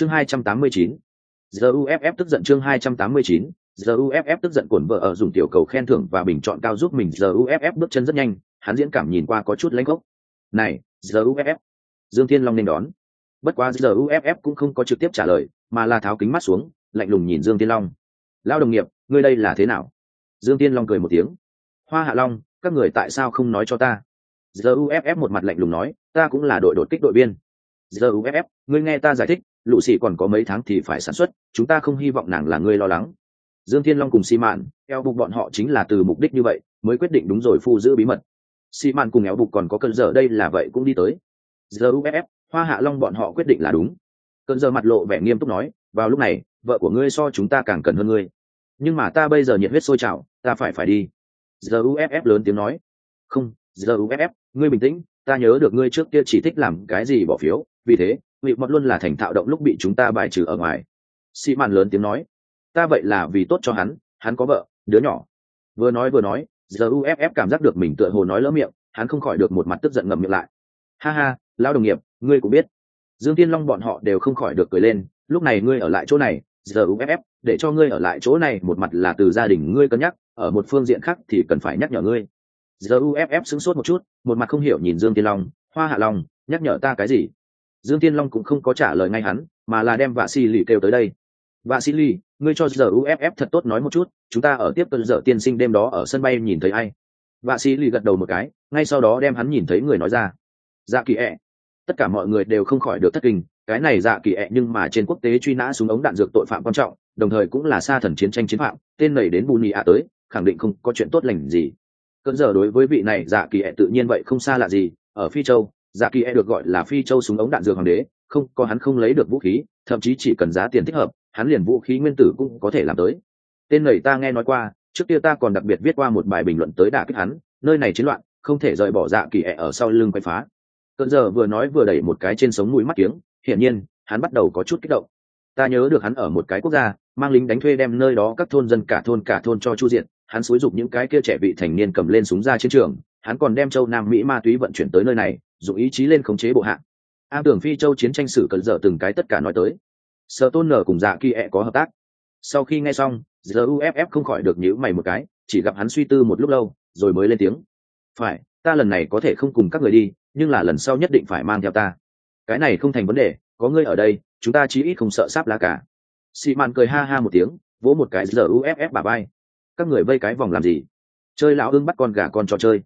chương 289. giờ uff tức giận chương 289. giờ uff tức giận cuộn vợ ở dùng tiểu cầu khen thưởng và bình chọn cao giúp mình. Giờ uff bước chân rất nhanh, hắn diễn cảm nhìn qua có chút lãnh gốc. Này giờ uff dương thiên long nên đón. Bất quá giờ uff cũng không có trực tiếp trả lời, mà là tháo kính mắt xuống, lạnh lùng nhìn dương thiên long. Lao đồng nghiệp, ngươi đây là thế nào? Dương thiên long cười một tiếng. Hoa hạ long, các người tại sao không nói cho ta? Giờ uff một mặt lạnh lùng nói, ta cũng là đội đột kích đội biên giờ uff ngươi nghe ta giải thích lũ xì còn có mấy tháng thì phải sản xuất, chúng ta không hy vọng nàng là người lo lắng. Dương thiên long cùng xi mạn, eo bục bọn họ chính là từ mục đích như vậy, mới quyết định đúng rồi phu giữ bí mật. Xi mạn cùng eo bục còn có cơn giờ đây là vậy cũng đi tới. Giờ uff hoa hạ long bọn họ quyết định là đúng. Cơn giờ mặt lộ vẻ nghiêm túc nói, vào lúc này, vợ của ngươi so chúng ta càng cần hơn ngươi. Nhưng mà ta bây giờ nhiệt huyết sôi trào, ta phải phải đi. Giờ uff lớn tiếng nói. Không giờ uff ngươi bình tĩnh, ta nhớ được ngươi trước kia chỉ thích làm cái gì bỏ phiếu, vì thế vị mọt luôn là thành thạo động lúc bị chúng ta bài trừ ở ngoài. Sĩ mạn lớn tiếng nói, ta vậy là vì tốt cho hắn hắn có vợ, đứa nhỏ. Vừa nói vừa nói giờ uff cảm giác được mình tựa hồ nói lỡ miệng, hắn không khỏi được một mặt tức giận ngậm miệng lại. Ha ha lao đồng nghiệp, ngươi cũng biết. Dương tiên long bọn họ đều không khỏi được cười lên, lúc này ngươi ở lại chỗ này giờ uff để cho ngươi ở lại chỗ này một mặt là từ gia đình ngươi cân nhắc, ở một phương diện khác thì cần phải nhắc nhở ngươi. Giờ uff sững sốt một chút, một mặt không hiểu nhìn dương tiên long, hoa hạ long, nhắc nhở ta cái gì? Dương tiên long cũng không có trả lời ngay hắn, mà là đem vạ xì lì kêu tới đây. Vạ xì lì, ngươi cho giờ uff thật tốt nói một chút, chúng ta ở tiếp tuần giờ tiên sinh đêm đó ở sân bay nhìn thấy ai? Vạ xì lì gật đầu một cái, ngay sau đó đem hắn nhìn thấy người nói ra. Dạ kỳ ẹ、e. tất cả mọi người đều không khỏi được thất kinh, cái này dạ kỳ ẹ nhưng mà trên quốc tế truy nã súng ống đạn dược tội phạm quan trọng, đồng thời cũng là sa thần chiến tranh chiến phạm, tên này đến bù nhị ạ tới, khẳng định không có chuyện tốt lành gì. Cơn giờ đối với vị này dạ kỳ ẹ tự nhiên vậy không xa lạ gì, ở phi châu dạ kỳ e được gọi là phi châu súng ống đạn dược hoàng đế, không, có hắn không lấy được vũ khí, thậm chí chỉ cần giá tiền thích hợp, hắn liền vũ khí nguyên tử cũng có thể làm tới. Tên này ta nghe nói qua, trước kia ta còn đặc biệt viết qua một bài bình luận tới đả kích hắn, nơi này chiến loạn, không thể rời bỏ dạ kỳ ẹ ở sau lưng quay phá. Cơn giờ vừa nói vừa đẩy một cái trên sống mũi mắt kiếng, hiển nhiên, hắn bắt đầu có chút kích động. Ta nhớ được hắn ở một cái quốc gia, mang lính đánh thuê đem nơi đó các thôn dân cả thôn cả thôn cho chu diện, hắn xúi dục những cái kia trẻ vị thành niên cầm lên súng ra chiến trường, hắn còn đem châu nam mỹ ma túy vận chuyển tới nơi này dùng ý chí lên khống chế bộ hạng. A tưởng phi châu chiến tranh sử cần dở từng cái tất cả nói tới. Sợ tôn nở cùng dạ kỳ ẹ có hợp tác. Sau khi nghe xong giờ uff không khỏi được nhíu mày một cái, chỉ gặp hắn suy tư một lúc lâu, rồi mới lên tiếng. Phải, ta lần này có thể không cùng các người đi, nhưng là lần sau nhất định phải mang theo ta. Cái này không thành vấn đề, có ngươi ở đây, chúng ta chí ít không sợ sáp lá cả. Xị mạn cười ha ha một tiếng, vỗ một cái giờ uff bà bay các người vây cái vòng làm gì? Chơi lão ương bắt con gà con trò chơi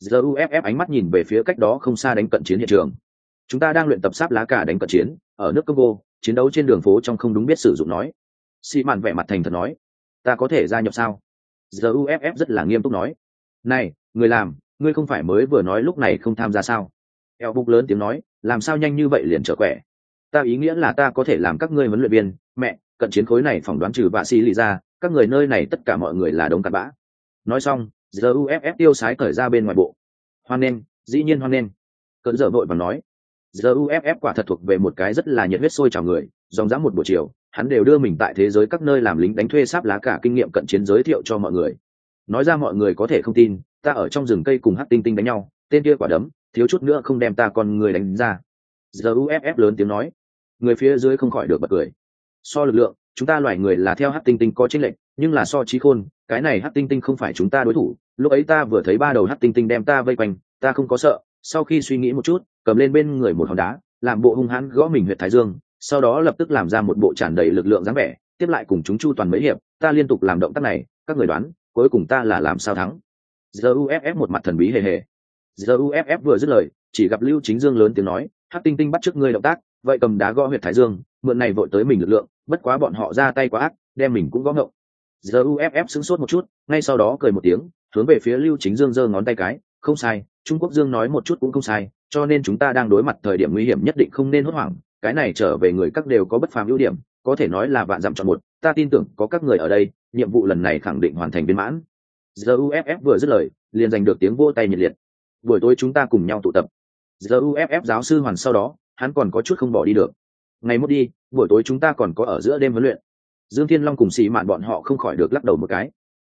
giờ uff ánh mắt nhìn về phía cách đó không xa đánh cận chiến hiện trường. Chúng ta đang luyện tập sáp lá cả đánh cận chiến, ở nước congo, chiến đấu trên đường phố trong không đúng biết sử dụng nói. Xị mạn vẻ mặt thành thật nói. Ta có thể gia nhập sao? Giờ uff rất là nghiêm túc nói. Này, người làm, ngươi không phải mới vừa nói lúc này không tham gia sao? Eo bục lớn tiếng nói, làm sao nhanh như vậy liền trở khỏe ta ý nghĩa là ta có thể làm các ngươi huấn luyện viên, mẹ, cận chiến khối này phỏng đoán trừ vạ xì lì ra, các người nơi này tất cả mọi người là đống cặn bã. Nói xong giờ uff tiêu sái cởi ra bên ngoài bộ. Hoan nghênh, dĩ nhiên hoan nghênh. Cận dở vội và nói giờ uff quả thật thuộc về một cái rất là nhiệt huyết sôi trào người, dòng dã một buổi chiều, hắn đều đưa mình tại thế giới các nơi làm lính đánh thuê sáp lá cả kinh nghiệm cận chiến giới thiệu cho mọi người. Nói ra mọi người có thể không tin, ta ở trong rừng cây cùng hát tinh tinh đánh nhau, tên kia quả đấm, thiếu chút nữa không đem ta con người đánh ra. Giờ uff lớn tiếng nói. Người phía dưới không khỏi được bật cười. So lực lượng chúng ta loài người là theo hát tinh tinh có chênh lệch, nhưng là so trí khôn, cái này hát tinh tinh không phải chúng ta đối thủ. Lúc ấy ta vừa thấy ba đầu hát tinh tinh đem ta vây quanh, ta không có sợ, sau khi suy nghĩ một chút, cầm lên bên người một hòn đá, làm bộ hung hãn gõ mình huyện thái dương, sau đó lập tức làm ra một bộ tràn đầy lực lượng dáng vẻ, tiếp lại cùng chúng chu toàn mấy hiệp, ta liên tục làm động tác này, các người đoán, cuối cùng ta là làm sao thắng? Giờ uff một mặt thần bí hề hề. Giờ uff vừa dứt lời, chỉ gặp lưu chính dương lớn tiếng nói, hát tinh tinh bắt trước ngươi động tác, vậy cầm đá gõ huyệt thái dương, mượn này vội tới mình lực lượng bất quá bọn họ ra tay quá ác, đem mình cũng gõ ngộng. Giờ uff sững sốt một chút, ngay sau đó cười một tiếng, hướng về phía lưu chính dương giơ ngón tay cái, không sai, trung quốc dương nói một chút cũng không sai, cho nên chúng ta đang đối mặt thời điểm nguy hiểm nhất định không nên hốt hoảng, cái này trở về người các đều có bất phàm ưu điểm, có thể nói là vạn dặm chọn một, ta tin tưởng có các người ở đây, nhiệm vụ lần này khẳng định hoàn thành viên mãn. Giờ uff vừa dứt lời, liền giành được tiếng vô tay nhiệt liệt. Buổi tối chúng ta cùng nhau tụ tập. Giờ uff giáo sư hoàn sau đó, hắn còn có chút không bỏ đi được. Ngày mốt đi buổi tối chúng ta còn có ở giữa đêm huấn luyện. Dương thiên long cùng xì mạn bọn họ không khỏi được lắc đầu một cái.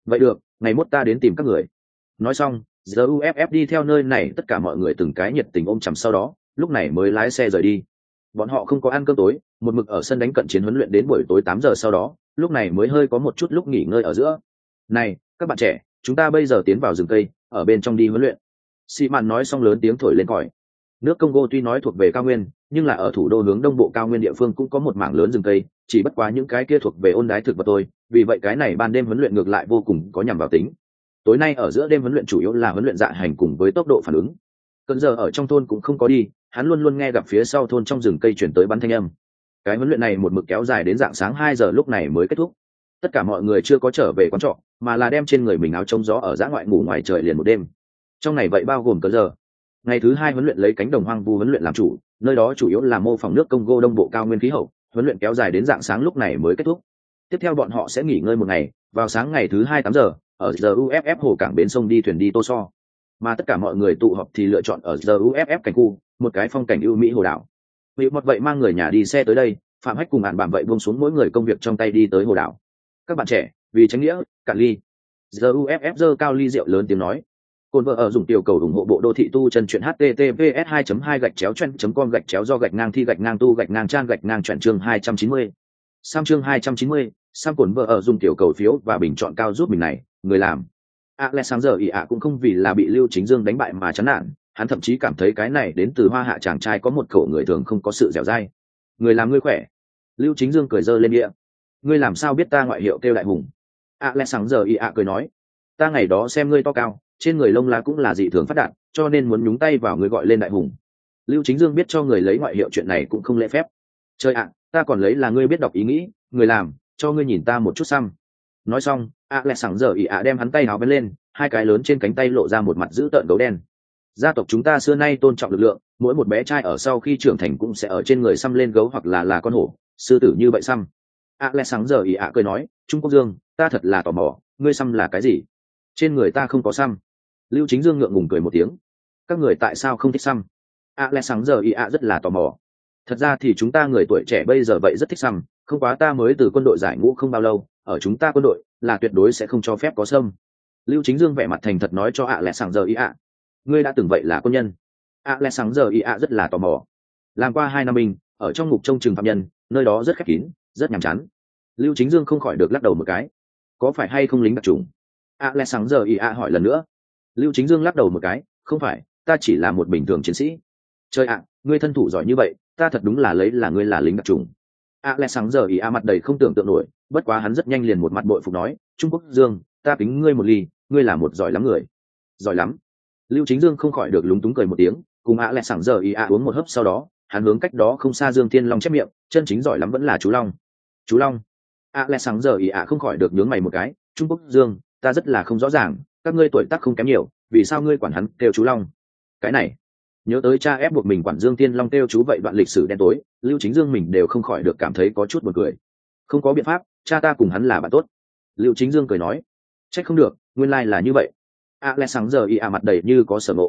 Vậy được, ngày mốt ta đến tìm các người. Nói xong giờ uff đi theo nơi này, tất cả mọi người từng cái nhiệt tình ôm chầm sau đó, lúc này mới lái xe rời đi. Bọn họ không có ăn cơm tối, một mực ở sân đánh cận chiến huấn luyện đến buổi tối tám giờ sau đó, lúc này mới hơi có một chút lúc nghỉ ngơi ở giữa. Này, các bạn trẻ, chúng ta bây giờ tiến vào rừng cây, ở bên trong đi huấn luyện. Xị mạn nói xong lớn tiếng thổi lên còi nước congo tuy nói thuộc về cao nguyên, nhưng là ở thủ đô hướng đông bộ cao nguyên địa phương cũng có một mảng lớn rừng cây, chỉ bất quá những cái kia thuộc về ôn đái thực vật thôi. vì vậy cái này ban đêm huấn luyện ngược lại vô cùng có nhằm vào tính. Tối nay ở giữa đêm huấn luyện chủ yếu là huấn luyện dạ hành cùng với tốc độ phản ứng. Cận giờ ở trong thôn cũng không có đi, hắn luôn luôn nghe gặp phía sau thôn trong rừng cây chuyển tới bắn thanh âm. Cái huấn luyện này một mực kéo dài đến dạng sáng hai giờ lúc này mới kết thúc. Tất cả mọi người chưa có trở về quán trọ, mà là đem trên người mình áo trông gió ở dã ngoại ngủ ngoài trời liền một đêm. Trong này vậy bao gồm cỡ giờ ngày thứ hai huấn luyện lấy cánh đồng hoang vu huấn luyện làm chủ, nơi đó chủ yếu là mô phỏng nước congo đông bộ cao nguyên khí hậu, huấn luyện kéo dài đến dạng sáng lúc này mới kết thúc. Tiếp theo bọn họ sẽ nghỉ ngơi một ngày, vào sáng ngày thứ hai tám giờ, ở giờ uff hồ cảng bến sông đi thuyền đi tô so. Mà tất cả mọi người tụ họp thì lựa chọn ở giờ uff cảnh khu, một cái phong cảnh ưu mỹ hồ đảo. Vì một vậy mang người nhà đi xe tới đây, phạm hách cùng bạn bạn vậy buông xuống mỗi người công việc trong tay đi tới hồ đảo. Các bạn trẻ, vì tránh nghĩa, cạn ly. Giờ uff dơ cao ly rượu lớn tiếng nói. Côn vợ ở dùng tiểu cầu ủng hộ bộ đô thị tu chân truyện https 2 2 gạch chéo chen com gạch chéo do gạch ngang thi gạch ngang tu gạch ngang trang gạch ngang chuyển chương 290. Sam chương 290, Sam cuốn vợ ở dùng tiểu cầu phiếu và bình chọn cao giúp mình này, người làm. À, Alex sáng giờ ý ạ cũng không vì là bị Lưu Chính Dương đánh bại mà chán nản, hắn thậm chí cảm thấy cái này đến từ hoa hạ chàng trai có một khẩu người thường không có sự dẻo dai. Người làm ngươi khỏe. Lưu Chính Dương cười dơ lên địa. Ngươi làm sao biết ta ngoại hiệu kêu đại hùng? À, Alex sáng giờ ý ạ cười nói, ta ngày đó xem ngươi to cao, trên người lông lá cũng là dị thường phát đạt, cho nên muốn nhúng tay vào người gọi lên đại hùng. Lưu chính dương biết cho người lấy ngoại hiệu chuyện này cũng không lễ phép. Chơi ạ, ta còn lấy là ngươi biết đọc ý nghĩ, người làm, cho ngươi nhìn ta một chút xăm. Nói xong, ạ à lẹ sẵn giờ ỉ ạ đem hắn tay áo bên lên, hai cái lớn trên cánh tay lộ ra một mặt dữ tợn gấu đen. Gia tộc chúng ta xưa nay tôn trọng lực lượng, mỗi một bé trai ở sau khi trưởng thành cũng sẽ ở trên người xăm lên gấu hoặc là là con hổ. Sư tử như vậy xăm. Ạ lại lẹ sáng giờ ỉ ạ cười nói, trung quốc dương, ta thật là tò mò, ngươi xăm là cái gì? Trên người ta không có xăm lưu chính dương ngượng ngùng cười một tiếng. Các người tại sao không thích xăm? A lẽ sáng giờ ý ạ rất là tò mò. Thật ra thì chúng ta người tuổi trẻ bây giờ vậy rất thích xăm, không quá ta mới từ quân đội giải ngũ không bao lâu, ở chúng ta quân đội là tuyệt đối sẽ không cho phép có sâm lưu chính dương vẻ mặt thành thật nói cho ạ lẽ sáng giờ ý ạ. Ngươi đã từng vậy là quân nhân. Ạ lẽ sáng giờ ý ạ rất là tò mò. Làm qua hai năm mình ở trong ngục trông trường phạm nhân, nơi đó rất khép kín, rất nhàm chán. Lưu chính dương không khỏi được lắc đầu một cái. Có phải hay không lính đặc trùng? Ạ lẽ sáng giờ ý ạ hỏi lần nữa lưu chính dương lắc đầu một cái, không phải, ta chỉ là một bình thường chiến sĩ. Trời ạ, ngươi thân thủ giỏi như vậy, ta thật đúng là lấy là ngươi là lính đặc trùng. A lẽ sáng giờ ý a mặt đầy không tưởng tượng nổi, bất quá hắn rất nhanh liền một mặt bội phục nói, trung quốc dương, ta kính ngươi một ly, ngươi là một giỏi lắm người. Giỏi lắm? Lưu chính dương không khỏi được lúng túng cười một tiếng, cùng a lẽ sáng giờ ý a uống một hớp sau đó, hắn hướng cách đó không xa dương thiên long chép miệng, chân chính giỏi lắm vẫn là chú long. Chú long? A lẽ sáng giờ ý a không khỏi được nhướng mày một cái, trung quốc dương, ta rất là không rõ ràng các ngươi tuổi tác không kém nhiều, vì sao ngươi quản hắn kêu chú long? Cái này, nhớ tới cha ép buộc mình quản dương tiên long kêu chú vậy đoạn lịch sử đen tối, lưu chính dương mình đều không khỏi được cảm thấy có chút b u ồ n cười. Không có biện pháp, cha ta cùng hắn là bạn tốt. Lưu chính dương cười nói c h ắ c không được, nguyên lai、like、là như vậy. A lẽ sáng giờ y à mặt đầy như có sở ngộ.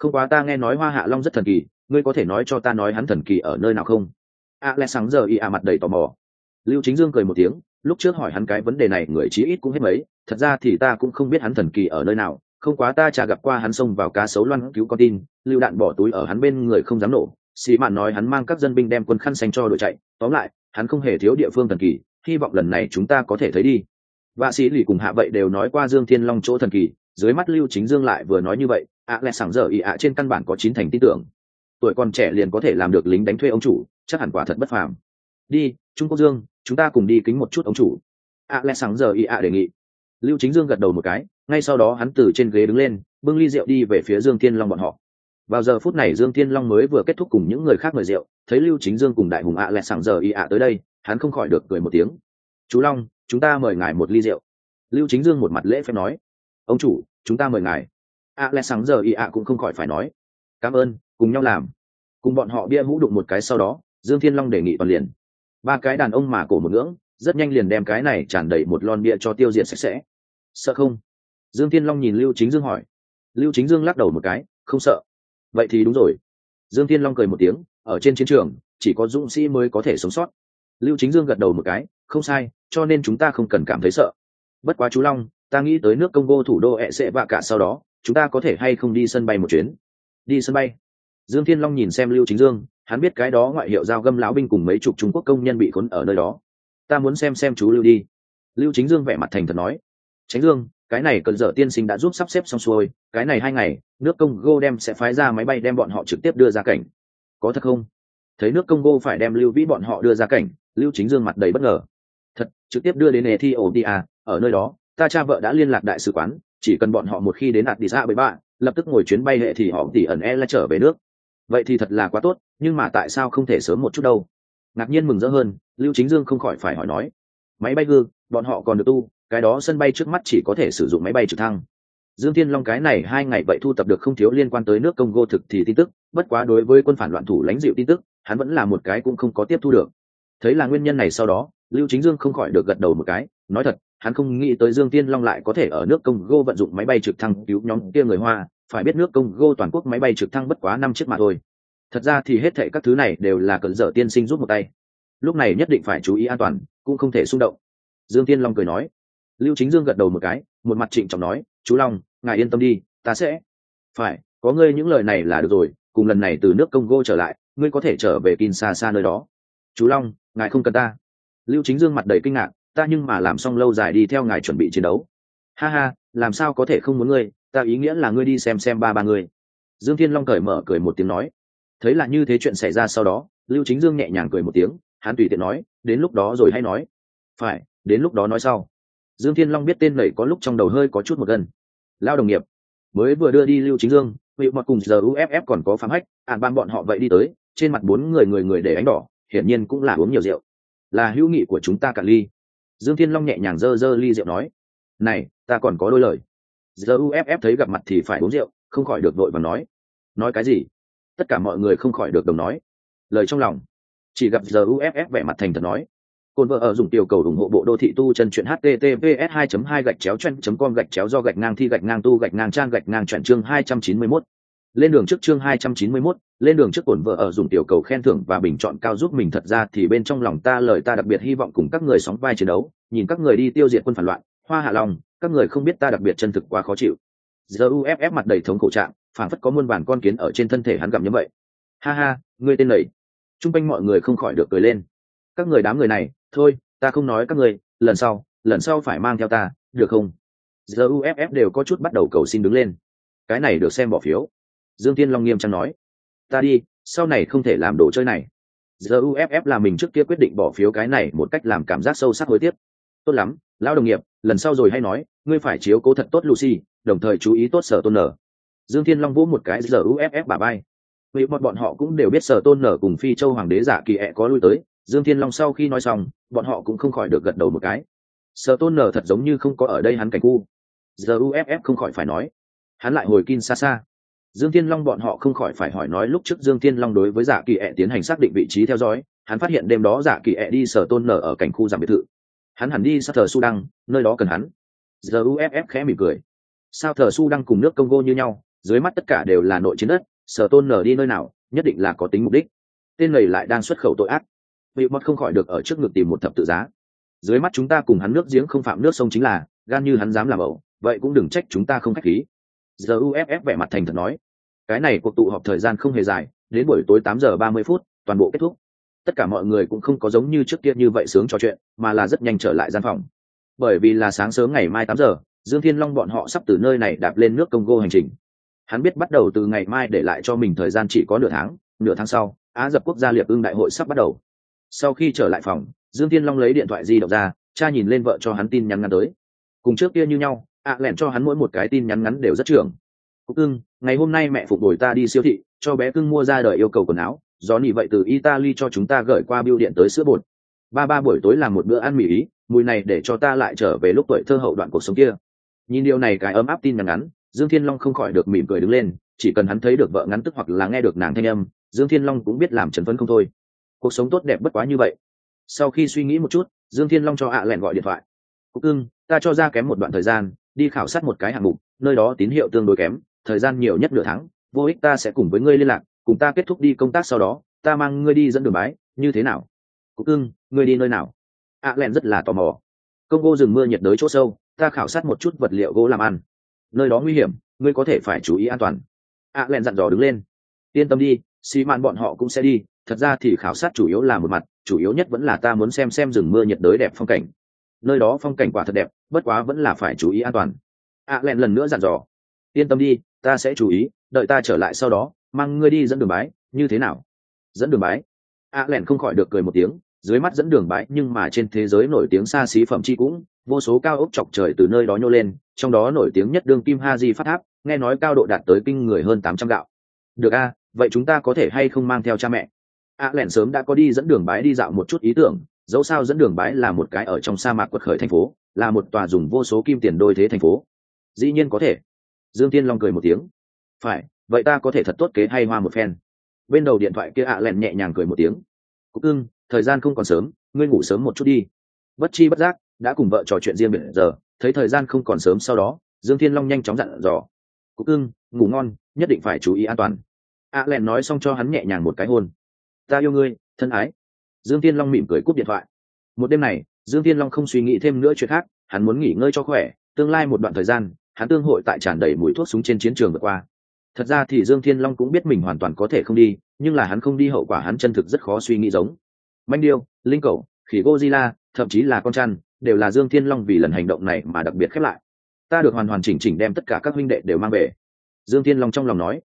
Không quá ta nghe nói hoa hạ long rất thần kỳ, ngươi có thể nói cho ta nói hắn thần kỳ ở nơi nào không? A lẽ sáng giờ y à mặt đầy tò mò. Lưu chính dương cười một tiếng lúc trước hỏi hắn cái vấn đề này, người chí ít cũng hết mấy, thật ra thì ta cũng không biết hắn thần kỳ ở nơi nào, không quá ta chả gặp qua hắn xông vào cá sấu loan cứu con tin, lưu đạn bỏ túi ở hắn bên người không dám nổ. Sĩ mạn nói hắn mang các dân binh đem quân khăn xanh cho đội chạy, tóm lại, hắn không hề thiếu địa phương thần kỳ, hy vọng lần này chúng ta có thể thấy đi. Vạ sĩ lì cùng hạ vậy đều nói qua dương thiên long chỗ thần kỳ, dưới mắt lưu chính dương lại vừa nói như vậy, ạ à lại sảng dở ị ạ trên căn bản có chín thành tin tưởng. Tuổi còn trẻ liền có thể làm được lính đánh thuê ông chủ, chắc hẳn quả thật bất phàm. Đi, trung quốc dương chúng ta cùng đi kính một chút ông chủ. Ạ à sáng giờ dở ạ đề nghị. Lưu chính dương gật đầu một cái, ngay sau đó hắn từ trên ghế đứng lên, bưng ly rượu đi về phía dương thiên long bọn họ. Vào giờ phút này dương thiên long mới vừa kết thúc cùng những người khác mời rượu, thấy lưu chính dương cùng đại hùng ạ à sáng giờ y ạ tới đây, hắn không khỏi được cười một tiếng. Chú long, chúng ta mời ngài một ly rượu. Lưu chính dương một mặt lễ phép nói. Ông chủ, chúng ta mời ngài. Ạ lẽ sáng giờ y ạ cũng không khỏi phải nói. Cảm ơn, cùng nhau làm. Cùng bọn họ bia mũ đụng một cái sau đó, dương thiên long đề nghị toàn liền ba cái đàn ông mà cổ một ngưỡng, rất nhanh liền đem cái này tràn đầy một lon bia cho tiêu diệt sạch sẽ. Sợ không? Dương thiên long nhìn lưu chính dương hỏi. Lưu chính dương lắc đầu một cái, không sợ. Vậy thì đúng rồi. Dương thiên long cười một tiếng, ở trên chiến trường, chỉ có dũng sĩ mới có thể sống sót. Lưu chính dương gật đầu một cái, không sai, cho nên chúng ta không cần cảm thấy sợ. Bất quá chú long, ta nghĩ tới nước congo thủ đô ẹ sẽ vạ cả sau đó, chúng ta có thể hay không đi sân bay một chuyến? Đi sân bay. Dương thiên long nhìn xem lưu chính dương hắn biết cái đó ngoại hiệu giao găm lão binh cùng mấy chục trung quốc công nhân bị khốn ở nơi đó. Ta muốn xem xem chú lưu đi. Lưu chính dương vẻ mặt thành thật nói. Tránh dương, cái này cần dở tiên sinh đã giúp sắp xếp xong xuôi, cái này hai ngày, nước công gô đem sẽ phái ra máy bay đem bọn họ trực tiếp đưa ra cảnh. Có thật không? Thấy nước công gô phải đem lưu vĩ bọn họ đưa ra cảnh, lưu chính dương mặt đầy bất ngờ. Thật, trực tiếp đưa đến ethiopia, ở nơi đó, ta cha vợ đã liên lạc đại sứ quán, chỉ cần bọn họ một khi đến đạt đi xa với bạn lập tức ngồi chuyến bay hệ thì họ tỉ ẩn e là trở về nước vậy thì thật là quá tốt, nhưng mà tại sao không thể sớm một chút đâu? Ngạc nhiên mừng rỡ hơn, lưu chính dương không khỏi phải hỏi nói. Máy bay gương bọn họ còn được tu, cái đó sân bay trước mắt chỉ có thể sử dụng máy bay trực thăng. Dương thiên long cái này hai ngày vậy thu tập được không thiếu liên quan tới nước công gô thực thì tin tức, bất quá đối với quân phản loạn thủ lãnh dịu tin tức, hắn vẫn là một cái cũng không có tiếp thu được. Thấy là nguyên nhân này sau đó, lưu chính dương không khỏi được gật đầu một cái, nói thật, hắn không nghĩ tới dương tiên long lại có thể ở nước công gô vận dụng máy bay trực thăng cứu nhóm kia người hoa phải biết nước congo toàn quốc máy bay trực thăng bất quá năm chiếc mà thôi. Thật ra thì hết thệ các thứ này đều là cẩn dở tiên sinh rút một tay. Lúc này nhất định phải chú ý an toàn, cũng không thể xung động. Dương tiên long cười nói. Lưu chính dương gật đầu một cái, một mặt trịnh trọng nói, chú long, ngài yên tâm đi, ta sẽ. Phải, có ngươi những lời này là được rồi, cùng lần này từ nước congo trở lại, ngươi có thể trở về kinshasa nơi đó. Chú long, ngài không cần ta. Lưu chính dương mặt đầy kinh ngạc, ta nhưng mà làm xong lâu dài đi theo ngài chuẩn bị chiến đấu. Ha ha, làm sao có thể không muốn ngươi? Ta ý nghĩa là ngươi đi xem xem ba ba ngươi. Dương thiên long cởi mở cười một tiếng nói. Thấy là như thế chuyện xảy ra sau đó, lưu chính dương nhẹ nhàng cười một tiếng, hắn tùy tiện nói, đến lúc đó rồi hay nói. Phải, đến lúc đó nói sau. Dương thiên long biết tên lầy có lúc trong đầu hơi có chút một gần. Lao đồng nghiệp, mới vừa đưa đi lưu chính dương vị mọt cùng giờ uff còn có phán hách ạn ban bọn họ vậy đi tới, trên mặt bốn người người người để ánh đỏ, hiển nhiên cũng là uống nhiều rượu. Là hữu nghị của chúng ta cả ly. Dương thiên long nhẹ nhàng dơ dơ ly rượu nói. Này, ta còn có đôi lời giờ uff thấy gặp mặt thì phải uống rượu không khỏi được đội và nói. Nói cái gì? Tất cả mọi người không khỏi được đồng nói. Lời trong lòng. Chỉ gặp giờ uff vẻ mặt thành thật nói. Cồn vợ ở dùng tiểu cầu ủng hộ bộ đô thị tu chân chuyện https 2 2 gạch chéo chen com gạch chéo do gạch ngang thi gạch ngang tu gạch ngang trang gạch ngang chuyển chương 291. lên đường trước chương 291, lên đường trước cồn vợ ở dùng tiểu cầu khen thưởng và bình chọn cao giúp mình thật ra thì bên trong lòng ta lời ta đặc biệt hy vọng cùng các người sóng vai chiến đấu nhìn các người đi tiêu diệt quân phản loạn hoa hạ lòng các người không biết ta đặc biệt chân thực quá khó chịu. Giờ uff mặt đầy thống khổ trạng phản phất có muôn bản con kiến ở trên thân thể hắn gặm như vậy. Ha ha, ngươi tên lầy g quanh mọi người không khỏi được cười lên. Các người đám người này, thôi, ta không nói các người lần sau lần sau phải mang theo ta, được không? Giờ uff đều có chút bắt đầu cầu xin đứng lên. Cái này được xem bỏ phiếu. Dương tiên long nghiêm trang nói. Ta đi, sau này không thể làm đồ chơi này. Giờ uff là mình trước kia quyết định bỏ phiếu cái này một cách làm cảm giác sâu sắc hối tiếc. Tốt lắm lão đồng nghiệp, lần sau rồi hay nói, ngươi phải chiếu cố thật tốt lucy, đồng thời chú ý tốt sở tôn nở. Dương thiên long vũ một cái giờ uff bà bay vì bọn bọn họ cũng đều biết sở tôn nở cùng phi châu hoàng đế giả kỳ ẹ có lui tới. Dương thiên long sau khi nói xong, bọn họ cũng không khỏi được gật đầu một cái. Sở tôn nở thật giống như không có ở đây hắn cảnh khu. Giờ uff không khỏi phải nói. Hắn lại hồi kin xa xa dương thiên long bọn họ không khỏi phải hỏi nói lúc trước dương thiên long đối với giả kỳ ẹ tiến hành xác định vị trí theo dõi, hắn phát hiện đêm đó giả kỳ ẹ đi sở tôn nở ở cảnh khu giảm biệt thự hắn hẳn đi sát thờ su đăng, nơi đó cần hắn. Giờ uff khẽ mỉm cười. Sao thờ su đăng cùng nước congo như nhau, dưới mắt tất cả đều là nội chiến đất, sở tôn nở đi nơi nào, nhất định là có tính mục đích. Tên này lại đang xuất khẩu tội ác. Vị mất không khỏi được ở trước ngực tìm một thập tự giá. Dưới mắt chúng ta cùng hắn nước giếng không phạm nước sông chính là, gan như hắn dám làm ẩu, vậy cũng đừng trách chúng ta không khách khí. Giờ uff vẻ mặt thành thật nói. Cái này cuộc tụ họp thời gian không hề dài, đến buổi tối tám giờ ba mươi phút, toàn bộ kết thúc tất cả mọi người cũng không có giống như trước kia như vậy sướng trò chuyện, mà là rất nhanh trở lại gian phòng. Bởi vì là sáng sớm ngày mai tám giờ, dương thiên long bọn họ sắp từ nơi này đạp lên nước congo hành trình. Hắn biết bắt đầu từ ngày mai để lại cho mình thời gian chỉ có nửa tháng nửa tháng sau, á dập quốc gia liệp ưng đại hội sắp bắt đầu. Sau khi trở lại phòng, dương thiên long lấy điện thoại di động ra, cha nhìn lên vợ cho hắn tin nhắn ngắn tới. Cùng trước kia như nhau, ạ lẹn cho hắn mỗi một cái tin nhắn ngắn đều rất trưởng. Cúc ưng ngày hôm nay mẹ phục đổi ta đi siêu thị, cho bé cưng mua ra đời yêu cầu quần áo do nỉ vậy từ italy cho chúng ta gửi qua biêu điện tới sữa bột. Ba ba buổi tối làm một bữa ăn mì ý, mùi này để cho ta lại trở về lúc tuổi thơ hậu đoạn cuộc sống kia. Nhìn điều này cái ấm áp tin nhắn ngắn, dương thiên long không khỏi được mỉm cười đứng lên, chỉ cần hắn thấy được vợ ngắn tức hoặc là nghe được nàng thanh âm, dương thiên long cũng biết làm trần phấn không thôi. Cuộc sống tốt đẹp bất quá như vậy. Sau khi suy nghĩ một chút, dương thiên long cho ạ lẹn gọi điện thoại. Cúc ưng ta cho ra kém một đoạn thời gian, đi khảo sát một cái hạng mục, nơi đó tín hiệu tương đối kém, thời gian nhiều nhất nửa tháng, vô ích ta sẽ cùng với ngươi liên lạc cùng ta kết thúc đi công tác sau đó ta mang ngươi đi dẫn đường bái như thế nào? Cúc ưng ngươi đi nơi nào? Ạ len rất là tò mò. Công vô rừng mưa nhiệt đới chỗ sâu ta khảo sát một chút vật liệu gỗ làm ăn. Nơi đó nguy hiểm ngươi có thể phải chú ý an toàn. Ạ len dặn dò đứng lên. Yên tâm đi xi mạn bọn họ cũng sẽ đi thật ra thì khảo sát chủ yếu là một mặt chủ yếu nhất vẫn là ta muốn xem xem rừng mưa nhiệt đới đẹp phong cảnh. Nơi đó phong cảnh quả thật đẹp bất quá vẫn là phải chú ý an toàn. A à, len lần nữa dặn dò. Yên tâm đi ta sẽ chú ý đợi ta trở lại sau đó mang ngươi đi dẫn đường bái như thế nào? Dẫn đường bái? A à, len không khỏi được cười một tiếng dưới mắt dẫn đường bái nhưng mà trên thế giới nổi tiếng xa xí phẩm chi cũng vô số cao ốc chọc trời từ nơi đó nhô lên trong đó nổi tiếng nhất đương kim ha di phát tháp nghe nói cao độ đạt tới kinh người hơn tám trăm gạo. Được a vậy chúng ta có thể hay không mang theo cha mẹ? A lẻn sớm đã có đi dẫn đường bái đi dạo một chút ý tưởng dẫu sao dẫn đường bái là một cái ở trong sa mạc quật khởi thành phố là một tòa dùng vô số kim tiền đôi thế thành phố. Dĩ nhiên có thể. Dương tiên long cười một tiếng. Phải vậy ta có thể thật tốt kế hay hoa một phen bên đầu điện thoại kia ạ lẹn nhẹ nhàng cười một tiếng cúc ưng thời gian không còn sớm ngươi ngủ sớm một chút đi bất chi bất giác đã cùng vợ trò chuyện riêng biệt giờ thấy thời gian không còn sớm sau đó dương thiên long nhanh chóng dặn dò cúc ưng ngủ ngon nhất định phải chú ý an toàn ạ lẹn nói xong cho hắn nhẹ nhàng một cái hôn ta yêu ngươi thân ái dương thiên long mỉm cười cúp điện thoại một đêm này dương thiên long không suy nghĩ thêm nữa chuyện khác hắn muốn nghỉ ngơi cho khỏe tương lai một đoạn thời gian hắn tương hội tại tràn đầy mũi thuốc súng trên chiến trường vượt qua thật ra thì dương thiên long cũng biết mình hoàn toàn có thể không đi, nhưng là hắn không đi hậu quả hắn chân thực rất khó suy nghĩ giống. Manh điêu, linh cầu, khỉ gozilla thậm chí là con chăn đều là dương thiên long vì lần hành động này mà đặc biệt khép lại. Ta được hoàn hoàn chỉnh chỉnh đem tất cả các huynh đệ đều mang về. Dương thiên long trong lòng nói.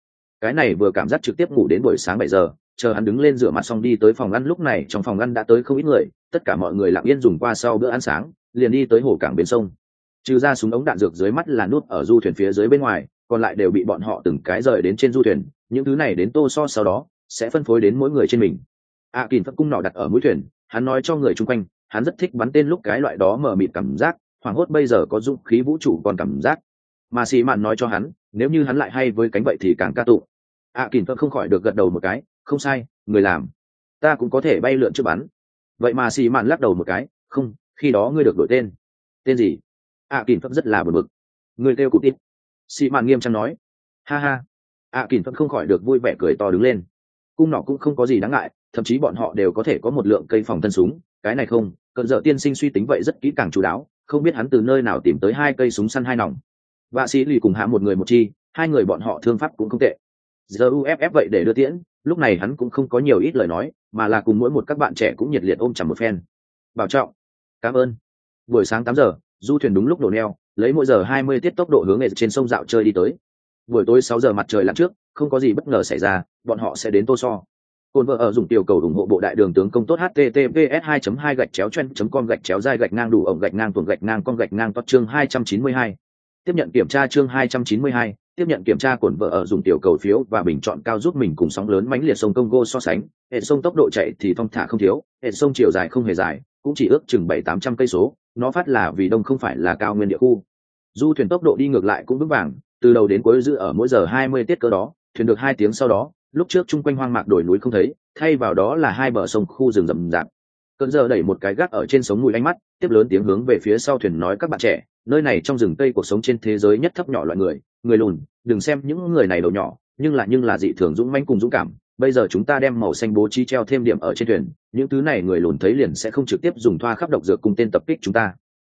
Cái này vừa cảm giác trực tiếp ngủ đến buổi sáng bảy giờ, chờ hắn đứng lên rửa mặt xong đi tới phòng ăn lúc này, trong phòng ăn đã tới không ít người, tất cả mọi người lặng yên dùng qua sau bữa ăn sáng, liền đi tới hồ cảng bến sông. Trừ ra súng ống đạn dược dưới mắt là nút ở du thuyền phía dưới bên ngoài còn lại đều bị bọn họ từng cái rời đến trên du thuyền những thứ này đến tô so sau đó sẽ phân phối đến mỗi người trên mình. A à, kìm cung nọ đặt ở mũi thuyền hắn nói cho người chung quanh hắn rất thích bắn tên lúc cái loại đó mở mịt cảm giác hoảng hốt bây giờ có dũng khí vũ trụ còn cảm giác. Mà xì mạn nói cho hắn nếu như hắn lại hay với cánh vậy thì càng ca tụ. A à, kìm không khỏi được gật đầu một cái không sai người làm. Ta cũng có thể bay lượn trước bắn. Vậy mà xì mạn lắc đầu một cái không khi đó ngươi được đổi tên. Tên gì? A à, kìm rất là bực bực. Người kêu cụ tít sĩ mạn nghiêm trang nói. Ha ha. A à, kìm không khỏi được vui vẻ cười to đứng lên. Cung nọ cũng không có gì đáng ngại thậm chí bọn họ đều có thể có một lượng cây phòng thân súng. Cái này không cận dợ tiên sinh suy tính vậy rất kỹ càng chú đáo không biết hắn từ nơi nào tìm tới hai cây súng săn hai nòng. Vạ sĩ lì cùng hạ một người một chi hai người bọn họ thương pháp cũng không tệ. Giờ uff vậy để đưa tiễn lúc này hắn cũng không có nhiều ít lời nói mà là cùng mỗi một các bạn trẻ cũng nhiệt liệt ôm chầm một phen. Bảo trọng. Cảm ơn. Buổi sáng tám giờ du thuyền đúng lúc đổ neo lấy mỗi giờ hai mươi tiết tốc độ hướng nghệ trên sông dạo chơi đi tới. Buổi tối sáu giờ mặt trời lặn trước không có gì bất ngờ xảy ra bọn họ sẽ đến tô so. Cồn vợ ở dùng tiểu cầu ủng hộ bộ đại đường tướng công tốt https 2 2 gạch chéo chen com gạch chéo dai gạch ngang đủ ổng gạch ngang tuồng gạch ngang con gạch ngang tốt chương 292. tiếp nhận kiểm tra chương 292, tiếp nhận kiểm tra cồn vợ ở dùng tiểu cầu phiếu và bình chọn cao giúp mình cùng sóng lớn mãnh liệt sông Congo so sánh, hệ sông tốc độ chạy thì thong thả không thiếu, hệ sông chiều dài không hề dài, cũng chỉ ước chừng bảy tám trăm cây số, nó phát là vì đông không phải là cao nguyên địa khu. Du thuyền tốc độ đi ngược lại cũng vững vàng, từ đầu đến cuối giữ ở mỗi giờ hai mươi tiết cơ đó, thuyền được hai tiếng sau đó, lúc trước chung quanh hoang mạc đổi núi không thấy, thay vào đó là hai bờ sông khu rừng rậm rạp. Cơn giờ đẩy một cái gác ở trên sống mùi ánh mắt, tiếp lớn tiếng hướng về phía sau thuyền nói các bạn trẻ, nơi này trong rừng tây cuộc sống trên thế giới nhất thấp nhỏ loại người, người lùn, đừng xem những người này đầu nhỏ, nhưng là nhưng là dị thường dũng mãnh cùng dũng cảm. Bây giờ chúng ta đem màu xanh bố trí treo thêm điểm ở trên thuyền, những thứ này người lùn thấy liền sẽ không trực tiếp dùng thoa khắp độc dược cùng tên tập kích chúng ta.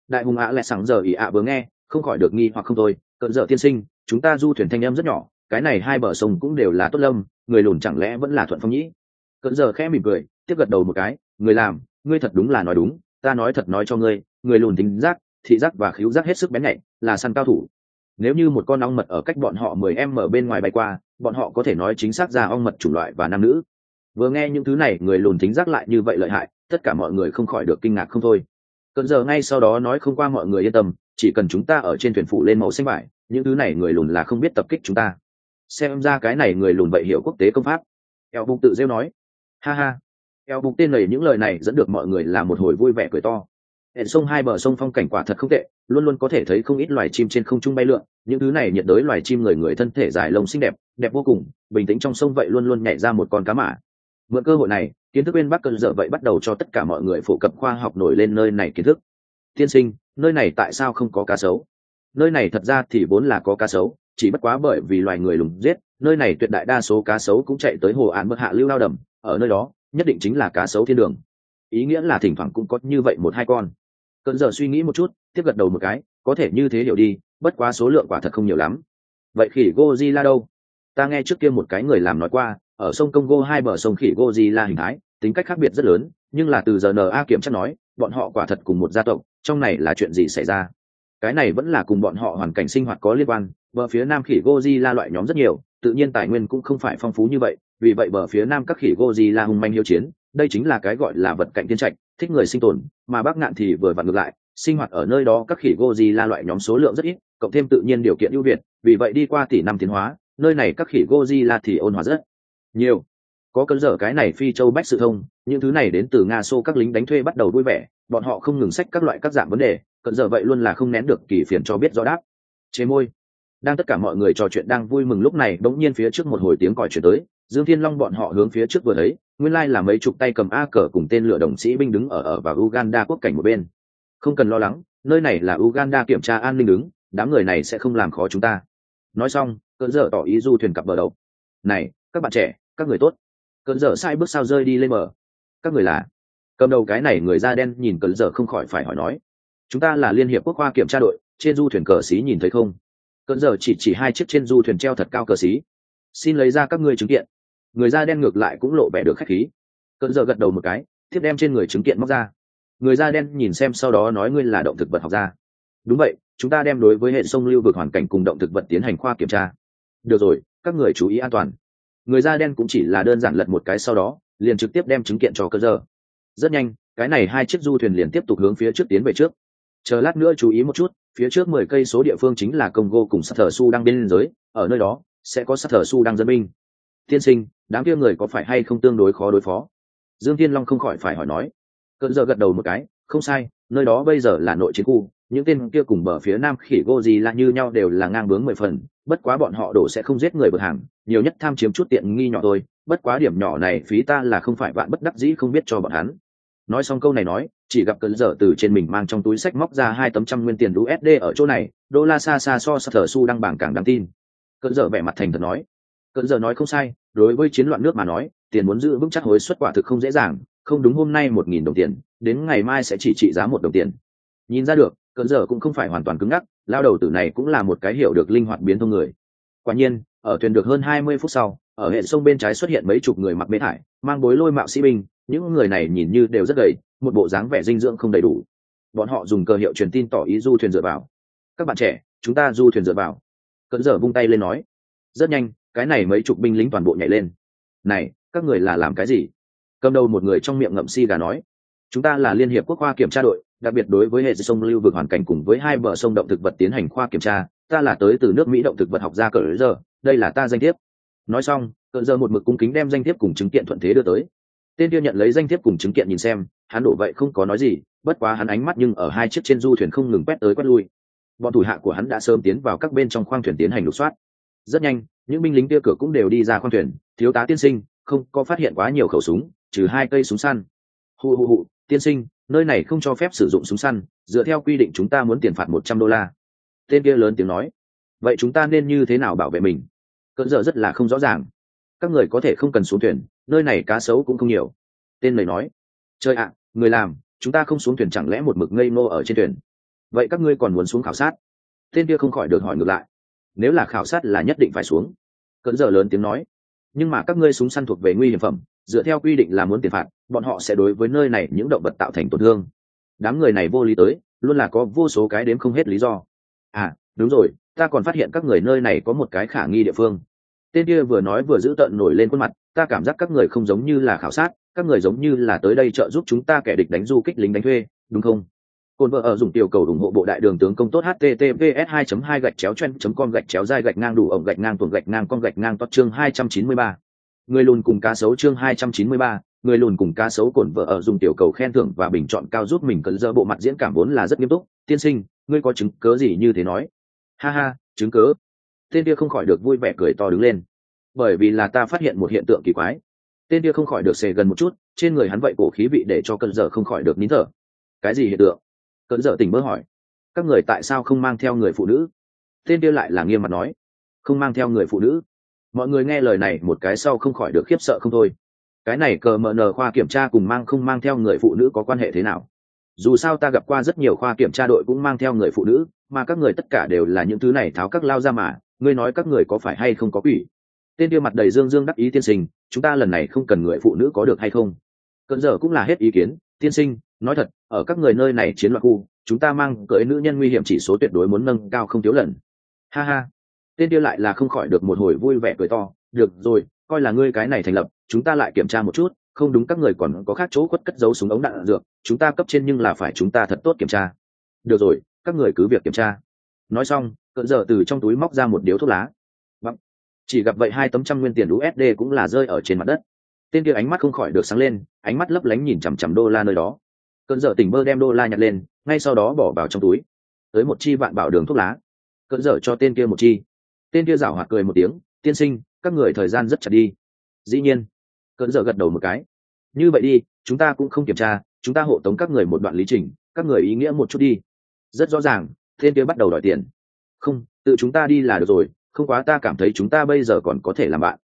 Đại hùng ạ lại sáng giờ ỉ ạ vừa nghe, không khỏi được nghi hoặc không thôi, cận giờ tiên sinh, chúng ta du thuyền thanh em rất nhỏ, cái này hai bờ sông cũng đều là tốt lâm, người lùn chẳng lẽ vẫn là thuận phong nhĩ? cận giờ khẽ mỉm cười, tiếp gật đầu một cái, người làm, ngươi thật đúng là nói đúng, ta nói thật nói cho ngươi, người lùn tính giác, thị giác và khíu giác hết sức bén nhạy, là săn cao thủ. Nếu như một con ong mật ở cách bọn họ mười em ở bên ngoài bay qua, bọn họ có thể nói chính xác ra ong mật chủng loại và nam nữ. Vừa nghe những thứ này, người lùn thính giác lại như vậy lợi hại, tất cả mọi người không khỏi được kinh ngạc không thôi. Cơn giờ ngay sau đó nói không qua mọi người yên tâm, chỉ cần chúng ta ở trên thuyền phụ lên màu xanh vải, những thứ này người lùn là không biết tập kích chúng ta. Xem ra cái này người lùn vậy hiểu quốc tế công pháp. Eo Bục tự rêu nói, ha ha. Eo Bục tên lầy những lời này dẫn được mọi người làm một hồi vui vẻ cười to hệ sông hai bờ sông phong cảnh quả thật không tệ, luôn luôn có thể thấy không ít loài chim trên không trung bay lượn, những thứ này nhiệt đới loài chim người người thân thể dài lông xinh đẹp đẹp vô cùng, bình tĩnh trong sông vậy luôn luôn nhảy ra một con cá mả mượn cơ hội này, kiến thức bên bắc cơn dở vậy bắt đầu cho tất cả mọi người phổ cập khoa học nổi lên nơi này kiến thức. Tiên sinh, nơi này tại sao không có cá sấu? Nơi này thật ra thì vốn là có cá sấu, chỉ bất quá bởi vì loài người lùng giết, nơi này tuyệt đại đa số cá sấu cũng chạy tới hồ án bậc hạ lưu lao đầm, ở nơi đó, nhất định chính là cá sấu thiên đường. Ý nghĩa là thỉnh thoảng cũng có như vậy một hai con cơn giờ suy nghĩ một chút, tiếp gật đầu một cái, có thể như thế hiểu đi, bất quá số lượng quả thật không nhiều lắm. Vậy khỉ gozilla đâu? Ta nghe trước kia một cái người làm nói qua, ở sông congo hai bờ sông khỉ gozilla hình thái, tính cách khác biệt rất lớn, nhưng là từ giờ na kiểm chắc nói, bọn họ quả thật cùng một gia tộc, trong này là chuyện gì xảy ra? Cái này vẫn là cùng bọn họ hoàn cảnh sinh hoạt có liên quan, bờ phía nam khỉ gozilla loại nhóm rất nhiều, tự nhiên tài nguyên cũng không phải phong phú như vậy, vì vậy bờ phía nam các khỉ gozilla hung manh hiếu chiến, đây chính là cái gọi là vật cạnh tiên trạch thích người sinh tồn, mà bác ngạn thì vừa vặn ngược lại, sinh hoạt ở nơi đó các khỉ Godzilla loại nhóm số lượng rất ít, cộng thêm tự nhiên điều kiện ưu việt, vì vậy đi qua tỷ năm tiến hóa, nơi này các khỉ Godzilla thì ôn hòa rất nhiều. Có cơn dở cái này phi châu bách sự thông, những thứ này đến từ nga xô các lính đánh thuê bắt đầu vui vẻ, bọn họ không ngừng sách các loại các dạng vấn đề cận giờ vậy luôn là không nén được kỳ phiền cho biết rõ đáp. Chế môi. Đang tất cả mọi người trò chuyện đang vui mừng lúc này đột nhiên phía trước một hồi tiếng còi chuyển tới, dương thiên long bọn họ hướng phía trước vừa thấy nguyên lai là mấy chục tay cầm a cờ cùng tên lửa đồng sĩ binh đứng ở ở và uganda quốc cảnh một bên. Không cần lo lắng, nơi này là uganda kiểm tra an ninh đứng, đám người này sẽ không làm khó chúng ta. Nói xong, cơn dở tỏ ý du thuyền cặp bờ đầu. Này, các bạn trẻ, các người tốt. Cơn dở sai bước sao rơi đi lên bờ. Các người là? Cầm đầu cái này người da đen nhìn cơn dở không khỏi phải hỏi nói. Chúng ta là liên hiệp quốc khoa kiểm tra đội, trên du thuyền cờ xí nhìn thấy không? Cơn dở chỉ chỉ hai chiếc trên du thuyền treo thật cao cờ xí. Xin lấy ra các ngươi chứng kiện người da đen ngược lại cũng lộ vẻ được khách khí. Cơn giờ gật đầu một cái tiếp đem trên người chứng kiện móc ra. Người da đen nhìn xem sau đó nói ngươi là động thực vật học gia. Đúng vậy, chúng ta đem đối với hệ sông lưu vực hoàn cảnh cùng động thực vật tiến hành khoa kiểm tra. Được rồi, các người chú ý an toàn. Người da đen cũng chỉ là đơn giản lật một cái sau đó, liền trực tiếp đem chứng kiện cho cơ giờ. Rất nhanh, cái này hai chiếc du thuyền liền tiếp tục hướng phía trước tiến về trước. Chờ lát nữa chú ý một chút, phía trước mười cây số địa phương chính là congo cùng sắc thờ su đang bên liên giới, ở nơi đó sẽ có sắc thờ su đang dân binh. Tiên sinh đám kia người có phải hay không tương đối khó đối phó? Dương thiên long không khỏi phải hỏi nói. Cơn giờ gật đầu một cái, không sai, nơi đó bây giờ là nội chiến khu, những tên kia cùng bờ phía nam khỉ gô gì là như nhau đều là ngang bướng mười phần, bất quá bọn họ đổ sẽ không giết người bậc hàng, nhiều nhất tham chiếm chút tiện nghi nhỏ thôi, bất quá điểm nhỏ này phí ta là không phải bạn bất đắc dĩ không biết cho bọn hắn. Nói xong câu này nói, chỉ gặp cơn dở từ trên mình mang trong túi sách móc ra hai tấm trăm nguyên tiền usd ở chỗ này, đô la xa xa so sờ su đăng bảng càng đáng tin. Cơn dở vẻ mặt thành thật nói cơn giờ nói không sai, đối với chiến loạn nước mà nói, tiền muốn giữ vững chắc hối suất quả thực không dễ dàng, không đúng hôm nay một nghìn đồng tiền, đến ngày mai sẽ chỉ trị giá một đồng tiền. Nhìn ra được cơn giờ cũng không phải hoàn toàn cứng ngắc, lao đầu tử này cũng là một cái hiểu được linh hoạt biến thông người. Quả nhiên, ở thuyền được hơn hai mươi phút sau, ở hệ sông bên trái xuất hiện mấy chục người mặc mê thải, mang bối lôi mạo sĩ binh, những người này nhìn như đều rất gầy một bộ dáng vẻ dinh dưỡng không đầy đủ. Bọn họ dùng cờ hiệu truyền tin tỏ ý du thuyền dựa vào. Các bạn trẻ, chúng ta du thuyền dựa vào. Cơn giờ vung tay lên nói. Rất nhanh cái này mấy chục binh lính toàn bộ nhảy lên. Này, các người là làm cái gì? Cầm đầu một người trong miệng ngậm si gà nói. Chúng ta là liên hiệp quốc khoa kiểm tra đội, đặc biệt đối với hệ sông lưu vực hoàn cảnh cùng với hai bờ sông động thực vật tiến hành khoa kiểm tra, ta là tới từ nước mỹ động thực vật học gia cỡ giờ, đây là ta danh thiếp. Nói xong cỡ giờ một mực cung kính đem danh thiếp cùng chứng kiện thuận thế đưa tới. Tên kia nhận lấy danh thiếp cùng chứng kiện nhìn xem, hắn đổ vậy không có nói gì, bất quá hắn ánh mắt nhưng ở hai chiếc trên du thuyền không ngừng quét tới quét lui. Bọn thủ hạ của hắn đã sớm tiến vào các bên trong khoang thuyền tiến hành lục soát. Rất nhanh những binh lính kia cửa cũng đều đi ra khoang thuyền, thiếu tá tiên sinh, không có phát hiện quá nhiều khẩu súng, trừ hai cây súng săn. Hù hù hù tiên sinh, nơi này không cho phép sử dụng súng săn, dựa theo quy định chúng ta muốn tiền phạt một trăm đô la. Tên kia lớn tiếng nói. Vậy chúng ta nên như thế nào bảo vệ mình? Cỡ giờ rất là không rõ ràng. Các người có thể không cần xuống thuyền, nơi này cá sấu cũng không nhiều. Tên này nói. Chơi ạ, người làm, chúng ta không xuống thuyền chẳng lẽ một mực ngây ngô ở trên thuyền? Vậy các ngươi còn muốn xuống khảo sát? Tên kia không khỏi được hỏi ngược lại. Nếu là khảo sát là nhất định phải xuống cỡ giờ lớn tiếng nói. Nhưng mà các ngươi súng săn thuộc về nguy hiểm phẩm, dựa theo quy định là muốn tiền phạt, bọn họ sẽ đối với nơi này những động vật tạo thành tổn thương. Đám người này vô lý tới, luôn là có vô số cái đếm không hết lý do. À đúng rồi, ta còn phát hiện các người nơi này có một cái khả nghi địa phương. Tên kia vừa nói vừa giữ tợn nổi lên khuôn mặt, ta cảm giác các người không giống như là khảo sát, các người giống như là tới đây trợ giúp chúng ta kẻ địch đánh du kích lính đánh thuê, đúng không? Côn vợ ở dùng tiểu cầu ủng hộ bộ đại đường tướng công tốt https 2 2 gạch chéo chen com gạch chéo dai gạch ngang đủ ổng gạch ngang tuồng gạch ngang con gạch ngang tốt chương 293 người lùn cùng cá sấu chương 293 người lùn cùng cá sấu cồn vợ ở dùng tiểu cầu khen thưởng và bình chọn cao giúp mình cần dơ bộ mặt diễn cảm vốn là rất nghiêm túc. Tiên sinh, ngươi có chứng cớ gì như thế nói? Ha ha, chứng cớ tên kia không khỏi được vui vẻ cười to đứng lên. Bởi vì là ta phát hiện một hiện tượng kỳ quái. Tên kia không khỏi được xề gần một chút, trên người hắn vậy cổ khí vị để cho cần dơ không khỏi được nín thở. Cái gì hiện tượng? Cơn dở tỉnh mơ hỏi, các người tại sao không mang theo người phụ nữ? Tên kia lại là nghiêm mặt nói, không mang theo người phụ nữ. Mọi người nghe lời này một cái sau không khỏi được khiếp sợ không thôi. Cái này cờ mờ nờ khoa kiểm tra cùng mang không mang theo người phụ nữ có quan hệ thế nào? Dù sao ta gặp qua rất nhiều khoa kiểm tra đội cũng mang theo người phụ nữ, mà các người tất cả đều là những thứ này tháo các lao ra mà, ngươi nói các người có phải hay không có quỷ? Tên kia mặt đầy dương dương đắc ý tiên sinh, chúng ta lần này không cần người phụ nữ có được hay không? Cận giờ cũng là hết ý kiến, tiên sinh nói thật, ở các người nơi này chiến loạn khu, chúng ta mang cưỡi nữ nhân nguy hiểm chỉ số tuyệt đối muốn nâng cao không thiếu lần. Ha ha. Tên kia lại là không khỏi được một hồi vui vẻ cười to. Được rồi, coi là ngươi cái này thành lập, chúng ta lại kiểm tra một chút, không đúng các người còn có khác chỗ quất cất giấu súng ống đạn dược, chúng ta cấp trên nhưng là phải chúng ta thật tốt kiểm tra. Được rồi, các người cứ việc kiểm tra. Nói xong, cỡ giờ từ trong túi móc ra một điếu thuốc lá. Vâng. chỉ gặp vậy hai tấm trăm nguyên tiền usd cũng là rơi ở trên mặt đất. Tên kia ánh mắt không khỏi được sáng lên, ánh mắt lấp lánh nhìn chằm chằm đô la nơi đó cơn dở tỉnh bơ đem đô la nhặt lên, ngay sau đó bỏ vào trong túi. Tới một chi vạn bảo đường thuốc lá. Cơn dở cho tên kia một chi. Tên kia rảo hoạt cười một tiếng, tiên sinh, các người thời gian rất chặt đi. Dĩ nhiên, cơn dở gật đầu một cái. Như vậy đi, chúng ta cũng không kiểm tra, chúng ta hộ tống các người một đoạn lý trình, các người ý nghĩa một chút đi. Rất rõ ràng, tên kia bắt đầu đòi tiền. Không, tự chúng ta đi là được rồi, không quá ta cảm thấy chúng ta bây giờ còn có thể làm bạn.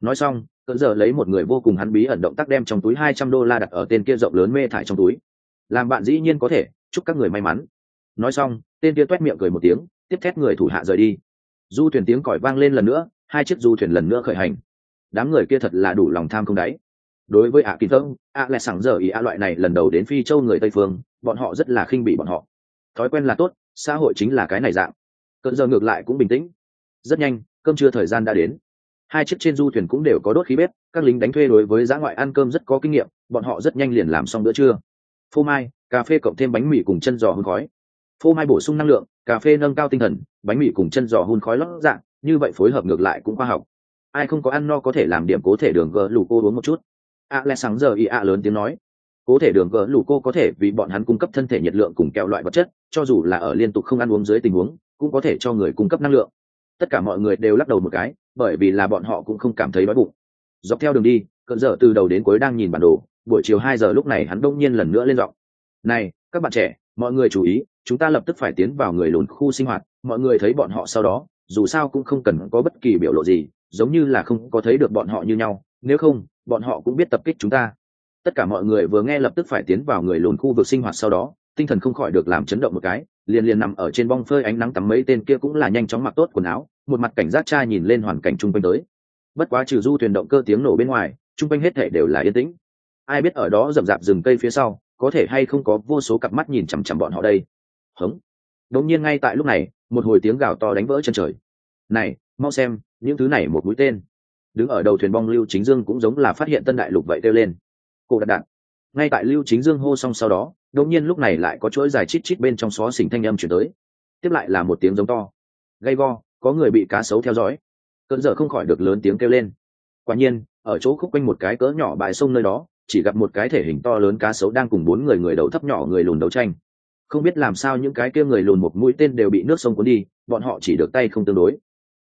Nói xong cỡ giờ lấy một người vô cùng hắn bí ẩn động tác đem trong túi hai trăm đô la đặt ở tên kia rộng lớn mê thải trong túi làm bạn dĩ nhiên có thể, chúc các người may mắn. Nói xong, tên kia t u é t miệng cười một tiếng, tiếp thét người thủ hạ rời đi. Du thuyền tiếng còi vang lên lần nữa, hai chiếc du thuyền lần nữa khởi hành. Đám người kia thật là đủ lòng tham không đáy. Đối với ạ kỳ tông, ạ lại sẵn giờ ý ạ loại này lần đầu đến phi châu người tây phương, bọn họ rất là khinh bị bọn họ. Thói quen là tốt, xã hội chính là cái này dạng. Cơn giờ ngược lại cũng bình tĩnh. Rất nhanh, cơm trưa thời gian đã đến. Hai chiếc trên du thuyền cũng đều có đốt khí bếp, các lính đánh thuê đối với giã ngoại ăn cơm rất có kinh nghiệm, bọn họ rất nhanh liền làm xong bữa trưa phô mai, cà phê cộng thêm bánh mì cùng chân giò hun khói. Phô mai bổ sung năng lượng, cà phê nâng cao tinh thần, bánh mì cùng chân giò hun khói lót dạng, như vậy phối hợp ngược lại cũng khoa học. Ai không có ăn no có thể làm điểm cố thể đường gỡ lù cô uống một chút. A lẽ sáng giờ ý ạ lớn tiếng nói. Cố thể đường gỡ lù cô có thể vì bọn hắn cung cấp thân thể nhiệt lượng cùng kẹo loại vật chất, cho dù là ở liên tục không ăn uống dưới tình huống, cũng có thể cho người cung cấp năng lượng. Tất cả mọi người đều lắc đầu một cái, bởi vì là bọn họ cũng không cảm thấy đói bụng. Dọc theo đường đi cận dở từ đầu đến cuối đang nhìn bản đồ buổi chiều hai giờ lúc này hắn đông nhiên lần nữa lên giọng. Này, các bạn trẻ, mọi người chú ý, chúng ta lập tức phải tiến vào người lùn khu sinh hoạt, mọi người thấy bọn họ sau đó, dù sao cũng không cần có bất kỳ biểu lộ gì, giống như là không có thấy được bọn họ như nhau, nếu không, bọn họ cũng biết tập kích chúng ta. Tất cả mọi người vừa nghe lập tức phải tiến vào người lùn khu vực sinh hoạt sau đó, tinh thần không khỏi được làm chấn động một cái, liền liền nằm ở trên bong phơi ánh nắng tắm mấy tên kia cũng là nhanh chóng mặc tốt quần áo, một mặt cảnh giác cha nhìn lên hoàn cảnh chung quanh tới. Bất quá trừ du thuyền động cơ tiếng nổ bên ngoài, chung quanh hết thể đều là yên tĩnh ai biết ở đó rậm rạp rừng cây phía sau, có thể hay không có vô số cặp mắt nhìn chằm chằm bọn họ đây? Hống. Đột nhiên ngay tại lúc này, một hồi tiếng gào to đánh vỡ chân trời. Này, mau xem, những thứ này một mũi tên. Đứng ở đầu thuyền bong lưu chính dương cũng giống là phát hiện tân đại lục vậy kêu lên. Cô đặt đạn ngay tại lưu chính dương hô xong sau đó đột nhiên lúc này lại có chuỗi dài chít chít bên trong xó xỉnh thanh âm chuyển tới. Tiếp lại là một tiếng giống to. Gay go, có người bị cá sấu theo dõi. Cơn dở không khỏi được lớn tiếng kêu lên. Quả nhiên, ở chỗ khúc quanh một cái cỡ nhỏ bãi sông nơi đó chỉ gặp một cái thể hình to lớn cá sấu đang cùng bốn người người đầu thấp nhỏ người lùn đấu tranh. Không biết làm sao những cái kia người lùn một mũi tên đều bị nước sông cuốn đi, bọn họ chỉ được tay không tương đối.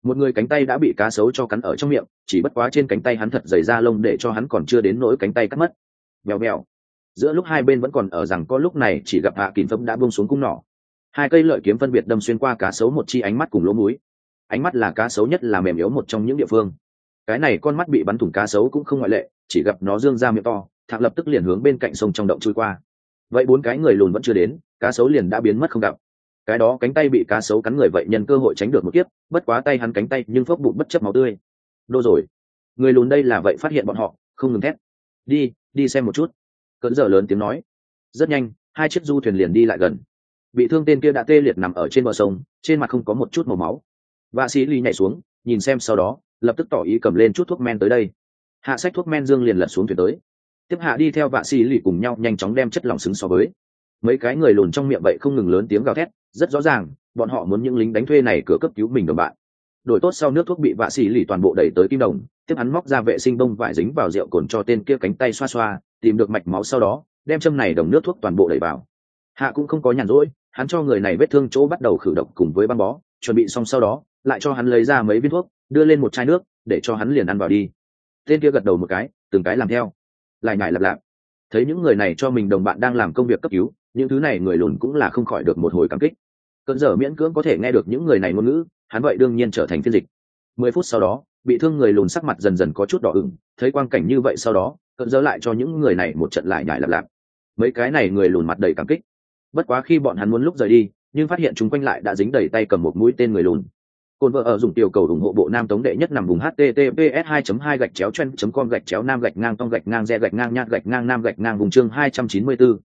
Một người cánh tay đã bị cá sấu cho cắn ở trong miệng, chỉ bất quá trên cánh tay hắn thật dày da lông để cho hắn còn chưa đến nỗi cánh tay cắt mất. Mèo mèo. Giữa lúc hai bên vẫn còn ở rằng có lúc này chỉ gặp hạ kín phâm đã bông xuống cung nỏ. Hai cây lợi kiếm phân biệt đâm xuyên qua cá sấu một chi ánh mắt cùng lỗ múi ánh mắt là cá sấu nhất là mềm yếu một trong những địa phương cái này con mắt bị bắn thủng cá sấu cũng không ngoại lệ, chỉ gặp nó dương ra miệng to thạc lập tức liền hướng bên cạnh sông trong động trôi qua. Vậy bốn cái người lùn vẫn chưa đến, cá sấu liền đã biến mất không gặp. Cái đó cánh tay bị cá sấu cắn người vậy nhân cơ hội tránh được một kiếp, bất quá tay hắn cánh tay nhưng phốc bụng bất chấp máu tươi. Đô rồi. Người lùn đây là vậy phát hiện bọn họ, không ngừng thét. Đi đi xem một chút. Cỡn giờ lớn tiếng nói. Rất nhanh, hai chiếc du thuyền liền đi lại gần. Bị thương tên kia đã tê liệt nằm ở trên bờ sông, trên mặt không có một chút màu máu. Vạ sĩ ly nhảy xuống, nhìn xem sau đó lập tức tỏ ý cầm lên chút thuốc men tới đây. Hạ sách thuốc men dương liền lật xuống thuyền tới. Tiếp hạ đi theo vạ xì lì cùng nhau nhanh chóng đem chất lỏng xứng so với. Mấy cái người lùn trong miệng vậy không ngừng lớn tiếng gào thét, rất rõ ràng, bọn họ muốn những lính đánh thuê này cửa cấp cứu mình đồng bạn. Đổi tốt sau nước thuốc bị vạ xì lì toàn bộ đẩy tới kim đồng, tiếp hắn móc ra vệ sinh bông vải dính vào rượu cồn cho tên kia cánh tay xoa xoa, tìm được mạch máu sau đó, đem châm này đồng nước thuốc toàn bộ đẩy vào. Hạ cũng không có nhàn rỗi, hắn cho người này vết thương chỗ bắt đầu khử độc cùng với băng bó, chuẩn bị xong sau đó, lại cho hắn lấy ra mấy viên thuốc đưa lên một chai nước, để cho hắn liền ăn vào đi. Tên kia gật đầu một cái, từng cái làm theo. Lại ngại lặp lạp thấy những người này cho mình đồng bạn đang làm công việc cấp cứu, những thứ này người lùn cũng là không khỏi được một hồi cảm kích. Cơn dở miễn cưỡng có thể nghe được những người này ngôn ngữ, hắn vậy đương nhiên trở thành phiên dịch. Mười phút sau đó, bị thương người lùn sắc mặt dần dần có chút đỏ ửng, thấy quang cảnh như vậy sau đó, cơn dở lại cho những người này một trận lại nhải lặp lạp mấy cái này người lùn mặt đầy cảm kích. Bất quá khi bọn hắn muốn lúc rời đi, nhưng phát hiện chúng quanh lại đã dính đầy tay cầm một mũi tên người lùn. Côn vợ ở dùng tiểu cầu ủng hộ bộ nam tống đệ nhất nằm vùng https 2 2 gạch chéo chen com gạch chéo nam gạch ngang tông gạch ngang re gạch ngang nhạt gạch ngang nam gạch ngang vùng chương 294.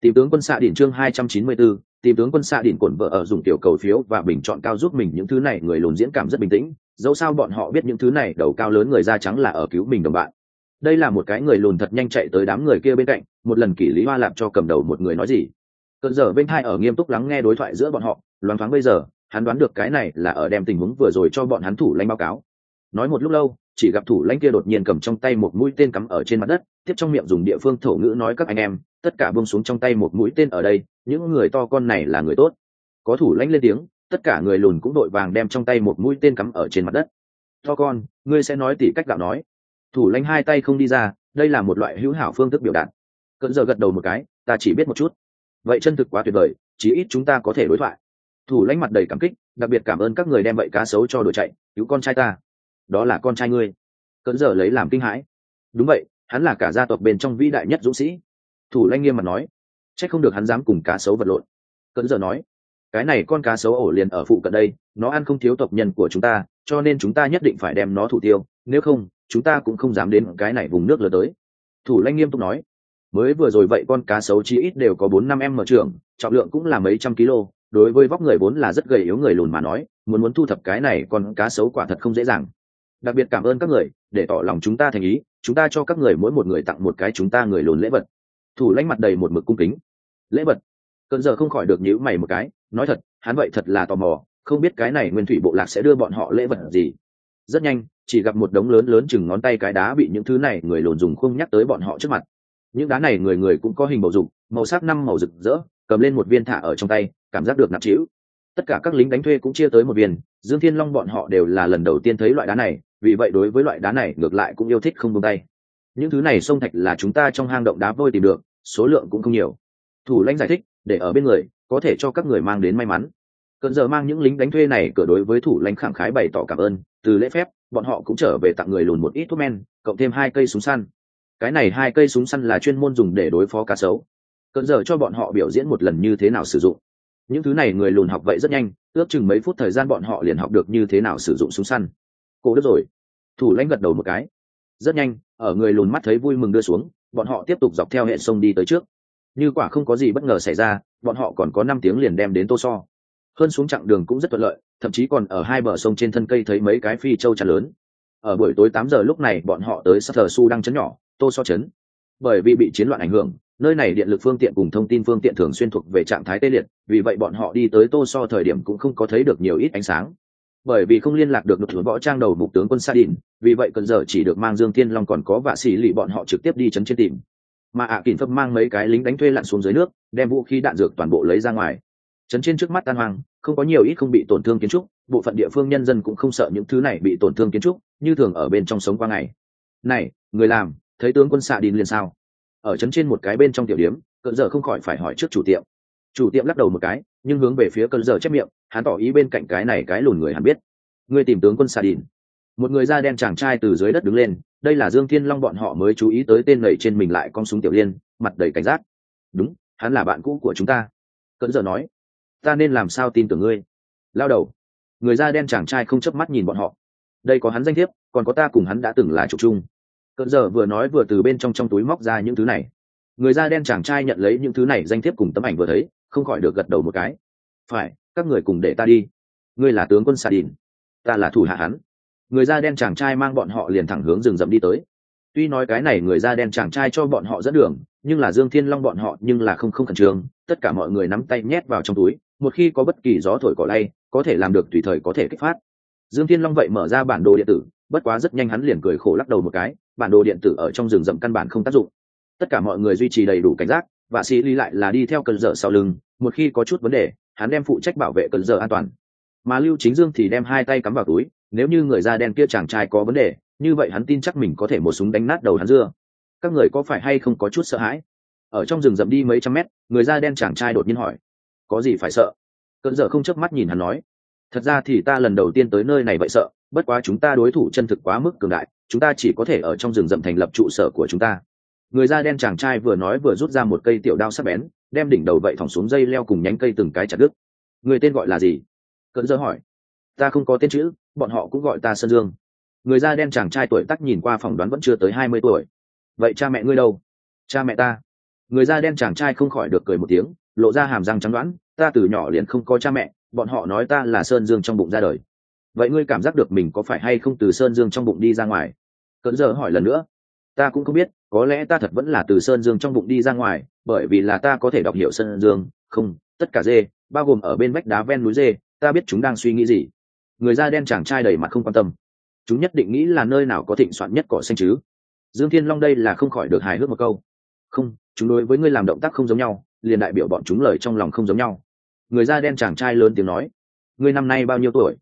Tìm tướng quân xạ đỉnh chương 294, tìm tướng quân xạ đỉnh cổn vợ ở dùng tiểu cầu phiếu và bình chọn cao giúp mình những thứ này người lùn diễn cảm rất bình tĩnh, dẫu sao bọn họ biết những thứ này đầu cao lớn người da trắng là ở cứu mình đồng bạn. Đây là một cái người lùn thật nhanh chạy tới đám người kia bên cạnh, một lần kỷ lý hoa lạp cho cầm đầu một người nói gì. Cơn giờ bên hai ở nghiêm túc lắng nghe đối thoại giữa bọn họ, loáng thoáng bây giờ, hắn đoán được cái này là ở đem tình huống vừa rồi cho bọn hắn thủ lãnh báo cáo. Nói một lúc lâu, chỉ gặp thủ lãnh kia đột nhiên cầm trong tay một mũi tên cắm ở trên mặt đất, tiếp trong miệng dùng địa phương thổ ngữ nói các anh em, tất cả buông xuống trong tay một mũi tên ở đây, những người to con này là người tốt. Có thủ lãnh lên tiếng, tất cả người lùn cũng đội vàng đem trong tay một mũi tên cắm ở trên mặt đất. To con, ngươi sẽ nói tỉ cách gạo nói. Thủ lãnh hai tay không đi ra, đây là một loại hữu hảo phương thức biểu đạt. Cận giờ gật đầu một cái, ta chỉ biết một chút. Vậy chân thực quá tuyệt vời, chí ít chúng ta có thể đối thoại thủ lãnh mặt đầy cảm kích, đặc biệt cảm ơn các người đem vậy cá sấu cho đội chạy, cứu con trai ta. Đó là con trai ngươi. Cỡn giờ lấy làm kinh hãi. Đúng vậy, hắn là cả gia tộc bên trong vĩ đại nhất dũng sĩ. Thủ lãnh nghiêm mặt nói c h ắ c không được hắn dám cùng cá sấu vật lộn. Cỡn giờ nói, cái này con cá sấu ổ liền ở phụ cận đây, nó ăn không thiếu tộc nhân của chúng ta, cho nên chúng ta nhất định phải đem nó thủ tiêu, nếu không, chúng ta cũng không dám đến cái này vùng nước lừa tới. Thủ lãnh nghiêm túc nói, mới vừa rồi vậy con cá sấu chi ít đều có bốn năm em mở trường, trọng lượng cũng là mấy trăm kg đối với vóc người vốn là rất gầy yếu người lùn mà nói, muốn muốn thu thập cái này còn cá sấu quả thật không dễ dàng. Đặc biệt cảm ơn các người, để tỏ lòng chúng ta thành ý, chúng ta cho các người mỗi một người tặng một cái chúng ta người lùn lễ vật. Thủ lãnh mặt đầy một mực cung kính. Lễ vật? Cơn giờ không khỏi được nhíu mày một cái, nói thật, hắn vậy thật là tò mò, không biết cái này nguyên thủy bộ lạc sẽ đưa bọn họ lễ vật gì. Rất nhanh, chỉ gặp một đống lớn lớn chừng ngón tay cái đá bị những thứ này người lùn dùng không nhắc tới bọn họ trước mặt. Những đá này người người cũng có hình bầu dục, màu sắc năm màu rực rỡ, cầm lên một viên thả ở trong tay cảm giác được nặng trĩu. Tất cả các lính đánh thuê cũng chia tới một viên, dương thiên long bọn họ đều là lần đầu tiên thấy loại đá này, vì vậy đối với loại đá này ngược lại cũng yêu thích không tung tay. Những thứ này sông thạch là chúng ta trong hang động đá vôi tìm được, số lượng cũng không nhiều. Thủ lãnh giải thích, để ở bên người, có thể cho các người mang đến may mắn. Cận giờ mang những lính đánh thuê này cửa đối với thủ lãnh khẳng khái bày tỏ cảm ơn, từ lễ phép, bọn họ cũng trở về tặng người lùn một ít thuốc men, cộng thêm hai cây súng săn. Cái này hai cây súng săn là chuyên môn dùng để đối phó cá sấu. Cận giờ cho bọn họ biểu diễn một lần như thế nào sử dụng những thứ này người lùn học vậy rất nhanh ước chừng mấy phút thời gian bọn họ liền học được như thế nào sử dụng súng săn. Cô đất rồi. Thủ lãnh gật đầu một cái. Rất nhanh ở người lùn mắt thấy vui mừng đưa xuống bọn họ tiếp tục dọc theo hệ sông đi tới trước. Như quả không có gì bất ngờ xảy ra bọn họ còn có năm tiếng liền đem đến tô so. Hơn xuống chặng đường cũng rất thuận lợi thậm chí còn ở hai bờ sông trên thân cây thấy mấy cái phi châu trà lớn. Ở buổi tối tám giờ lúc này bọn họ tới Sutter Su đang chấn nhỏ, Tô So chấn. Bởi vì bị chiến loạn ảnh hưởng, nơi này điện lực phương tiện cùng thông tin phương tiện thường xuyên thuộc về trạng thái tê liệt, vì vậy bọn họ đi tới tô so thời điểm cũng không có thấy được nhiều ít ánh sáng. Bởi vì không liên lạc được được võ trang đầu mục tướng quân sa đình vì vậy cần giờ chỉ được mang dương thiên long còn có vạ xỉ lì bọn họ trực tiếp đi chấn trên tìm. Mà ạ à kỳn mang mấy cái lính đánh thuê lặn xuống dưới nước, đem vũ khí đạn dược toàn bộ lấy ra ngoài. Chấn trên trước mắt tan hoang, không có nhiều ít không bị tổn thương kiến trúc, bộ phận địa phương nhân dân cũng không sợ những thứ này bị tổn thương kiến trúc, như thường ở bên trong sống qua ngày. Này, người làm, thấy tướng quân xạ đình liền sao? Ở trấn trên một cái bên trong tiểu điếm cận giờ không khỏi phải hỏi trước chủ tiệm. Chủ tiệm lắc đầu một cái, nhưng hướng về phía cận giờ chép miệng, hắn tỏ ý bên cạnh cái này cái lùn người hắn biết. Người tìm tướng quân xà đìn một người da đen chàng trai từ dưới đất đứng lên, đây là dương thiên long bọn họ mới chú ý tới tên lầy trên mình lại con súng tiểu liên, mặt đầy cảnh giác. Đúng, hắn là bạn cũ của chúng ta. Cận giờ nói, ta nên làm sao tin tưởng ngươi? Lao đầu. Người da đen chàng trai không chớp mắt nhìn bọn họ. Đây có hắn danh thiếp, còn có ta cùng hắn đã từng là trục chung cận giờ vừa nói vừa từ bên trong trong túi móc ra những thứ này. Người da đen chàng trai nhận lấy những thứ này danh thiếp cùng tấm ảnh vừa thấy, không khỏi được gật đầu một cái. Phải, các người cùng để ta đi. Ngươi là tướng quân xà đình ta là thủ hạ hắn. Người da đen chàng trai mang bọn họ liền thẳng hướng rừng rậm đi tới. Tuy nói cái này người da đen chàng trai cho bọn họ dẫn đường, nhưng là dương thiên long bọn họ nhưng là không không khẩn trương, tất cả mọi người nắm tay nhét vào trong túi, một khi có bất kỳ gió thổi cỏ lay, có thể làm được tùy thời có thể kích phát. Dương thiên long vậy mở ra bản đồ điện tử, bất quá rất nhanh hắn liền cười khổ lắc đầu một cái bản đồ điện tử ở trong rừng rậm căn bản không tác dụng. Tất cả mọi người duy trì đầy đủ cảnh giác, và sĩ ly lại là đi theo cơn dở sau lưng, một khi có chút vấn đề, hắn đem phụ trách bảo vệ cơn dở an toàn. Mà lưu chính dương thì đem hai tay cắm vào túi, nếu như người da đen kia chàng trai có vấn đề, như vậy hắn tin chắc mình có thể một súng đánh nát đầu hắn dưa. Các người có phải hay không có chút sợ hãi? Ở trong rừng rậm đi mấy trăm mét, người da đen chàng trai đột nhiên hỏi, có gì phải sợ? Cơn dở không chớp mắt nhìn hắn nói thật ra thì ta lần đầu tiên tới nơi này vậy sợ, bất quá chúng ta đối thủ chân thực quá mức cường đại, chúng ta chỉ có thể ở trong rừng rậm thành lập trụ sở của chúng ta. Người da đen chàng trai vừa nói vừa rút ra một cây tiểu đao sắc bén, đem đỉnh đầu vậy thòng xuống dây leo cùng nhánh cây từng cái chặt đứt. Người tên gọi là gì? Cận dơ hỏi. Ta không có tên chữ, bọn họ cũng gọi ta sơn dương. Người da đen chàng trai tuổi tác nhìn qua phỏng đoán vẫn chưa tới hai mươi tuổi. Vậy cha mẹ ngươi đâu? Cha mẹ ta. Người da đen chàng trai không khỏi được cười một tiếng, lộ ra hàm răng trắng đoán, ta từ nhỏ liền không có cha mẹ bọn họ nói ta là sơn dương trong bụng ra đời. Vậy ngươi cảm giác được mình có phải hay không từ sơn dương trong bụng đi ra ngoài? Cận giờ hỏi lần nữa. Ta cũng không biết, có lẽ ta thật vẫn là từ sơn dương trong bụng đi ra ngoài, bởi vì là ta có thể đọc hiểu sơn dương. Không, tất cả dê, bao gồm ở bên vách đá ven núi dê, ta biết chúng đang suy nghĩ gì. Người da đen chàng trai đầy mặt không quan tâm. Chúng nhất định nghĩ là nơi nào có thịnh soạn nhất cỏ xanh chứ. Dương thiên long đây là không khỏi được hài hước một câu. Không, chúng đối với ngươi làm động tác không giống nhau, liền đại biểu bọn chúng lời trong lòng không giống nhau người da đen chàng trai lớn tiếng nói, ngươi năm nay bao nhiêu tuổi?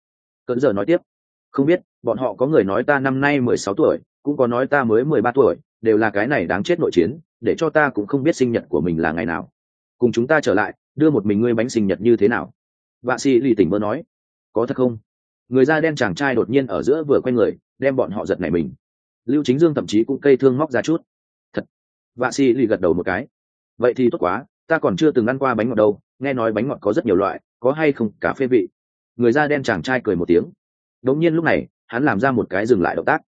Cận giờ nói tiếp, không biết, bọn họ có người nói ta năm nay mười sáu tuổi, cũng có nói ta mới mười ba tuổi, đều là cái này đáng chết nội chiến, để cho ta cũng không biết sinh nhật của mình là ngày nào. Cùng chúng ta trở lại, đưa một mình ngươi bánh sinh nhật như thế nào? Vạ sĩ lì tỉnh mơ nói, có thật không? Người da đen chàng trai đột nhiên ở giữa vừa quay người, đem bọn họ giật nảy mình. Lưu chính dương thậm chí cũng cây thương móc ra chút. Thật. Vạ sĩ lì gật đầu một cái, vậy thì tốt quá, ta còn chưa từng ăn qua bánh ngọt đâu nghe nói bánh ngọt có rất nhiều loại, có hay không, cà phê vị. Người da đen chàng trai cười một tiếng. Đống nhiên lúc này, hắn làm ra một cái dừng lại động tác.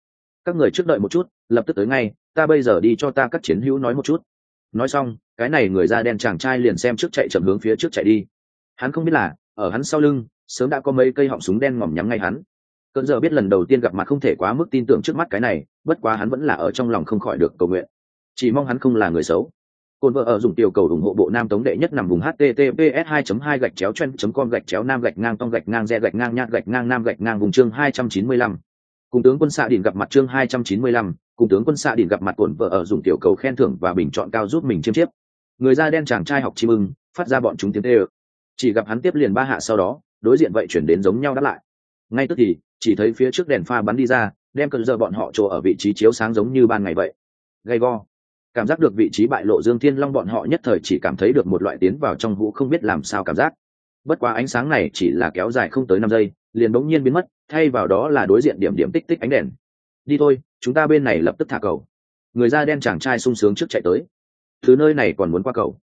Các người trước đợi một chút, lập tức tới ngay, ta bây giờ đi cho ta các chiến hữu nói một chút. Nói xong, cái này người da đen chàng trai liền xem trước chạy chậm hướng phía trước chạy đi. Hắn không biết là, ở hắn sau lưng, sớm đã có mấy cây họng súng đen ngòm nhắm ngay hắn. Cơn giờ biết lần đầu tiên gặp mặt không thể quá mức tin tưởng trước mắt cái này, bất quá hắn vẫn là ở trong lòng không khỏi được cầu nguyện. Chỉ mong hắn không là người xấu. Côn vợ ở dùng tiểu cầu ủng hộ bộ nam tống đệ nhất nằm vùng https 2 2 gạch chéo chen com gạch chéo nam gạch ngang tông gạch ngang re gạch ngang nhạc gạch ngang nam gạch ngang vùng chương 295. cùng tướng quân xạ điển gặp mặt chương 295, cùng tướng quân xạ điển gặp mặt cồn vợ ở dùng tiểu cầu khen thưởng và bình chọn cao giúp mình chiêm chiếp. Người da đen chàng trai học chim ưng phát ra bọn chúng tiếng thê chỉ gặp hắn tiếp liền ba hạ sau đó đối diện vậy chuyển đến giống nhau đáp lại. Ngay tức thì chỉ thấy phía trước đèn pha bắn đi ra đem cơn giờ bọn họ chỗ ở vị trí chiếu sáng giống như ban ngày vậy. Gay go cảm giác được vị trí bại lộ dương thiên long bọn họ nhất thời chỉ cảm thấy được một loại tiến vào trong vũ không biết làm sao cảm giác. Bất quá ánh sáng này chỉ là kéo dài không tới năm giây, liền bỗng nhiên biến mất, thay vào đó là đối diện điểm điểm tích tích ánh đèn. Đi thôi, chúng ta bên này lập tức thả cầu. Người da đen chàng trai sung sướng trước chạy tới. Thứ nơi này còn muốn qua cầu?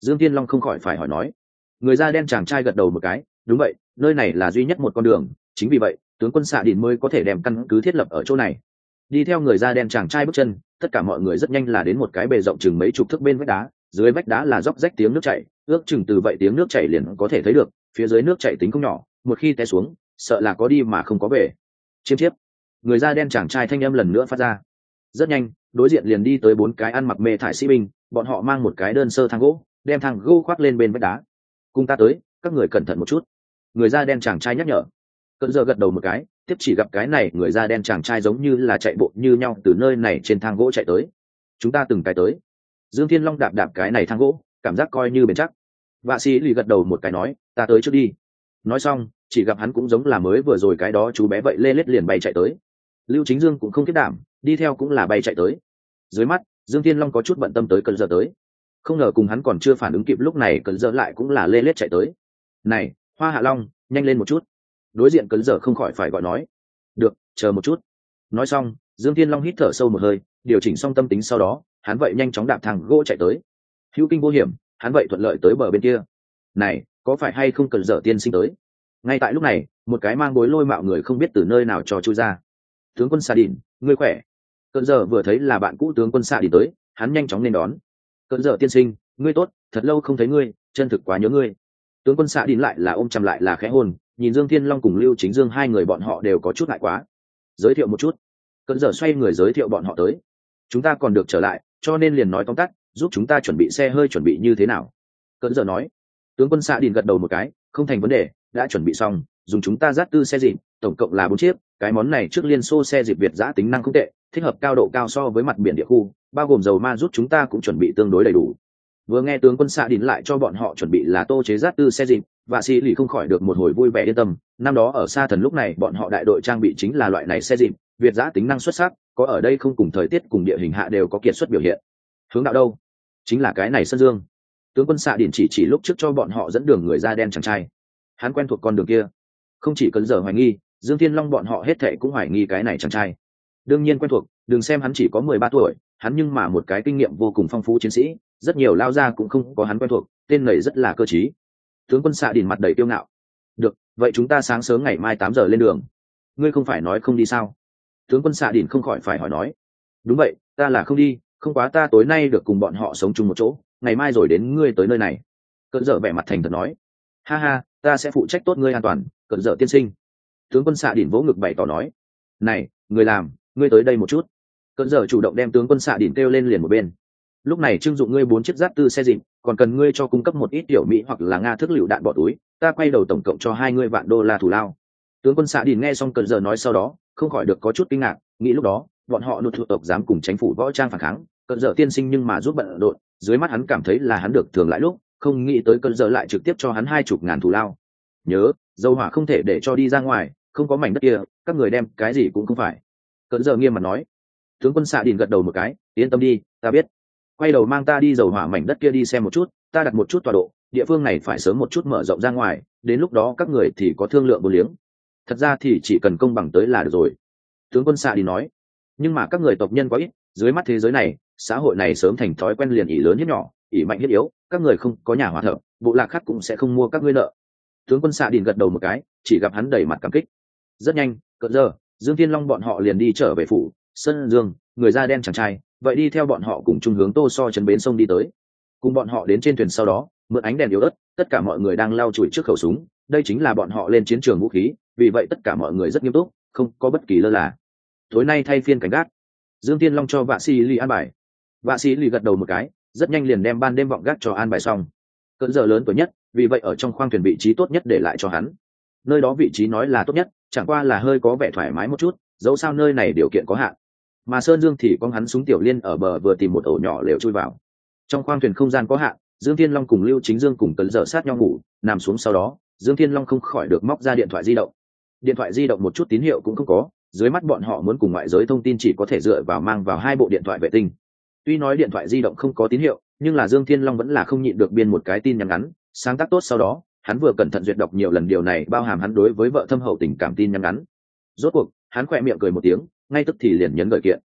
Dương thiên long không khỏi phải hỏi nói. Người da đen chàng trai gật đầu một cái, đúng vậy, nơi này là duy nhất một con đường, chính vì vậy, tướng quân xạ đỉnh mới có thể đem căn cứ thiết lập ở chỗ này. Đi theo người da đen chàng trai bước chân tất cả mọi người rất nhanh là đến một cái bề rộng chừng mấy chục thước bên vách đá, dưới vách đá là róc rách tiếng nước chảy, ước chừng từ vậy tiếng nước chảy liền có thể thấy được, phía dưới nước chảy tính không nhỏ, một khi té xuống, sợ là có đi mà không có về. Chiêm chiếp. Người da đen chàng trai thanh âm lần nữa phát ra. Rất nhanh, đối diện liền đi tới bốn cái ăn mặc mê thải sĩ binh, bọn họ mang một cái đơn sơ thang gỗ, đem thang gỗ khoác lên bên vách đá. Cùng ta tới, các người cẩn thận một chút. Người da đen chàng trai nhắc nhở. Cận giờ gật đầu một cái tiếp chỉ gặp cái này, người da đen chàng trai giống như là chạy bộ như nhau từ nơi này trên thang gỗ chạy tới. Chúng ta từng cái tới. Dương thiên long đạp đạp cái này thang gỗ, cảm giác coi như bền chắc. Vạ sĩ lì gật đầu một cái nói, ta tới trước đi. Nói xong, chỉ gặp hắn cũng giống là mới vừa rồi cái đó chú bé vậy lê lết liền bay chạy tới. Lưu chính dương cũng không kết đảm, đi theo cũng là bay chạy tới. Dưới mắt, dương thiên long có chút bận tâm tới cơn giờ tới. Không ngờ cùng hắn còn chưa phản ứng kịp lúc này, cơn giờ lại cũng là lê lết chạy tới. Này, hoa hạ long, nhanh lên một chút đối diện cấn giờ không khỏi phải gọi nói. Được, chờ một chút. Nói xong, dương thiên long hít thở sâu một hơi, điều chỉnh xong tâm tính sau đó, hắn vậy nhanh chóng đạp thang gỗ chạy tới. Hữu kinh vô hiểm, hắn vậy thuận lợi tới bờ bên kia. Này, có phải hay không cần dở tiên sinh tới? Ngay tại lúc này, một cái mang bối lôi mạo người không biết từ nơi nào cho chui ra. Tướng quân xa đỉn ngươi khỏe? Cận giờ vừa thấy là bạn cũ tướng quân xạ đỉn tới, hắn nhanh chóng nên đón. Cận giờ tiên sinh, ngươi tốt, thật lâu không thấy ngươi, chân thực quá nhớ ngươi tướng quân xạ đín lại là ôm chầm lại là khẽ hôn, nhìn dương thiên long cùng lưu chính dương hai người bọn họ đều có chút ngại quá. Giới thiệu một chút. Cận giờ xoay người giới thiệu bọn họ tới. Chúng ta còn được trở lại, cho nên liền nói tóm tắt, giúp chúng ta chuẩn bị xe hơi chuẩn bị như thế nào? Cận giờ nói. Tướng quân xạ đín gật đầu một cái, không thành vấn đề, đã chuẩn bị xong, dùng chúng ta dắt tư xe dịp, tổng cộng là bốn chiếc, cái món này trước liên xô xe dịp việt giã tính năng không tệ, thích hợp cao độ cao so với mặt biển địa khu, bao gồm dầu ma giúp chúng ta cũng chuẩn bị tương đối đầy đủ vừa nghe tướng quân xạ đỉnh lại cho bọn họ chuẩn bị là tô chế giáp tư xe dịp và xì lì không khỏi được một hồi vui vẻ yên tâm. Năm đó ở xa thần lúc này, bọn họ đại đội trang bị chính là loại này xe dịp, việt giã tính năng xuất sắc, có ở đây không cùng thời tiết cùng địa hình hạ đều có kiệt xuất biểu hiện. Hướng đạo đâu? Chính là cái này sân dương. Tướng quân xạ đỉnh chỉ chỉ lúc trước cho bọn họ dẫn đường người da đen chàng trai. Hắn quen thuộc con đường kia. Không chỉ cần giờ hoài nghi, dương thiên long bọn họ hết thệ cũng hoài nghi cái này chàng trai. Đương nhiên quen thuộc, đừng xem hắn chỉ có mười ba tuổi, hắn nhưng mà một cái kinh nghiệm vô cùng phong phú chiến sĩ rất nhiều lao ra cũng không có hắn quen thuộc, tên này rất là cơ t tướng quân xạ đìn mặt đầy tiêu ngạo. Được, vậy chúng ta sáng sớm ngày mai tám giờ lên đường. Ngươi không phải nói không đi sao? Tướng quân xạ đỉn không khỏi phải hỏi nói. Đúng vậy, ta là không đi, không quá ta tối nay được cùng bọn họ sống chung một chỗ, ngày mai rồi đến ngươi tới nơi này. Cận dở vẻ mặt thành thật nói. Ha ha, ta sẽ phụ trách tốt ngươi an toàn, cận dở tiên sinh. Tướng quân xạ đỉn vỗ ngực bày tỏ nói. Này, người làm, ngươi tới đây một chút. Cận dở chủ động đem tướng quân xạ đỉn kêu lên liền một bên lúc này trưng dụng ngươi bốn chiếc giáp tư xe dịp, còn cần ngươi cho cung cấp một ít tiểu mỹ hoặc là nga thức lựu đạn bỏ túi, ta quay đầu tổng cộng cho hai ngươi vạn đô la thủ lao. Tướng quân xạ đỉn nghe xong cần dở nói sau đó, không khỏi được có chút kinh ngạc, nghĩ lúc đó, bọn họ nụt thuộc tộc dám cùng chính phủ võ trang phản kháng, cơn dở tiên sinh nhưng mà giúp bận rộn, dưới mắt hắn cảm thấy là hắn được thường lại lúc, không nghĩ tới cơn dở lại trực tiếp cho hắn hai chục ngàn thủ lao. Nhớ, dầu hỏa không thể để cho đi ra ngoài, không có mảnh đất kia, các người đem cái gì cũng không phải. Cơn dở nghiêm mặt nói. Tướng quân xạ đình gật đầu một cái, yên tâm đi, ta biết quay đầu mang ta đi dầu hỏa mảnh đất kia đi xem một chút, ta đặt một chút tọa độ, địa phương này phải sớm một chút mở rộng ra ngoài, đến lúc đó các người thì có thương lượng một liếng. Thật ra thì chỉ cần công bằng tới là được rồi. Tướng quân xạ đi nói. Nhưng mà các người tộc nhân quá ít, dưới mắt thế giới này, xã hội này sớm thành thói quen liền ỉ lớn hiếp nhỏ ỉ mạnh hiếp yếu, các người không có nhà hòa thợ, bộ lạc khác cũng sẽ không mua các ngươi nợ. Tướng quân xạ đình gật đầu một cái, chỉ gặp hắn đẩy mặt cảm kích. Rất nhanh cỡ giờ, dương thiên long bọn họ liền đi trở về phủ, sân dương người da đen chàng trai, vậy đi theo bọn họ cùng chung hướng tô so chân bến sông đi tới. Cùng bọn họ đến trên thuyền sau đó, mượn ánh đèn yếu ớt, tất cả mọi người đang lau chùi trước khẩu súng. Đây chính là bọn họ lên chiến trường vũ khí, vì vậy tất cả mọi người rất nghiêm túc, không có bất kỳ lơ là. Tối nay thay phiên cảnh gác. Dương tiên long cho vạ sĩ lì an bài. Vạ sĩ lì gật đầu một cái, rất nhanh liền đem ban đêm vọng gác cho an bài xong. Cỡ giờ lớn tuổi nhất, vì vậy ở trong khoang thuyền vị trí tốt nhất để lại cho hắn. Nơi đó vị trí nói là tốt nhất, chẳng qua là hơi có vẻ thoải mái một chút, dẫu sao nơi này điều kiện có hạn mà sơn dương thì con hắn súng tiểu liên ở bờ vừa tìm một ổ nhỏ lều chui vào. Trong khoang thuyền không gian có hạn, dương thiên long cùng lưu chính dương cùng cấn dở sát nhau ngủ, nằm xuống sau đó, dương thiên long không khỏi được móc ra điện thoại di động. Điện thoại di động một chút tín hiệu cũng không có, dưới mắt bọn họ muốn cùng ngoại giới thông tin chỉ có thể dựa vào mang vào hai bộ điện thoại vệ tinh. Tuy nói điện thoại di động không có tín hiệu, nhưng là dương thiên long vẫn là không nhịn được biên một cái tin nhắn ngắn, sáng tác tốt sau đó, hắn vừa cẩn thận duyệt đọc nhiều lần điều này, bao hàm hắn đối với vợ thâm hậu tình cảm tin nhắn ngắn. Rốt cuộc hắn khỏe miệng cười một tiếng, ngay tức thì liền nhấn gợi kiện.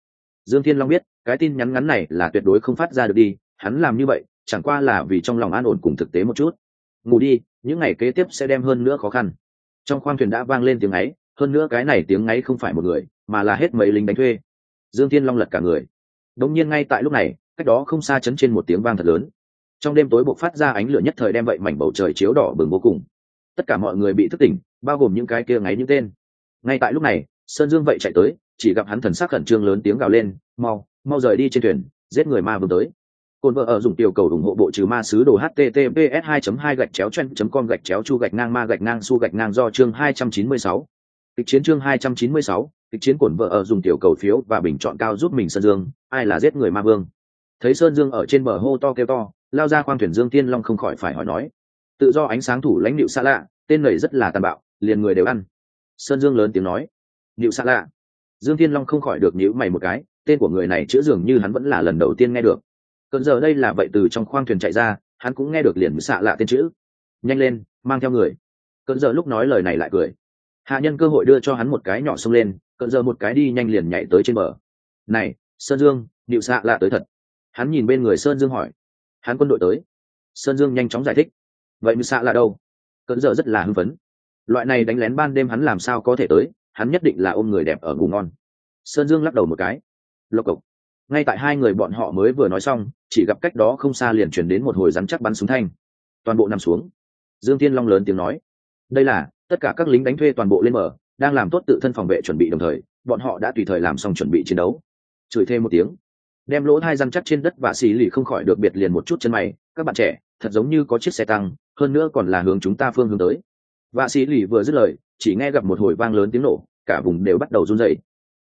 Dương thiên long biết, cái tin nhắn ngắn này là tuyệt đối không phát ra được đi, hắn làm như vậy, chẳng qua là vì trong lòng an ổn cùng thực tế một chút. Ngủ đi, những ngày kế tiếp sẽ đem hơn nữa khó khăn. Trong khoang thuyền đã vang lên tiếng ấy, hơn nữa cái này tiếng ấy không phải một người, mà là hết mấy lính đánh thuê. Dương thiên long lật cả người. Đống nhiên ngay tại lúc này, cách đó không xa chấn trên một tiếng vang thật lớn. Trong đêm tối buộc phát ra ánh lửa nhất thời đem vậy mảnh bầu trời chiếu đỏ bừng vô cùng. Tất cả mọi người bị thức tỉnh, bao gồm những cái kia ngáy những tên. Ngay tại lúc này sơn dương vậy chạy tới chỉ gặp hắn thần sắc khẩn trương lớn tiếng gào lên mau mau rời đi trên thuyền giết người ma vương tới. Cồn vợ ở dùng tiểu cầu ủng hộ bộ trừ ma sứ đồ https 2 2 gạch chéo chen com gạch chéo chu gạch ngang ma gạch ngang su gạch ngang do chương 296. kịch chiến chương 296, kịch chiến cồn vợ ở dùng tiểu cầu phiếu và bình chọn cao giúp mình sơn dương ai là giết người ma vương? Thấy sơn dương ở trên bờ hô to kêu to lao ra khoang thuyền dương tiên long không khỏi phải hỏi nói. Tự do ánh sáng thủ lãnh điệu xa lạ tên này rất là tàn bạo liền người đều ăn. Sơn dương lớn tiếng nói điệu xa lạ dương Thiên long không khỏi được nhíu mày một cái, tên của người này chữa dường như hắn vẫn là lần đầu tiên nghe được. Cận giờ đây là vậy từ trong khoang thuyền chạy ra, hắn cũng nghe được liền xạ lạ tên chữ. Nhanh lên, mang theo người. Cận giờ lúc nói lời này lại cười. Hạ nhân cơ hội đưa cho hắn một cái nhỏ xông lên cận giờ một cái đi nhanh liền nhảy tới trên bờ. Này, sơn dương, nịu xạ lạ tới thật. Hắn nhìn bên người sơn dương hỏi. Hắn quân đội tới. Sơn dương nhanh chóng giải thích. Vậy nịu xạ lạ đâu? Cận giờ rất là hưng phấn. Loại này đánh lén ban đêm hắn làm sao có thể tới? Hắn nhất định là ôm người đẹp ở ngủ ngon. Sơn dương lắc đầu một cái. Lộc cộc. Ngay tại hai người bọn họ mới vừa nói xong, chỉ gặp cách đó không xa liền chuyển đến một hồi rắn chắc bắn súng thanh. Toàn bộ nằm xuống. Dương tiên long lớn tiếng nói. Đây là, tất cả các lính đánh thuê toàn bộ lên mở đang làm tốt tự thân phòng vệ chuẩn bị đồng thời, bọn họ đã tùy thời làm xong chuẩn bị chiến đấu. Chửi thêm một tiếng. Đem lỗ hai răn chắc trên đất và xì lì không khỏi được biệt liền một chút chân mày. Các bạn trẻ, thật giống như có chiếc xe tăng, hơn nữa còn là hướng chúng ta phương hướng tới. Vạ sĩ lì vừa dứt lời chỉ nghe gặp một hồi vang lớn tiếng nổ, cả vùng đều bắt đầu run rẩy.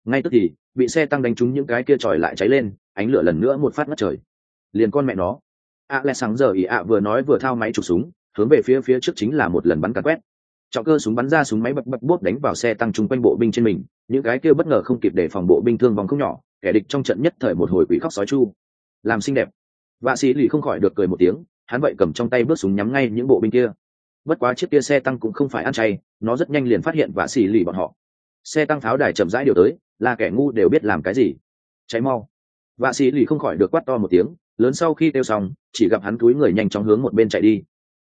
Ngay tức thì, bị xe tăng đánh trúng những cái kia tròi lại cháy lên, ánh lửa lần nữa một phát ngất trời. Liền con mẹ nó. A lẽ sáng giờ ý ạ vừa nói vừa thao máy chụp súng, hướng về phía phía trước chính là một lần bắn càn quét. Trọng cơ súng bắn ra súng máy bập bập bốp đánh vào xe tăng chung quanh bộ binh trên mình, những cái kia bất ngờ không kịp để phòng bộ binh thương vòng không nhỏ, kẻ địch trong trận nhất thời một hồi quỷ khóc sói chu. Làm xinh đẹp. Vạ sĩ lì không khỏi được cười một tiếng, hắn vậy cầm trong tay bước súng nhắm ngay những bộ binh kia bất quá chiếc kia xe tăng cũng không phải ăn chay, nó rất nhanh liền phát hiện và xì lì bọn họ. Xe tăng pháo đài chậm rãi điều tới, là kẻ ngu đều biết làm cái gì. Cháy mau. Vạ xì lì không khỏi được quát to một tiếng, lớn sau khi kêu xong, chỉ gặp hắn túi người nhanh chóng hướng một bên chạy đi.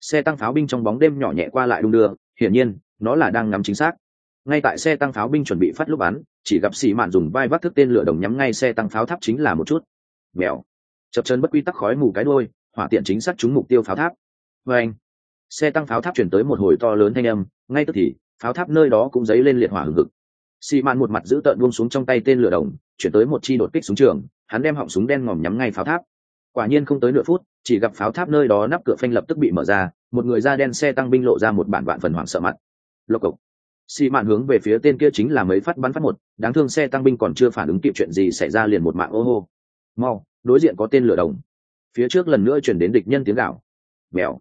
Xe tăng pháo binh trong bóng đêm nhỏ nhẹ qua lại đung đưa, hiển nhiên, nó là đang ngắm chính xác. Ngay tại xe tăng pháo binh chuẩn bị phát lúc bắn, chỉ gặp xì mạn dùng vai vác thức tên lửa đồng nhắm ngay xe tăng pháo tháp chính là một chút. Mèo. Chập chân bất quy tắc khói mù cái đôi hỏa tiện chính xác trúng mục tiêu pháo tháp. Vê anh xe tăng pháo tháp chuyển tới một hồi to lớn thanh âm, ngay tức thì, pháo tháp nơi đó cũng dấy lên liệt hỏa hừng hực. Xì mạn một mặt giữ tợn buông xuống trong tay tên lửa đồng, chuyển tới một chi đột kích súng trường, hắn đem họng súng đen ngòm nhắm ngay pháo tháp. Quả nhiên không tới nửa phút, chỉ gặp pháo tháp nơi đó nắp cửa phanh lập tức bị mở ra, một người da đen xe tăng binh lộ ra một bản vạn phần hoảng sợ mặt. Lộc cộc. Xì mạn hướng về phía tên kia chính là mấy phát bắn phát một, đáng thương xe tăng binh còn chưa phản ứng kịp chuyện gì xảy ra liền một mạng ô hô. Mau, đối diện có tên lửa đồng. Phía trước lần nữa chuyển đến địch nhân tiếng gạo mèo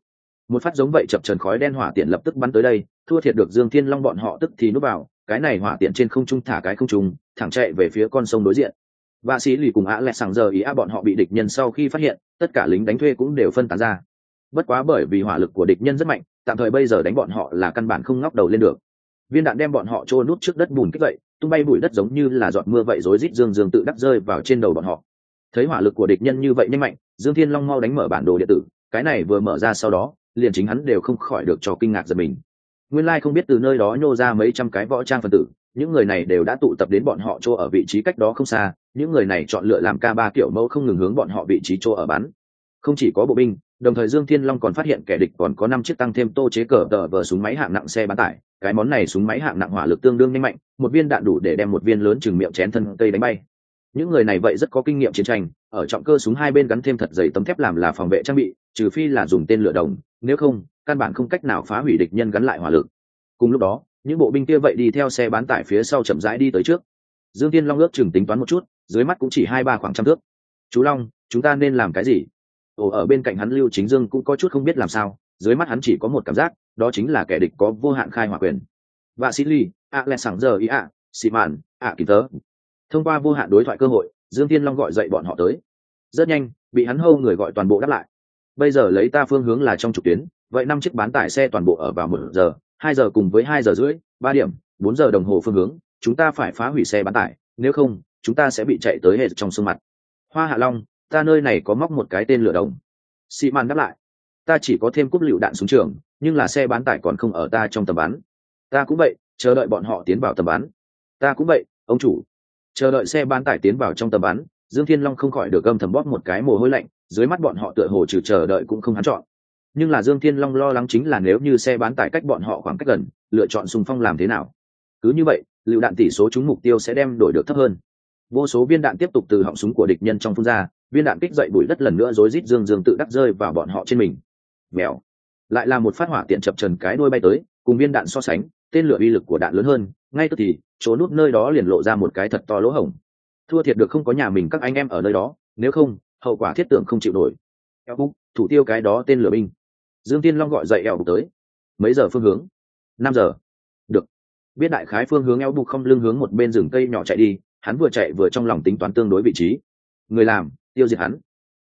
một phát giống vậy chập trần khói đen hỏa tiện lập tức bắn tới đây, thua thiệt được dương thiên long bọn họ tức thì núp vào, cái này hỏa tiện trên không trung thả cái không trung, thẳng chạy về phía con sông đối diện. Và sĩ lì cùng á lẹ sàng giờ ý á bọn họ bị địch nhân sau khi phát hiện, tất cả lính đánh thuê cũng đều phân tán ra. Bất quá bởi vì hỏa lực của địch nhân rất mạnh, tạm thời bây giờ đánh bọn họ là căn bản không ngóc đầu lên được. Viên đạn đem bọn họ trôi nút trước đất bùn kích vậy, tung bay bụi đất giống như là giọt mưa vậy rối rít dương dương tự đắc rơi vào trên đầu bọn họ. Thấy hỏa lực của địch nhân như vậy nhanh mạnh, dương thiên long mau đánh mở bản đồ điện tử, cái này vừa mở ra sau đó liền chính hắn đều không khỏi được cho kinh ngạc giật mình. Nguyên lai không biết từ nơi đó nhô ra mấy trăm cái võ trang phân tử, những người này đều đã tụ tập đến bọn họ chỗ ở vị trí cách đó không xa, những người này chọn lựa làm ca ba kiểu mẫu không ngừng hướng bọn họ vị trí chỗ ở bắn. Không chỉ có bộ binh, đồng thời dương thiên long còn phát hiện kẻ địch còn có năm chiếc tăng thêm tô chế cờ tờ vờ súng máy hạng nặng xe bán tải, cái món này súng máy hạng nặng hỏa lực tương đương nhanh mạnh, một viên đạn đủ để đem một viên lớn chừng miệng chén thân cây đánh bay. Những người này vậy rất có kinh nghiệm chiến tranh ở trọng cơ súng hai bên gắn thêm thật dày tấm thép làm là phòng vệ trang bị, trừ phi là dùng tên lửa đồng, nếu không, căn bản không cách nào phá hủy địch nhân gắn lại hỏa lực. Cùng lúc đó, những bộ binh kia vậy đi theo xe bán tải phía sau chậm rãi đi tới trước. Dương tiên long ước chừng tính toán một chút, dưới mắt cũng chỉ hai ba khoảng trăm thước. Chú long, chúng ta nên làm cái gì? Ồ, ở bên cạnh hắn lưu chính dương cũng có chút không biết làm sao, dưới mắt hắn chỉ có một cảm giác, đó chính là kẻ địch có vô hạn khai hỏa quyền. Và sĩ ly a lẹ sẵn giờ ý ạ, xị mạn, ạ kỳ tớ. Thông qua vô hạn đối thoại cơ hội dương Thiên long gọi dậy bọn họ tới. Rất nhanh, bị hắn hâu người gọi toàn bộ đáp lại. Bây giờ lấy ta phương hướng là trong trục tuyến, vậy năm chiếc bán tải xe toàn bộ ở vào một giờ, hai giờ cùng với hai giờ rưỡi, ba điểm, bốn giờ đồng hồ phương hướng, chúng ta phải phá hủy xe bán tải, nếu không, chúng ta sẽ bị chạy tới hệ trong sương mặt. Hoa hạ long, ta nơi này có móc một cái tên lửa đồng. Sĩ man đáp lại. Ta chỉ có thêm cúp lựu đạn xuống trường, nhưng là xe bán tải còn không ở ta trong tầm bắn. Ta cũng vậy, chờ đợi bọn họ tiến vào tầm bắn. Ta cũng vậy, ông chủ chờ đợi xe bán tải tiến vào trong tầm bắn, dương thiên long không khỏi được gâm thầm bóp một cái mồ hôi lạnh, dưới mắt bọn họ tựa hồ trừ chờ đợi cũng không hắn chọn. Nhưng là dương thiên long lo lắng chính là nếu như xe bán tải cách bọn họ khoảng cách gần, lựa chọn xung phong làm thế nào? Cứ như vậy, lựu đạn tỷ số trúng mục tiêu sẽ đem đổi được thấp hơn. Vô số viên đạn tiếp tục từ họng súng của địch nhân trong phun ra, viên đạn kích dậy bụi đất lần nữa rối rít dương dương tự đắc rơi vào bọn họ trên mình. Mèo. Lại là một phát hỏa tiện chập trần cái đuôi bay tới, cùng viên đạn so sánh tên lửa uy lực của đạn lớn hơn, ngay tức thì, chỗ nút nơi đó liền lộ ra một cái thật to lỗ hổng. Thua thiệt được không có nhà mình các anh em ở nơi đó, nếu không, hậu quả thiết tưởng không chịu nổi. Eo bục thủ tiêu cái đó tên lửa binh. Dương tiên long gọi dậy eo bục tới. Mấy giờ phương hướng? Năm giờ. Được. Biết đại khái phương hướng eo bục không lưng hướng một bên rừng cây nhỏ chạy đi, hắn vừa chạy vừa trong lòng tính toán tương đối vị trí. Người làm, tiêu diệt hắn.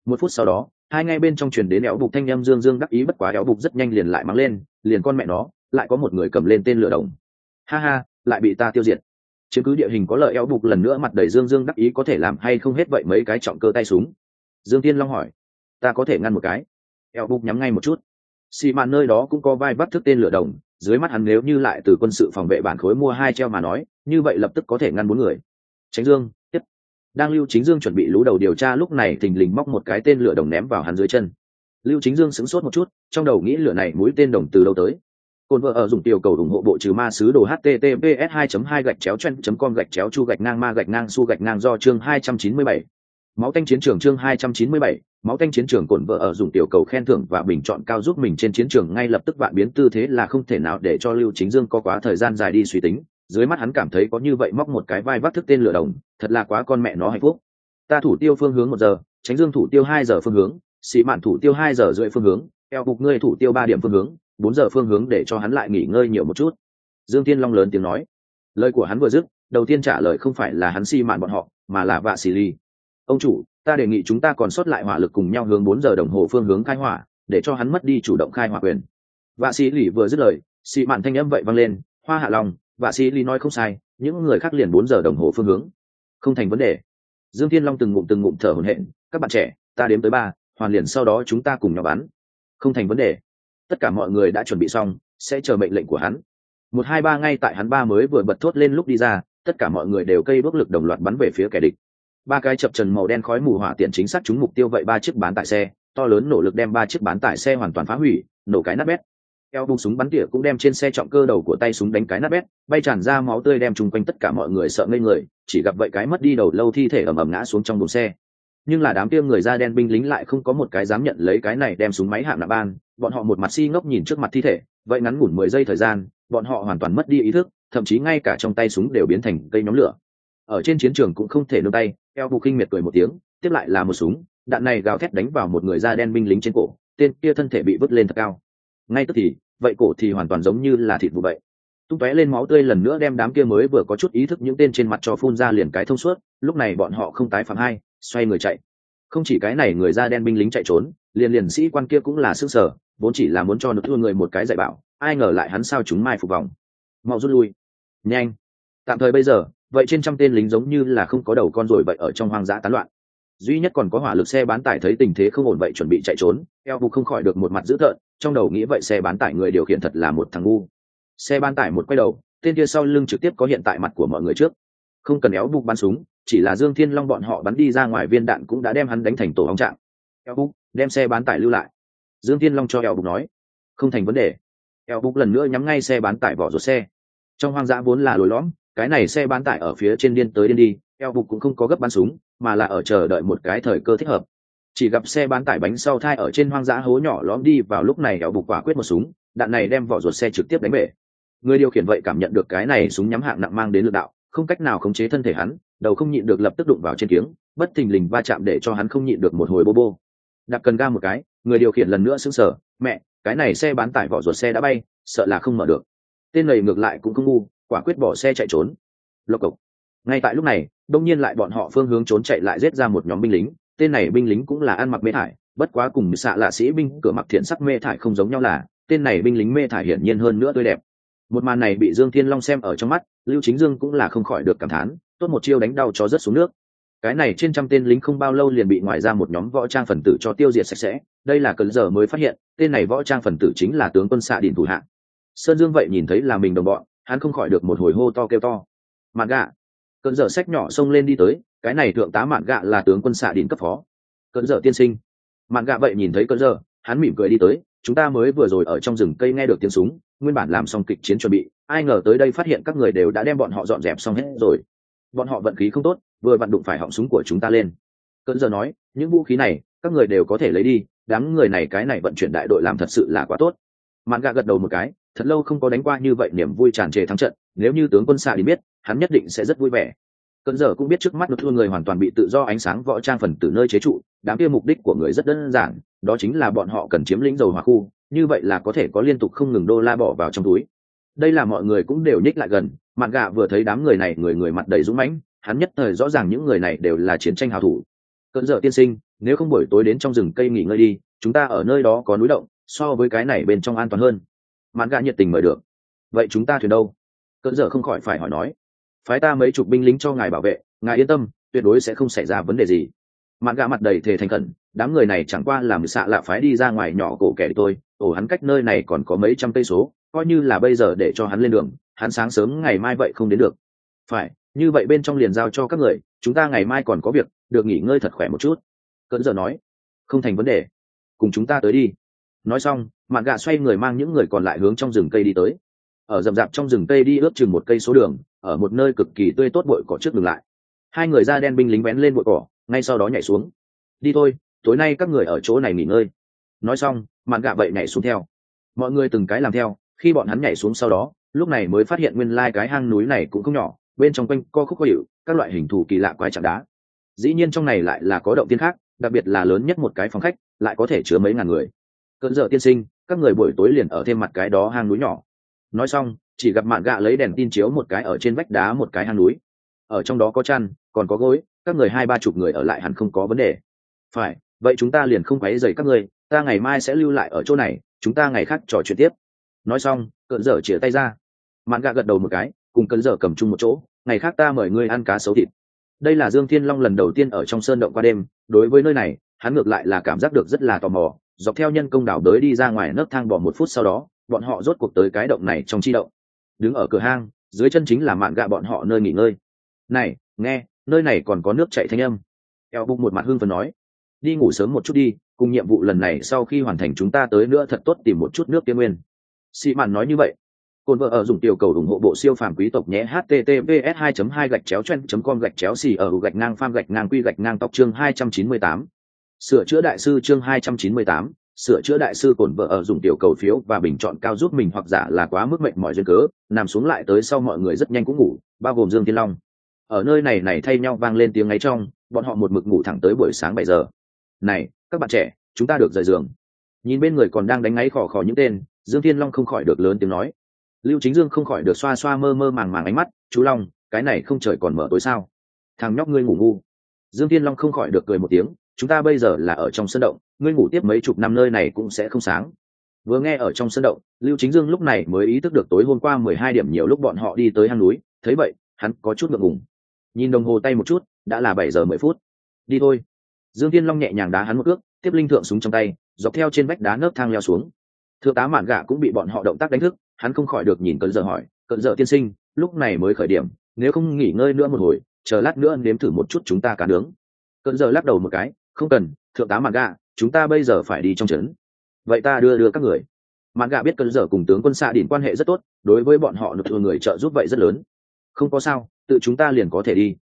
Một phút sau đó, hai ngay bên trong truyền đến éo bục thanh â dương dương đắc ý bất quá éo bục rất nhanh liền lại mắng lên, liền con mẹ nó lại có một người cầm lên tên lửa đồng. Ha ha, lại bị ta tiêu diệt. Chứng cứ địa hình có lợi eo bục lần nữa mặt đầy dương dương đắc ý có thể làm hay không hết vậy mấy cái trọng cơ tay súng. Dương tiên long hỏi, ta có thể ngăn một cái. Eo bục nhắm ngay một chút. Xì mạn nơi đó cũng có vai bắt thức tên lửa đồng, dưới mắt hắn nếu như lại từ quân sự phòng vệ bản khối mua hai treo mà nói, như vậy lập tức có thể ngăn bốn người. Tránh dương, tiếp. Đang lưu chính dương chuẩn bị lũ đầu điều tra lúc này thình lình móc một cái tên lửa đồng ném vào hắn dưới chân. Lưu chính dương sững sốt một chút, trong đầu nghĩ lửa này mũi tên đồng từ đâu tới. Côn vợ ở dùng tiểu cầu ủng hộ bộ trừ ma sứ đồ https 2 2 gạch chéo chen com gạch chéo chu gạch ngang ma gạch ngang su gạch ngang do chương 297. máu tanh chiến trường chương 297, máu tanh chiến trường cổn vợ ở dùng tiểu cầu khen thưởng và bình chọn cao giúp mình trên chiến trường ngay lập tức vạn biến tư thế là không thể nào để cho lưu chính dương có quá thời gian dài đi suy tính. Dưới mắt hắn cảm thấy có như vậy móc một cái vai vác thức tên lửa đồng thật là quá con mẹ nó hạnh phúc. Ta thủ tiêu phương hướng một giờ tránh dương thủ tiêu hai giờ phương hướng sĩ mạn thủ tiêu hai giờ rưỡi phương hướng eo bục ngươi thủ tiêu ba điểm phương hướng bốn giờ phương hướng để cho hắn lại nghỉ ngơi nhiều một chút. Dương tiên long lớn tiếng nói. Lời của hắn vừa dứt, đầu tiên trả lời không phải là hắn si mạn bọn họ, mà là vạ xì ly ông chủ, ta đề nghị chúng ta còn sót lại hỏa lực cùng nhau hướng bốn giờ đồng hồ phương hướng khai hỏa, để cho hắn mất đi chủ động khai hỏa quyền. Vạ xì ly vừa dứt lời xị mạn thanh âm vậy vang lên, hoa hạ lòng Vạ sĩ ly nói không sai, những người khác liền bốn giờ đồng hồ phương hướng. Không thành vấn đề. Dương thiên long từng ngụm từng ngụm thở hổn hển, các bạn trẻ, ta đếm tới ba, hoàn liền sau đó chúng ta cùng nhau bắn. Không thành vấn đề tất cả mọi người đã chuẩn bị xong, sẽ chờ mệnh lệnh của hắn. Một, hai, ba ngay tại hắn ba mới vừa bật thốt lên lúc đi ra, tất cả mọi người đều cây bước lực đồng loạt bắn về phía kẻ địch. Ba cái chập trần màu đen khói mù hỏa tiện chính xác trúng mục tiêu vậy ba chiếc bán tải xe, to lớn nỗ lực đem ba chiếc bán tải xe hoàn toàn phá hủy, nổ cái nát bét. Eo bung súng bắn tỉa cũng đem trên xe trọng cơ đầu của tay súng đánh cái nát bét, bay tràn ra máu tươi đem chung quanh tất cả mọi người sợ ngây người, chỉ gặp vậy cái mất đi đầu lâu thi thể ầm ầm ngã xuống trong đồn xe nhưng là đám kia người da đen binh lính lại không có một cái dám nhận lấy cái này đem súng máy hạng nạp ban, bọn họ một mặt si ngốc nhìn trước mặt thi thể, vậy ngắn ngủn mười giây thời gian, bọn họ hoàn toàn mất đi ý thức, thậm chí ngay cả trong tay súng đều biến thành cây nhóm lửa. Ở trên chiến trường cũng không thể nương tay, eo bù kinh miệt cười một tiếng, tiếp lại là một súng, đạn này gào thét đánh vào một người da đen binh lính trên cổ, tên kia thân thể bị vứt lên thật cao. Ngay tức thì, vậy cổ thì hoàn toàn giống như là thịt vụ vậy. Tung tóe lên máu tươi lần nữa đem đám kia mới vừa có chút ý thức những tên trên mặt cho phun ra liền cái thông suốt, lúc này bọn họ không tái phạm hai xoay người chạy. Không chỉ cái này người da đen binh lính chạy trốn, liền liền sĩ quan kia cũng là sức sở, vốn chỉ là muốn cho nó thua người một cái dạy bảo, ai ngờ lại hắn sao chúng mai phục vòng. Mau rút lui. Nhanh. Tạm thời bây giờ, vậy trên trăm tên lính giống như là không có đầu con rồi vậy ở trong hoang dã tán loạn. Duy nhất còn có hỏa lực xe bán tải thấy tình thế không ổn vậy chuẩn bị chạy trốn, eo vụ không khỏi được một mặt dữ tợn, trong đầu nghĩ vậy xe bán tải người điều khiển thật là một thằng ngu. Xe bán tải một quay đầu, tên kia sau lưng trực tiếp có hiện tại mặt của mọi người trước. Không cần éo bục bắn súng chỉ là dương thiên long bọn họ bắn đi ra ngoài viên đạn cũng đã đem hắn đánh thành tổ hóng trạng. Eo bục đem xe bán tải lưu lại. Dương thiên long cho eo bục nói, không thành vấn đề. Eo bục lần nữa nhắm ngay xe bán tải vỏ ruột xe. Trong hoang dã vốn là lối lõm, cái này xe bán tải ở phía trên điên tới điên đi, eo bục cũng không có gấp bắn súng, mà là ở chờ đợi một cái thời cơ thích hợp. Chỉ gặp xe bán tải bánh sau thai ở trên hoang dã hố nhỏ lõm đi, vào lúc này eo bục quả quyết một súng, đạn này đem vỏ ruột xe trực tiếp đánh bể người điều khiển vậy cảm nhận được cái này súng nhắm hạng nặng mang đến lực đạo, không cách nào khống chế thân thể hắn đầu không nhịn được lập tức đụng vào trên kiếng, bất thình lình va chạm để cho hắn không nhịn được một hồi bô bô. Đạp cần ga một cái, người điều khiển lần nữa sững sờ, mẹ, cái này xe bán tải vỏ ruột xe đã bay, sợ là không mở được. Tên này ngược lại cũng không ngu, quả quyết bỏ xe chạy trốn. Lộc cộc. Ngay tại lúc này, đông nhiên lại bọn họ phương hướng trốn chạy lại giết ra một nhóm binh lính, tên này binh lính cũng là ăn mặc mê thải, bất quá cùng xạ lạ sĩ binh cửa mặc thiện sắc mê thải không giống nhau là, tên này binh lính mê thải hiển nhiên hơn nữa tươi đẹp. Một màn này bị dương thiên long xem ở trong mắt, lưu chính dương cũng là không khỏi được cảm thán tốt một chiêu đánh đau cho rất xuống nước. Cái này trên trăm tên lính không bao lâu liền bị ngoài ra một nhóm võ trang phần tử cho tiêu diệt sạch sẽ, đây là cẩn giờ mới phát hiện, tên này võ trang phần tử chính là tướng quân xạ điện thủ hạ. sơn dương vậy nhìn thấy là mình đồng bọn, hắn không khỏi được một hồi hô to kêu to. Mạn gạ. Cơn giờ sách nhỏ xông lên đi tới, cái này thượng tá mạn gạ là tướng quân xạ điện cấp phó. Cơn giờ tiên sinh. Mạn gạ vậy nhìn thấy cơn giờ, hắn mỉm cười đi tới, chúng ta mới vừa rồi ở trong rừng cây nghe được tiếng súng, nguyên bản làm xong kịch chiến chuẩn bị, ai ngờ tới đây phát hiện các người đều đã đem bọn họ dọn dẹp xong hết rồi bọn họ vận khí không tốt, vừa vặn đụng phải họng súng của chúng ta lên. Cơn giờ nói, những vũ khí này, các người đều có thể lấy đi, đám người này cái này vận chuyển đại đội làm thật sự là quá tốt. Mạn gà gật đầu một cái, thật lâu không có đánh qua như vậy, niềm vui tràn trề thắng trận, nếu như tướng quân xạ đi biết, hắn nhất định sẽ rất vui vẻ. Cơn giờ cũng biết trước mắt được thua người hoàn toàn bị tự do ánh sáng võ trang phần từ nơi chế trụ, đám kia mục đích của người rất đơn giản, đó chính là bọn họ cần chiếm lĩnh dầu hỏa khu, như vậy là có thể có liên tục không ngừng đô la bỏ vào trong túi đây là mọi người cũng đều nhích lại gần, mạn gạ vừa thấy đám người này người người mặt đầy dũng mãnh, hắn nhất thời rõ ràng những người này đều là chiến tranh hào thủ. Cơn giờ tiên sinh, nếu không buổi tối đến trong rừng cây nghỉ ngơi đi, chúng ta ở nơi đó có núi động, so với cái này bên trong an toàn hơn. Mạn gạ nhiệt tình mời được. Vậy chúng ta thuyền đâu? Cơn giờ không khỏi phải hỏi nói. Phái ta mấy chục binh lính cho ngài bảo vệ, ngài yên tâm, tuyệt đối sẽ không xảy ra vấn đề gì. Mạn gạ mặt đầy thề thành khẩn, đám người này chẳng qua làm xạ lạ phái đi ra ngoài nhỏ cổ kẻ tôi ổ hắn cách nơi này còn có mấy trăm cây số coi như là bây giờ để cho hắn lên đường, hắn sáng sớm ngày mai vậy không đến được. Phải, như vậy bên trong liền giao cho các người, chúng ta ngày mai còn có việc, được nghỉ ngơi thật khỏe một chút. Cỡn giờ nói. Không thành vấn đề, cùng chúng ta tới đi. Nói xong, mạn gạ xoay người mang những người còn lại hướng trong rừng cây đi tới. Ở rậm rạp trong rừng cây đi ướp chừng một cây số đường, ở một nơi cực kỳ tươi tốt bụi cỏ trước ngừng lại. Hai người da đen binh lính vén lên bụi cỏ, ngay sau đó nhảy xuống. Đi thôi, tối nay các người ở chỗ này nghỉ ngơi. Nói xong, mạn gạ vậy nhảy xuống theo. Mọi người từng cái làm theo khi bọn hắn nhảy xuống sau đó, lúc này mới phát hiện nguyên lai、like、cái hang núi này cũng không nhỏ, bên trong quanh co khúc có hiệu các loại hình thù kỳ lạ quái chạm đá. Dĩ nhiên trong này lại là có động tiên khác, đặc biệt là lớn nhất một cái phòng khách, lại có thể chứa mấy ngàn người. Cơn giờ tiên sinh, các người buổi tối liền ở thêm mặt cái đó hang núi nhỏ. Nói xong, chỉ gặp mạn gạ lấy đèn tin chiếu một cái ở trên vách đá một cái hang núi. Ở trong đó có chăn, còn có gối, các người hai ba chục người ở lại hẳn không có vấn đề. Phải, vậy chúng ta liền không quấy dày các người, ta ngày mai sẽ lưu lại ở chỗ này, chúng ta ngày khác trò chuyện tiếp nói xong, cận dở chĩa tay ra. Mạn gạ gật đầu một cái, cùng cận dở cầm chung một chỗ, ngày khác ta mời ngươi ăn cá sấu thịt. Đây là dương thiên long lần đầu tiên ở trong sơn động qua đêm, đối với nơi này, hắn ngược lại là cảm giác được rất là tò mò, dọc theo nhân công đảo đới đi ra ngoài nấc thang bỏ một phút sau đó, bọn họ rốt cuộc tới cái động này trong chi động. Đứng ở cửa hang, dưới chân chính là mạn gạ bọn họ nơi nghỉ ngơi. Này, nghe, nơi này còn có nước chạy thanh âm. Eo bụng một mặt hương phần nói. Đi ngủ sớm một chút đi, cùng nhiệm vụ lần này sau khi hoàn thành chúng ta tới nữa thật tốt tìm một chút nước kia nguyên sĩ mạn nói như vậy. Cồn vợ ở dùng tiểu cầu ủng hộ bộ siêu phàm quý tộc nhé https 2 2 gạch chéo chen com gạch chéo xì ở gạch ngang pham gạch ngang quy gạch ngang tóc chương 298. sửa chữa đại sư chương 298, sửa chữa đại sư cồn vợ ở dùng tiểu cầu phiếu và bình chọn cao giúp mình hoặc giả là quá mức mệnh mọi duyên cớ nằm xuống lại tới sau mọi người rất nhanh cũng ngủ bao gồm dương thiên long. Ở nơi này này thay nhau vang lên tiếng ngáy trong bọn họ một mực ngủ thẳng tới buổi sáng bảy giờ. Này các bạn trẻ chúng ta được rời giường. Nhìn bên người còn đang đánh ngáy khò khò những tên dương thiên long không khỏi được lớn tiếng nói. Lưu chính dương không khỏi được xoa xoa mơ mơ màng màng ánh mắt, chú long, cái này không trời còn mở tối sao? Thằng nhóc ngươi ngủ ngu. Dương thiên long không khỏi được cười một tiếng, chúng ta bây giờ là ở trong sân động, ngươi ngủ tiếp mấy chục năm nơi này cũng sẽ không sáng. Vừa nghe ở trong sân động, lưu chính dương lúc này mới ý thức được tối hôm qua mười hai điểm nhiều lúc bọn họ đi tới hang núi, thấy vậy, hắn có chút ngượng ngùng. Nhìn đồng hồ tay một chút, đã là bảy giờ mười phút. Đi thôi. Dương thiên long nhẹ nhàng đá hắn một ước tiếp linh thượng súng trong tay, dọc theo trên vách đá nấc thang leo xuống thượng tá mạn gạ cũng bị bọn họ động tác đánh thức, hắn không khỏi được nhìn cận giờ hỏi, cận giờ tiên sinh, lúc này mới khởi điểm, nếu không nghỉ ngơi nữa một hồi, chờ lát nữa nếm thử một chút chúng ta cá nướng. Cận giờ lắc đầu một cái, không cần, thượng tá mạn gạ, chúng ta bây giờ phải đi trong trấn. Vậy ta đưa đưa các người. Mạn gạ biết cận giờ cùng tướng quân xạ đỉnh quan hệ rất tốt, đối với bọn họ nộp thừa người trợ giúp vậy rất lớn. Không có sao, tự chúng ta liền có thể đi.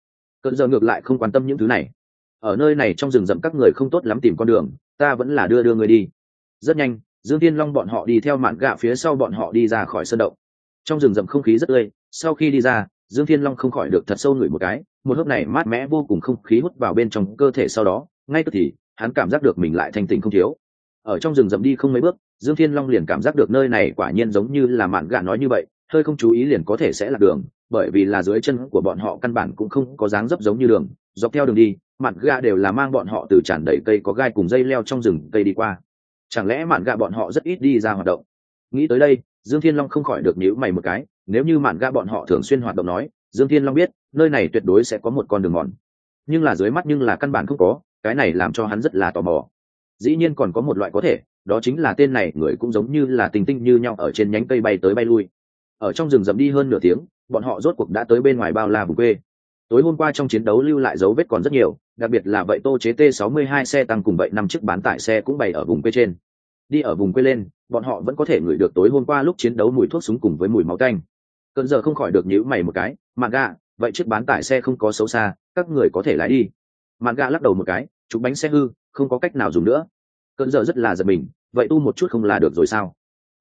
Cận giờ ngược lại không quan tâm những thứ này. Ở nơi này trong rừng rậm các người không tốt lắm tìm con đường, ta vẫn là đưa đưa người đi. Rất nhanh dương tiên long bọn họ đi theo mạn gạ phía sau bọn họ đi ra khỏi sân động. Trong rừng rậm không khí rất tươi, sau khi đi ra, dương thiên long không khỏi được thật sâu ngửi một cái, một hớp này mát mẻ vô cùng không khí hút vào bên trong cơ thể sau đó, ngay tức thì, hắn cảm giác được mình lại thanh tình không thiếu. Ở trong rừng rậm đi không mấy bước, dương thiên long liền cảm giác được nơi này quả nhiên giống như là mạn gạ nói như vậy, hơi không chú ý liền có thể sẽ là đường, bởi vì là dưới chân của bọn họ căn bản cũng không có dáng dấp giống như đường, dọc theo đường đi, mạn gạ đều là mang bọn họ từ tràn đầy cây có gai cùng dây leo trong rừng cây đi qua chẳng lẽ mạn gạ bọn họ rất ít đi ra hoạt động? Nghĩ tới đây, dương thiên long không khỏi được nhíu mày một cái, nếu như mạn gạ bọn họ thường xuyên hoạt động nói, dương thiên long biết, nơi này tuyệt đối sẽ có một con đường mòn. Nhưng là dưới mắt nhưng là căn bản không có, cái này làm cho hắn rất là tò mò. Dĩ nhiên còn có một loại có thể, đó chính là tên này người cũng giống như là tình tinh như nhau ở trên nhánh cây bay tới bay lui. Ở trong rừng rậm đi hơn nửa tiếng, bọn họ rốt cuộc đã tới bên ngoài bao la vùng quê tối hôm qua trong chiến đấu lưu lại dấu vết còn rất nhiều, đặc biệt là vậy tô chế t 62 xe tăng cùng vậy năm chiếc bán tải xe cũng bày ở vùng quê trên. Đi ở vùng quê lên, bọn họ vẫn có thể ngửi được tối hôm qua lúc chiến đấu mùi thuốc súng cùng với mùi máu canh cơn giờ không khỏi được nhíu mày một cái mạn gà vậy chiếc bán tải xe không có xấu xa, các người có thể lái đi. Mạn gà lắc đầu một cái, chụp bánh xe hư, không có cách nào dùng nữa. Cơn giờ rất là giật mình, vậy tu một chút không là được rồi sao?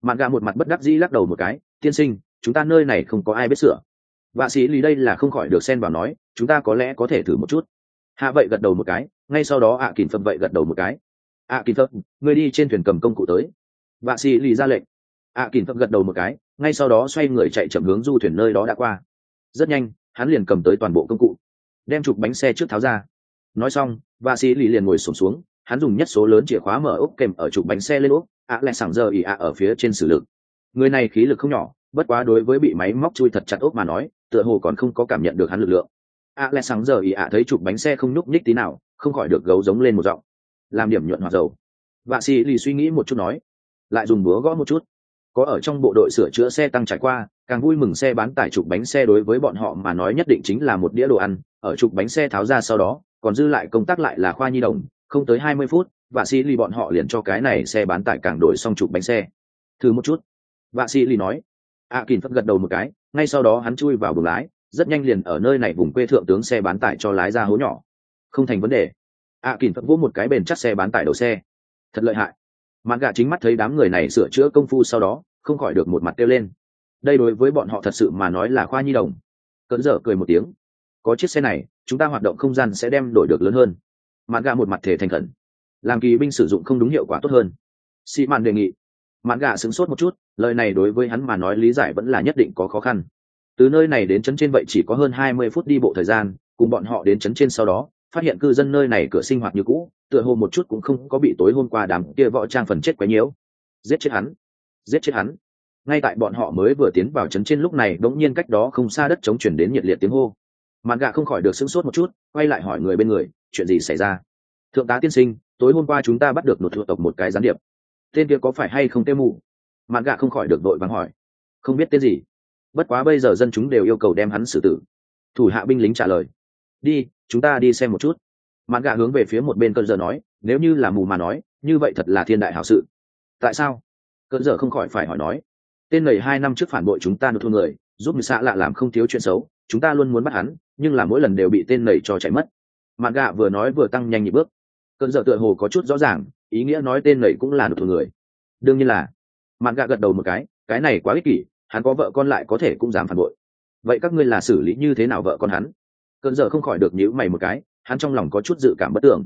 Mạn gà một mặt bất đắc dĩ lắc đầu một cái, tiên sinh, chúng ta nơi này không có ai biết sửa vạ sĩ lý đây là không khỏi được xen vào nói chúng ta có lẽ có thể thử một chút. Hạ vậy gật đầu một cái ngay sau đó ạ à kìm phật vậy gật đầu một cái. Ạ à kìm phật người đi trên thuyền cầm công cụ tới. Vạ sĩ lý ra lệnh. Ạ à kìm phật gật đầu một cái ngay sau đó xoay người chạy chậm hướng du thuyền nơi đó đã qua. Rất nhanh hắn liền cầm tới toàn bộ công cụ đem chụp bánh xe trước tháo ra. Nói xong vạ sĩ lý liền ngồi sổm xuống, xuống hắn dùng nhất số lớn chìa khóa mở ốc kèm ở chụp bánh xe lên ốc ạ lại sảng giờ ỉ ạ ở phía trên xử lực. Người này khí lực không nhỏ bất quá đối với bị máy móc chui thật chặt ốc mà nói tựa hồ còn không có cảm nhận được hắn lực lượng. A lẽ sáng giờ ý ạ thấy chụp bánh xe không nhúc nhích tí nào, không khỏi được gấu giống lên một giọng. Làm điểm nhuận hoạt dầu. Vạ sĩ lì suy nghĩ một chút nói, lại dùng búa gõ một chút. Có ở trong bộ đội sửa chữa xe tăng trải qua, càng vui mừng xe bán tải chụp bánh xe đối với bọn họ mà nói nhất định chính là một đĩa đồ ăn, ở chụp bánh xe tháo ra sau đó, còn dư lại công tác lại là khoa nhi đồng, không tới hai mươi phút, vạ sĩ lì bọn họ liền cho cái này xe bán tải càng đổi xong chụp bánh xe. Thử một chút. Vạ sĩ lì nói, a kỳn phất gật đầu một cái ngay sau đó hắn chui vào buồng lái, rất nhanh liền ở nơi này vùng quê thượng tướng xe bán tải cho lái ra hố nhỏ. Không thành vấn đề. A kỳn phất vỗ một cái bền chắc xe bán tải đầu xe. Thật lợi hại. Mạn gà chính mắt thấy đám người này sửa chữa công phu sau đó, không khỏi được một mặt kêu lên. Đây đối với bọn họ thật sự mà nói là khoa nhi đồng. Cỡn dở cười một tiếng. Có chiếc xe này, chúng ta hoạt động không gian sẽ đem đổi được lớn hơn. Mạn gà một mặt thể thành khẩn. Làm kỳ binh sử dụng không đúng hiệu quả tốt hơn. Sĩ mạn đề nghị mạn gà sửng sốt một chút, lời này đối với hắn mà nói lý giải vẫn là nhất định có khó khăn. Từ nơi này đến trấn trên vậy chỉ có hơn hai mươi phút đi bộ thời gian, cùng bọn họ đến trấn trên sau đó, phát hiện cư dân nơi này cửa sinh hoạt như cũ, tựa hồ một chút cũng không có bị tối hôm qua đám kia võ trang phần chết quấy nhiễu. Giết chết hắn! Giết chết hắn! Ngay tại bọn họ mới vừa tiến vào trấn trên lúc này, đống nhiên cách đó không xa đất chống chuyển đến nhiệt liệt tiếng hô. Mạn gà không khỏi được sửng sốt một chút, quay lại hỏi người bên người, chuyện gì xảy ra? Thượng tá tiên sinh, tối hôm qua chúng ta bắt được một thượng tộc một cái gián điệp tên kia có phải hay không tê mù? Mạn gạ không khỏi được đội vắng hỏi. Không biết tên gì. Bất quá bây giờ dân chúng đều yêu cầu đem hắn xử tử. Thủ hạ binh lính trả lời. Đi, chúng ta đi xem một chút. Mạn gạ hướng về phía một bên cơn giờ nói, nếu như là mù mà nói, như vậy thật là thiên đại hảo sự. Tại sao? Cơn giờ không khỏi phải hỏi nói. Tên này hai năm trước phản bội chúng ta nộp thua người, giúp người xạ lạ làm không thiếu chuyện xấu, chúng ta luôn muốn bắt hắn, nhưng là mỗi lần đều bị tên nầy cho chạy mất. Mạn gạ vừa nói vừa tăng nhanh nhịp bước cơn giờ tựa hồ có chút rõ ràng, ý nghĩa nói tên này cũng là được thuộc người. Đương nhiên là, mạn gạ gật đầu một cái cái này quá ích kỷ, hắn có vợ con lại có thể cũng dám phản bội. Vậy các ngươi là xử lý như thế nào vợ con hắn? Cơn giờ không khỏi được nhữ mày một cái, hắn trong lòng có chút dự cảm bất tưởng.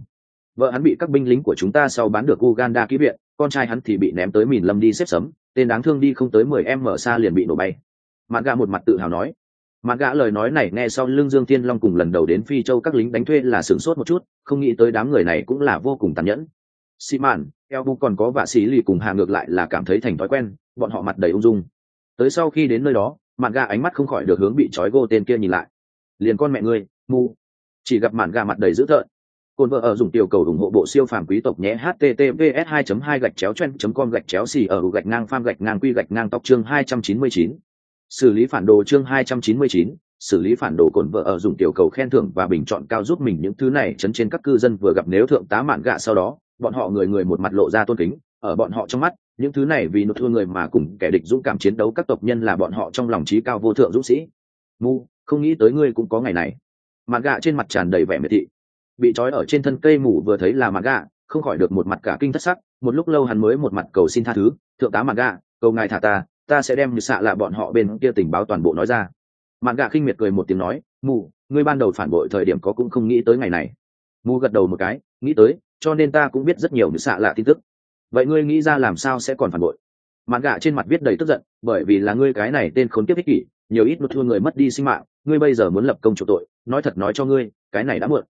Vợ hắn bị các binh lính của chúng ta sau bán được uganda ký viện, con trai hắn thì bị ném tới mìn lâm đi xếp sấm, tên đáng thương đi không tới mười em mở xa liền bị nổ bay. Mạn gạ một mặt tự hào nói mạn gã lời nói này nghe sau lưng dương tiên long cùng lần đầu đến phi châu các lính đánh thuê là sửng sốt một chút, không nghĩ tới đám người này cũng là vô cùng tàn nhẫn. Xi mạn, eo bu còn có vạ xí lì cùng hà ngược lại là cảm thấy thành thói quen, bọn họ mặt đầy ung dung. Tới sau khi đến nơi đó, mạn gà ánh mắt không khỏi được hướng bị trói gô tên kia nhìn lại. Liền con mẹ ngươi mu chỉ gặp mạn gà mặt đầy dữ thợn cồn vợ ở dùng tiểu cầu ủng hộ bộ siêu phàm quý tộc nhé, https 2 2 gạch chéo chen com gạch chéo xì ở gạch ngang pham gạch ngang quy gạch ngang tóc chương 299 xử lý phản đồ chương 299, xử lý phản đồ cồn vợ ở dùng tiểu cầu khen thưởng và bình chọn cao giúp mình những thứ này chấn trên các cư dân vừa gặp nếu thượng tá mạn gạ sau đó bọn họ người người một mặt lộ ra tôn kính ở bọn họ trong mắt những thứ này vì nộp thua người mà cùng kẻ địch dũng cảm chiến đấu các tộc nhân là bọn họ trong lòng trí cao vô thượng dũng sĩ. Mu không nghĩ tới ngươi cũng có ngày này. Mạn gạ trên mặt tràn đầy vẻ miệt thị. Bị trói ở trên thân cây mù vừa thấy là mạn gạ không khỏi được một mặt cả kinh thất sắc một lúc lâu hắn mới một mặt cầu xin tha thứ. Thượng tá mạn gạ cầu ngài thả ta ta sẽ đem như xạ là bọn họ bên kia tình báo toàn bộ nói ra. Mạn gạ khinh miệt cười một tiếng nói mù ngươi ban đầu phản bội thời điểm có cũng không nghĩ tới ngày này. Mù gật đầu một cái, nghĩ tới, cho nên ta cũng biết rất nhiều như xạ lạ tin tức. Vậy ngươi nghĩ ra làm sao sẽ còn phản bội? Mạn gạ trên mặt viết đầy tức giận, bởi vì là ngươi cái này tên khốn kiếp ích kỷ, nhiều ít một thua người mất đi sinh mạng, ngươi bây giờ muốn lập công chủ tội, nói thật nói cho ngươi, cái này đã muộn.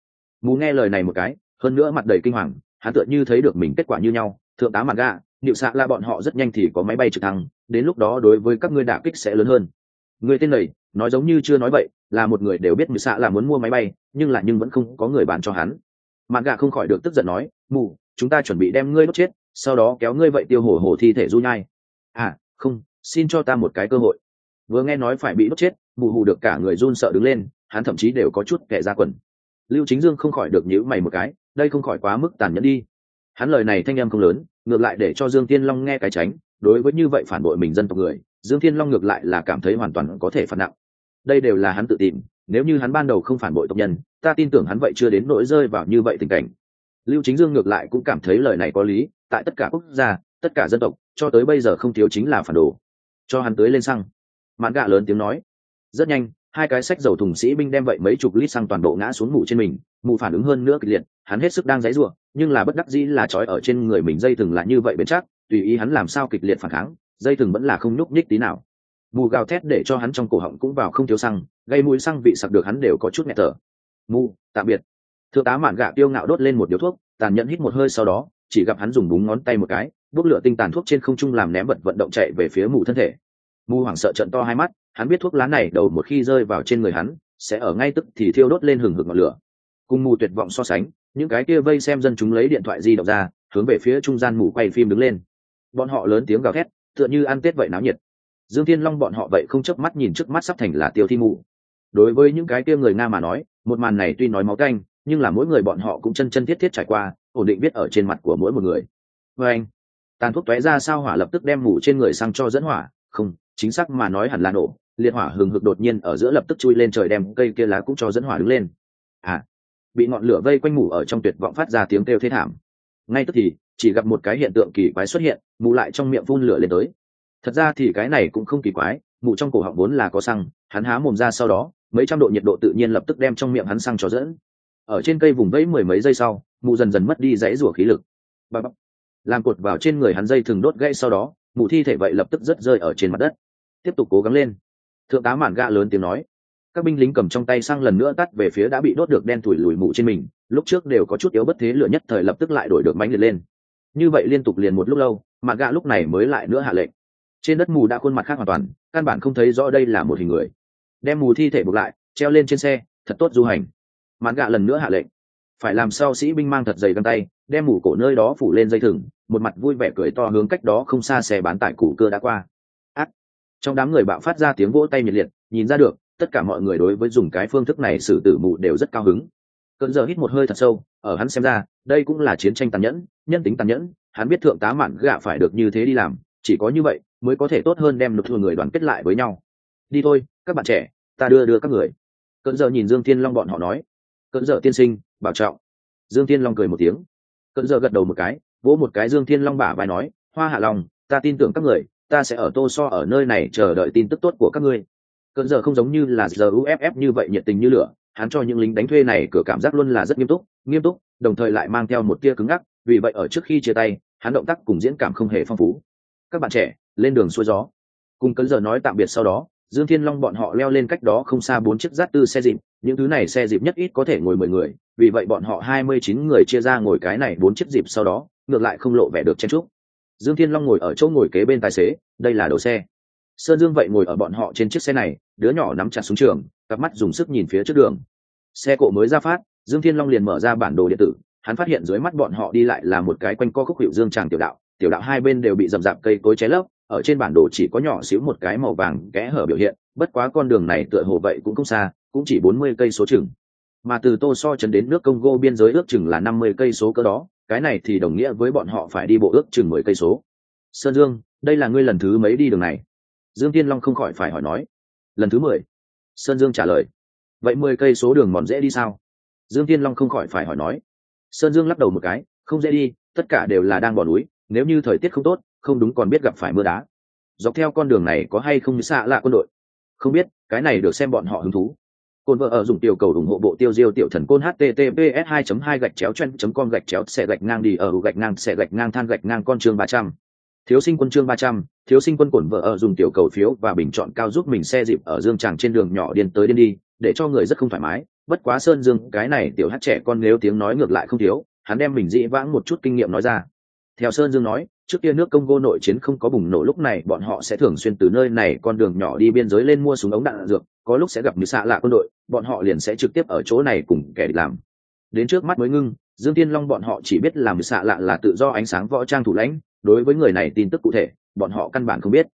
Mù nghe lời này một cái, hơn nữa mặt đầy kinh hoàng, hắn tựa như thấy được mình kết quả như nhau. Thượng tá Mạn gạ điệu xạ là bọn họ rất nhanh thì có máy bay trực thăng đến lúc đó đối với các ngươi đả kích sẽ lớn hơn. Người tên này, nói giống như chưa nói vậy, là một người đều biết người xạ là muốn mua máy bay, nhưng lại nhưng vẫn không có người bán cho hắn. Mạn gà không khỏi được tức giận nói mù chúng ta chuẩn bị đem ngươi đốt chết, sau đó kéo ngươi vậy tiêu hổ hổ thi thể du nhai. À không, xin cho ta một cái cơ hội. Vừa nghe nói phải bị đốt chết bù hù được cả người run sợ đứng lên, hắn thậm chí đều có chút kẻ ra quần. Lưu chính dương không khỏi được nhíu mày một cái, đây không khỏi quá mức tàn nhẫn đi hắn lời này thanh em không lớn, ngược lại để cho dương tiên long nghe cái tránh, đối với như vậy phản bội mình dân tộc người, dương tiên long ngược lại là cảm thấy hoàn toàn có thể phản nặng. Đây đều là hắn tự tìm, nếu như hắn ban đầu không phản bội tộc nhân, ta tin tưởng hắn vậy chưa đến nỗi rơi vào như vậy tình cảnh. Lưu chính dương ngược lại cũng cảm thấy lời này có lý, tại tất cả quốc gia, tất cả dân tộc, cho tới bây giờ không thiếu chính là phản đồ. Cho hắn tới lên xăng. Mạn gạ lớn tiếng nói. Rất nhanh, hai cái sách dầu thùng sĩ binh đem vậy mấy chục lít xăng toàn bộ ngã xuống mù trên mình, mù phản ứng hơn nữa kịch liệt, hắn hết sức đang dãy ruộng nhưng là bất đắc dĩ là trói ở trên người mình dây thừng lại như vậy bền chắc, tùy ý hắn làm sao kịch liệt phản kháng, dây thừng vẫn là không nhúc nhích tí nào. Mù gào thét để cho hắn trong cổ họng cũng vào không thiếu xăng, gây mũi xăng vị sặc được hắn đều có chút nghẹt thở. Mù, tạm biệt. Thượng tá mạn gạ tiêu ngạo đốt lên một điếu thuốc, tàn nhẫn hít một hơi sau đó, chỉ gặp hắn dùng búng ngón tay một cái, bốc lửa tinh tàn thuốc trên không trung làm ném vật vận động chạy về phía mù thân thể. Mù hoảng sợ trận to hai mắt, hắn biết thuốc lá này đầu một khi rơi vào trên người hắn, sẽ ở ngay tức thì thiêu đốt lên hừng hực ngọn lửa. Cùng mù tuyệt vọng so sánh những cái kia vây xem dân chúng lấy điện thoại di động ra, hướng về phía trung gian mù quay phim đứng lên. Bọn họ lớn tiếng gào thét, tựa như ăn tết vậy náo nhiệt. Dương thiên long bọn họ vậy không chớp mắt nhìn trước mắt sắp thành là tiêu thi mù đối với những cái kia người nga mà nói, một màn này tuy nói máu canh, nhưng là mỗi người bọn họ cũng chân chân thiết thiết trải qua, ổn định viết ở trên mặt của mỗi một người. Vê anh, tàn thuốc tóe ra sao hỏa lập tức đem mủ trên người sang cho dẫn hỏa. Không, chính xác mà nói hẳn là nổ. Liệt hỏa hừng hực đột nhiên ở giữa lập tức chui lên trời đem cây kia lá cũng cho dẫn hỏa đứng lên. À bị ngọn lửa vây quanh mủ ở trong tuyệt vọng phát ra tiếng kêu thế thảm. Ngay tức thì, chỉ gặp một cái hiện tượng kỳ quái xuất hiện mụ lại trong miệng phun lửa lên tới. Thật ra thì cái này cũng không kỳ quái mụ trong cổ họng vốn là có xăng, hắn há mồm ra sau đó, mấy trăm độ nhiệt độ tự nhiên lập tức đem trong miệng hắn xăng cho dẫn. Ở trên cây vùng vẫy mười mấy giây sau mụ dần dần mất đi dãy rủa khí lực. Bà bắp làm cột vào trên người hắn dây thường đốt gãy sau đó mụ thi thể vậy lập tức rất rơi ở trên mặt đất. Tiếp tục cố gắng lên. Thượng tá mạn gạ lớn tiếng nói các binh lính cầm trong tay sang lần nữa tắt về phía đã bị đốt được đen thủi lùi mụ trên mình, lúc trước đều có chút yếu bất thế lửa nhất thời lập tức lại đổi được mánh liệt lên. Như vậy liên tục liền một lúc lâu, mà gạ lúc này mới lại nữa hạ lệnh. Trên đất mù đã khuôn mặt khác hoàn toàn, căn bản không thấy rõ đây là một hình người. Đem mù thi thể buộc lại, treo lên trên xe, thật tốt du hành. Mạn gạ lần nữa hạ lệnh. Phải làm sao sĩ binh mang thật dày găng tay, đem mù cổ nơi đó phủ lên dây thừng, một mặt vui vẻ cười to hướng cách đó không xa xe bán tải củ cơ đã qua. Ác. Trong đám người bạo phát ra tiếng vỗ tay nhiệt liệt, nhìn ra được tất cả mọi người đối với dùng cái phương thức này xử tử mụ đều rất cao hứng. Cơn giờ hít một hơi thật sâu ở hắn xem ra đây cũng là chiến tranh tàn nhẫn nhân tính tàn nhẫn hắn biết thượng tá mạn gạ phải được như thế đi làm chỉ có như vậy mới có thể tốt hơn đem lục thừa người đoàn kết lại với nhau. Đi thôi các bạn trẻ ta đưa đưa các người. Cơn giờ nhìn dương thiên long bọn họ nói. Cơn giờ tiên sinh bảo trọng. Dương thiên long cười một tiếng. Cơn giờ gật đầu một cái vỗ một cái dương thiên long bả vai nói hoa hạ lòng, ta tin tưởng các người ta sẽ ở tô so ở nơi này chờ đợi tin tức tốt của các ngươi cơn giờ không giống như là giờ uff như vậy nhiệt tình như lửa, hắn cho những lính đánh thuê này cửa cảm giác luôn là rất nghiêm túc nghiêm túc, đồng thời lại mang theo một tia cứng ngắc, vì vậy ở trước khi chia tay, hắn động tác cùng diễn cảm không hề phong phú. Các bạn trẻ, lên đường xuôi gió. Cùng cấn giờ nói tạm biệt sau đó, dương thiên long bọn họ leo lên cách đó không xa bốn chiếc rát tư xe dịp, những thứ này xe dịp nhất ít có thể ngồi mười người, vì vậy bọn họ hai mươi chín người chia ra ngồi cái này bốn chiếc dịp sau đó, ngược lại không lộ vẻ được chen trúc dương thiên long ngồi ở chỗ ngồi kế bên tài xế, đây là đầu xe sơn dương vậy ngồi ở bọn họ trên chiếc xe này, đứa nhỏ nắm chặt xuống trường, cặp mắt dùng sức nhìn phía trước đường. Xe cộ mới ra phát, dương thiên long liền mở ra bản đồ điện tử, hắn phát hiện dưới mắt bọn họ đi lại là một cái quanh co khúc hiệu dương tràng tiểu đạo tiểu đạo hai bên đều bị rậm rạp cây cối cháy lấp, ở trên bản đồ chỉ có nhỏ xíu một cái màu vàng kẽ hở biểu hiện, bất quá con đường này tựa hồ vậy cũng không xa, cũng chỉ bốn mươi cây số chừng. Mà từ tô so chấn đến nước congo biên giới ước chừng là năm mươi cây số cơ đó, cái này thì đồng nghĩa với bọn họ phải đi bộ ước chừng mười cây số. Sơn dương, đây là ngươi lần thứ mấy đi đường này? Dương tiên long không khỏi phải hỏi nói, lần thứ mười? Sơn dương trả lời, vậy mười cây số đường mòn dễ đi sao? Dương tiên long không khỏi phải hỏi nói, sơn dương lắc đầu một cái, không dễ đi, tất cả đều là đang bỏ núi, nếu như thời tiết không tốt, không đúng còn biết gặp phải mưa đá. Dọc theo con đường này có hay không xa lạ quân đội? Không biết, cái này được xem bọn họ hứng thú. Cồn vợ ở dùng tiểu cầu ủng hộ bộ tiêu diêu tiểu thần côn https 2 2 gạch chéo chen com gạch chéo xe gạch ngang đi ở gạch ngang xe gạch ngang than gạch ngang con chương 300 thiếu sinh quân chương 300, thiếu sinh quân cổn vợ ở dùng tiểu cầu phiếu và bình chọn cao giúp mình xe dịp ở dương tràng trên đường nhỏ điên tới điên đi để cho người rất không thoải mái. Bất quá sơn dương cái này tiểu hát trẻ con nếu tiếng nói ngược lại không thiếu hắn đem mình dĩ vãng một chút kinh nghiệm nói ra. Theo sơn dương nói trước kia nước congo nội chiến không có bùng nổ lúc này bọn họ sẽ thường xuyên từ nơi này con đường nhỏ đi biên giới lên mua súng ống đạn dược có lúc sẽ gặp như xạ lạ quân đội bọn họ liền sẽ trực tiếp ở chỗ này cùng kẻ địch làm. Đến trước mắt mới ngưng dương tiên long bọn họ chỉ biết làm xạ lạ là tự do ánh sáng võ trang thủ lãnh đối với người này tin tức cụ thể, bọn họ căn bản không biết.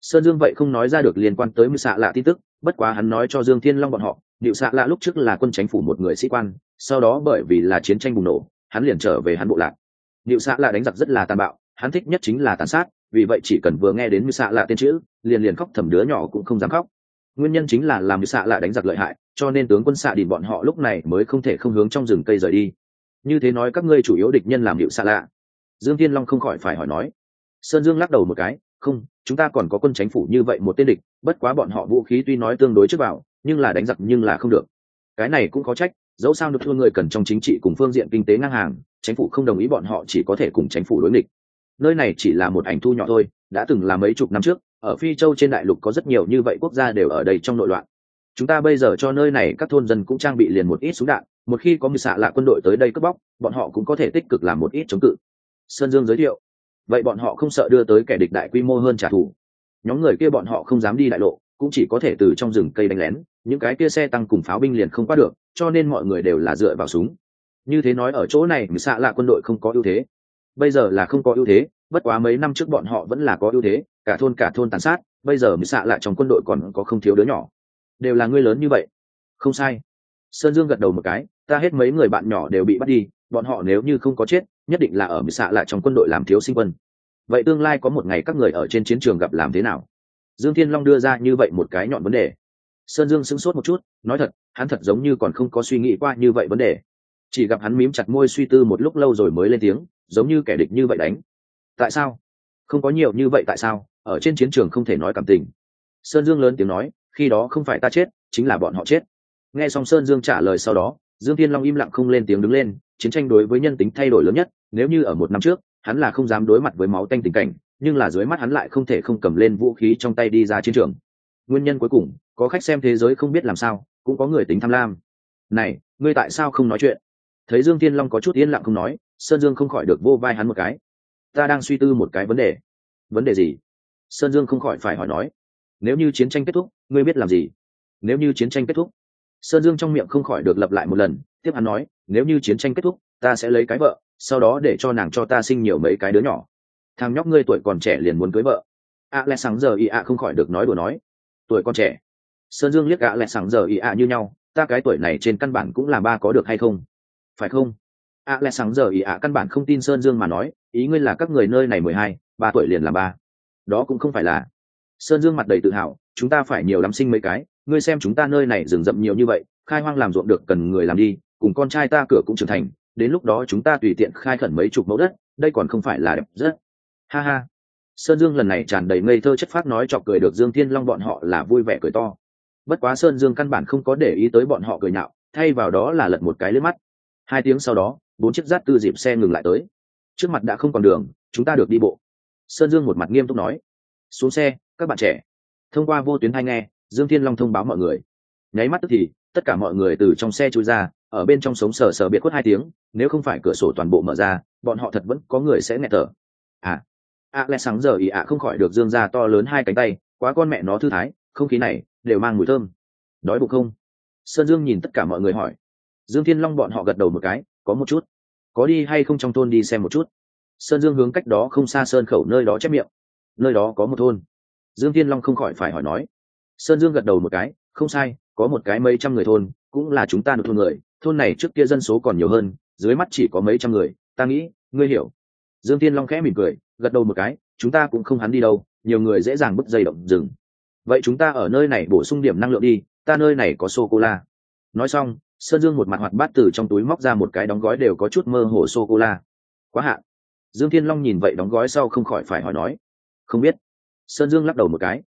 Sơn dương vậy không nói ra được liên quan tới mưu xạ lạ tin tức, bất quá hắn nói cho dương thiên long bọn họ điệu xạ lạ lúc trước là quân chánh phủ một người sĩ quan, sau đó bởi vì là chiến tranh bùng nổ, hắn liền trở về hắn bộ lạc. Điệu xạ lạ đánh giặc rất là tàn bạo, hắn thích nhất chính là tàn sát, vì vậy chỉ cần vừa nghe đến mưu xạ lạ tên chữ, liền liền khóc thầm đứa nhỏ cũng không dám khóc. Nguyên nhân chính là làm mưu xạ lạ đánh giặc lợi hại, cho nên tướng quân xạ đình bọn họ lúc này mới không thể không hướng trong rừng cây rời đi. Như thế nói các ngươi chủ yếu địch nhân làm điệu xạ lạ dương thiên long không khỏi phải hỏi nói. Sơn dương lắc đầu một cái, không, chúng ta còn có quân chánh phủ như vậy một tên địch, bất quá bọn họ vũ khí tuy nói tương đối trước vào, nhưng là đánh giặc nhưng là không được. Cái này cũng có trách, dẫu sao được thua người cần trong chính trị cùng phương diện kinh tế ngang hàng chính phủ không đồng ý bọn họ chỉ có thể cùng chính phủ đối nghịch. Nơi này chỉ là một ảnh thu nhỏ thôi, đã từng là mấy chục năm trước, ở phi châu trên đại lục có rất nhiều như vậy quốc gia đều ở đây trong nội loạn. Chúng ta bây giờ cho nơi này các thôn dân cũng trang bị liền một ít súng đạn, một khi có một xạ lạ quân đội tới đây cướp bóc, bọn họ cũng có thể tích cực làm một ít chống cự sơn dương giới thiệu. Vậy bọn họ không sợ đưa tới kẻ địch đại quy mô hơn trả thù. Nhóm người kia bọn họ không dám đi đại lộ, cũng chỉ có thể từ trong rừng cây đánh lén, những cái kia xe tăng cùng pháo binh liền không qua được, cho nên mọi người đều là dựa vào súng. Như thế nói ở chỗ này người xạ là quân đội không có ưu thế. Bây giờ là không có ưu thế, bất quá mấy năm trước bọn họ vẫn là có ưu thế, cả thôn cả thôn tàn sát, bây giờ người xạ lại trong quân đội còn có không thiếu đứa nhỏ. Đều là ngươi lớn như vậy. Không sai. Sơn dương gật đầu một cái, ta hết mấy người bạn nhỏ đều bị bắt đi bọn họ nếu như không có chết, nhất định là ở mỹ xạ lại trong quân đội làm thiếu sinh quân. Vậy tương lai có một ngày các người ở trên chiến trường gặp làm thế nào? Dương thiên long đưa ra như vậy một cái nhọn vấn đề. Sơn dương sững sốt một chút, nói thật, hắn thật giống như còn không có suy nghĩ qua như vậy vấn đề. Chỉ gặp hắn mím chặt môi suy tư một lúc lâu rồi mới lên tiếng, giống như kẻ địch như vậy đánh. Tại sao? Không có nhiều như vậy tại sao? Ở trên chiến trường không thể nói cảm tình. Sơn dương lớn tiếng nói, khi đó không phải ta chết, chính là bọn họ chết. Nghe xong sơn dương trả lời sau đó dương thiên long im lặng không lên tiếng đứng lên, chiến tranh đối với nhân tính thay đổi lớn nhất, nếu như ở một năm trước, hắn là không dám đối mặt với máu tanh tình cảnh, nhưng là dưới mắt hắn lại không thể không cầm lên vũ khí trong tay đi ra chiến trường. Nguyên nhân cuối cùng, có khách xem thế giới không biết làm sao, cũng có người tính tham lam. Này, ngươi tại sao không nói chuyện? Thấy dương thiên long có chút yên lặng không nói, sơn dương không khỏi được vô vai hắn một cái. Ta đang suy tư một cái vấn đề. Vấn đề gì? Sơn dương không khỏi phải hỏi nói. Nếu như chiến tranh kết thúc, ngươi biết làm gì? Nếu như chiến tranh kết thúc sơn dương trong miệng không khỏi được lặp lại một lần, tiếp hắn nói, nếu như chiến tranh kết thúc, ta sẽ lấy cái vợ, sau đó để cho nàng cho ta sinh nhiều mấy cái đứa nhỏ. Thằng nhóc ngươi tuổi còn trẻ liền muốn cưới vợ. Ạ lẽ sáng giờ ý ạ không khỏi được nói đùa nói. Tuổi con trẻ. Sơn dương liếc ạ lẽ sáng giờ ý ạ như nhau, ta cái tuổi này trên căn bản cũng là ba có được hay không? Phải không? Ạ lẽ sáng giờ ý ạ căn bản không tin sơn dương mà nói, ý ngươi là các người nơi này mười hai, ba tuổi liền là ba. Đó cũng không phải là. Sơn dương mặt đầy tự hào, chúng ta phải nhiều lắm sinh mấy cái ngươi xem chúng ta nơi này rừng rậm nhiều như vậy, khai hoang làm ruộng được cần người làm đi, cùng con trai ta cửa cũng trưởng thành, đến lúc đó chúng ta tùy tiện khai khẩn mấy chục mẫu đất, đây còn không phải là đẹp rất. Ha ha. Sơn dương lần này tràn đầy ngây thơ chất phát nói chọc cười được dương thiên long bọn họ là vui vẻ cười to. Bất quá sơn dương căn bản không có để ý tới bọn họ cười nhạo, thay vào đó là lật một cái lướt mắt. Hai tiếng sau đó, bốn chiếc rát tư dịp xe ngừng lại tới. Trước mặt đã không còn đường, chúng ta được đi bộ. Sơn dương một mặt nghiêm túc nói. Xuống xe, các bạn trẻ. Thông qua vô tuyến hay nghe dương thiên long thông báo mọi người. Nháy mắt tức thì, tất cả mọi người từ trong xe chui ra, ở bên trong sống sờ sờ biệt khuất hai tiếng, nếu không phải cửa sổ toàn bộ mở ra, bọn họ thật vẫn có người sẽ nghẹt thở. À à lẽ sáng giờ ý ạ không khỏi được dương ra to lớn hai cánh tay, quá con mẹ nó thư thái, không khí này đều mang mùi thơm. Đói bụng không? Sơn dương nhìn tất cả mọi người hỏi. Dương thiên long bọn họ gật đầu một cái, có một chút. Có đi hay không trong thôn đi xem một chút. Sơn dương hướng cách đó không xa sơn khẩu nơi đó chép miệng. Nơi đó có một thôn. Dương thiên long không khỏi phải hỏi nói sơn dương gật đầu một cái, không sai, có một cái mấy trăm người thôn, cũng là chúng ta được thôn người, thôn này trước kia dân số còn nhiều hơn, dưới mắt chỉ có mấy trăm người, ta nghĩ, ngươi hiểu. Dương thiên long khẽ mỉm cười, gật đầu một cái, chúng ta cũng không hắn đi đâu, nhiều người dễ dàng bứt dây động rừng. Vậy chúng ta ở nơi này bổ sung điểm năng lượng đi, ta nơi này có sô cô la nói xong, sơn dương một mặt hoạt bát từ trong túi móc ra một cái đóng gói đều có chút mơ hồ sô cô la quá hạn dương thiên long nhìn vậy đóng gói sau không khỏi phải hỏi nói. Không biết. Sơn dương lắc đầu một cái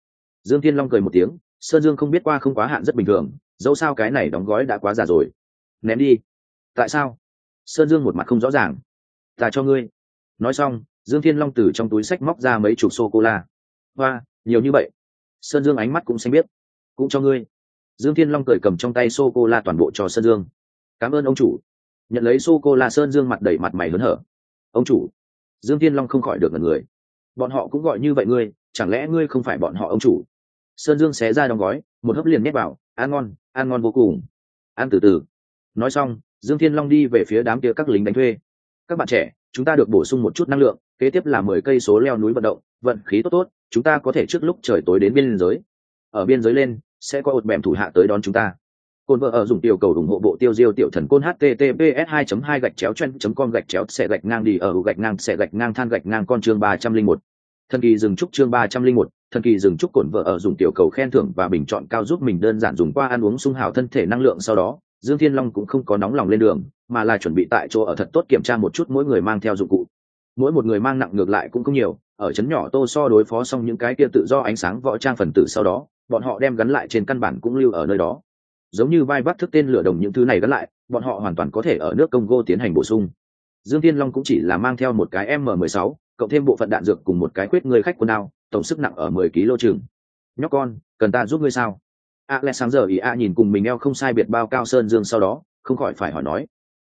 dương thiên long cười một tiếng, sơn dương không biết qua không quá hạn rất bình thường, dẫu sao cái này đóng gói đã quá già rồi. Ném đi. Tại sao? Sơn dương một mặt không rõ ràng. Ta cho ngươi. Nói xong, dương thiên long từ trong túi sách móc ra mấy chục sô cô la hoa, nhiều như vậy. Sơn dương ánh mắt cũng xanh biết cũng cho ngươi. Dương thiên long cởi cầm trong tay sô cô la toàn bộ cho sơn dương. Cảm ơn ông chủ. Nhận lấy sô cô la sơn dương mặt đẩy mặt mày hớn hở. Ông chủ. Dương thiên long không khỏi được ngần người. Bọn họ cũng gọi như vậy ngươi, chẳng lẽ ngươi không phải bọn họ ông chủ? Sơn dương xé ra đóng gói, một hớp liền nhét vào, ăn ngon ăn ngon vô cùng. Ăn từ từ. Nói xong, dương thiên long đi về phía đám kia các lính đánh thuê. Các bạn trẻ, chúng ta được bổ sung một chút năng lượng, kế tiếp là mười cây số leo núi vận động, vận khí tốt tốt, chúng ta có thể trước lúc trời tối đến biên giới. Ở biên giới lên, sẽ có ột mẹm thủ hạ tới đón chúng ta. Côn vợ ở dùng tiểu cầu ủng hộ bộ tiêu diêu tiểu thần côn https 2 2 gạch chéo chen com gạch chéo xẻ gạch ngang đi ở gạch ngang xẻ gạch ngang than gạch ngang con chương ba trăm linh một. Thần kỳ dừng trúc chương ba trăm linh một thần kỳ dừng chúc cổn vợ ở dùng tiểu cầu khen thưởng và bình chọn cao giúp mình đơn giản dùng qua ăn uống sung hào thân thể năng lượng sau đó, dương thiên long cũng không có nóng lòng lên đường, mà là chuẩn bị tại chỗ ở thật tốt kiểm tra một chút mỗi người mang theo dụng cụ. Mỗi một người mang nặng ngược lại cũng không nhiều, ở chấn nhỏ tô so đối phó xong những cái kia tự do ánh sáng võ trang phần tử sau đó, bọn họ đem gắn lại trên căn bản cũng lưu ở nơi đó. Giống như vai vác thức tên lửa đồng những thứ này gắn lại, bọn họ hoàn toàn có thể ở nước congo tiến hành bổ sung. Dương thiên long cũng chỉ là mang theo một cái m 16 cộng thêm bộ phận đạn dược cùng một cái quyết người khách quân đao tổng sức nặng ở mười kg chừng. Nhóc con, cần ta giúp ngươi sao? A lẽ sáng giờ ý a nhìn cùng mình eo không sai biệt bao cao sơn dương sau đó, không khỏi phải hỏi nói.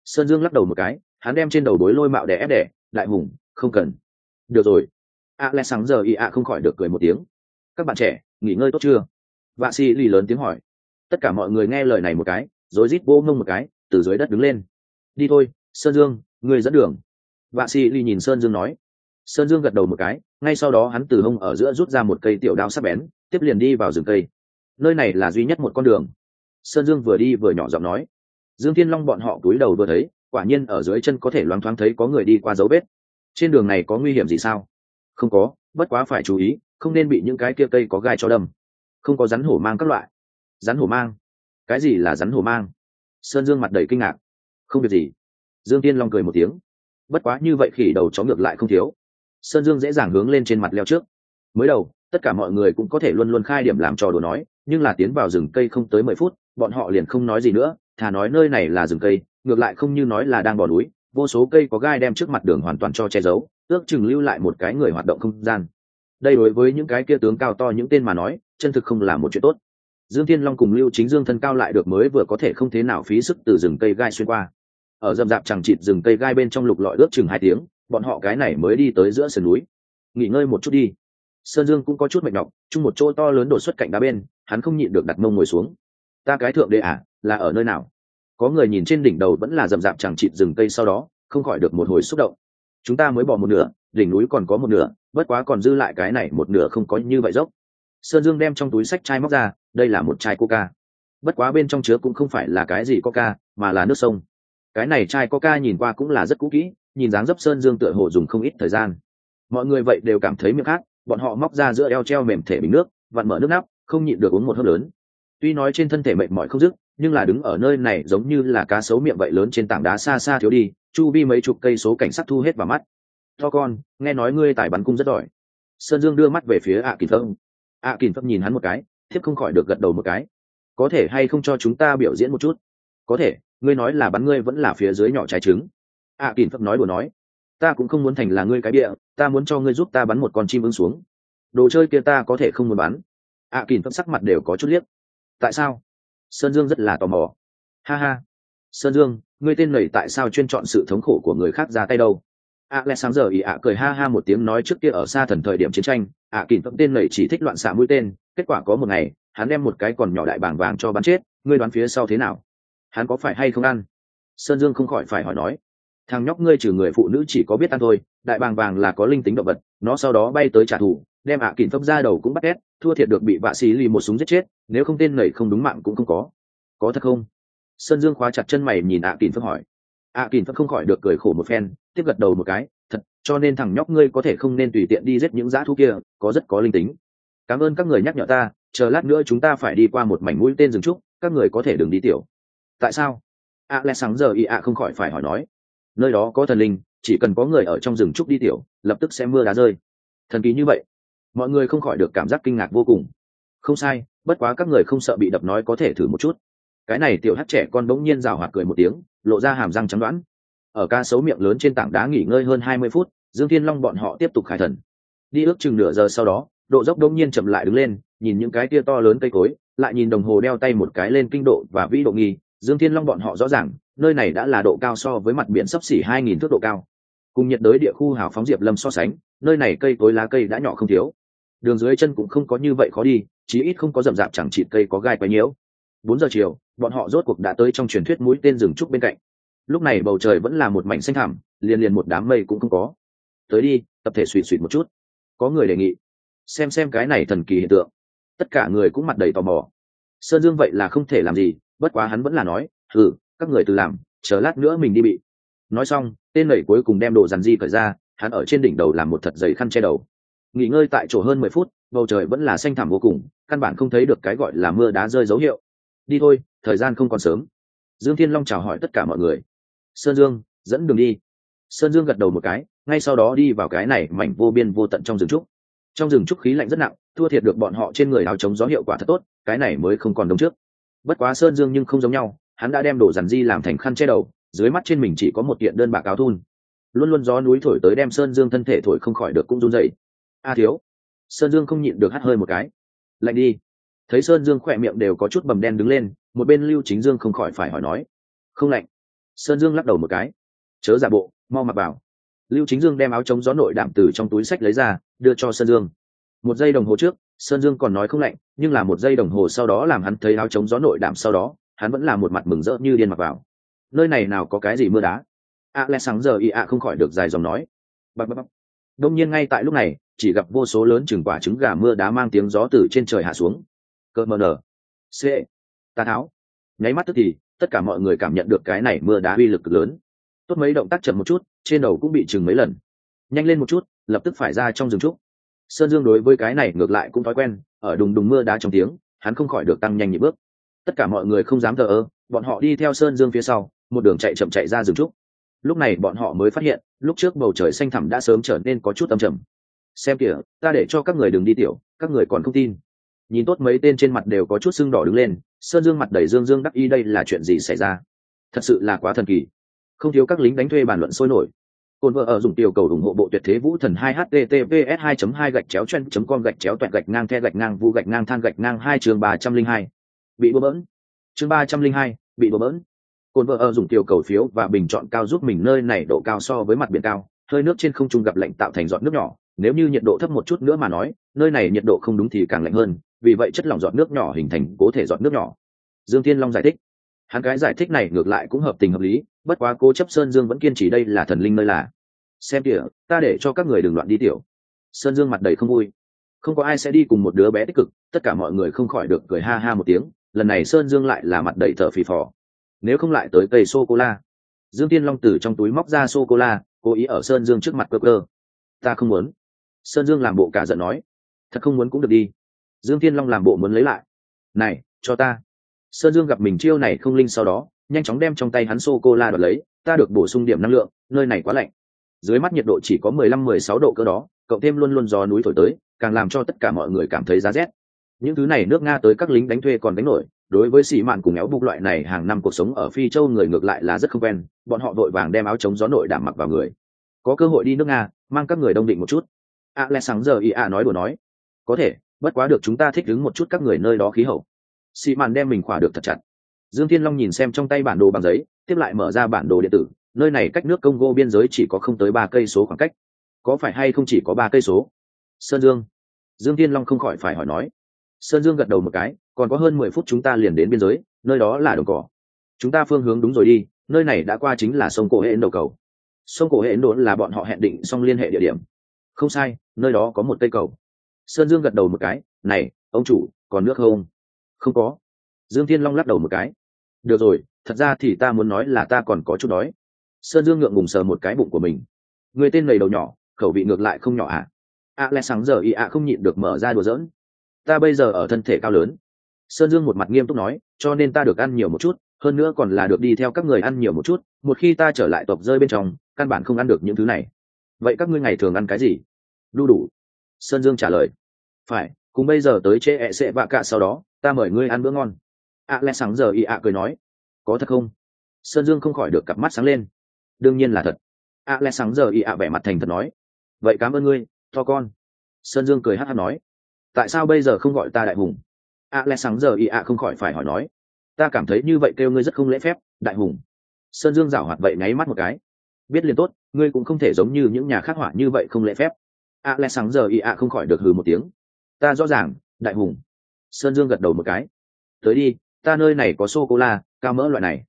Sơn dương lắc đầu một cái, hắn đem trên đầu đối lôi mạo đẻ ép đẻ đại hùng, không cần. Được rồi. A lẽ sáng giờ ý a không khỏi được cười một tiếng. Các bạn trẻ, nghỉ ngơi tốt chưa? Vạ si lì lớn tiếng hỏi. Tất cả mọi người nghe lời này một cái rồi rít vô ngông một cái, từ dưới đất đứng lên. Đi thôi, sơn dương người dẫn đường. Vạ si lì nhìn sơn dương nói sơn dương gật đầu một cái, ngay sau đó hắn từ hông ở giữa rút ra một cây tiểu đao sắc bén, tiếp liền đi vào rừng cây. Nơi này là duy nhất một con đường. Sơn dương vừa đi vừa nhỏ giọng nói. Dương thiên long bọn họ cúi đầu vừa thấy, quả nhiên ở dưới chân có thể loáng thoáng thấy có người đi qua dấu vết. Trên đường này có nguy hiểm gì sao? Không có, bất quá phải chú ý, không nên bị những cái kia cây có gai cho đâm. Không có rắn hổ mang các loại. Rắn hổ mang? Cái gì là rắn hổ mang? Sơn dương mặt đầy kinh ngạc. Không việc gì. Dương tiên long cười một tiếng. Bất quá như vậy khỉ đầu chó ngược lại không thiếu sơn dương dễ dàng hướng lên trên mặt leo trước. Mới đầu, tất cả mọi người cũng có thể luôn luôn khai điểm làm trò đùa nói, nhưng là tiến vào rừng cây không tới mười phút, bọn họ liền không nói gì nữa, thà nói nơi này là rừng cây, ngược lại không như nói là đang bỏ núi, vô số cây có gai đem trước mặt đường hoàn toàn cho che giấu, ước chừng lưu lại một cái người hoạt động không gian. Đây đối với những cái kia tướng cao to những tên mà nói, chân thực không là một chuyện tốt. Dương thiên long cùng lưu chính dương thân cao lại được mới vừa có thể không thế nào phí sức từ rừng cây gai xuyên qua. Ở dầm dạp chẳng chịt rừng cây gai bên trong lục lọi ước chừng hai tiếng bọn họ cái này mới đi tới giữa sườn núi. Nghỉ ngơi một chút đi. Sơn dương cũng có chút mệt nhọc, chung một chỗ to lớn đột xuất cạnh đá bên, hắn không nhịn được đặt mông ngồi xuống. Ta cái thượng đệ à là ở nơi nào? Có người nhìn trên đỉnh đầu vẫn là rậm rạp chẳng chịt rừng cây sau đó, không khỏi được một hồi xúc động. Chúng ta mới bỏ một nửa, đỉnh núi còn có một nửa, bất quá còn dư lại cái này một nửa không có như vậy dốc. Sơn dương đem trong túi sách chai móc ra, đây là một chai coca. Bất quá bên trong chứa cũng không phải là cái gì coca, mà là nước sông cái này chai coca nhìn qua cũng là rất cũ kỹ, nhìn dáng dấp sơn dương tựa hồ dùng không ít thời gian. Mọi người vậy đều cảm thấy miệng khác, bọn họ móc ra giữa eo treo mềm thể bình nước, vặn mở nước nắp, không nhịn được uống một hớp lớn. Tuy nói trên thân thể mệt mỏi không dứt, nhưng là đứng ở nơi này giống như là cá sấu miệng vậy lớn trên tảng đá xa xa thiếu đi, chu vi mấy chục cây số cảnh sát thu hết vào mắt. To con, nghe nói ngươi tài bắn cung rất giỏi. Sơn dương đưa mắt về phía ạ à kỳ thâm ạ à kỳ thâm nhìn hắn một cái, thiếp không khỏi được gật đầu một cái. Có thể hay không cho chúng ta biểu diễn một chút? Có thể, ngươi nói là bắn ngươi vẫn là phía dưới nhỏ trái trứng. Ạ à phật nói đùa nói, ta cũng không muốn thành là ngươi cái bịa, ta muốn cho ngươi giúp ta bắn một con chim ưng xuống. Đồ chơi kia ta có thể không muốn bắn. Ạ kỳn phật sắc mặt đều có chút liếc. Tại sao? Sơn dương rất là tò mò. Ha ha, sơn dương, ngươi tên nầy tại sao chuyên chọn sự thống khổ của người khác ra tay đâu? Ạ lẽ sáng giờ ỉ ạ cười ha ha một tiếng nói trước kia ở xa thần thời điểm chiến tranh ạ kỳn phật tên nầy chỉ thích loạn xạ mũi tên, kết quả có một ngày, hắn đem một cái còn nhỏ đại bảng vàng cho bắn chết, ngươi đoán phía sau thế nào? Hắn có phải hay không ăn? Sơn dương không khỏi phải hỏi nói. Thằng nhóc ngươi trừ người phụ nữ chỉ có biết ăn thôi, đại bàng vàng là có linh tính động vật, nó sau đó bay tới trả thù, đem ạ à kìm ra đầu cũng bắt ép, thua thiệt được bị vạ xì lì một súng giết chết, nếu không tên nảy không đúng mạng cũng không có. Có thật không? Sơn dương khóa chặt chân mày nhìn ạ à kìm hỏi. ạ à kìm không khỏi được cười khổ một phen, tiếp gật đầu một cái, thật, cho nên thằng nhóc ngươi có thể không nên tùy tiện đi giết những dã thú kia, có rất có linh tính. Cảm ơn các người nhắc nhở ta, chờ lát nữa chúng ta phải đi qua một mảnh mũi tên rừng trúc, các người có thể đừng đi tiểu tại sao? A lẽ sáng giờ y ạ không khỏi phải hỏi nói. Nơi đó có thần linh, chỉ cần có người ở trong rừng trúc đi tiểu, lập tức sẽ mưa đá rơi. Thần kỳ như vậy. Mọi người không khỏi được cảm giác kinh ngạc vô cùng. Không sai, bất quá các người không sợ bị đập nói có thể thử một chút. Cái này tiểu hát trẻ con bỗng nhiên rào hoạt cười một tiếng, lộ ra hàm răng trắng đoán. Ở ca sấu miệng lớn trên tảng đá nghỉ ngơi hơn hai mươi phút, dương thiên long bọn họ tiếp tục khai thần. Đi ước chừng nửa giờ sau đó, độ dốc đông nhiên chậm lại đứng lên, nhìn những cái tia to lớn cây cối, lại nhìn đồng hồ đeo tay một cái lên kinh độ và vĩ độ nghi dương thiên long bọn họ rõ ràng, nơi này đã là độ cao so với mặt biển sấp xỉ hai nghìn thước độ cao. Cùng nhiệt đới địa khu hào phóng diệp lâm so sánh, nơi này cây cối lá cây đã nhỏ không thiếu. Đường dưới chân cũng không có như vậy khó đi, chí ít không có rậm rạp chẳng chịt cây có gai quấy nhiễu. Bốn giờ chiều, bọn họ rốt cuộc đã tới trong truyền thuyết mũi tên rừng trúc bên cạnh. Lúc này bầu trời vẫn là một mảnh xanh thẳm, liền liền một đám mây cũng không có. Tới đi, tập thể suỵ suỵ một chút. Có người đề nghị, xem xem cái này thần kỳ hiện tượng. Tất cả người cũng mặt đầy tò mò. Sơn dương vậy là không thể làm gì bất quá hắn vẫn là nói thử các người từ làm, chờ lát nữa mình đi bị. Nói xong, tên nẩy cuối cùng đem đồ dàn di cởi ra, hắn ở trên đỉnh đầu làm một thật dày khăn che đầu. Nghỉ ngơi tại chỗ hơn mười phút, bầu trời vẫn là xanh thẳm vô cùng, căn bản không thấy được cái gọi là mưa đá rơi dấu hiệu. Đi thôi, thời gian không còn sớm. Dương thiên long chào hỏi tất cả mọi người. Sơn dương, dẫn đường đi. Sơn dương gật đầu một cái, ngay sau đó đi vào cái này mảnh vô biên vô tận trong rừng trúc. Trong rừng trúc khí lạnh rất nặng, thua thiệt được bọn họ trên người áo chống gió hiệu quả thật tốt, cái này mới không còn đông trước bất quá sơn dương nhưng không giống nhau, hắn đã đem đồ dằn di làm thành khăn che đầu, dưới mắt trên mình chỉ có một kiện đơn bạc áo thun. Luôn luôn gió núi thổi tới đem sơn dương thân thể thổi không khỏi được cũng run dậy a thiếu. Sơn dương không nhịn được hắt hơi một cái. Lạnh đi. Thấy sơn dương khỏe miệng đều có chút bầm đen đứng lên, một bên lưu chính dương không khỏi phải hỏi nói, không lạnh. Sơn dương lắc đầu một cái. Chớ giả bộ, mau mặc vào. Lưu chính dương đem áo chống gió nội đạm từ trong túi sách lấy ra, đưa cho sơn dương. Một giây đồng hồ trước sơn dương còn nói không lạnh, nhưng là một giây đồng hồ sau đó làm hắn thấy áo chống gió nội đảm sau đó, hắn vẫn là một mặt mừng rỡ như điên mặc vào. Nơi này nào có cái gì mưa đá? A lẽ sáng giờ y ạ không khỏi được dài dòng nói. Bập bập bập. đông nhiên ngay tại lúc này, chỉ gặp vô số lớn chừng quả trứng gà mưa đá mang tiếng gió từ trên trời hạ xuống. Cơ mờ nở. C. Ta tháo. Nháy mắt tức thì, tất cả mọi người cảm nhận được cái này mưa đá uy lực lớn. Tốt mấy động tác chậm một chút, trên đầu cũng bị chừng mấy lần. Nhanh lên một chút, lập tức phải ra trong rừng trúc sơn dương đối với cái này ngược lại cũng thói quen, ở đùng đùng mưa đá trong tiếng, hắn không khỏi được tăng nhanh nhịp bước. Tất cả mọi người không dám thờ ơ, bọn họ đi theo sơn dương phía sau, một đường chạy chậm chạy ra rừng trúc. Lúc này bọn họ mới phát hiện, lúc trước bầu trời xanh thẳm đã sớm trở nên có chút âm trầm. Xem kìa, ta để cho các người đừng đi tiểu, các người còn không tin. Nhìn tốt mấy tên trên mặt đều có chút sưng đỏ đứng lên, sơn dương mặt đầy dương dương đắc y, đây là chuyện gì xảy ra? Thật sự là quá thần kỳ. Không thiếu các lính đánh thuê bàn luận sôi nổi. Côn vợ ở dùng tiểu cầu ủng hộ bộ tuyệt thế vũ thần 2 https 2 2 gạch chéo chen com gạch chéo toẹt gạch ngang the gạch ngang vu gạch ngang than gạch ngang hai chương ba trăm linh hai. Bị bừa bỡn. Chương ba trăm linh hai, bị bừa bỡn. Côn vợ ở dùng tiểu cầu phiếu và bình chọn cao giúp mình nơi này độ cao so với mặt biển cao, hơi nước trên không trung gặp lạnh tạo thành giọt nước nhỏ. Nếu như nhiệt độ thấp một chút nữa mà nói, nơi này nhiệt độ không đúng thì càng lạnh hơn, vì vậy chất lỏng giọt nước nhỏ hình thành cố thể giọt nước nhỏ. Dương thiên long giải thích. Hắn cái giải thích này ngược lại cũng hợp tình hợp lý bất quá cố chấp sơn dương vẫn kiên trì đây là thần linh nơi là. Xem kìa, ta để cho các người đừng loạn đi tiểu. Sơn dương mặt đầy không vui. Không có ai sẽ đi cùng một đứa bé tích cực, tất cả mọi người không khỏi được cười ha ha một tiếng, lần này sơn dương lại là mặt đầy thở phì phò. Nếu không lại tới cây sô cô la dương tiên long từ trong túi móc ra sô cô la cố ý ở sơn dương trước mặt cơ cơ. Ta không muốn. Sơn dương làm bộ cả giận nói. Thật không muốn cũng được đi. Dương tiên long làm bộ muốn lấy lại. Này, cho ta. Sơn dương gặp mình chiêu này không linh sau đó nhanh chóng đem trong tay hắn sô cô la đoạt lấy, ta được bổ sung điểm năng lượng, nơi này quá lạnh. Dưới mắt nhiệt độ chỉ có mười lăm, mười sáu độ cơ đó cậu thêm luôn luôn gió núi thổi tới, càng làm cho tất cả mọi người cảm thấy giá rét. Những thứ này nước nga tới các lính đánh thuê còn đánh nổi, đối với sĩ mạn cùng éo bục loại này hàng năm cuộc sống ở phi châu người ngược lại là rất không quen, bọn họ vội vàng đem áo chống gió nội đảm mặc vào người. Có cơ hội đi nước nga, mang các người đông định một chút. A lẽ sáng giờ ý a nói đùa nói. Có thể, bất quá được chúng ta thích ứng một chút các người nơi đó khí hậu. Sĩ mạn đem mình khỏa được thật chặt dương thiên long nhìn xem trong tay bản đồ bằng giấy, tiếp lại mở ra bản đồ điện tử, nơi này cách nước congo biên giới chỉ có không tới ba cây số khoảng cách. Có phải hay không chỉ có ba cây số? Sơn dương. Dương thiên long không khỏi phải hỏi nói. Sơn dương gật đầu một cái, còn có hơn mười phút chúng ta liền đến biên giới, nơi đó là đồng cỏ. Chúng ta phương hướng đúng rồi đi, nơi này đã qua chính là sông cổ hệ ấn đầu cầu. Sông cổ hệ ấn độ là bọn họ hẹn định xong liên hệ địa điểm. Không sai, nơi đó có một cây cầu. Sơn dương gật đầu một cái, này, ông chủ, còn nước không? Không có dương thiên long lắc đầu một cái. Được rồi, thật ra thì ta muốn nói là ta còn có chút đói. Sơn dương ngượng ngùng sờ một cái bụng của mình. Người tên lầy đầu nhỏ, khẩu vị ngược lại không nhỏ à? A lẽ sáng giờ y ạ không nhịn được mở ra đùa giỡn. Ta bây giờ ở thân thể cao lớn. Sơn dương một mặt nghiêm túc nói, cho nên ta được ăn nhiều một chút, hơn nữa còn là được đi theo các người ăn nhiều một chút, một khi ta trở lại tộc rơi bên trong, căn bản không ăn được những thứ này. Vậy các ngươi ngày thường ăn cái gì? Đu đủ. Sơn dương trả lời. Phải, cùng bây giờ tới chế ẹ e sệ vạ cạ sau đó, ta mời ngươi ăn bữa ngon ạ lẽ sáng giờ y ạ cười nói, có thật không? Sơn dương không khỏi được cặp mắt sáng lên. Đương nhiên là thật. Ạ lẽ sáng giờ y ạ vẻ mặt thành thật nói, vậy cảm ơn ngươi, to con. Sơn dương cười hát hát nói, tại sao bây giờ không gọi ta đại hùng? Ạ lẽ sáng giờ y ạ không khỏi phải hỏi nói, ta cảm thấy như vậy kêu ngươi rất không lễ phép, đại hùng. Sơn dương giảo hoạt vậy nháy mắt một cái, biết liền tốt, ngươi cũng không thể giống như những nhà khắc họa như vậy không lễ phép. A lẽ sáng giờ y ạ không khỏi được hừ một tiếng, ta rõ ràng, đại hùng. Sơn dương gật đầu một cái, tới đi ta nơi này có sô cô la, cao mỡ loại này.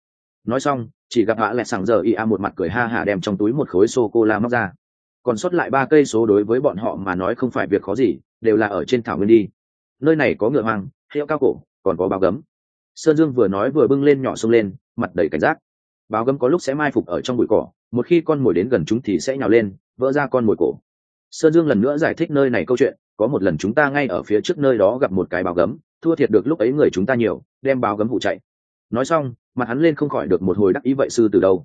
Nói xong, chỉ gặp hạ lại sảng giờ ia một mặt cười ha hả đem trong túi một khối sô cô la móc ra. Còn sót lại ba cây số đối với bọn họ mà nói không phải việc khó gì, đều là ở trên thảo nguyên đi. Nơi này có ngựa hoang, hiệu cao cổ, còn có báo gấm. Sơn dương vừa nói vừa bưng lên nhỏ sông lên, mặt đầy cảnh giác. Báo gấm có lúc sẽ mai phục ở trong bụi cỏ, một khi con mồi đến gần chúng thì sẽ nhào lên, vỡ ra con mồi cổ. Sơn dương lần nữa giải thích nơi này câu chuyện, có một lần chúng ta ngay ở phía trước nơi đó gặp một cái báo gấm thua thiệt được lúc ấy người chúng ta nhiều, đem báo gấm vụ chạy. Nói xong, mặt hắn lên không khỏi được một hồi đắc ý vậy sư từ đâu.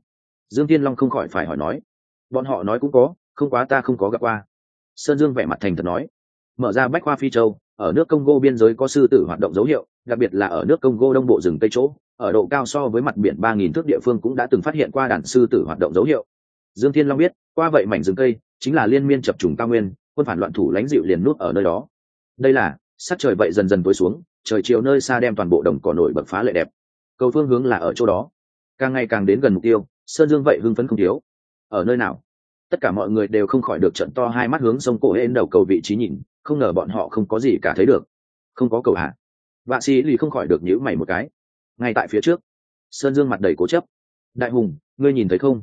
Dương tiên long không khỏi phải hỏi nói. Bọn họ nói cũng có, không quá ta không có gặp qua. Sơn dương vẻ mặt thành thật nói. Mở ra bách khoa phi châu, ở nước congo biên giới có sư tử hoạt động dấu hiệu, đặc biệt là ở nước congo đông bộ rừng tây chỗ, ở độ cao so với mặt biển ba nghìn thước địa phương cũng đã từng phát hiện qua đàn sư tử hoạt động dấu hiệu. Dương thiên long biết, qua vậy mảnh rừng cây, chính là liên miên chập trùng cao nguyên, quân phản loạn thủ lãnh dịu liền nút ở nơi đó. Đây là sắc trời vậy dần dần tối xuống, trời chiều nơi xa đem toàn bộ đồng cỏ nổi bật phá lệ đẹp. Cầu phương hướng là ở chỗ đó. Càng ngày càng đến gần mục tiêu, sơn dương vậy hưng phấn không thiếu. Ở nơi nào? Tất cả mọi người đều không khỏi được trận to hai mắt hướng sông cổ hên đầu cầu vị trí nhìn, không ngờ bọn họ không có gì cả thấy được. Không có cầu hạ vạ sĩ lì không khỏi được nhữ mày một cái. Ngay tại phía trước, sơn dương mặt đầy cố chấp. Đại hùng, ngươi nhìn thấy không?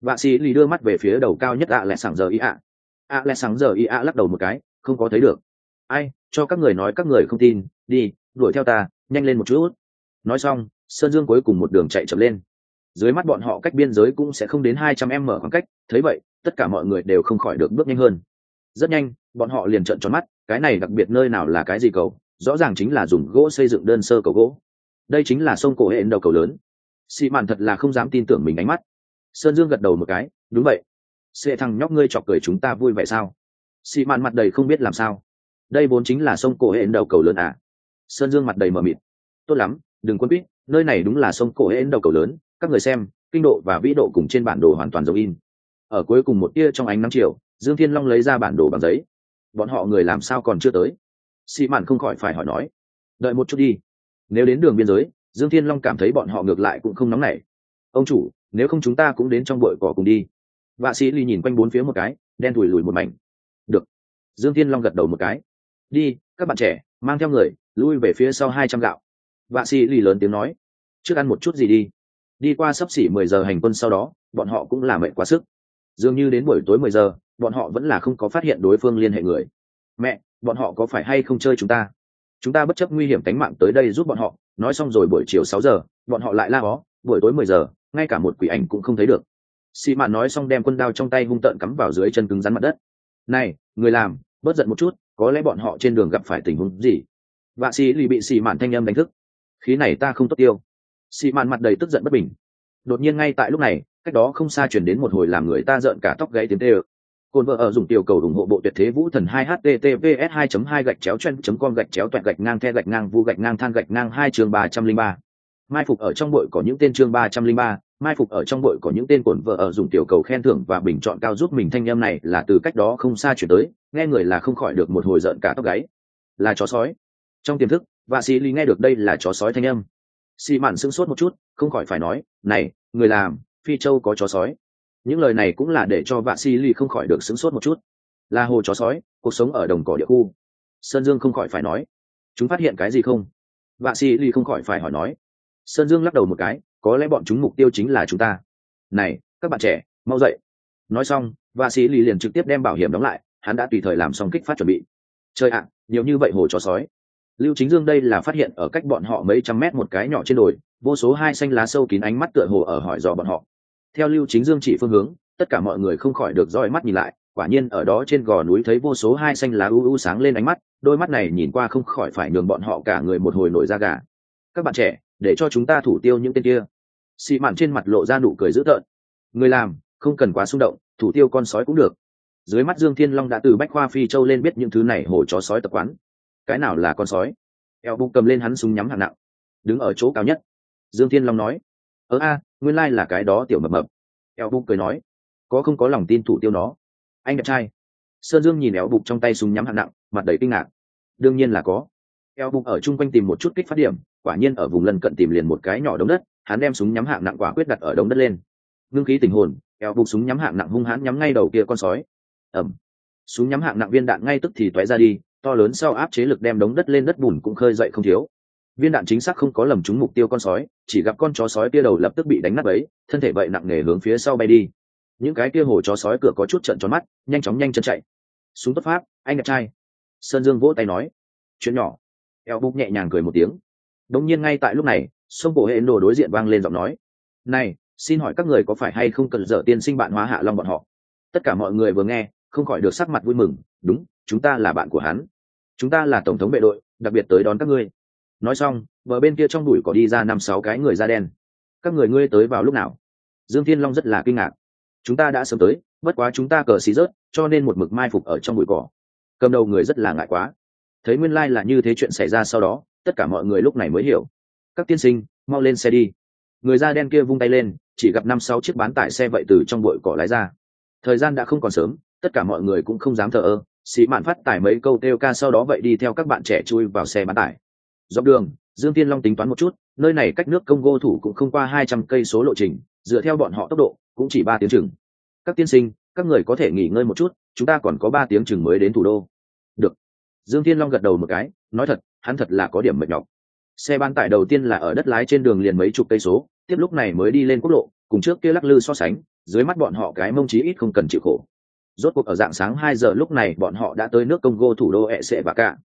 Vạ sĩ lì đưa mắt về phía đầu cao nhất ạ à lẹ sảng giờ ý ạ. ạ à lẹ giờ ý ạ lắc đầu một cái, không có thấy được. Ai? Cho các người nói các người không tin, đi, đuổi theo ta, nhanh lên một chút. Nói xong, sơn dương cuối cùng một đường chạy chậm lên. Dưới mắt bọn họ cách biên giới cũng sẽ không đến hai trăm em mở khoảng cách, thấy vậy, tất cả mọi người đều không khỏi được bước nhanh hơn. Rất nhanh, bọn họ liền trợn tròn mắt, cái này đặc biệt nơi nào là cái gì cầu? Rõ ràng chính là dùng gỗ xây dựng đơn sơ cầu gỗ. Đây chính là sông cổ hệ đầu cầu lớn. Xị mạn thật là không dám tin tưởng mình ánh mắt. Sơn dương gật đầu một cái, đúng vậy. Sẽ thằng nhóc ngươi chọc cười chúng ta vui vẻ sao? Xị mạn mặt đầy không biết làm sao đây vốn chính là sông cổ hệ đầu cầu lớn à. Sơn dương mặt đầy mờ mịt. Tốt lắm, đừng quân biết nơi này đúng là sông cổ hệ đầu cầu lớn, các người xem, kinh độ và vĩ độ cùng trên bản đồ hoàn toàn giống in. Ở cuối cùng một tia trong ánh nắng chiều, dương thiên long lấy ra bản đồ bằng giấy. Bọn họ người làm sao còn chưa tới? Xị mạn không khỏi phải hỏi nói. Đợi một chút đi. Nếu đến đường biên giới, dương thiên long cảm thấy bọn họ ngược lại cũng không nóng nảy. Ông chủ, nếu không chúng ta cũng đến trong bụi cỏ cùng đi. Vạ sĩ ly nhìn quanh bốn phía một cái, đen thùi lùi một mảnh. Được. Dương thiên long gật đầu một cái đi, các bạn trẻ, mang theo người, lui về phía sau hai trăm gạo. Vạ sĩ lì lớn tiếng nói, trước ăn một chút gì đi. Đi qua sắp xỉ mười giờ hành quân sau đó, bọn họ cũng làm mệt quá sức. Dường như đến buổi tối mười giờ, bọn họ vẫn là không có phát hiện đối phương liên hệ người. Mẹ, bọn họ có phải hay không chơi chúng ta? Chúng ta bất chấp nguy hiểm tính mạng tới đây giúp bọn họ. Nói xong rồi buổi chiều sáu giờ, bọn họ lại la ó buổi tối mười giờ, ngay cả một quỷ ảnh cũng không thấy được. Xị mạn nói xong đem quân đao trong tay hung tợn cắm vào dưới chân cứng rắn mặt đất. Này, người làm, bớt giận một chút có lẽ bọn họ trên đường gặp phải tình huống gì? Vạ sĩ lì bị xì mạn thanh âm đánh thức. Khí này ta không tốt tiêu. Xì mạn mặt đầy tức giận bất bình. Đột nhiên ngay tại lúc này, cách đó không xa chuyển đến một hồi làm người ta rợn cả tóc gãy tiếng tê ơ. Cồn vợ ở dùng tiểu cầu ủng hộ bộ tuyệt thế vũ thần 2 https 2 2 gạch chéo chen com gạch chéo toẹt gạch ngang the gạch ngang vu gạch ngang than gạch ngang hai chương ba trăm linh ba. Mai phục ở trong bội có những tên chương ba trăm linh ba mai phục ở trong bội có những tên cổn vợ ở dùng tiểu cầu khen thưởng và bình chọn cao giúp mình thanh âm này là từ cách đó không xa chuyển tới, nghe người là không khỏi được một hồi giận cả tóc gáy. Là chó sói. Trong tiềm thức, vạ sĩ lý nghe được đây là chó sói thanh âm xì mạn sưng sốt một chút, không khỏi phải nói, này, người làm, phi châu có chó sói. Những lời này cũng là để cho vạ sĩ lý không khỏi được sững sốt một chút. Là hồ chó sói, cuộc sống ở đồng cỏ địa khu. Sơn dương không khỏi phải nói, chúng phát hiện cái gì không? Vạ sĩ lý không khỏi phải hỏi nói. Sơn dương lắc đầu một cái có lẽ bọn chúng mục tiêu chính là chúng ta. Này, các bạn trẻ, mau dậy. Nói xong và sĩ lì liền trực tiếp đem bảo hiểm đóng lại, hắn đã tùy thời làm xong kích phát chuẩn bị. Chơi ạ, nhiều như vậy hồ chó sói. Lưu chính dương đây là phát hiện ở cách bọn họ mấy trăm mét một cái nhỏ trên đồi, vô số hai xanh lá sâu kín ánh mắt tựa hồ ở hỏi dò bọn họ. Theo lưu chính dương chỉ phương hướng, tất cả mọi người không khỏi được roi mắt nhìn lại, quả nhiên ở đó trên gò núi thấy vô số hai xanh lá u u sáng lên ánh mắt, đôi mắt này nhìn qua không khỏi phải nhường bọn họ cả người một hồi nổi da gà. Các bạn trẻ để cho chúng ta thủ tiêu những tên kia. Xị mạn trên mặt lộ ra nụ cười dữ tợn. Người làm, không cần quá xung động, thủ tiêu con sói cũng được. Dưới mắt dương thiên long đã từ bách khoa phi châu lên biết những thứ này hổ chó sói tập quán. Cái nào là con sói? Eo bụng cầm lên hắn súng nhắm hạng nặng. Đứng ở chỗ cao nhất. Dương thiên long nói. Ớ a, nguyên lai là cái đó tiểu mập mập. Eo bụng cười nói. Có không có lòng tin thủ tiêu nó? Anh đẹp trai. Sơn dương nhìn eo bụng trong tay súng nhắm hạng nặng, mặt đầy kinh ngạc. Đương nhiên là có. Eo bụng ở chung quanh tìm một chút kích phát điểm quả nhiên ở vùng lân cận tìm liền một cái nhỏ đống đất, hắn đem súng nhắm hạng nặng quả quyết đặt ở đống đất lên. Ngưng khí tình hồn, eo bục súng nhắm hạng nặng hung hãn nhắm ngay đầu kia con sói. Ẩm súng nhắm hạng nặng viên đạn ngay tức thì toé ra đi, to lớn sau áp chế lực đem đống đất lên đất bùn cũng khơi dậy không thiếu. Viên đạn chính xác không có lầm trúng mục tiêu con sói, chỉ gặp con chó sói kia đầu lập tức bị đánh nắp ấy thân thể vậy nặng nề hướng phía sau bay đi. Những cái kia hồ chó sói cửa có chút trận tròn mắt, nhanh chóng nhanh chân chạy. Súng tốt pháp, anh đẹp trai. Sơn dương vỗ tay nói, chuyện nhỏ. Eo bục nhẹ nhàng cười một tiếng đống nhiên ngay tại lúc này, sông bộ hệ đồ đối diện vang lên giọng nói. Này, xin hỏi các người có phải hay không cần dở tiên sinh bạn hóa hạ long bọn họ? Tất cả mọi người vừa nghe, không khỏi được sắc mặt vui mừng. Đúng, chúng ta là bạn của hắn. Chúng ta là tổng thống vệ đội, đặc biệt tới đón các ngươi. Nói xong, bờ bên kia trong đùi có đi ra năm sáu cái người da đen. Các người ngươi tới vào lúc nào? Dương thiên long rất là kinh ngạc. Chúng ta đã sớm tới, bất quá chúng ta cờ xí rớt, cho nên một mực mai phục ở trong bụi cỏ. Cầm đầu người rất là ngại quá. Thấy nguyên lai、like、là như thế chuyện xảy ra sau đó tất cả mọi người lúc này mới hiểu. Các tiên sinh, mau lên xe đi. Người da đen kia vung tay lên, chỉ gặp năm sáu chiếc bán tải xe vậy từ trong bụi cỏ lái ra. Thời gian đã không còn sớm, tất cả mọi người cũng không dám thờ ơ. Sĩ mạn phát tải mấy câu kêu ca sau đó vậy đi theo các bạn trẻ chui vào xe bán tải. Dọc đường, dương tiên long tính toán một chút, nơi này cách nước congo thủ cũng không qua hai trăm cây số lộ trình, dựa theo bọn họ tốc độ, cũng chỉ ba tiếng chừng. Các tiên sinh, các người có thể nghỉ ngơi một chút, chúng ta còn có ba tiếng chừng mới đến thủ đô. Được. Dương tiên long gật đầu một cái, nói thật hắn thật là có điểm mệt nhọc. Xe bán tải đầu tiên là ở đất lái trên đường liền mấy chục cây số, tiếp lúc này mới đi lên quốc lộ, cùng trước kia lắc lư so sánh, dưới mắt bọn họ cái mông chí ít không cần chịu khổ. Rốt cuộc ở dạng sáng hai giờ lúc này bọn họ đã tới nước congo thủ đô ẹ sệ và cả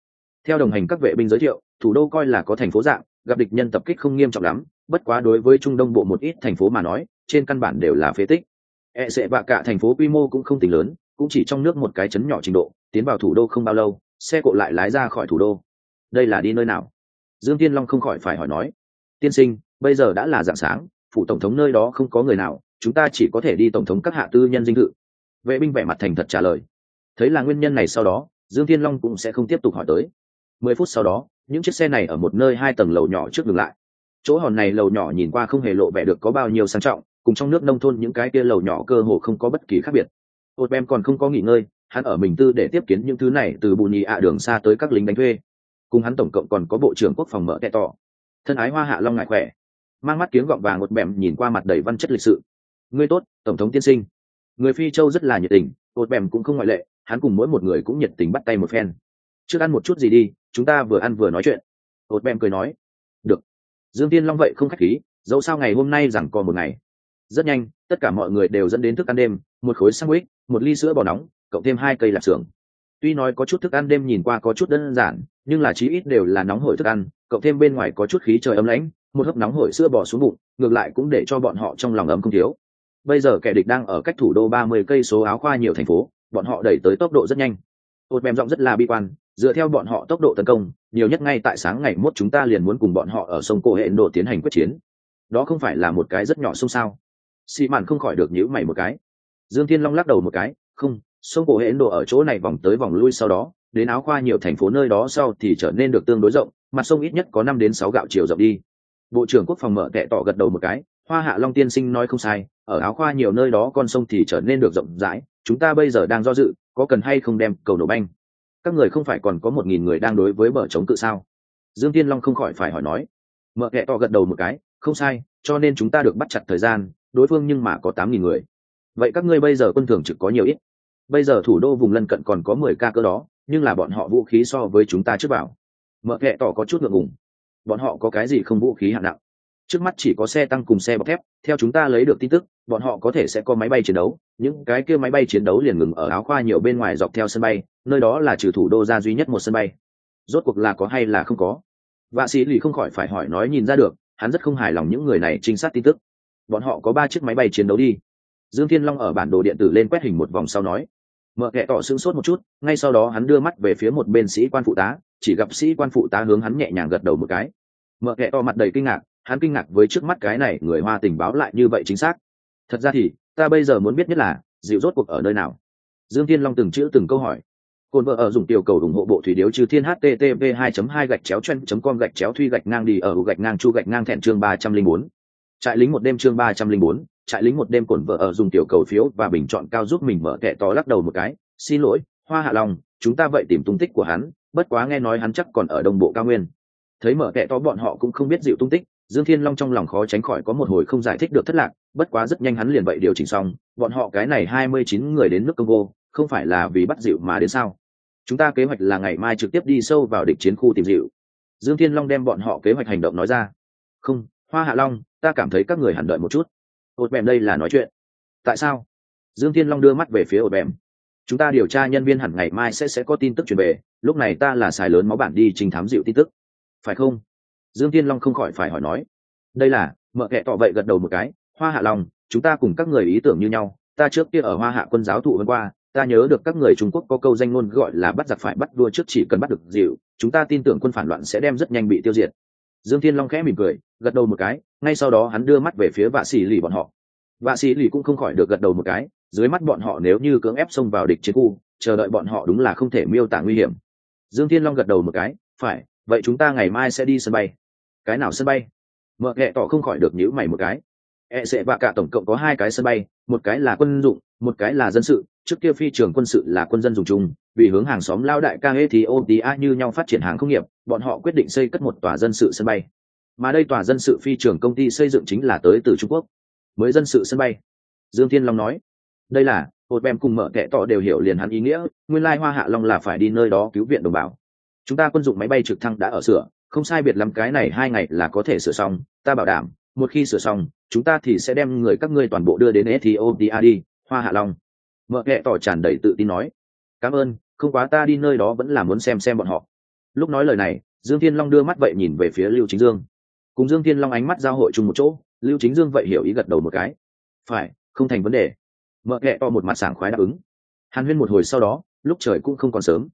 theo đồng hành các vệ binh giới thiệu, thủ đô coi là có thành phố dạng, gặp địch nhân tập kích không nghiêm trọng lắm, bất quá đối với trung đông bộ một ít thành phố mà nói, trên căn bản đều là phế tích. Ẹ sệ và cả thành phố quy mô cũng không tính lớn, cũng chỉ trong nước một cái chấn nhỏ trình độ, tiến vào thủ đô không bao lâu, xe cộ lại lái ra khỏi thủ đô đây là đi nơi nào? Dương tiên long không khỏi phải hỏi nói. Tiên sinh, bây giờ đã là dạng sáng, phủ tổng thống nơi đó không có người nào, chúng ta chỉ có thể đi tổng thống các hạ tư nhân dinh thự. Vệ binh vẻ mặt thành thật trả lời. Thấy là nguyên nhân này sau đó, dương thiên long cũng sẽ không tiếp tục hỏi tới. Mười phút sau đó, những chiếc xe này ở một nơi hai tầng lầu nhỏ trước ngừng lại. Chỗ hòn này lầu nhỏ nhìn qua không hề lộ vẻ được có bao nhiêu sang trọng, cùng trong nước nông thôn những cái kia lầu nhỏ cơ hồ không có bất kỳ khác biệt. Ột bem còn không có nghỉ ngơi, hắn ở mình tư để tiếp kiến những thứ này từ bù nhì ạ đường xa tới các lính đánh thuê cùng hắn tổng cộng còn có bộ trưởng quốc phòng mở tệ tỏ. Thân ái hoa hạ long ngại khỏe. Mang mắt kiếng gọng vàng một bẻm nhìn qua mặt đầy văn chất lịch sự. Ngươi tốt, tổng thống tiên sinh. Người phi châu rất là nhiệt tình một bẻm cũng không ngoại lệ, hắn cùng mỗi một người cũng nhiệt tình bắt tay một phen. Trước ăn một chút gì đi, chúng ta vừa ăn vừa nói chuyện. Một bẻm cười nói. Được. Dương tiên long vậy không khách khí, dẫu sao ngày hôm nay rằng còn một ngày. Rất nhanh, tất cả mọi người đều dẫn đến thức ăn đêm, một khối sandwich, một ly sữa bò nóng, cộng thêm hai cây lạp xưởng tuy nói có chút thức ăn đêm nhìn qua có chút đơn giản, nhưng là chí ít đều là nóng hổi thức ăn, cộng thêm bên ngoài có chút khí trời ấm lãnh, một hớp nóng hổi sữa bò xuống bụng, ngược lại cũng để cho bọn họ trong lòng ấm không thiếu. Bây giờ kẻ địch đang ở cách thủ đô ba mươi cây số áo khoa nhiều thành phố, bọn họ đẩy tới tốc độ rất nhanh. Ột mềm giọng rất là bi quan, dựa theo bọn họ tốc độ tấn công, nhiều nhất ngay tại sáng ngày mốt chúng ta liền muốn cùng bọn họ ở sông cổ hệ độ tiến hành quyết chiến. Đó không phải là một cái rất nhỏ sông sao? Xị mạn không khỏi được nhữ mày một cái. Dương thiên long lắc đầu một cái, không sông cổ hệ độ ở chỗ này vòng tới vòng lui sau đó, đến áo khoa nhiều thành phố nơi đó sau thì trở nên được tương đối rộng, mặt sông ít nhất có năm đến sáu gạo chiều rộng đi. Bộ trưởng quốc phòng mở tệ tỏ gật đầu một cái, hoa hạ long tiên sinh nói không sai, ở áo khoa nhiều nơi đó con sông thì trở nên được rộng rãi, chúng ta bây giờ đang do dự, có cần hay không đem cầu nổ banh? Các người không phải còn có một nghìn người đang đối với bờ chống cự sao? Dương tiên long không khỏi phải hỏi nói. Mở kệ to gật đầu một cái, không sai, cho nên chúng ta được bắt chặt thời gian, đối phương nhưng mà có tám nghìn người. Vậy các ngươi bây giờ quân thường trực có nhiều ít? Bây giờ thủ đô vùng lân cận còn có mười ca cơ đó, nhưng là bọn họ vũ khí so với chúng ta trước bảo Mợ kệ tỏ có chút ngượng ngùng. Bọn họ có cái gì không vũ khí hạng nặng? Trước mắt chỉ có xe tăng cùng xe bọc thép, theo chúng ta lấy được tin tức, bọn họ có thể sẽ có máy bay chiến đấu, những cái kia máy bay chiến đấu liền ngừng ở áo khoa nhiều bên ngoài dọc theo sân bay, nơi đó là trừ thủ đô ra duy nhất một sân bay. Rốt cuộc là có hay là không có? Vạ sĩ lì không khỏi phải hỏi nói nhìn ra được, hắn rất không hài lòng những người này trinh sát tin tức. Bọn họ có ba chiếc máy bay chiến đấu đi. Dương thiên long ở bản đồ điện tử lên quét hình một vòng sau nói mợ kệ tỏ sững sốt một chút, ngay sau đó hắn đưa mắt về phía một bên sĩ quan phụ tá, chỉ gặp sĩ quan phụ tá hướng hắn nhẹ nhàng gật đầu một cái. Mợ kệ tỏ mặt đầy kinh ngạc, hắn kinh ngạc với trước mắt cái này người hoa tình báo lại như vậy chính xác. Thật ra thì, ta bây giờ muốn biết nhất là, dịu rốt cuộc ở nơi nào? Dương thiên long từng chữ từng câu hỏi. Cồn vợ ở dùng tiểu cầu ủng hộ bộ thủy điếu trừ thiên http 2 2 gạch chéo chen com gạch chéo thuy gạch ngang đi ở gạch ngang chu gạch ngang thẹn chương ba trăm linh bốn. Trại lính một đêm chương ba trăm linh bốn trại lính một đêm cồn vợ ở dùng tiểu cầu phiếu và bình chọn cao giúp mình mở kẻ to lắc đầu một cái. Xin lỗi, hoa hạ long, chúng ta vậy tìm tung tích của hắn, bất quá nghe nói hắn chắc còn ở đông bộ cao nguyên. Thấy mở kẻ to bọn họ cũng không biết dịu tung tích, dương thiên long trong lòng khó tránh khỏi có một hồi không giải thích được thất lạc, bất quá rất nhanh hắn liền vậy điều chỉnh xong, bọn họ cái này hai mươi chín người đến nước congo, không phải là vì bắt dịu mà đến sao? Chúng ta kế hoạch là ngày mai trực tiếp đi sâu vào địch chiến khu tìm dịu. Dương thiên long đem bọn họ kế hoạch hành động nói ra. Không, hoa hạ long, ta cảm thấy các người hẳn đợi một chút ột bèm đây là nói chuyện. Tại sao? Dương thiên long đưa mắt về phía ột bèm. Chúng ta điều tra nhân viên hẳn ngày mai sẽ sẽ có tin tức truyền về, lúc này ta là xài lớn máu bản đi trình thám dịu tin tức. Phải không? Dương thiên long không khỏi phải hỏi nói. Đây là mợ kệ tỏ vậy gật đầu một cái, hoa hạ long, chúng ta cùng các người ý tưởng như nhau. Ta trước kia ở hoa hạ quân giáo thụ hôm qua, ta nhớ được các người trung quốc có câu danh ngôn gọi là bắt giặc phải bắt đua trước chỉ cần bắt được dịu. Chúng ta tin tưởng quân phản loạn sẽ đem rất nhanh bị tiêu diệt dương thiên long khẽ mỉm cười, gật đầu một cái, ngay sau đó hắn đưa mắt về phía vạ xì lì bọn họ. Vạ xì lì cũng không khỏi được gật đầu một cái, dưới mắt bọn họ nếu như cưỡng ép xông vào địch chiến khu, chờ đợi bọn họ đúng là không thể miêu tả nguy hiểm. Dương thiên long gật đầu một cái, phải, vậy chúng ta ngày mai sẽ đi sân bay. Cái nào sân bay? Mợ ghẹ tỏ không khỏi được nhữ mày một cái. E sẽ và cả tổng cộng có hai cái sân bay, một cái là quân dụng, một cái là dân sự trước kia phi trường quân sự là quân dân dùng chung, vì hướng hàng xóm lao đại ca ethiopia như nhau phát triển hàng công nghiệp, bọn họ quyết định xây cất một tòa dân sự sân bay. Mà đây tòa dân sự phi trường công ty xây dựng chính là tới từ trung quốc. Mới dân sự sân bay. Dương thiên long nói, đây là hột bèm cùng mở kệ tỏ đều hiểu liền hắn ý nghĩa, nguyên lai hoa hạ long là phải đi nơi đó cứu viện đồng bào. Chúng ta quân dụng máy bay trực thăng đã ở sửa, không sai biệt lắm cái này hai ngày là có thể sửa xong, ta bảo đảm, một khi sửa xong, chúng ta thì sẽ đem người các ngươi toàn bộ đưa đến ethiopia đi, hoa hạ long mợ kệ tỏ tràn đầy tự tin nói, cảm ơn, không quá ta đi nơi đó vẫn là muốn xem xem bọn họ. Lúc nói lời này, dương thiên long đưa mắt vậy nhìn về phía lưu chính dương. Cùng dương thiên long ánh mắt giao hội chung một chỗ, lưu chính dương vậy hiểu ý gật đầu một cái. Phải, không thành vấn đề. Mợ kệ tỏ một mặt sảng khoái đáp ứng. Hàn huyên một hồi sau đó, lúc trời cũng không còn sớm.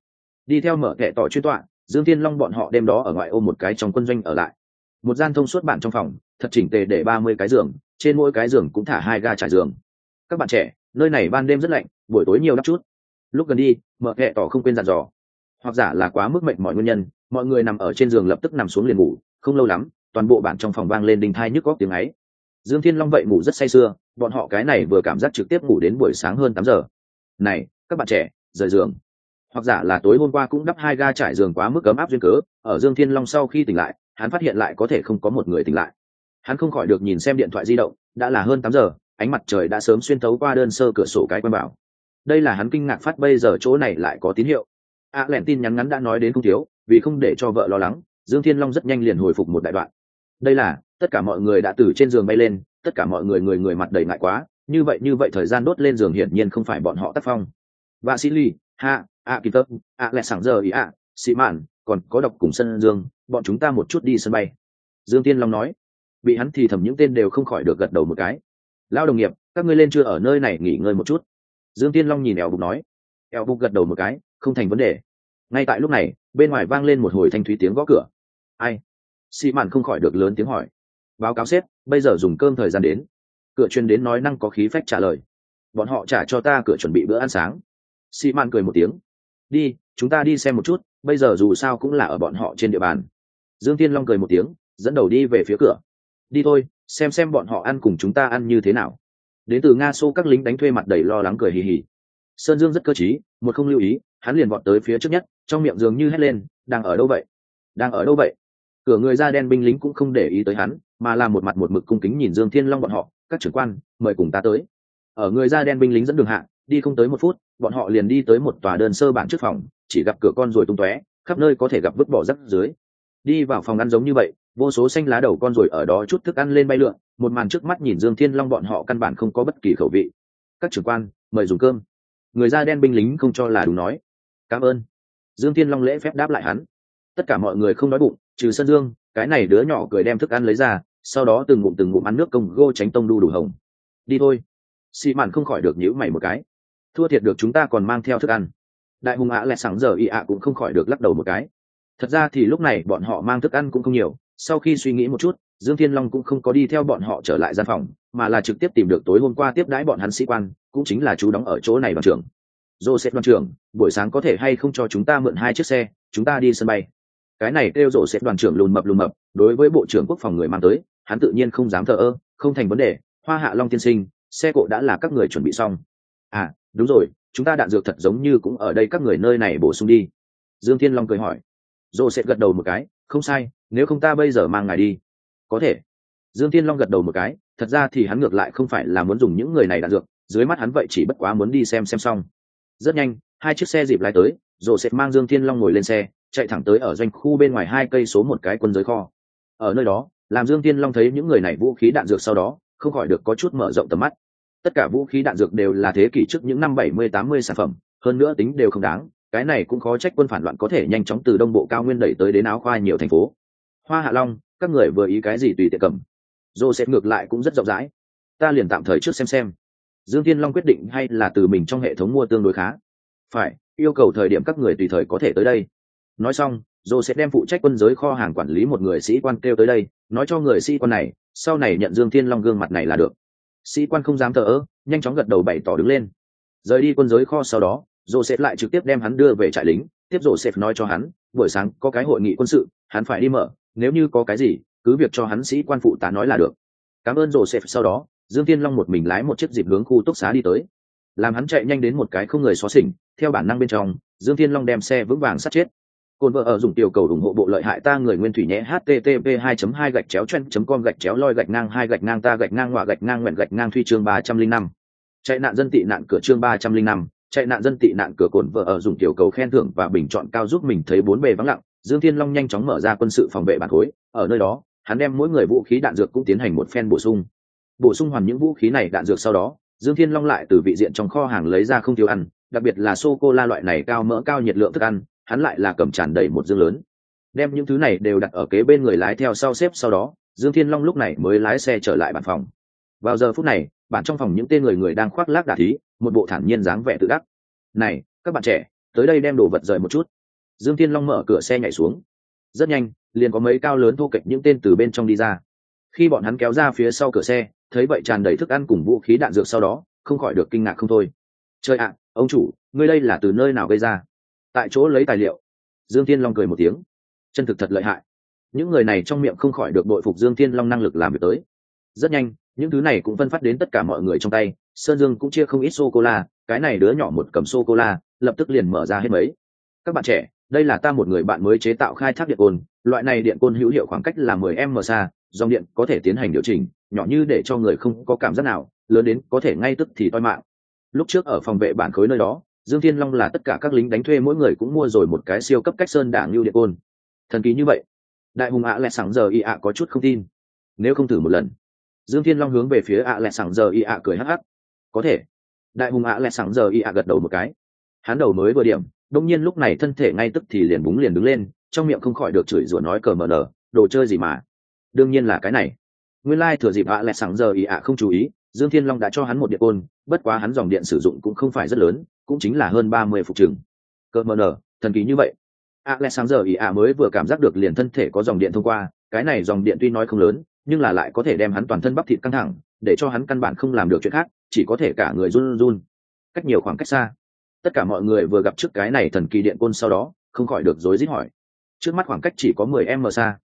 Đi theo Mợ kệ tỏ chuyên tọa, dương thiên long bọn họ đêm đó ở ngoại ô một cái trong quân doanh ở lại. Một gian thông suốt bạn trong phòng, thật chỉnh tề để ba mươi cái giường, trên mỗi cái giường cũng thả hai ga trải giường. Các bạn trẻ nơi này ban đêm rất lạnh, buổi tối nhiều đắp chút. Lúc gần đi, mở hẹ tỏ không quên dặn dò. Hoặc giả là quá mức mệnh mọi nguyên nhân, mọi người nằm ở trên giường lập tức nằm xuống liền ngủ, không lâu lắm, toàn bộ bạn trong phòng vang lên đinh thai nhức góc tiếng ấy. Dương thiên long vậy ngủ rất say sưa, bọn họ cái này vừa cảm giác trực tiếp ngủ đến buổi sáng hơn tám giờ. Này, các bạn trẻ, rời giường. Hoặc giả là tối hôm qua cũng đắp hai ga trải giường quá mức ấm áp duyên cớ, ở dương thiên long sau khi tỉnh lại, hắn phát hiện lại có thể không có một người tỉnh lại. Hắn không khỏi được nhìn xem điện thoại di động, đã là hơn tám giờ ánh mặt trời đã sớm xuyên thấu qua đơn sơ cửa sổ cái quan bảo. Đây là hắn kinh ngạc phát bây giờ chỗ này lại có tín hiệu. A à, lẹn tin nhắn ngắn đã nói đến không thiếu vì không để cho vợ lo lắng dương thiên long rất nhanh liền hồi phục một đại đoạn. Đây là tất cả mọi người đã từ trên giường bay lên tất cả mọi người người người mặt đầy ngại quá như vậy như vậy thời gian đốt lên giường hiển nhiên không phải bọn họ tác phong. Và sĩ ly ha a kỳ tớp a lẹ sảng giờ ý a sĩ mạn còn có độc cùng sân dương bọn chúng ta một chút đi sân bay. Dương tiên long nói. Bị hắn thì thầm những tên đều không khỏi được gật đầu một cái lao đồng nghiệp, các ngươi lên chưa ở nơi này nghỉ ngơi một chút. Dương tiên long nhìn eo bục nói. Eo bục gật đầu một cái, không thành vấn đề. Ngay tại lúc này, bên ngoài vang lên một hồi thanh thúy tiếng gõ cửa. Ai? Xị mạn không khỏi được lớn tiếng hỏi. Báo cáo sếp, bây giờ dùng cơm thời gian đến. Cửa truyền đến nói năng có khí phách trả lời. Bọn họ trả cho ta cửa chuẩn bị bữa ăn sáng. Xị mạn cười một tiếng. Đi, chúng ta đi xem một chút, bây giờ dù sao cũng là ở bọn họ trên địa bàn. Dương tiên long cười một tiếng, dẫn đầu đi về phía cửa đi thôi, xem xem bọn họ ăn cùng chúng ta ăn như thế nào. Đến từ nga xô các lính đánh thuê mặt đầy lo lắng cười hì hì. Sơn dương rất cơ t r í một không lưu ý, hắn liền vọt tới phía trước nhất, trong miệng dường như hét lên, đang ở đâu vậy? Đang ở đâu vậy? Cửa người da đen binh lính cũng không để ý tới hắn, mà là một mặt một mực cung kính nhìn dương thiên long bọn họ, các trưởng quan, mời cùng ta tới. Ở người da đen binh lính dẫn đường hạ, đi không tới một phút, bọn họ liền đi tới một tòa đơn sơ bản trước phòng, chỉ gặp cửa con rồi tung tóe, khắp nơi có thể gặp vứt bỏ rắc dưới. Đi vào phòng ăn giống như vậy vô số xanh lá đầu con rồi ở đó chút thức ăn lên bay lượn, một màn trước mắt nhìn dương thiên long bọn họ căn bản không có bất kỳ khẩu vị. Các trưởng quan, mời dùng cơm. Người da đen binh lính không cho là đúng nói. Cảm ơn. Dương thiên long lễ phép đáp lại hắn. Tất cả mọi người không nói bụng, trừ sân dương, cái này đứa nhỏ cười đem thức ăn lấy ra, sau đó từng ngụm từng ngụm ăn nước công gô tránh tông đu đủ hồng. Đi thôi. Xị mạn không khỏi được nhữ mày một cái. Thua thiệt được chúng ta còn mang theo thức ăn. Đại hùng ạ à lẹ sáng giờ ị ạ cũng không khỏi được lắc đầu một cái. Thật ra thì lúc này bọn họ mang thức ăn cũng không nhiều sau khi suy nghĩ một chút, dương thiên long cũng không có đi theo bọn họ trở lại gian phòng, mà là trực tiếp tìm được tối hôm qua tiếp đãi bọn hắn sĩ quan, cũng chính là chú đóng ở chỗ này đoàn trưởng. Joseph đoàn trưởng, buổi sáng có thể hay không cho chúng ta mượn hai chiếc xe, chúng ta đi sân bay. Cái này kêu rộ sẽ đoàn trưởng lùn mập lùn mập, đối với bộ trưởng quốc phòng người mang tới, hắn tự nhiên không dám thờ ơ, không thành vấn đề, hoa hạ long tiên sinh, xe cộ đã là các người chuẩn bị xong. À đúng rồi, chúng ta đạn dược thật giống như cũng ở đây các người nơi này bổ sung đi. Dương thiên long cười hỏi. Dồ sẽ gật đầu một cái, không sai nếu không ta bây giờ mang ngài đi. Có thể. Dương thiên long gật đầu một cái, thật ra thì hắn ngược lại không phải là muốn dùng những người này đạn dược, dưới mắt hắn vậy chỉ bất quá muốn đi xem xem xong. Rất nhanh, hai chiếc xe dịp lái tới rồi sẽ mang dương thiên long ngồi lên xe, chạy thẳng tới ở doanh khu bên ngoài hai cây số một cái quân giới kho. Ở nơi đó, làm dương thiên long thấy những người này vũ khí đạn dược sau đó, không khỏi được có chút mở rộng tầm mắt. Tất cả vũ khí đạn dược đều là thế kỷ trước những năm bảy mươi tám mươi sản phẩm, hơn nữa tính đều không đáng, cái này cũng khó trách quân phản loạn có thể nhanh chóng từ đông bộ cao nguyên đẩy tới đến áo khoa nhiều thành phố hoa hạ long, các người vừa ý cái gì tùy tiện cầm. Joseph ngược lại cũng rất rộng rãi. Ta liền tạm thời trước xem xem. Dương tiên long quyết định hay là từ mình trong hệ thống mua tương đối khá. Phải, yêu cầu thời điểm các người tùy thời có thể tới đây. Nói xong, joseph đem phụ trách quân giới kho hàng quản lý một người sĩ quan kêu tới đây, nói cho người sĩ quan này, sau này nhận dương thiên long gương mặt này là được. Sĩ quan không dám thờ ơ, nhanh chóng gật đầu bày tỏ đứng lên. Rời đi quân giới kho sau đó, joseph lại trực tiếp đem hắn đưa về trại lính, tiếp joseph nói cho hắn, buổi sáng có cái hội nghị quân sự, hắn phải đi mở nếu như có cái gì, cứ việc cho hắn sĩ quan phụ tá nói là được. Cảm ơn joseph. Sau đó, dương tiên long một mình lái một chiếc dịp hướng khu túc xá đi tới. Làm hắn chạy nhanh đến một cái không người xó xỉnh, theo bản năng bên trong, dương thiên long đem xe vững vàng sát chết. Cồn vợ ở dùng tiểu cầu ủng hộ bộ lợi hại ta người nguyên thủy nhé http 2 2 gạch chéo chen com gạch chéo loi gạch ngang hai gạch ngang ta gạch ngang ngoạ gạch ngang nguyện gạch ngang thuy chương ba trăm linh năm. Chạy nạn dân tị nạn cửa chương ba trăm linh năm. Chạy nạn dân tị nạn cửa cồn vợ ở dùng tiểu cầu khen thưởng và bình chọn cao giúp mình thấy bốn bề vắng lặng dương thiên long nhanh chóng mở ra quân sự phòng vệ bản khối, ở nơi đó, hắn đem mỗi người vũ khí đạn dược cũng tiến hành một phen bổ sung. Bổ sung hoàn những vũ khí này đạn dược sau đó, dương thiên long lại từ vị diện trong kho hàng lấy ra không thiếu ăn, đặc biệt là sô cô la loại này cao mỡ cao nhiệt lượng thức ăn, hắn lại là cầm tràn đầy một dương lớn. Đem những thứ này đều đặt ở kế bên người lái theo sau xếp sau đó, dương thiên long lúc này mới lái xe trở lại bản phòng. Vào giờ phút này, bản trong phòng những tên người người đang khoác lác đà thí, một bộ thản nhiên dáng vẻ tự đắc. Này, các bạn trẻ, tới đây đem đồ vật rời một chút dương thiên long mở cửa xe nhảy xuống. Rất nhanh, liền có mấy cao lớn thô kệch những tên từ bên trong đi ra. Khi bọn hắn kéo ra phía sau cửa xe, thấy vậy tràn đầy thức ăn cùng vũ khí đạn dược sau đó, không khỏi được kinh ngạc không thôi. Trời ạ, ông chủ, ngươi đây là từ nơi nào gây ra? Tại chỗ lấy tài liệu. Dương thiên long cười một tiếng. Chân thực thật lợi hại. Những người này trong miệng không khỏi được đội phục dương thiên long năng lực làm việc tới. Rất nhanh, những thứ này cũng phân phát đến tất cả mọi người trong tay, sơn dương cũng chia không ít sô cô la, cái này đứa nhỏ một cầm sô cô la, lập tức liền mở ra hết mấy. Các bạn trẻ đây là ta một người bạn mới chế tạo khai thác điện côn, loại này điện côn hữu hiệu khoảng cách là 10 m xa, dòng điện có thể tiến hành điều chỉnh, nhỏ như để cho người không có cảm giác nào, lớn đến có thể ngay tức thì toi mạng. Lúc trước ở phòng vệ bản khối nơi đó, dương thiên long là tất cả các lính đánh thuê mỗi người cũng mua rồi một cái siêu cấp cách sơn đảng như điện côn. Thần kỳ như vậy. Đại hùng ạ lẹ sẵn giờ y ạ có chút không tin. Nếu không thử một lần. Dương thiên long hướng về phía ạ lẹ sẵn giờ y ạ cười hắc hắc. Có thể. Đại hùng ạ lẹ sẵn giờ y ạ gật đầu một cái. Hắn đầu mới vừa điểm đông nhiên lúc này thân thể ngay tức thì liền búng liền đứng lên, trong miệng không khỏi được chửi rủa nói cờ mờ nở đồ chơi gì mà? Đương nhiên là cái này. Nguyên lai thừa dịp ạ lại sáng giờ y ạ không chú ý, dương thiên long đã cho hắn một điện ôn bất quá hắn dòng điện sử dụng cũng không phải rất lớn, cũng chính là hơn ba mươi phục chừng cờ mờ nở thần kỳ như vậy. Ạ lại sáng giờ y ạ mới vừa cảm giác được liền thân thể có dòng điện thông qua, cái này dòng điện tuy nói không lớn, nhưng là lại có thể đem hắn toàn thân bắp thịt căng thẳng, để cho hắn căn bản không làm được chuyện khác, chỉ có thể cả người run run. Cách nhiều khoảng cách xa tất cả mọi người vừa gặp trước cái này thần kỳ điện côn sau đó, không khỏi được rối rít hỏi. Trước mắt khoảng cách chỉ có mười m xa.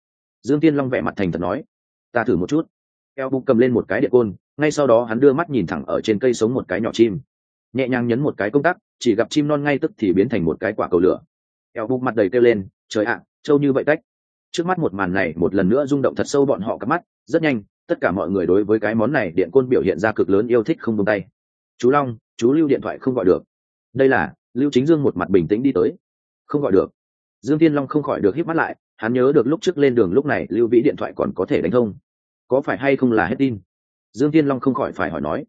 Dương tiên long vẽ mặt thành thật nói, ta thử một chút. Eo bụng cầm lên một cái điện côn, ngay sau đó hắn đưa mắt nhìn thẳng ở trên cây sống một cái nhỏ chim. Nhẹ nhàng nhấn một cái công tắc, chỉ gặp chim non ngay tức thì biến thành một cái quả cầu lửa. Eo bụng mặt đầy kêu lên, trời ạ, trâu như vậy cách. Trước mắt một màn này một lần nữa rung động thật sâu bọn họ cắp mắt, rất nhanh, tất cả mọi người đối với cái món này điện côn biểu hiện ra cực lớn yêu thích không tung tay. Chú long, chú lưu điện thoại không gọi được đây là lưu chính dương một mặt bình tĩnh đi tới. Không gọi được. Dương tiên long không khỏi được hít mắt lại hắn nhớ được lúc trước lên đường lúc này lưu vĩ điện thoại còn có thể đánh thông. Có phải hay không là hết tin? Dương tiên long không khỏi phải hỏi nói.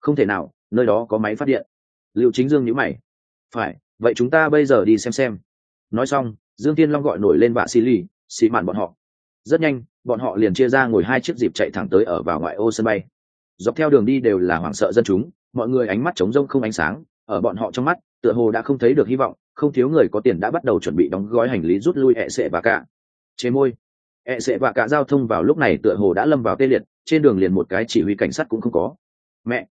Không thể nào nơi đó có máy phát điện. Lưu chính dương nhữ mày. Phải vậy chúng ta bây giờ đi xem xem. Nói xong dương tiên long gọi nổi lên vạ xì lì, xì mạn bọn họ. Rất nhanh bọn họ liền chia ra ngồi hai chiếc dịp chạy thẳng tới ở vào ngoại ô sân bay. Dọc theo đường đi đều là hoảng sợ dân chúng mọi người ánh mắt trống rông không ánh sáng ở bọn họ trong mắt, tựa hồ đã không thấy được hy vọng, không thiếu người có tiền đã bắt đầu chuẩn bị đóng gói hành lý rút lui hẹ sệ và cả. Chế môi. Hẹ sệ và cả giao thông vào lúc này tựa hồ đã lâm vào tê liệt, trên đường liền một cái chỉ huy cảnh sát cũng không có. Mẹ.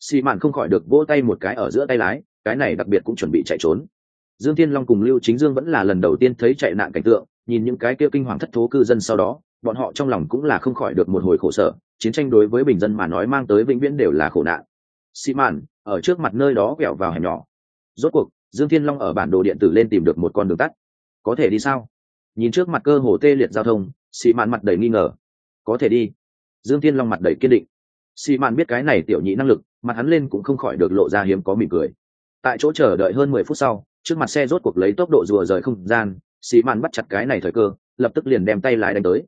Xì mạn không khỏi được vỗ tay một cái ở giữa tay lái, cái này đặc biệt cũng chuẩn bị chạy trốn. Dương Thiên long cùng lưu chính dương vẫn là lần đầu tiên thấy chạy nạn cảnh tượng, nhìn những cái kia kinh hoàng thất thố cư dân sau đó, bọn họ trong lòng cũng là không khỏi được một hồi khổ sở, chiến tranh đối với bình dân mà nói mang tới vĩnh viễn đều là khổ nạn xị mạn, ở trước mặt nơi đó quẹo vào hẻm nhỏ. Rốt cuộc, dương thiên long ở bản đồ điện tử lên tìm được một con đường tắt. Có thể đi sao? Nhìn trước mặt cơ hồ tê liệt giao thông xị mạn mặt đầy nghi ngờ. Có thể đi. Dương thiên long mặt đầy kiên định. Xị mạn biết cái này tiểu nhị năng lực, mặt hắn lên cũng không khỏi được lộ ra hiếm có mỉm cười. Tại chỗ chờ đợi hơn mười phút sau, trước mặt xe rốt cuộc lấy tốc độ rùa rời không gian xị mạn bắt chặt cái này thời cơ, lập tức liền đem tay lái đánh tới.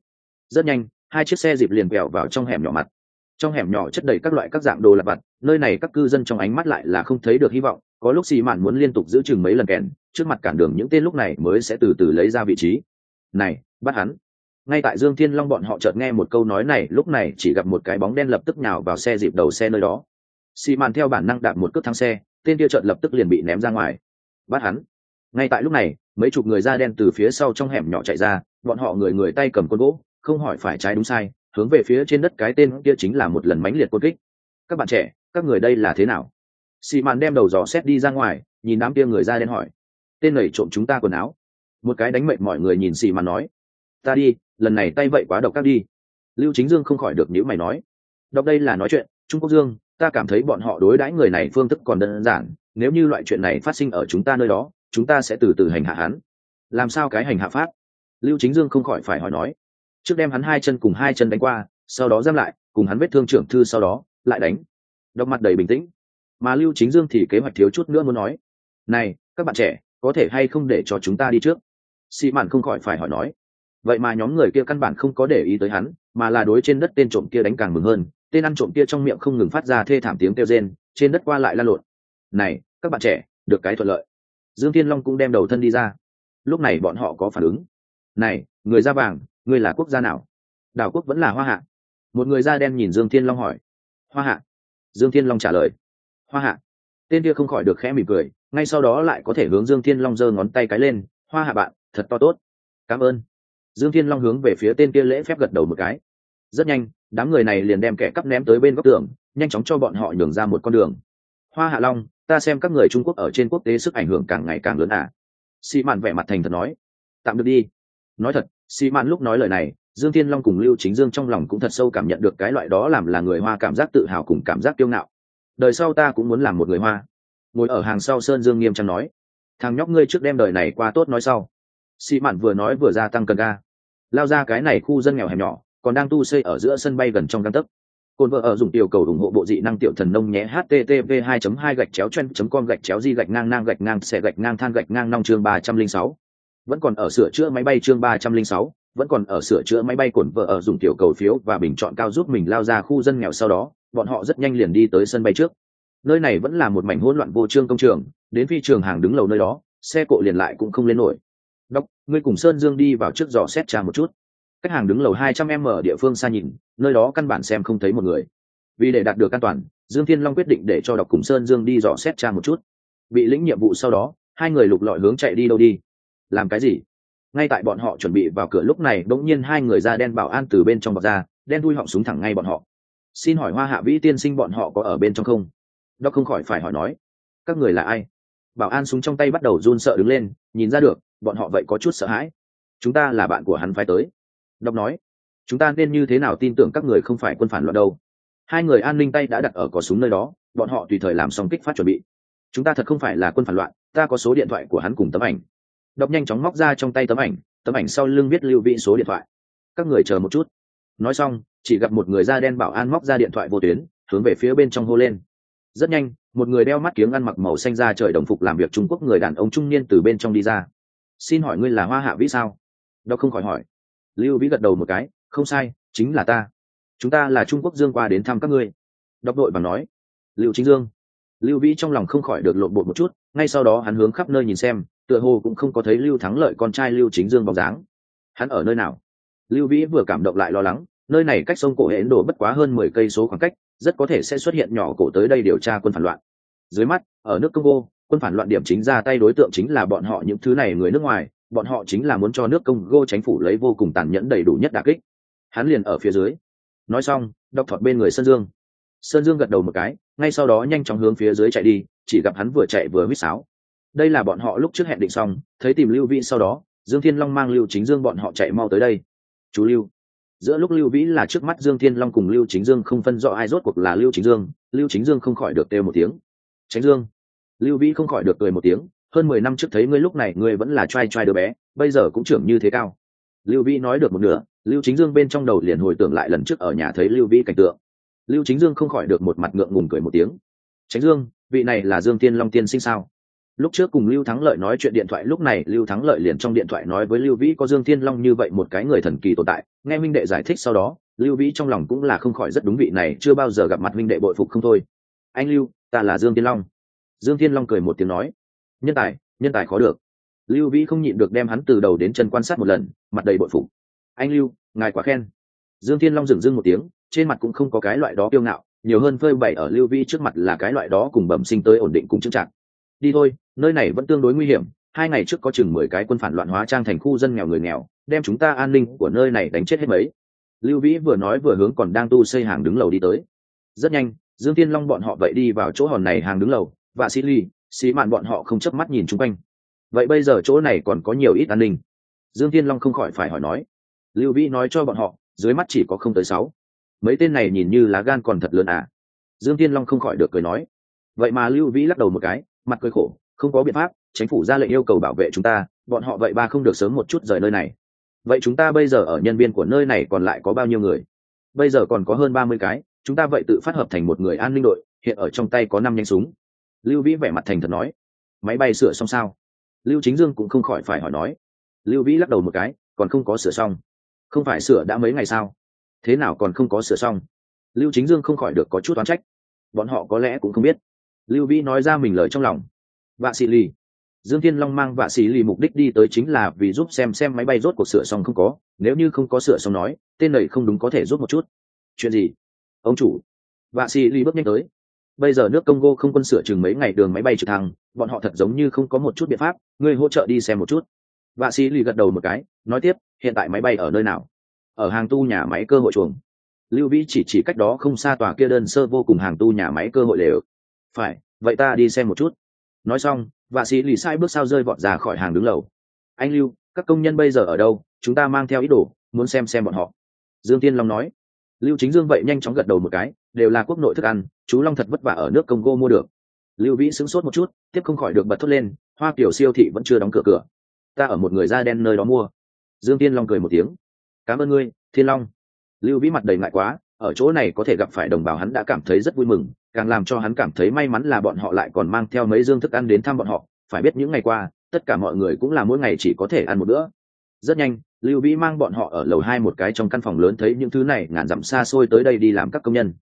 Rất nhanh, hai chiếc xe dịp liền quẹo vào trong hẻm nhỏ mặt trong hẻm nhỏ chất đầy các loại các dạng đồ lặt vặt, nơi này các cư dân trong ánh mắt lại là không thấy được hy vọng, có lúc xì mạn muốn liên tục giữ chừng mấy lần kèn, trước mặt cản đường những tên lúc này mới sẽ từ từ lấy ra vị trí. Này, bắt hắn. Ngay tại dương thiên long bọn họ chợt nghe một câu nói này, lúc này chỉ gặp một cái bóng đen lập tức nhào vào xe dịp đầu xe nơi đó. Xì mạn theo bản năng đạp một cước thang xe, tên kia chợt lập tức liền bị ném ra ngoài. Bắt hắn. Ngay tại lúc này, mấy chục người da đen từ phía sau trong hẻm nhỏ chạy ra, bọn họ người người tay cầm côn gỗ, không hỏi phải trái đúng sai hướng về phía trên đất cái tên kia chính là một lần mãnh liệt côn kích. Các bạn trẻ, các người đây là thế nào? Xì màn đem đầu dò xét đi ra ngoài, nhìn đám kia người ra đen hỏi. Tên này trộm chúng ta quần áo. Một cái đánh mệnh mọi người nhìn xì màn nói. Ta đi, lần này tay vậy quá độc các đi. Lưu chính dương không khỏi được nhữ mày nói. Đọc đây là nói chuyện, trung quốc dương, ta cảm thấy bọn họ đối đãi người này phương thức còn đơn giản, nếu như loại chuyện này phát sinh ở chúng ta nơi đó, chúng ta sẽ từ từ hành hạ hắn. Làm sao cái hành hạ pháp? Lưu chính dương không khỏi phải hỏi nói trước đem hắn hai chân cùng hai chân đánh qua, sau đó giam lại, cùng hắn vết thương trưởng thư sau đó, lại đánh. Đọc mặt đầy bình tĩnh. Mà lưu chính dương thì kế hoạch thiếu chút nữa muốn nói, này, các bạn trẻ, có thể hay không để cho chúng ta đi trước? Xị mạn không khỏi phải hỏi nói. Vậy mà nhóm người kia căn bản không có để ý tới hắn, mà là đối trên đất tên trộm kia đánh càng mừng hơn, tên ăn trộm kia trong miệng không ngừng phát ra thê thảm tiếng kêu rên, trên đất qua lại lan lộn. Này, các bạn trẻ, được cái thuận lợi. Dương thiên long cũng đem đầu thân đi ra. Lúc này bọn họ có phản ứng. Này, người da vàng Ngươi là quốc gia nào? Đảo quốc vẫn là hoa hạ. Một người da đen nhìn dương thiên long hỏi. Hoa hạ. Dương thiên long trả lời. Hoa hạ. Tên kia không khỏi được khẽ mỉm cười, ngay sau đó lại có thể hướng dương thiên long giơ ngón tay cái lên. Hoa hạ bạn, thật to tốt. Cảm ơn. Dương thiên long hướng về phía tên kia lễ phép gật đầu một cái. Rất nhanh, đám người này liền đem kẻ cắp ném tới bên góc tường, nhanh chóng cho bọn họ nhường ra một con đường. Hoa hạ long, ta xem các người trung quốc ở trên quốc tế sức ảnh hưởng càng ngày càng lớn à? Xị mạn vẻ mặt thành thật nói. Tạm được đi. Nói thật xi mạn lúc nói lời này, dương thiên long cùng lưu chính dương trong lòng cũng thật sâu cảm nhận được cái loại đó làm là người hoa cảm giác tự hào cùng cảm giác kiêu ngạo. Đời sau ta cũng muốn làm một người hoa. Ngồi ở hàng sau sơn dương nghiêm trang nói, thằng nhóc ngươi trước đem đời này qua tốt nói sau. Xi mạn vừa nói vừa gia tăng cần ga. Lao ra cái này khu dân nghèo hẻm nhỏ, còn đang tu xây ở giữa sân bay gần trong găng tấc. Côn vợ ở dùng tiểu cầu ủng hộ bộ dị năng tiểu thần nông nhé, http 2 2 gạch chéo chen com gạch chéo di gạch ngang ngang gạch ngang xẻ gạch ngang than gạch ngang nong chương 306. Vẫn còn ở sửa chữa máy bay chương 306, vẫn còn ở sửa chữa máy bay cồn vợ ở dùng tiểu cầu phiếu và bình chọn cao giúp mình lao ra khu dân nghèo sau đó, bọn họ rất nhanh liền đi tới sân bay trước. nơi này vẫn là một mảnh hỗn loạn vô trương công trường đến phi trường hàng đứng lầu nơi đó xe cộ liền lại cũng không lên nổi. Đốc ngươi cùng sơn dương đi vào trước dò xét trà một chút. Khách hàng đứng lầu hai trăm m ở địa phương xa nhìn nơi đó căn bản xem không thấy một người. Vì để đạt được an toàn dương thiên long quyết định để cho đọc cùng sơn dương đi dò xét trà một chút. Bị lĩnh nhiệm vụ sau đó hai người lục lọi hướng chạy đi đâu đi làm cái gì? Ngay tại bọn họ chuẩn bị vào cửa lúc này đống nhiên hai người da đen bảo an từ bên trong bọc ra, đen đuôi họng súng thẳng ngay bọn họ. Xin hỏi hoa hạ vĩ tiên sinh bọn họ có ở bên trong không? Đó không khỏi phải hỏi nói. Các người là ai? Bảo an súng trong tay bắt đầu run sợ đứng lên, nhìn ra được, bọn họ vậy có chút sợ hãi. Chúng ta là bạn của hắn phải tới. Đọc nói. Chúng ta nên như thế nào tin tưởng các người không phải quân phản loạn đâu? Hai người an ninh tay đã đặt ở có súng nơi đó, bọn họ tùy thời làm xong kích phát chuẩn bị. Chúng ta thật không phải là quân phản loạn, ta có số điện thoại của hắn cùng tấm ảnh đọc nhanh chóng móc ra trong tay tấm ảnh tấm ảnh sau lưng viết lưu vị số điện thoại. Các người chờ một chút. Nói xong, chỉ gặp một người da đen bảo an móc ra điện thoại vô tuyến, hướng về phía bên trong hô lên. Rất nhanh, một người đeo mắt kiếng ăn mặc màu xanh ra trời đồng phục làm việc trung quốc người đàn ông trung niên từ bên trong đi ra. Xin hỏi ngươi là hoa hạ vĩ sao? Đó không khỏi hỏi. Lưu vĩ gật đầu một cái, không sai, chính là ta. Chúng ta là trung quốc dương qua đến thăm các ngươi. Đọc đội và nói. Lưu chính dương. Lưu vĩ trong lòng không khỏi được lộn bột một chút, ngay sau đó hắn hướng khắp nơi nhìn xem tựa hồ cũng không có thấy lưu thắng lợi con trai lưu chính dương bóng dáng. Hắn ở nơi nào? Lưu vĩ vừa cảm động lại lo lắng, nơi này cách sông cổ hệ ấn độ bất quá hơn mười cây số khoảng cách, rất có thể sẽ xuất hiện nhỏ cổ tới đây điều tra quân phản loạn. Dưới mắt, ở nước congo, quân phản loạn điểm chính ra tay đối tượng chính là bọn họ những thứ này người nước ngoài, bọn họ chính là muốn cho nước congo chính phủ lấy vô cùng tàn nhẫn đầy đủ nhất đà kích. Hắn liền ở phía dưới. Nói xong, đọc thọt bên người sơn dương. Sơn dương gật đầu một cái, ngay sau đó nhanh chóng hướng phía dưới chạy đi, chỉ gặp hắn vừa chạy vừa huýt sáo đây là bọn họ lúc trước hẹn định xong, thấy tìm lưu vĩ sau đó, dương thiên long mang lưu chính dương bọn họ chạy mau tới đây. Chú lưu. Giữa lúc lưu vĩ là trước mắt dương thiên long cùng lưu chính dương không phân rõ ai rốt cuộc là lưu chính dương, lưu chính dương không khỏi được têu một tiếng. Tránh dương. Lưu vĩ không khỏi được cười một tiếng, hơn mười năm trước thấy ngươi lúc này, ngươi vẫn là t r a i t r a i đứa bé, bây giờ cũng trưởng như thế cao. Lưu vĩ nói được một nửa, lưu chính dương bên trong đầu liền hồi tưởng lại lần trước ở nhà thấy lưu vĩ cảnh tượng. Lưu chính dương không khỏi được một mặt ngượng ngùng cười một tiếng. Tránh dương, vị này là dương tiên long tiên sinh sao? Lúc trước cùng lưu thắng lợi nói chuyện điện thoại, lúc này lưu thắng lợi liền trong điện thoại nói với lưu vĩ có dương thiên long như vậy một cái người thần kỳ tồn tại, nghe minh đệ giải thích sau đó, lưu vĩ trong lòng cũng là không khỏi rất đúng vị này, chưa bao giờ gặp mặt minh đệ bội phục không thôi. Anh lưu, ta là dương thiên long. Dương thiên long cười một tiếng nói, nhân tài nhân tài khó được. Lưu vĩ không nhịn được đem hắn từ đầu đến chân quan sát một lần, mặt đầy bội phục. Anh lưu, ngài quá khen. Dương thiên long dừng dưng một tiếng, trên mặt cũng không có cái loại đó kiêu ngạo, nhiều hơn phơi bày ở lưu vĩ trước mặt là cái loại đó cùng bẩm sinh tới ổn định cùng chững chạc. Đi thôi nơi này vẫn tương đối nguy hiểm, hai ngày trước có chừng mười cái quân phản loạn hóa trang thành khu dân nghèo người nghèo, đem chúng ta an ninh của nơi này đánh chết hết mấy. Lưu vĩ vừa nói vừa hướng còn đang tu xây hàng đứng lầu đi tới. Rất nhanh, dương tiên long bọn họ vậy đi vào chỗ hòn này hàng đứng lầu, và sĩ ly sĩ mạn bọn họ không chớp mắt nhìn chung quanh. Vậy bây giờ chỗ này còn có nhiều ít an ninh? Dương tiên long không khỏi phải hỏi nói. Lưu vĩ nói cho bọn họ, dưới mắt chỉ có không tới sáu. Mấy tên này nhìn như lá gan còn thật lớn à? Dương tiên long không khỏi được cười nói. Vậy mà lưu vĩ lắc đầu một cái, mặt cười khổ không có biện pháp, chính phủ ra lệnh yêu cầu bảo vệ chúng ta, bọn họ vậy ba không được sớm một chút rời nơi này. Vậy chúng ta bây giờ ở nhân viên của nơi này còn lại có bao nhiêu người? Bây giờ còn có hơn ba mươi cái, chúng ta vậy tự phát hợp thành một người an ninh đội, hiện ở trong tay có năm nhanh súng. Lưu vĩ vẻ mặt thành thật nói. Máy bay sửa xong sao? Lưu chính dương cũng không khỏi phải hỏi nói. Lưu vĩ lắc đầu một cái, còn không có sửa xong. Không phải sửa đã mấy ngày sao? Thế nào còn không có sửa xong? Lưu chính dương không khỏi được có chút oán trách. Bọn họ có lẽ cũng không biết. Lưu vĩ nói ra mình lời trong lòng vạ sĩ lì. Dương thiên long mang vạ sĩ lì mục đích đi tới chính là vì giúp xem xem máy bay rốt cuộc sửa xong không có, nếu như không có sửa xong nói, tên này không đúng có thể giúp một chút. Chuyện gì? Ông chủ. Vạ sĩ lì bước nhanh tới. Bây giờ nước congo không quân sửa chừng mấy ngày đường máy bay trực thăng, bọn họ thật giống như không có một chút biện pháp, ngươi hỗ trợ đi xem một chút. Vạ sĩ lì gật đầu một cái, nói tiếp, hiện tại máy bay ở nơi nào? Ở hàng tu nhà máy cơ hội chuồng. Lưu vĩ chỉ chỉ cách đó không xa tòa kia đơn sơ vô cùng hàng tu nhà máy cơ hội lều. phải, vậy ta đi xem một chút nói xong, vạ sĩ lì sai bước sao rơi vọt ra khỏi hàng đứng lầu. Anh lưu, các công nhân bây giờ ở đâu? Chúng ta mang theo ý đồ, muốn xem xem bọn họ. Dương tiên long nói. Lưu chính dương vậy nhanh chóng gật đầu một cái, đều là quốc nội thức ăn, chú long thật vất vả ở nước congo mua được. Lưu vĩ sững sốt một chút, tiếp không khỏi được bật thốt lên, hoa kiểu siêu thị vẫn chưa đóng cửa cửa. Ta ở một người da đen nơi đó mua. Dương tiên long cười một tiếng. Cảm ơn ngươi, thiên long. Lưu vĩ mặt đầy ngại quá ở chỗ này có thể gặp phải đồng bào hắn đã cảm thấy rất vui mừng, càng làm cho hắn cảm thấy may mắn là bọn họ lại còn mang theo mấy dương thức ăn đến thăm bọn họ. Phải biết những ngày qua, tất cả mọi người cũng là mỗi ngày chỉ có thể ăn một bữa. Rất nhanh, lưu vĩ mang bọn họ ở lầu hai một cái trong căn phòng lớn thấy những thứ này ngàn dặm xa xôi tới đây đi làm các công nhân.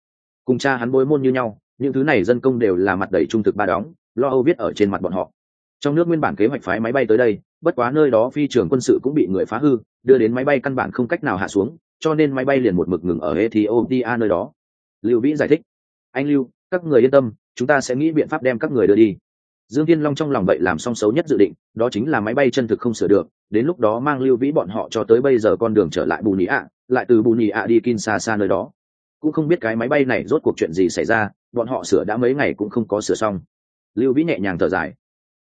Cùng cha hắn bối môn như nhau, những thứ này dân công đều là mặt đầy trung thực ba đóng, lo âu viết ở trên mặt bọn họ. Trong nước nguyên bản kế hoạch phái máy bay tới đây, bất quá nơi đó phi trường quân sự cũng bị người phá hư, đưa đến máy bay căn bản không cách nào hạ xuống cho nên máy bay liền một mực ngừng ở ethiopia nơi đó. Lưu vĩ giải thích, anh lưu, các người yên tâm, chúng ta sẽ nghĩ biện pháp đem các người đưa đi. Dương thiên long trong lòng vậy làm song xấu nhất dự định, đó chính là máy bay chân thực không sửa được, đến lúc đó mang lưu vĩ bọn họ cho tới bây giờ con đường trở lại bù ạ, lại từ bù ạ đi kinshasa nơi đó. Cũng không biết cái máy bay này rốt cuộc chuyện gì xảy ra, bọn họ sửa đã mấy ngày cũng không có sửa xong. Lưu vĩ nhẹ nhàng thở dài,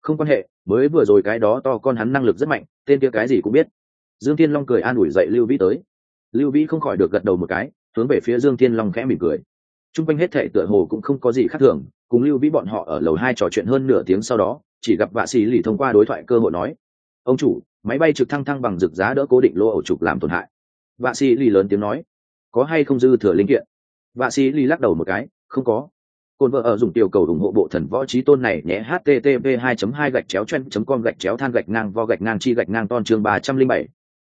không quan hệ, mới vừa rồi cái đó to con hắn năng lực rất mạnh, tên kia cái gì cũng biết. Dương thiên long cười an ủi dậy lưu vĩ tới lưu vĩ không khỏi được gật đầu một cái hướng về phía dương thiên long khẽ mỉm cười. T r u n g quanh hết thệ tựa hồ cũng không có gì khác thường cùng lưu vĩ bọn họ ở lầu hai trò chuyện hơn nửa tiếng sau đó chỉ gặp vạ xì lì thông qua đối thoại cơ hội nói ông chủ máy bay trực thăng thăng bằng rực giá đỡ cố định lô ẩu trục làm tổn hại. Vạ xì lì lớn tiếng nói có hay không dư thừa linh kiện? Vạ xì lì lắc đầu một cái không có. Cồn vợ ở dùng tiểu cầu ủng hộ bộ thần võ trí tôn này nhé http 2 2 gạch chéo chen com gạch chéo than gạch ngang vo gạch ngang chi gạch ngang ton chương 307.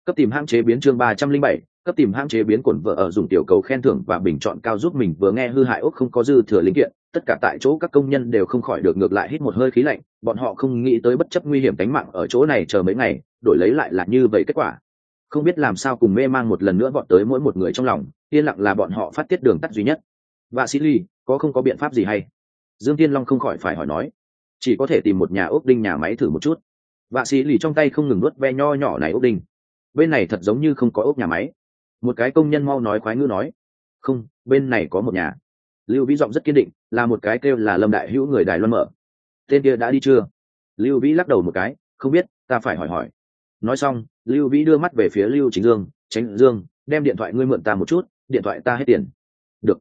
cấp tìm hãng chế biến chương 307, cấp tìm hãng chế biến cồn vợ ở dùng tiểu cầu khen thưởng và bình chọn cao giúp mình. Vừa nghe hư hại ốc không có dư thừa linh kiện, tất cả tại chỗ các công nhân đều không khỏi được ngược lại hít một hơi khí lạnh. Bọn họ không nghĩ tới bất chấp nguy hiểm tính mạng ở chỗ này chờ mấy ngày, đổi lấy lại là như vậy kết quả. Không biết làm sao cùng mê mang một lần nữa bọn tới mỗi một người trong lòng, yên lặng là bọn họ phát tiết đường tắt duy nhất. Và sĩ ly có không có biện pháp gì hay? Dương tiên long không khỏi phải hỏi nói. Chỉ có thể tìm một nhà ốc đinh nhà máy thử một chút. Vạ sĩ lì trong tay không ngừng nuốt ve nho nhỏ này ốc đinh. Bên này thật giống như không có ốc nhà máy một cái công nhân mau nói khoái ngữ nói, không, bên này có một nhà. Lưu vĩ giọng rất kiên định, là một cái kêu là lâm đại hữu người đài loan mở. Tên kia đã đi chưa? Lưu vĩ lắc đầu một cái, không biết, ta phải hỏi hỏi. Nói xong, lưu vĩ đưa mắt về phía lưu chính dương, tránh dương, đem điện thoại ngươi mượn ta một chút, điện thoại ta hết tiền. Được.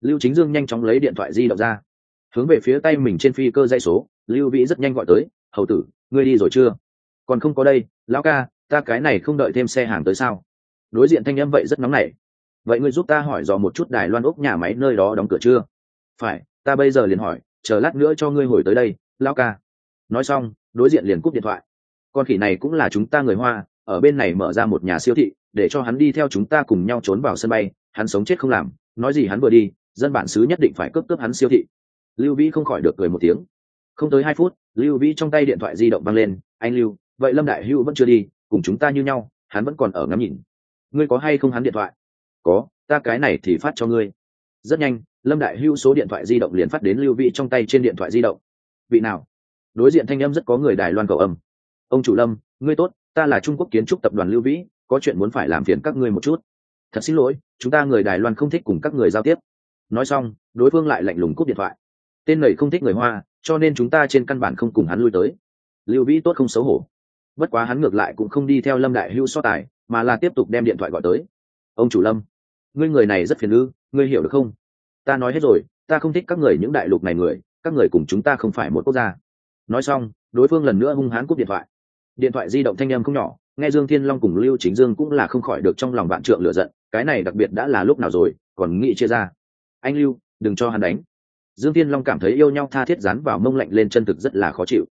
lưu chính dương nhanh chóng lấy điện thoại di động ra. Hướng về phía tay mình trên phi cơ dây số, lưu vĩ rất nhanh gọi tới, hầu tử, ngươi đi rồi chưa? Còn không có đây, lão ca, ta cái này không đợi thêm xe hàng tới sao? Đối diện thanh âm vậy rất nóng nảy. Vậy ngươi giúp ta hỏi dò một chút đài loan úc nhà máy nơi đó đóng cửa chưa? Phải, ta bây giờ liền hỏi, chờ lát nữa cho ngươi hồi tới đây, lão ca. Nói xong, đối diện liền cúp điện thoại. Con khỉ này cũng là chúng ta người hoa, ở bên này mở ra một nhà siêu thị, để cho hắn đi theo chúng ta cùng nhau trốn vào sân bay, hắn sống chết không làm, nói gì hắn vừa đi, dân bản xứ nhất định phải cướp cướp hắn siêu thị. Lưu vĩ không khỏi được cười một tiếng. Không tới hai phút, lưu vĩ trong tay điện thoại di động văng lên, anh lưu, vậy lâm đại hữu vẫn chưa đi, cùng chúng ta như nhau, hắn vẫn còn ở ngắm nhìn ngươi có hay không hắn điện thoại? Có, ta cái này thì phát cho ngươi. Rất nhanh, lâm đại Hưu số điện thoại di động liền phát đến lưu vĩ trong tay trên điện thoại di động. Vị nào? Đối diện thanh âm rất có người đài loan cầu âm. Ông chủ lâm, ngươi tốt, ta là trung quốc kiến trúc tập đoàn lưu vĩ, có chuyện muốn phải làm phiền các ngươi một chút. Thật xin lỗi, chúng ta người đài loan không thích cùng các người giao tiếp. Nói xong, đối phương lại lạnh lùng cúp điện thoại. Tên này không thích người hoa, cho nên chúng ta trên căn bản không cùng hắn lui tới. Lưu vĩ tốt không xấu hổ. Bất quá hắn ngược lại cũng không đi theo lâm đại hưu so tài mà là tiếp tục đem điện thoại gọi tới. Ông chủ lâm, ngươi người này rất phiền ư, ngươi hiểu được không? Ta nói hết rồi, ta không thích các người những đại lục này người, các người cùng chúng ta không phải một quốc gia. Nói xong, đối phương lần nữa hung hãn cúp điện thoại. Điện thoại di động thanh â m không nhỏ, nghe dương thiên long cùng lưu chính dương cũng là không khỏi được trong lòng bạn trượng lựa giận, cái này đặc biệt đã là lúc nào rồi, còn nghĩ chia ra. Anh lưu, đừng cho hắn đánh. Dương Thiên long cảm thấy yêu nhau tha thiết dán vào mông lạnh lên chân thực rất là khó chịu.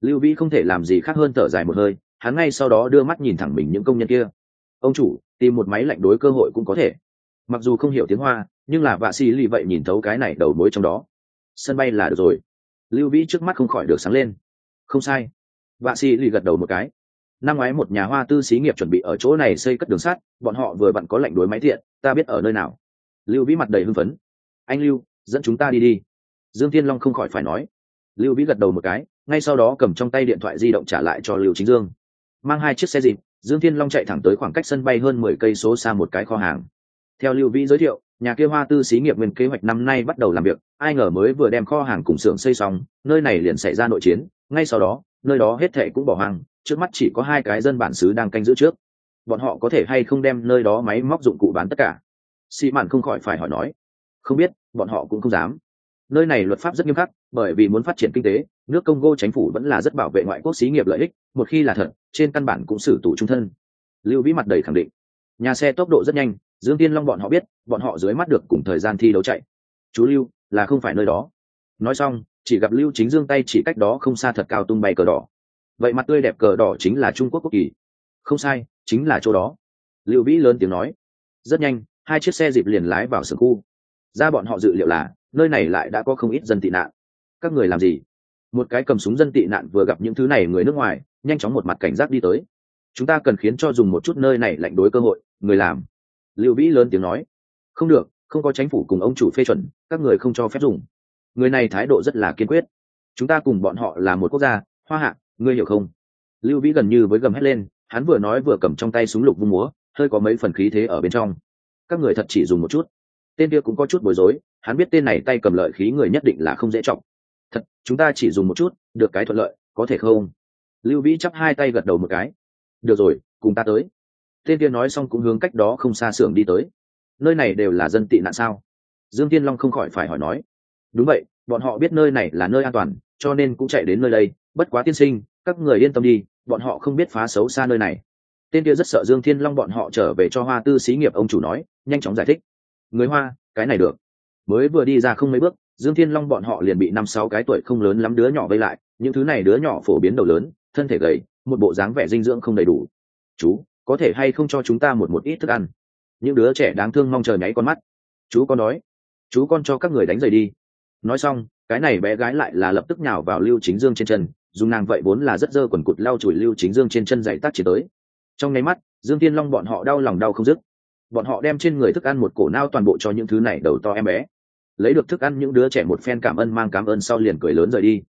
Lưu vĩ không thể làm gì khác hơn thở dài một hơi, hắn ngay sau đó đưa mắt nhìn thẳng mình những công nhân kia ông chủ, tìm một máy lạnh đối cơ hội cũng có thể. Mặc dù không hiểu tiếng hoa, nhưng là vạ xì lì vậy nhìn thấu cái này đầu mối trong đó. Sân bay là được rồi. Lưu vĩ trước mắt không khỏi được sáng lên. Không sai. Vạ xì lì gật đầu một cái. Năm ngoái một nhà hoa tư xí nghiệp chuẩn bị ở chỗ này xây cất đường sắt, bọn họ vừa vặn có lệnh đối máy thiện, ta biết ở nơi nào. Lưu vĩ mặt đầy hưng phấn. Anh lưu, dẫn chúng ta đi đi. Dương thiên long không khỏi phải nói. Lưu vĩ gật đầu một cái, ngay sau đó cầm trong tay điện thoại di động trả lại cho lưu chính dương. Mang hai chiếc xe dịp dương thiên long chạy thẳng tới khoảng cách sân bay hơn mười cây số xa một cái kho hàng. Theo lưu vĩ giới thiệu, nhà kia hoa tư xí nghiệp nguyên kế hoạch năm nay bắt đầu làm việc, ai ngờ mới vừa đem kho hàng cùng xưởng xây xong, nơi này liền xảy ra nội chiến, ngay sau đó, nơi đó hết thệ cũng bỏ hoang, trước mắt chỉ có hai cái dân bản xứ đang canh giữ trước. Bọn họ có thể hay không đem nơi đó máy móc dụng cụ bán tất cả? Xị mạn không khỏi phải hỏi nói. Không biết, bọn họ cũng không dám. Nơi này luật pháp rất nghiêm khắc, bởi vì muốn phát triển kinh tế nước congo chính phủ vẫn là rất bảo vệ ngoại quốc xí nghiệp lợi ích, một khi là thật, trên căn bản cũng xử tù trung thân. Lưu vĩ mặt đầy khẳng định. Nhà xe tốc độ rất nhanh, dương tiên long bọn họ biết, bọn họ dưới mắt được cùng thời gian thi đấu chạy. Chú lưu, là không phải nơi đó. Nói xong, chỉ gặp lưu chính dương tay chỉ cách đó không xa thật cao tung bay cờ đỏ. Vậy mặt tươi đẹp cờ đỏ chính là trung quốc quốc kỳ. Không sai, chính là chỗ đó. Lưu vĩ lớn tiếng nói. Rất nhanh, hai chiếc xe dịp liền lái vào sườn khu. Ra bọn họ dự liệu là, nơi này lại đã có không ít dân tị nạn. Các người làm gì? Một cái cầm súng dân tị nạn vừa gặp những thứ này người nước ngoài, nhanh chóng một mặt cảnh giác đi tới. Chúng ta cần khiến cho dùng một chút nơi này lạnh đối cơ hội, người làm. Lưu vĩ lớn tiếng nói. Không được, không có chính phủ cùng ông chủ phê chuẩn, các người không cho phép dùng. Người này thái độ rất là kiên quyết. Chúng ta cùng bọn họ là một quốc gia, hoa hạ, ngươi hiểu không? Lưu vĩ gần như với gầm hét lên, hắn vừa nói vừa cầm trong tay súng lục vung múa, hơi có mấy phần khí thế ở bên trong. Các người thật chỉ dùng một chút. Tên kia cũng có chút bối rối, hắn biết tên này tay cầm lợi khí người nhất định là không dễ trọng thật, chúng ta chỉ dùng một chút, được cái thuận lợi, có thể không? Lưu vĩ chắp hai tay gật đầu một cái. Được rồi, cùng ta tới. Tên kia nói xong cũng hướng cách đó không xa xưởng đi tới. Nơi này đều là dân tị nạn sao? Dương tiên long không khỏi phải hỏi nói. Đúng vậy, bọn họ biết nơi này là nơi an toàn, cho nên cũng chạy đến nơi đây. Bất quá tiên sinh, các người yên tâm đi, bọn họ không biết phá xấu xa nơi này. Tên kia rất sợ dương thiên long bọn họ trở về cho hoa tư xí nghiệp ông chủ nói, nhanh chóng giải thích. Người hoa, cái này được. Mới vừa đi ra không mấy bước dương thiên long bọn họ liền bị năm sáu cái tuổi không lớn lắm đứa nhỏ vây lại, những thứ này đứa nhỏ phổ biến đầu lớn, thân thể gầy, một bộ dáng vẻ dinh dưỡng không đầy đủ. Chú, có thể hay không cho chúng ta một một ít thức ăn? Những đứa trẻ đáng thương mong chờ nháy con mắt. Chú con nói, chú con cho các người đánh giày đi. Nói xong, cái này bé gái lại là lập tức nhào vào lưu chính dương trên chân, dùng nàng vậy vốn là rất dơ quần cụt lau chùi lưu chính dương trên chân dậy tắt chỉ tới. Trong nháy mắt, dương tiên long bọn họ đau lòng đau không dứt. Bọn họ đem trên người thức ăn một cổ nao toàn bộ cho những thứ này đầu to em bé lấy được thức ăn những đứa trẻ một phen cảm ơn mang cảm ơn sau liền cười lớn rời đi.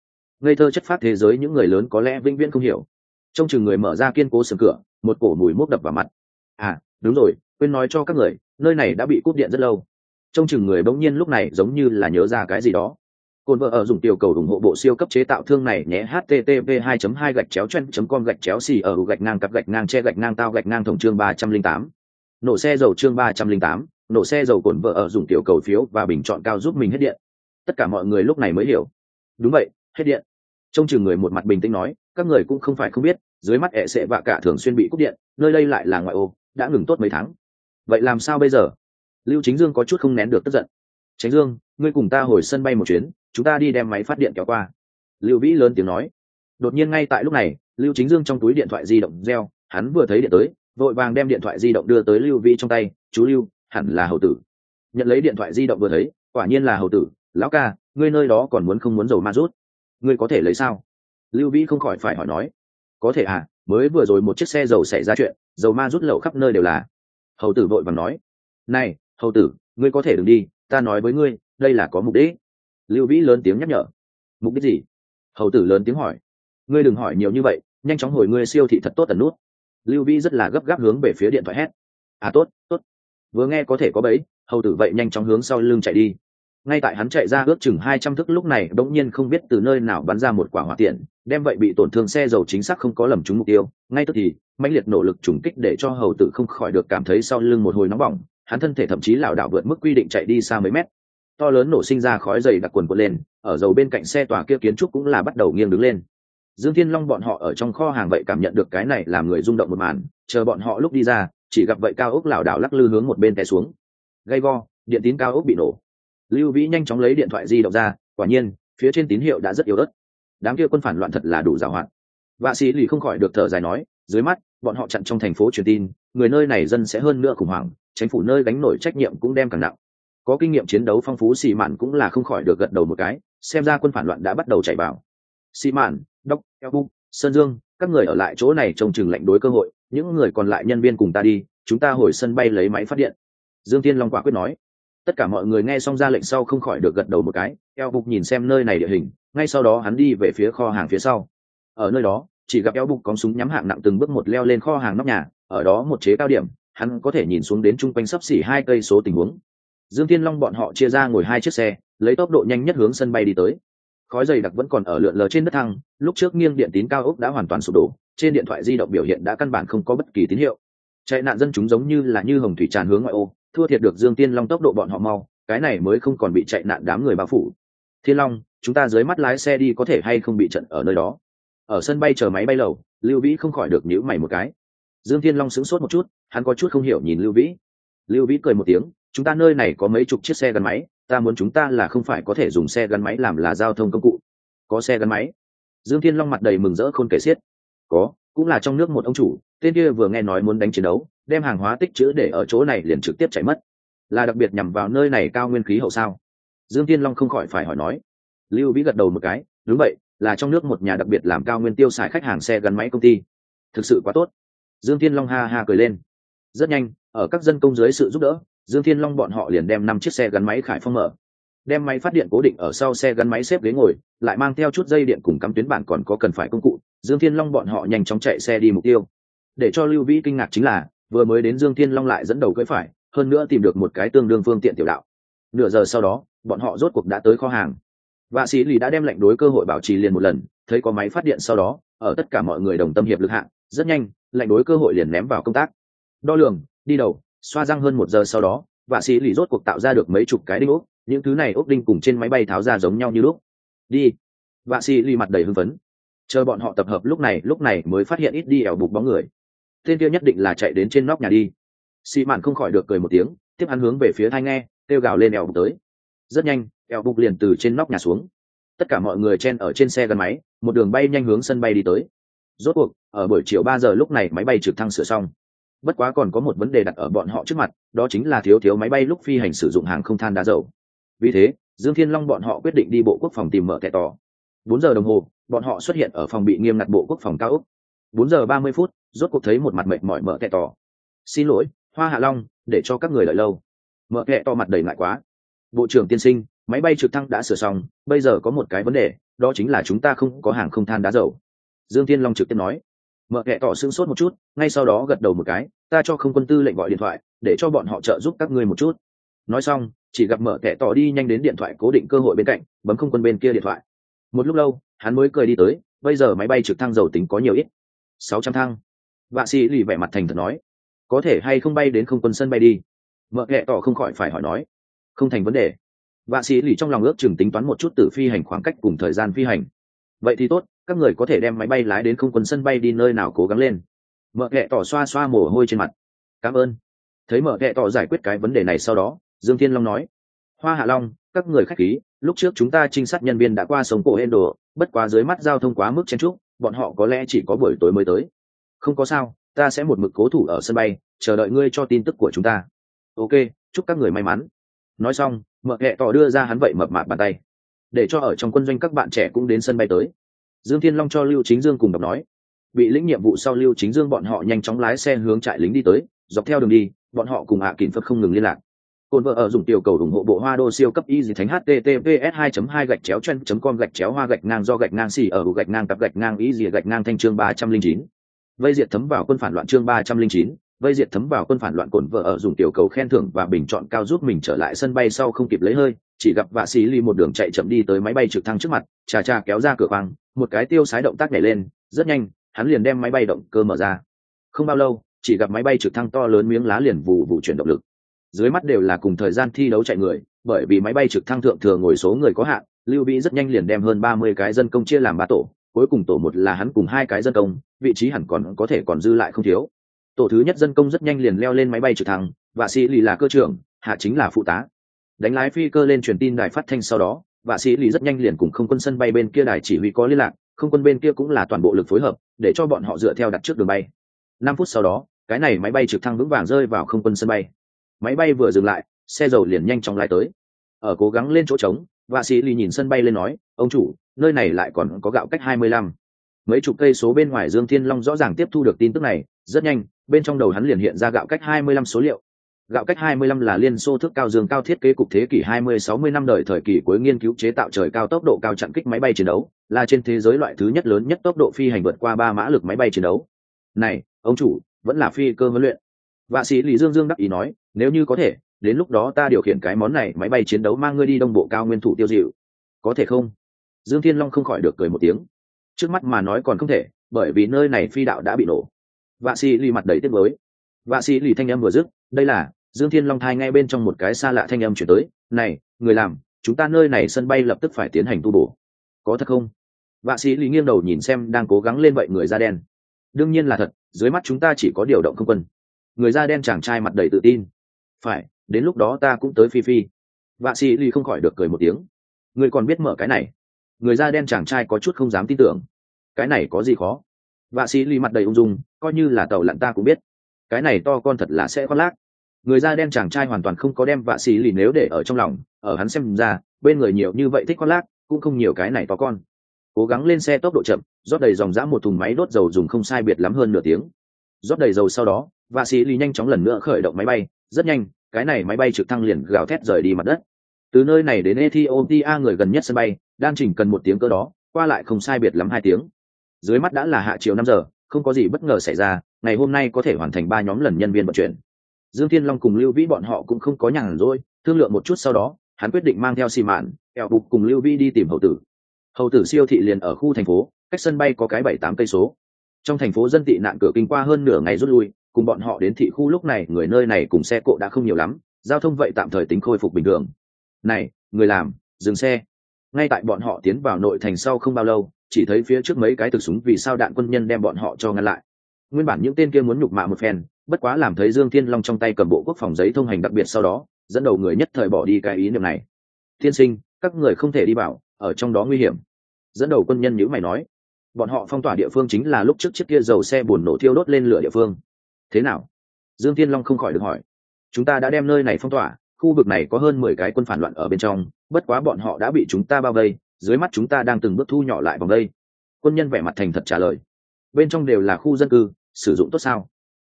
Ngây thơ chất phát thế giới những người lớn có lẽ vĩnh viễn không hiểu. Trong chừng người mở ra kiên cố sườn cửa một cổ mùi mốc đập vào mặt. À đúng rồi quên nói cho các người nơi này đã bị cúp điện rất lâu. Trong chừng người bỗng nhiên lúc này giống như là nhớ ra cái gì đó. Cồn vợ ở dùng tiểu cầu ủng hộ bộ siêu cấp chế tạo thương này nhé http 2 2 gạch chéo chen com gạch chéo xì ở gạch ngang cặp gạch ngang che gạch ngang tao gạch ngang thổng chương 308. nổ xe dầu chương 308, nổ xe dầu cồn vợ ở dùng tiểu cầu phiếu và bình chọn cao giúp mình hết điện. Tất cả mọi người lúc này mới hiểu. Đúng vậy, hết điện. Trông chừng người một mặt bình tĩnh nói, các người cũng không phải không biết, dưới mắt ẹ sẽ vạ cả thường xuyên bị cúp điện, nơi đây lại là ngoại ô, đã ngừng tốt mấy tháng. Vậy làm sao bây giờ? Lưu chính dương có chút không nén được tức giận. Tránh dương, ngươi cùng ta hồi sân bay một chuyến, chúng ta đi đem máy phát điện kéo qua. Lưu vĩ lớn tiếng nói. Đột nhiên ngay tại lúc này, lưu chính dương trong túi điện thoại di động reo, hắn vừa thấy điện tới, vội vàng đem điện thoại di động đưa tới lưu vĩ trong tay, chú lưu hẳn là hầu tử. Nhận lấy điện thoại di động vừa thấy, quả nhiên là hầu tử, lão ca, ngươi nơi đó còn muốn không muốn dầu ma rút? Ngươi có thể lấy sao? Lưu vĩ không khỏi phải hỏi nói, có thể à mới vừa rồi một chiếc xe dầu xảy ra chuyện, dầu ma rút lậu khắp nơi đều là. Hầu tử vội vàng nói, này, hầu tử, ngươi có thể đừng đi, ta nói với ngươi, đây là có mục đích. Lưu vĩ lớn tiếng nhắc nhở, mục đích gì? Hầu tử lớn tiếng hỏi, ngươi đừng hỏi nhiều như vậy, nhanh chóng hồi ngươi siêu thị thật tốt tần nút. Lưu vĩ rất là gấp gáp hướng về phía điện thoại hét à tốt tốt vừa nghe có thể có bẫy, hầu tử vậy nhanh chóng hướng sau lưng chạy đi. Ngay tại hắn chạy ra ước chừng hai trăm thước lúc này đ ỗ n g nhiên không biết từ nơi nào bắn ra một quả hỏa tiện đem vậy bị tổn thương xe dầu chính xác không có lầm trúng mục tiêu. Ngay tức thì mãnh liệt nỗ lực trùng kích để cho hầu tử không khỏi được cảm thấy sau lưng một hồi nóng bỏng hắn thân thể thậm chí lảo đảo vượt mức quy định chạy đi xa mấy mét. To lớn nổ sinh ra khói dày đặc quần quần lên ở dầu bên cạnh xe tòa kia kiến trúc cũng là bắt đầu nghiêng đứng lên. Dương thiên long bọn họ ở trong kho hàng vậy cảm nhận được cái này làm người rung động một màn chờ bọn họ lúc đi ra chỉ gặp vậy cao ốc lảo đảo lắc lư hướng một bên té xuống. Gây go, điện tín cao ốc bị nổ. Lưu vĩ nhanh chóng lấy điện thoại di động ra, quả nhiên, phía trên tín hiệu đã rất yếu ớt. Đám kia quân phản loạn thật là đủ giàu hạn. Vạ sĩ lì không khỏi được thở dài nói, dưới mắt, bọn họ chặn trong thành phố truyền tin, người nơi này dân sẽ hơn nữa khủng hoảng, chính phủ nơi gánh nổi trách nhiệm cũng đem càng nặng. Có kinh nghiệm chiến đấu phong phú xì mạn cũng là không khỏi được gật đầu một cái, xem ra quân phản loạn đã bắt đầu chạy vào. Xì mạn, đốc, eo bu sơn dương, các người ở lại chỗ này trông chừng lệnh đối cơ hội những người còn lại nhân viên cùng ta đi, chúng ta hồi sân bay lấy máy phát điện. Dương tiên long quả quyết nói. Tất cả mọi người nghe xong ra lệnh sau không khỏi được gật đầu một cái, eo bục nhìn xem nơi này địa hình, ngay sau đó hắn đi về phía kho hàng phía sau. Ở nơi đó, chỉ gặp eo bục có súng nhắm hạng nặng từng bước một leo lên kho hàng nóc nhà, ở đó một chế cao điểm, hắn có thể nhìn xuống đến chung quanh sấp xỉ hai cây số tình huống. Dương thiên long bọn họ chia ra ngồi hai chiếc xe, lấy tốc độ nhanh nhất hướng sân bay đi tới. Khói dày đặc vẫn còn ở lượn lờ trên đất thăng, lúc trước nghiêng điện tín cao ốc đã hoàn toàn sụp đổ trên điện thoại di động biểu hiện đã căn bản không có bất kỳ tín hiệu. Chạy nạn dân chúng giống như là như hồng thủy tràn hướng ngoại ô, thua thiệt được dương tiên long tốc độ bọn họ mau, cái này mới không còn bị chạy nạn đám người bao phủ. Thiên long, chúng ta dưới mắt lái xe đi có thể hay không bị trận ở nơi đó? Ở sân bay chờ máy bay lầu, lưu vĩ không khỏi được nhíu mày một cái. Dương thiên long sững sốt một chút, hắn có chút không hiểu nhìn lưu vĩ. Lưu vĩ cười một tiếng, chúng ta nơi này có mấy chục chiếc xe gắn máy, ta muốn chúng ta là không phải có thể dùng xe gắn máy làm là giao thông công cụ. Có xe gắn máy. Dương thiên long mặt đầy mừng rỡ khôn kể xiết có, cũng là trong nước một ông chủ, tên kia vừa nghe nói muốn đánh chiến đấu, đem hàng hóa tích chữ để ở chỗ này liền trực tiếp chạy mất. Là đặc biệt nhằm vào nơi này cao nguyên khí hậu sao? Dương thiên long không khỏi phải hỏi nói. Lưu vĩ gật đầu một cái, đúng vậy, là trong nước một nhà đặc biệt làm cao nguyên tiêu xài khách hàng xe gắn máy công ty. Thực sự quá tốt. Dương thiên long ha ha cười lên. Rất nhanh, ở các dân công dưới sự giúp đỡ, dương thiên long bọn họ liền đem năm chiếc xe gắn máy khải phong mở đem máy phát điện cố định ở sau xe gắn máy xếp ghế ngồi, lại mang theo chút dây điện cùng cắm tuyến bản còn có cần phải công cụ, dương thiên long bọn họ nhanh chóng chạy xe đi mục tiêu. Để cho lưu vĩ kinh ngạc chính là, vừa mới đến dương thiên long lại dẫn đầu cưỡi phải, hơn nữa tìm được một cái tương đương phương tiện tiểu đạo. Nửa giờ sau đó, bọn họ rốt cuộc đã tới kho hàng. Vạ sĩ lì đã đem lệnh đối cơ hội bảo trì liền một lần, thấy có máy phát điện sau đó, ở tất cả mọi người đồng tâm hiệp lực hạng rất nhanh, lệnh đối cơ hội liền ném vào công tác. Đo lường, đi đầu, xoa răng hơn một giờ sau đó, vạ sĩ lì rốt cuộc tạo ra được mấy chục cái đinh ốc những thứ này ốc đinh cùng trên máy bay tháo ra giống nhau như lúc. Đi. Vạ xì lì mặt đầy hưng phấn. Chờ bọn họ tập hợp lúc này lúc này mới phát hiện ít đi ẻo bục bóng người. Tên kia nhất định là chạy đến trên nóc nhà đi. Xị mạn không khỏi được cười một tiếng, tiếp hắn hướng về phía thai nghe, kêu gào lên ẻo bục tới. Rất nhanh, ẻo bục liền từ trên nóc nhà xuống. Tất cả mọi người chen ở trên xe gắn máy, một đường bay nhanh hướng sân bay đi tới. Rốt cuộc, ở buổi chiều ba giờ lúc này máy bay trực thăng sửa xong. Bất quá còn có một vấn đề đặt ở bọn họ trước mặt, đó chính là thiếu thiếu máy bay lúc phi hành sử dụng hàng không than đá dầu vì thế, dương thiên long bọn họ quyết định đi bộ quốc phòng tìm mở kẻ tỏ bốn giờ đồng hồ, bọn họ xuất hiện ở phòng bị nghiêm ngặt bộ quốc phòng cao úc bốn giờ ba mươi phút, rốt cuộc thấy một mặt mệt mỏi mở kẻ tỏ xin lỗi, hoa hạ long, để cho các người lợi lâu. Mở kẻ to mặt đầy ngại quá. Bộ trưởng tiên sinh, máy bay trực thăng đã sửa xong, bây giờ có một cái vấn đề, đó chính là chúng ta không có hàng không than đá dầu. Dương thiên long trực tiếp nói. Mở kệ tỏ sưng sốt một chút, ngay sau đó gật đầu một cái, ta cho không quân tư lệnh gọi điện thoại, để cho bọn họ trợ giúp các ngươi một chút. Nói xong chỉ gặp mở thẻ tỏ đi nhanh đến điện thoại cố định cơ hội bên cạnh, bấm không quân bên kia điện thoại. Một lúc lâu, hắn mới cười đi tới, bây giờ máy bay trực thăng dầu tính có nhiều ít. Sáu trăm thăng. Vạ sĩ lì vẻ mặt thành thật nói. Có thể hay không bay đến không quân sân bay đi? Mở kệ tỏ không khỏi phải hỏi nói. Không thành vấn đề. Vạ sĩ lì trong lòng ước chừng tính toán một chút từ phi hành khoảng cách cùng thời gian phi hành. Vậy thì tốt, các người có thể đem máy bay lái đến không quân sân bay đi nơi nào cố gắng lên. Mở kệ tỏ xoa xoa mồ hôi trên mặt. Cảm ơn. Thấy mở kệ tỏ giải quyết cái vấn đề này sau đó dương thiên long nói, hoa hạ long, các người khách khí, lúc trước chúng ta trinh sát nhân viên đã qua sông cổ hên đồ, bất quá dưới mắt giao thông quá mức chen trúc bọn họ có lẽ chỉ có buổi tối mới tới. Không có sao, ta sẽ một mực cố thủ ở sân bay, chờ đợi ngươi cho tin tức của chúng ta. Ok, chúc các người may mắn. Nói xong mợ kệ tỏ đưa ra hắn vậy mập mạp bàn tay. Để cho ở trong quân doanh các bạn trẻ cũng đến sân bay tới. Dương thiên long cho lưu chính dương cùng đọc nói. Bị lĩnh nhiệm vụ sau lưu chính dương bọn họ nhanh chóng lái xe hướng trại lính đi tới, dọc theo đường đi, bọn họ cùng hạ à kỳn phật không ngừng liên lạc. Côn vợ ở dùng tiểu cầu ủng hộ bộ hoa đô siêu cấp y gì thánh https 2 2 gạch chéo chân.com gạch chéo hoa gạch ngang do gạch ngang xì ở gạch ngang tập gạch ngang y gì gạch ngang thanh chương 309. vây diệt thấm vào quân phản loạn chương 309, vây diệt thấm vào quân phản loạn cồn vợ ở dùng tiểu cầu khen thưởng và bình chọn cao giúp mình trở lại sân bay sau không kịp lấy hơi chỉ gặp vạ sĩ ly một đường chạy chậm đi tới máy bay trực thăng trước mặt chà chà kéo ra cửa khoang một cái tiêu sái động tác nhảy lên rất nhanh hắn liền đem máy bay động cơ mở ra. Không bao lâu chỉ gặp máy bay trực thăng to lớn miếng lá liền vụ vụ chuyển động lực dưới mắt đều là cùng thời gian thi đấu chạy người, bởi vì máy bay trực thăng thượng thừa ngồi số người có hạn, lưu vĩ rất nhanh liền đem hơn ba mươi cái dân công chia làm ba tổ, cuối cùng tổ một là hắn cùng hai cái dân công, vị trí hẳn còn có thể còn dư lại không thiếu. Tổ thứ nhất dân công rất nhanh liền leo lên máy bay trực thăng và sĩ lì là cơ trưởng, hạ chính là phụ tá. Đánh lái phi cơ lên truyền tin đài phát thanh sau đó và sĩ lì rất nhanh liền cùng không quân sân bay bên kia đài chỉ huy có liên lạc, không quân bên kia cũng là toàn bộ lực phối hợp, để cho bọn họ dựa theo đặt trước đường bay. Năm phút sau đó, cái này máy bay trực thăng vững vàng rơi vào không quân sân bay máy bay vừa dừng lại xe dầu liền nhanh chóng lái tới ở cố gắng lên chỗ trống vạ sĩ lì nhìn sân bay lên nói ông chủ nơi này lại còn có gạo cách hai mươi lăm mấy chục cây số bên ngoài dương thiên long rõ ràng tiếp thu được tin tức này rất nhanh bên trong đầu hắn liền hiện ra gạo cách hai mươi lăm số liệu gạo cách 25 là liên xô thức cao dương cao thiết kế cục thế kỷ 20-60 năm đời thời kỳ cuối nghiên cứu chế tạo trời cao tốc độ cao chặn kích máy bay chiến đấu, là trên thế giới loại thứ nhất lớn nhất tốc độ phi hành vượt qua ba mã lực máy bay chiến đấu. Này, ông chủ, vẫn là phi cơ huấn luyện. Vạ sĩ Lý Dương Dương đắc ý nói, nếu như có thể, đến lúc đó ta điều khiển cái món này máy bay chiến đấu mang ngươi đi đông bộ cao nguyên thủ tiêu diệu. Có thể không? Dương Thiên Long không khỏi được cười một tiếng. Trước mắt mà nói còn không thể, bởi vì nơi này phi đạo đã bị nổ. Vạ sĩ lì mặt đầy tiếc mới. Vạ sĩ lì thanh âm vừa dứt, đây là dương thiên long thai ngay bên trong một cái xa lạ thanh âm chuyển tới này người làm chúng ta nơi này sân bay lập tức phải tiến hành tu bổ có thật không vạ sĩ lì nghiêng đầu nhìn xem đang cố gắng lên vậy người da đen đương nhiên là thật dưới mắt chúng ta chỉ có điều động không quân người da đen chàng trai mặt đầy tự tin. Phải, đến lúc đó ta cũng tới phi phi. Vạ sĩ ly không khỏi được cười một tiếng. Người còn biết mở cái này. Người da đen chàng trai có chút không dám tin tưởng. Cái này có gì khó? Vạ sĩ ly mặt đầy ung dung, coi như là tàu lặn ta cũng biết. Cái này to con thật là sẽ khoác lác. Người da đen chàng trai hoàn toàn không có đem vạ sĩ lì nếu để ở trong lòng, ở hắn xem ra, bên người nhiều như vậy thích khoác lác, cũng không nhiều cái này to con. Cố gắng lên xe tốc độ chậm, rót đầy dòng dã một thùng máy đốt dầu dùng không sai biệt lắm hơn nửa tiếng. Rót đầy dầu sau đó và sĩ lý nhanh chóng lần nữa khởi động máy bay. Rất nhanh, cái này máy bay trực thăng liền gào thét rời đi mặt đất. Từ nơi này đến ethiopia, người gần nhất sân bay, đang chỉnh cần một tiếng cơ đó, qua lại không sai biệt lắm hai tiếng. Dưới mắt đã là hạ chiều năm giờ, không có gì bất ngờ xảy ra, ngày hôm nay có thể hoàn thành ba nhóm lần nhân viên vận chuyển. Dương thiên long cùng lưu vĩ bọn họ cũng không có nhàn rỗi, thương lượng một chút sau đó, hắn quyết định mang theo xi mạn, kẹo bục cùng lưu vĩ đi tìm hậu tử. Hậu tử siêu thị liền ở khu thành phố, cách sân bay có cái bảy tám cây số. Trong thành phố dân tị nạn cửa kinh qua hơn nửa ngày rút lui cùng bọn họ đến thị khu lúc này, người nơi này cùng xe cộ đã không nhiều lắm, giao thông vậy tạm thời tính khôi phục bình thường. Này, người làm, dừng xe. Ngay tại bọn họ tiến vào nội thành sau không bao lâu, chỉ thấy phía trước mấy cái thực súng vì sao đạn quân nhân đem bọn họ cho ngăn lại. Nguyên bản những tên kia muốn nhục mạ một phen, bất quá làm thấy dương thiên long trong tay cầm bộ quốc phòng giấy thông hành đặc biệt sau đó, dẫn đầu người nhất thời bỏ đi cái ý niệm này. Tiên sinh, các người không thể đi vào, ở trong đó nguy hiểm. Dẫn đầu quân nhân nhữ mày nói. Bọn họ phong tỏa địa phương chính là lúc trước chiếc kia dầu xe buồn nổ thiêu đốt lên lửa địa phương thế nào? Dương thiên long không khỏi được hỏi. Chúng ta đã đem nơi này phong tỏa, khu vực này có hơn mười cái quân phản loạn ở bên trong, bất quá bọn họ đã bị chúng ta bao vây, dưới mắt chúng ta đang từng bước thu nhỏ lại vòng đây. Quân nhân vẻ mặt thành thật trả lời. Bên trong đều là khu dân cư, sử dụng tốt sao?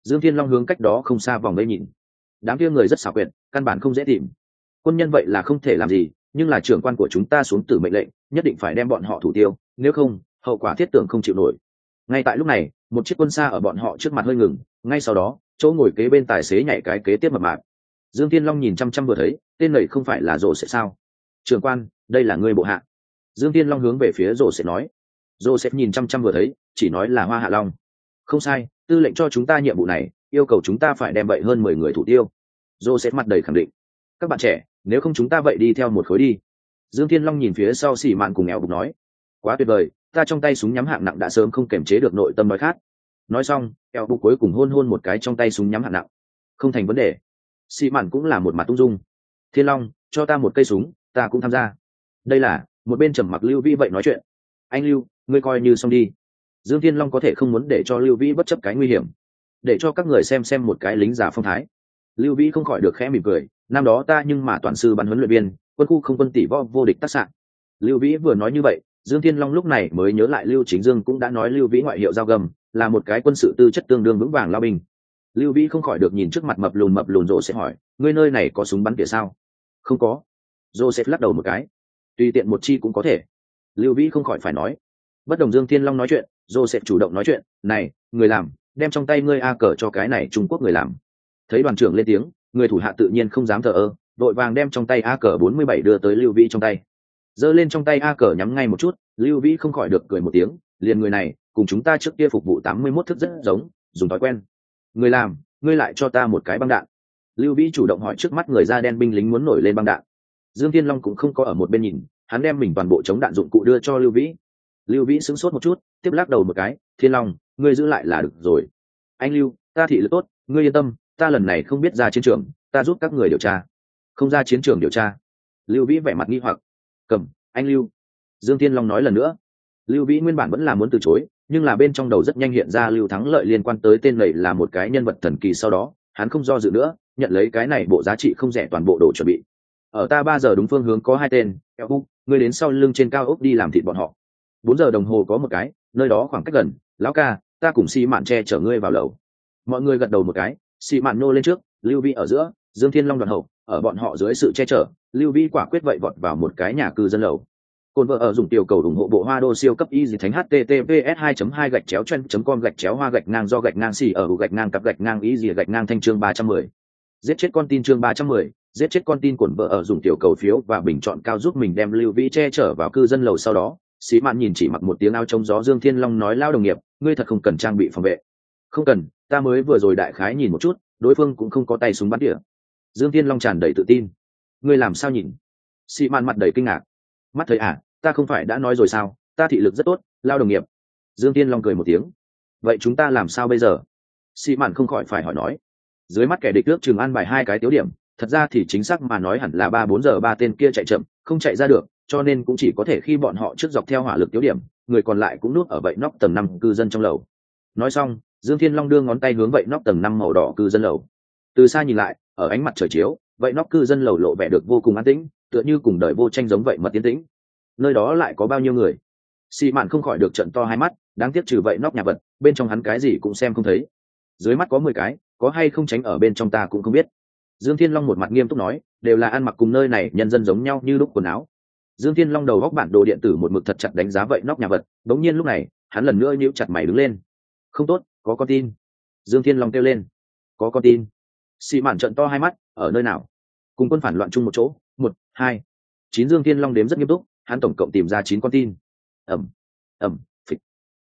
Dương thiên long hướng cách đó không xa vòng đây nhìn. Đám kia người rất xảo quyệt, căn bản không dễ tìm. Quân nhân vậy là không thể làm gì, nhưng là trưởng quan của chúng ta xuống từ mệnh lệnh, nhất định phải đem bọn họ thủ tiêu, nếu không, hậu quả thiết tưởng không chịu nổi. Ngay tại lúc này, một chiếc quân xa ở bọn họ trước mặt hơi ngừng ngay sau đó, chỗ ngồi kế bên tài xế nhảy cái kế tiếp mập mạp. Dương thiên long nhìn chăm chăm vừa thấy, tên này không phải là rồ sẽ sao? Trường quan, đây là người bộ hạ. Dương thiên long hướng về phía rồ sẽ nói. Rồ sẽ nhìn chăm chăm vừa thấy, chỉ nói là hoa hạ long. Không sai, tư lệnh cho chúng ta nhiệm vụ này, yêu cầu chúng ta phải đem vậy hơn mười người thủ tiêu. Rồ sẽ mặt đầy khẳng định. Các bạn trẻ, nếu không chúng ta vậy đi theo một khối đi. Dương thiên long nhìn phía sau xỉ mạn cùng nghèo bục nói. Quá tuyệt vời, ta trong tay súng nhắm hạng nặng đã sớm không kềm chế được nội tâm nói khát nói xong, eo bục cuối cùng hôn hôn một cái trong tay súng nhắm hạng nặng. Không thành vấn đề. Xị mạn cũng là một mặt tung dung. Thiên long, cho ta một cây súng, ta cũng tham gia. Đây là, một bên trầm mặc lưu vĩ vậy nói chuyện. Anh lưu, ngươi coi như xong đi. Dương thiên long có thể không muốn để cho lưu vĩ bất chấp cái nguy hiểm. Để cho các người xem xem một cái lính giả phong thái. Lưu vĩ không khỏi được khẽ mỉm cười. Năm đó ta nhưng mà toàn sư bắn huấn luyện viên, quân khu không quân tỷ võ vô địch tác sạn lưu vĩ vừa nói như vậy, dương thiên long lúc này mới nhớ lại lưu chính dương cũng đã nói lưu vĩ ngoại hiệu giao gầm là một cái quân sự tư chất tương đương vững vàng lao binh. Lưu vĩ không khỏi được nhìn trước mặt mập lùn mập lùn rộ sẽ hỏi, ngươi nơi này có súng bắn tỉa sao? Không có. Joseph lắc đầu một cái. Tùy tiện một chi cũng có thể. Lưu vĩ không khỏi phải nói. Bất đồng dương thiên long nói chuyện joseph chủ động nói chuyện, này, người làm, đem trong tay ngươi a cờ cho cái này trung quốc người làm. Thấy đoàn trưởng lên tiếng, người thủ hạ tự nhiên không dám thờ ơ, vội vàng đem trong tay a cờ bốn mươi bảy đưa tới lưu vĩ trong tay. Giơ lên trong tay a cờ nhắm ngay một chút, lưu vĩ không khỏi được cười một tiếng, liền người này cùng chúng ta trước kia phục vụ tám mươi mốt thức rất giống, dùng thói quen. Người làm, ngươi lại cho ta một cái băng đạn. Lưu vĩ chủ động hỏi trước mắt người da đen binh lính muốn nổi lên băng đạn. Dương thiên long cũng không có ở một bên nhìn, hắn đem mình toàn bộ chống đạn dụng cụ đưa cho lưu vĩ. Lưu vĩ sững sốt một chút, tiếp lắc đầu một cái, thiên long, ngươi giữ lại là được rồi. Anh lưu, ta thị lực tốt, ngươi yên tâm, ta lần này không biết ra chiến trường, ta giúp các người điều tra. Không ra chiến trường điều tra. Lưu vĩ vẻ mặt nghi hoặc. Cầm, anh lưu. Dương thiên long nói lần nữa. Lưu vĩ nguyên bản vẫn là muốn từ chối nhưng là bên trong đầu rất nhanh hiện ra lưu thắng lợi liên quan tới tên này là một cái nhân vật thần kỳ sau đó, hắn không do dự nữa, nhận lấy cái này bộ giá trị không rẻ toàn bộ đồ chuẩn bị. Ở ta ba giờ đúng phương hướng có hai tên eo úc người đến sau lưng trên cao ốc đi làm thịt bọn họ. Bốn giờ đồng hồ có một cái, nơi đó khoảng cách gần, lão ca, ta cùng xi mạn che chở ngươi vào lầu. Mọi người gật đầu một cái, xi mạn nô lên trước, lưu vi ở giữa, dương thiên long đoàn hậu, ở bọn họ dưới sự che chở, lưu vi quả quyết vậy vọt vào một cái nhà cư dân lầu. Côn vợ ở dùng tiểu cầu ủng hộ bộ hoa đô siêu cấp y gì thánh https 2 2 gạch chéo chen com gạch chéo hoa gạch ngang do gạch ngang xỉ ở gạch ngang cặp gạch ngang y gì gạch ngang thanh chương 310. Giết chết con tin chương 310, giết chết con tin cuộn vợ ở dùng tiểu cầu phiếu và bình chọn cao giúp mình đem Lưu Vĩ che chở vào cư dân lầu sau đó, Sĩ Mạn nhìn chỉ mặc một tiếng áo chống gió Dương Thiên Long nói lao đồng nghiệp, ngươi thật không cần trang bị phòng vệ. Không cần, ta mới vừa rồi đại khái nhìn một chút, đối phương cũng không có tay súng bắn địa Dương Thiên Long tràn đầy tự tin. Ngươi làm sao nhìn? Sĩ Mạn mặt đầy kinh ngạc mắt thấy à ta không phải đã nói rồi sao? Ta thị lực rất tốt, lao đồng nghiệp. Dương tiên long cười một tiếng. Vậy chúng ta làm sao bây giờ? Xị mạn không khỏi phải hỏi nói. Dưới mắt kẻ địch ước chừng ăn bài hai cái tiếu điểm, thật ra thì chính xác mà nói hẳn là ba bốn giờ ba tên kia chạy chậm, không chạy ra được, cho nên cũng chỉ có thể khi bọn họ trước dọc theo hỏa lực tiếu điểm, người còn lại cũng nuốt ở vậy nóc tầng năm cư dân trong lầu. Nói xong, dương thiên long đưa ngón tay hướng vậy nóc tầng năm màu đỏ cư dân lầu. Từ xa nhìn lại, ở ánh mặt trời chiếu vậy nóc cư dân lầu lộ vẻ được vô cùng an tĩnh, tựa như cùng đời vô tranh giống vậy mật tiến tĩnh nơi đó lại có bao nhiêu người? Xì mạn không khỏi được trận to hai mắt, đáng tiếc trừ vậy nóc nhà vật, bên trong hắn cái gì cũng xem không thấy. Dưới mắt có mười cái, có hay không tránh ở bên trong ta cũng không biết. Dương thiên long một mặt nghiêm túc nói, đều là ăn mặc cùng nơi này nhân dân giống nhau như lúc quần áo. Dương thiên long đầu góc bản đồ điện tử một mực thật chặt đánh giá vậy nóc nhà vật, đống nhiên lúc này, hắn lần nữa níu chặt mày đứng lên. Không tốt, có con tin. Dương thiên long kêu lên. Có con tin. Xị mạn trận to hai mắt, ở nơi nào? Cùng quân phản loạn chung một chỗ, một, hai. Chín dương thiên long đếm rất nghiêm túc hắn tổng cộng tìm ra chín con tin. Ẩm ẩm phịch.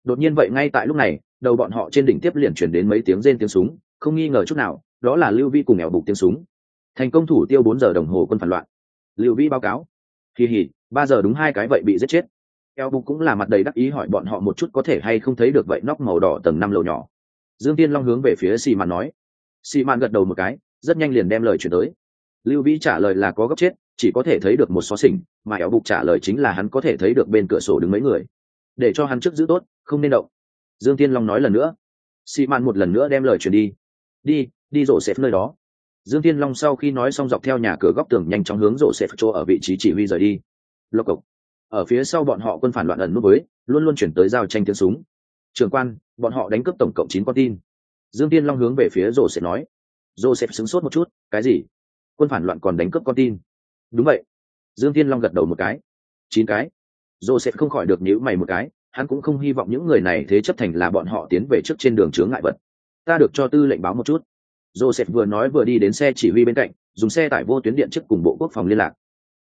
Đột nhiên vậy ngay tại lúc này, đầu bọn họ trên đỉnh tiếp liền chuyển đến mấy tiếng rên tiếng súng, không nghi ngờ chút nào, đó là lưu vi cùng nghèo bục tiếng súng. Thành công thủ tiêu bốn giờ đồng hồ quân phản loạn. Lưu vi báo cáo. Kỳ hỉ ba giờ đúng hai cái vậy bị giết chết. Eo bục cũng là mặt đầy đắc ý hỏi bọn họ một chút có thể hay không thấy được vậy nóc màu đỏ tầng năm lầu nhỏ. Dương tiên long hướng về phía xì mạn nói. Xì mạn gật đầu một cái, rất nhanh liền đem lời chuyển tới. Lưu Vi trả lời là có gấp chết, chỉ có thể thấy được một xó xỉnh mà éo bục trả lời chính là hắn có thể thấy được bên cửa sổ đứng mấy người. Để cho hắn trước giữ tốt, không nên động. Dương tiên long nói lần nữa. Xị mạn một lần nữa đem lời truyền đi. Đi đi rổ xếp nơi đó. Dương tiên long sau khi nói xong dọc theo nhà cửa góc tường nhanh chóng hướng rổ xếp chỗ ở vị trí chỉ huy rời đi. Lộc cộc. Ở phía sau bọn họ quân phản loạn ẩn nút với luôn luôn chuyển tới giao tranh tiếng súng. Trường quan, bọn họ đánh cướp tổng cộng chín con tin. Dương tiên long hướng về phía rổ xếp nói. Rổ xếp sửng sốt một chút, cái gì? Quân phản loạn còn đánh cướp con tin. Đúng vậy dương Thiên long gật đầu một cái. Chín cái. Rổ sẽ không khỏi được nhíu mày một cái, hắn cũng không hy vọng những người này thế chấp thành là bọn họ tiến về trước trên đường chướng ngại vật. Ta được cho tư lệnh báo một chút. Joseph vừa nói vừa đi đến xe chỉ huy bên cạnh, dùng xe tải vô tuyến điện trước cùng bộ quốc phòng liên lạc.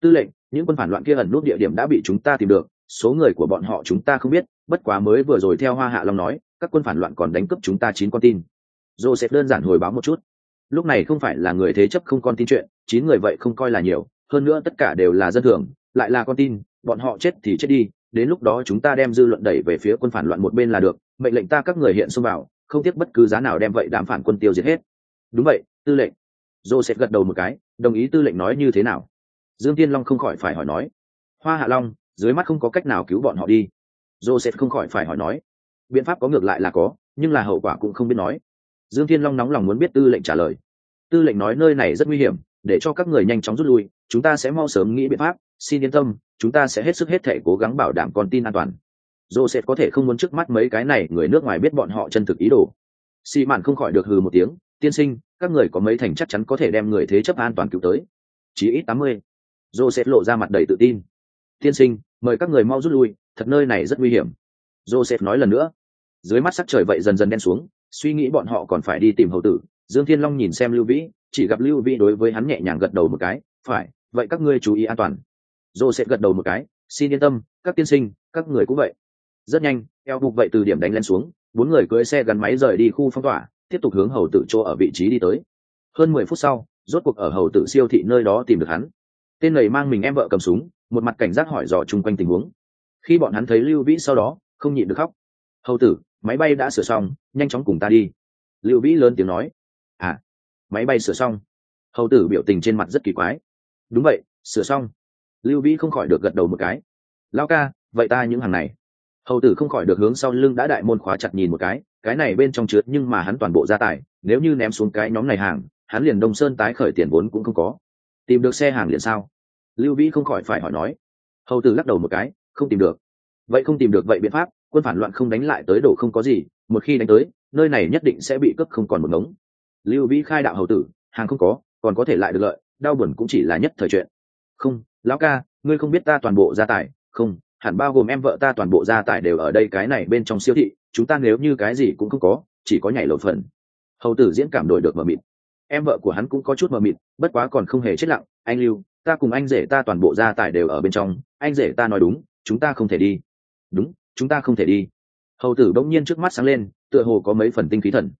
Tư lệnh, những quân phản loạn kia ẩn nút địa điểm đã bị chúng ta tìm được, số người của bọn họ chúng ta không biết, bất quá mới vừa rồi theo hoa hạ long nói, các quân phản loạn còn đánh cướp chúng ta chín con tin. Joseph đơn giản hồi báo một chút. Lúc này không phải là người thế chấp không con tin chuyện, chín người vậy không coi là nhiều hơn nữa tất cả đều là dân thường, lại là con tin, bọn họ chết thì chết đi, đến lúc đó chúng ta đem dư luận đẩy về phía quân phản loạn một bên là được, mệnh lệnh ta các người hiện xông vào, không tiếc bất cứ giá nào đem vậy đám phản quân tiêu diệt hết. Đúng vậy, tư lệnh. Joseph gật đầu một cái, đồng ý tư lệnh nói như thế nào. Dương tiên long không khỏi phải hỏi nói. Hoa hạ long, dưới mắt không có cách nào cứu bọn họ đi. Joseph không khỏi phải hỏi nói. Biện pháp có ngược lại là có, nhưng là hậu quả cũng không biết nói. Dương thiên long nóng lòng muốn biết tư lệnh trả lời. Tư lệnh nói nơi này rất nguy hiểm để cho các người nhanh chóng rút lui, chúng ta sẽ mau sớm nghĩ biện pháp, xin yên tâm, chúng ta sẽ hết sức hết thể cố gắng bảo đảm con tin an toàn. Joseph có thể không muốn trước mắt mấy cái này, người nước ngoài biết bọn họ chân thực ý đồ. Xì mạn không khỏi được hừ một tiếng, tiên sinh, các người có mấy thành chắc chắn có thể đem người thế chấp an toàn cứu tới. Chỉ ít tám mươi. Joseph lộ ra mặt đầy tự tin. Tiên sinh, mời các người mau rút lui, thật nơi này rất nguy hiểm. Joseph nói lần nữa. Dưới mắt sắc trời vậy dần dần đen xuống, suy nghĩ bọn họ còn phải đi tìm hầu tử. Dương thiên long nhìn xem lưu vĩ chỉ gặp lưu Vi đối với hắn nhẹ nhàng gật đầu một cái, phải, vậy các ngươi chú ý an toàn. Joseph gật đầu một cái, xin yên tâm, các tiên sinh, các người cũng vậy. Rất nhanh, eo bục vậy từ điểm đánh lên xuống, bốn người cưới xe gắn máy rời đi khu phong tỏa, tiếp tục hướng hầu tử chỗ ở vị trí đi tới. Hơn mười phút sau, rốt cuộc ở hầu tử siêu thị nơi đó tìm được hắn. Tên này mang mình em vợ cầm súng, một mặt cảnh giác hỏi dò chung quanh tình huống. Khi bọn hắn thấy lưu vĩ sau đó, không nhịn được khóc. Hầu tử, máy bay đã sửa xong, nhanh chóng cùng ta đi. Lưu vĩ lớn tiếng nói. À máy bay sửa xong. Hầu tử biểu tình trên mặt rất kỳ quái. Đúng vậy, sửa xong. Lưu vĩ không khỏi được gật đầu một cái. Lao ca, vậy ta những hàng này. Hầu tử không khỏi được hướng sau lưng đã đại môn khóa chặt nhìn một cái. Cái này bên trong chứa nhưng mà hắn toàn bộ gia tài nếu như ném xuống cái nhóm này hàng, hắn liền đông sơn tái khởi tiền vốn cũng không có. Tìm được xe hàng liền sao? Lưu vĩ không khỏi phải hỏi nói. Hầu tử lắc đầu một cái, không tìm được. Vậy không tìm được vậy biện pháp, quân phản loạn không đánh lại tới đổ không có gì. Một khi đánh tới, nơi này nhất định sẽ bị cướp không còn một ngống lưu vĩ khai đạo hầu tử, hàng không có, còn có thể lại được lợi, đau buồn cũng chỉ là nhất thời chuyện. Không, lão ca, ngươi không biết ta toàn bộ gia tài, không, hẳn bao gồm em vợ ta toàn bộ gia tài đều ở đây cái này bên trong siêu thị, chúng ta nếu như cái gì cũng không có, chỉ có nhảy lột phần. Hầu tử diễn cảm đổi được mờ mịt. Em vợ của hắn cũng có chút mờ mịt, bất quá còn không hề chết lặng. Anh lưu, ta cùng anh rể ta toàn bộ gia tài đều ở bên trong, anh rể ta nói đúng, chúng ta không thể đi. Đúng, chúng ta không thể đi. Hầu tử bỗng nhiên trước mắt sáng lên, tựa hồ có mấy phần tinh khí thần.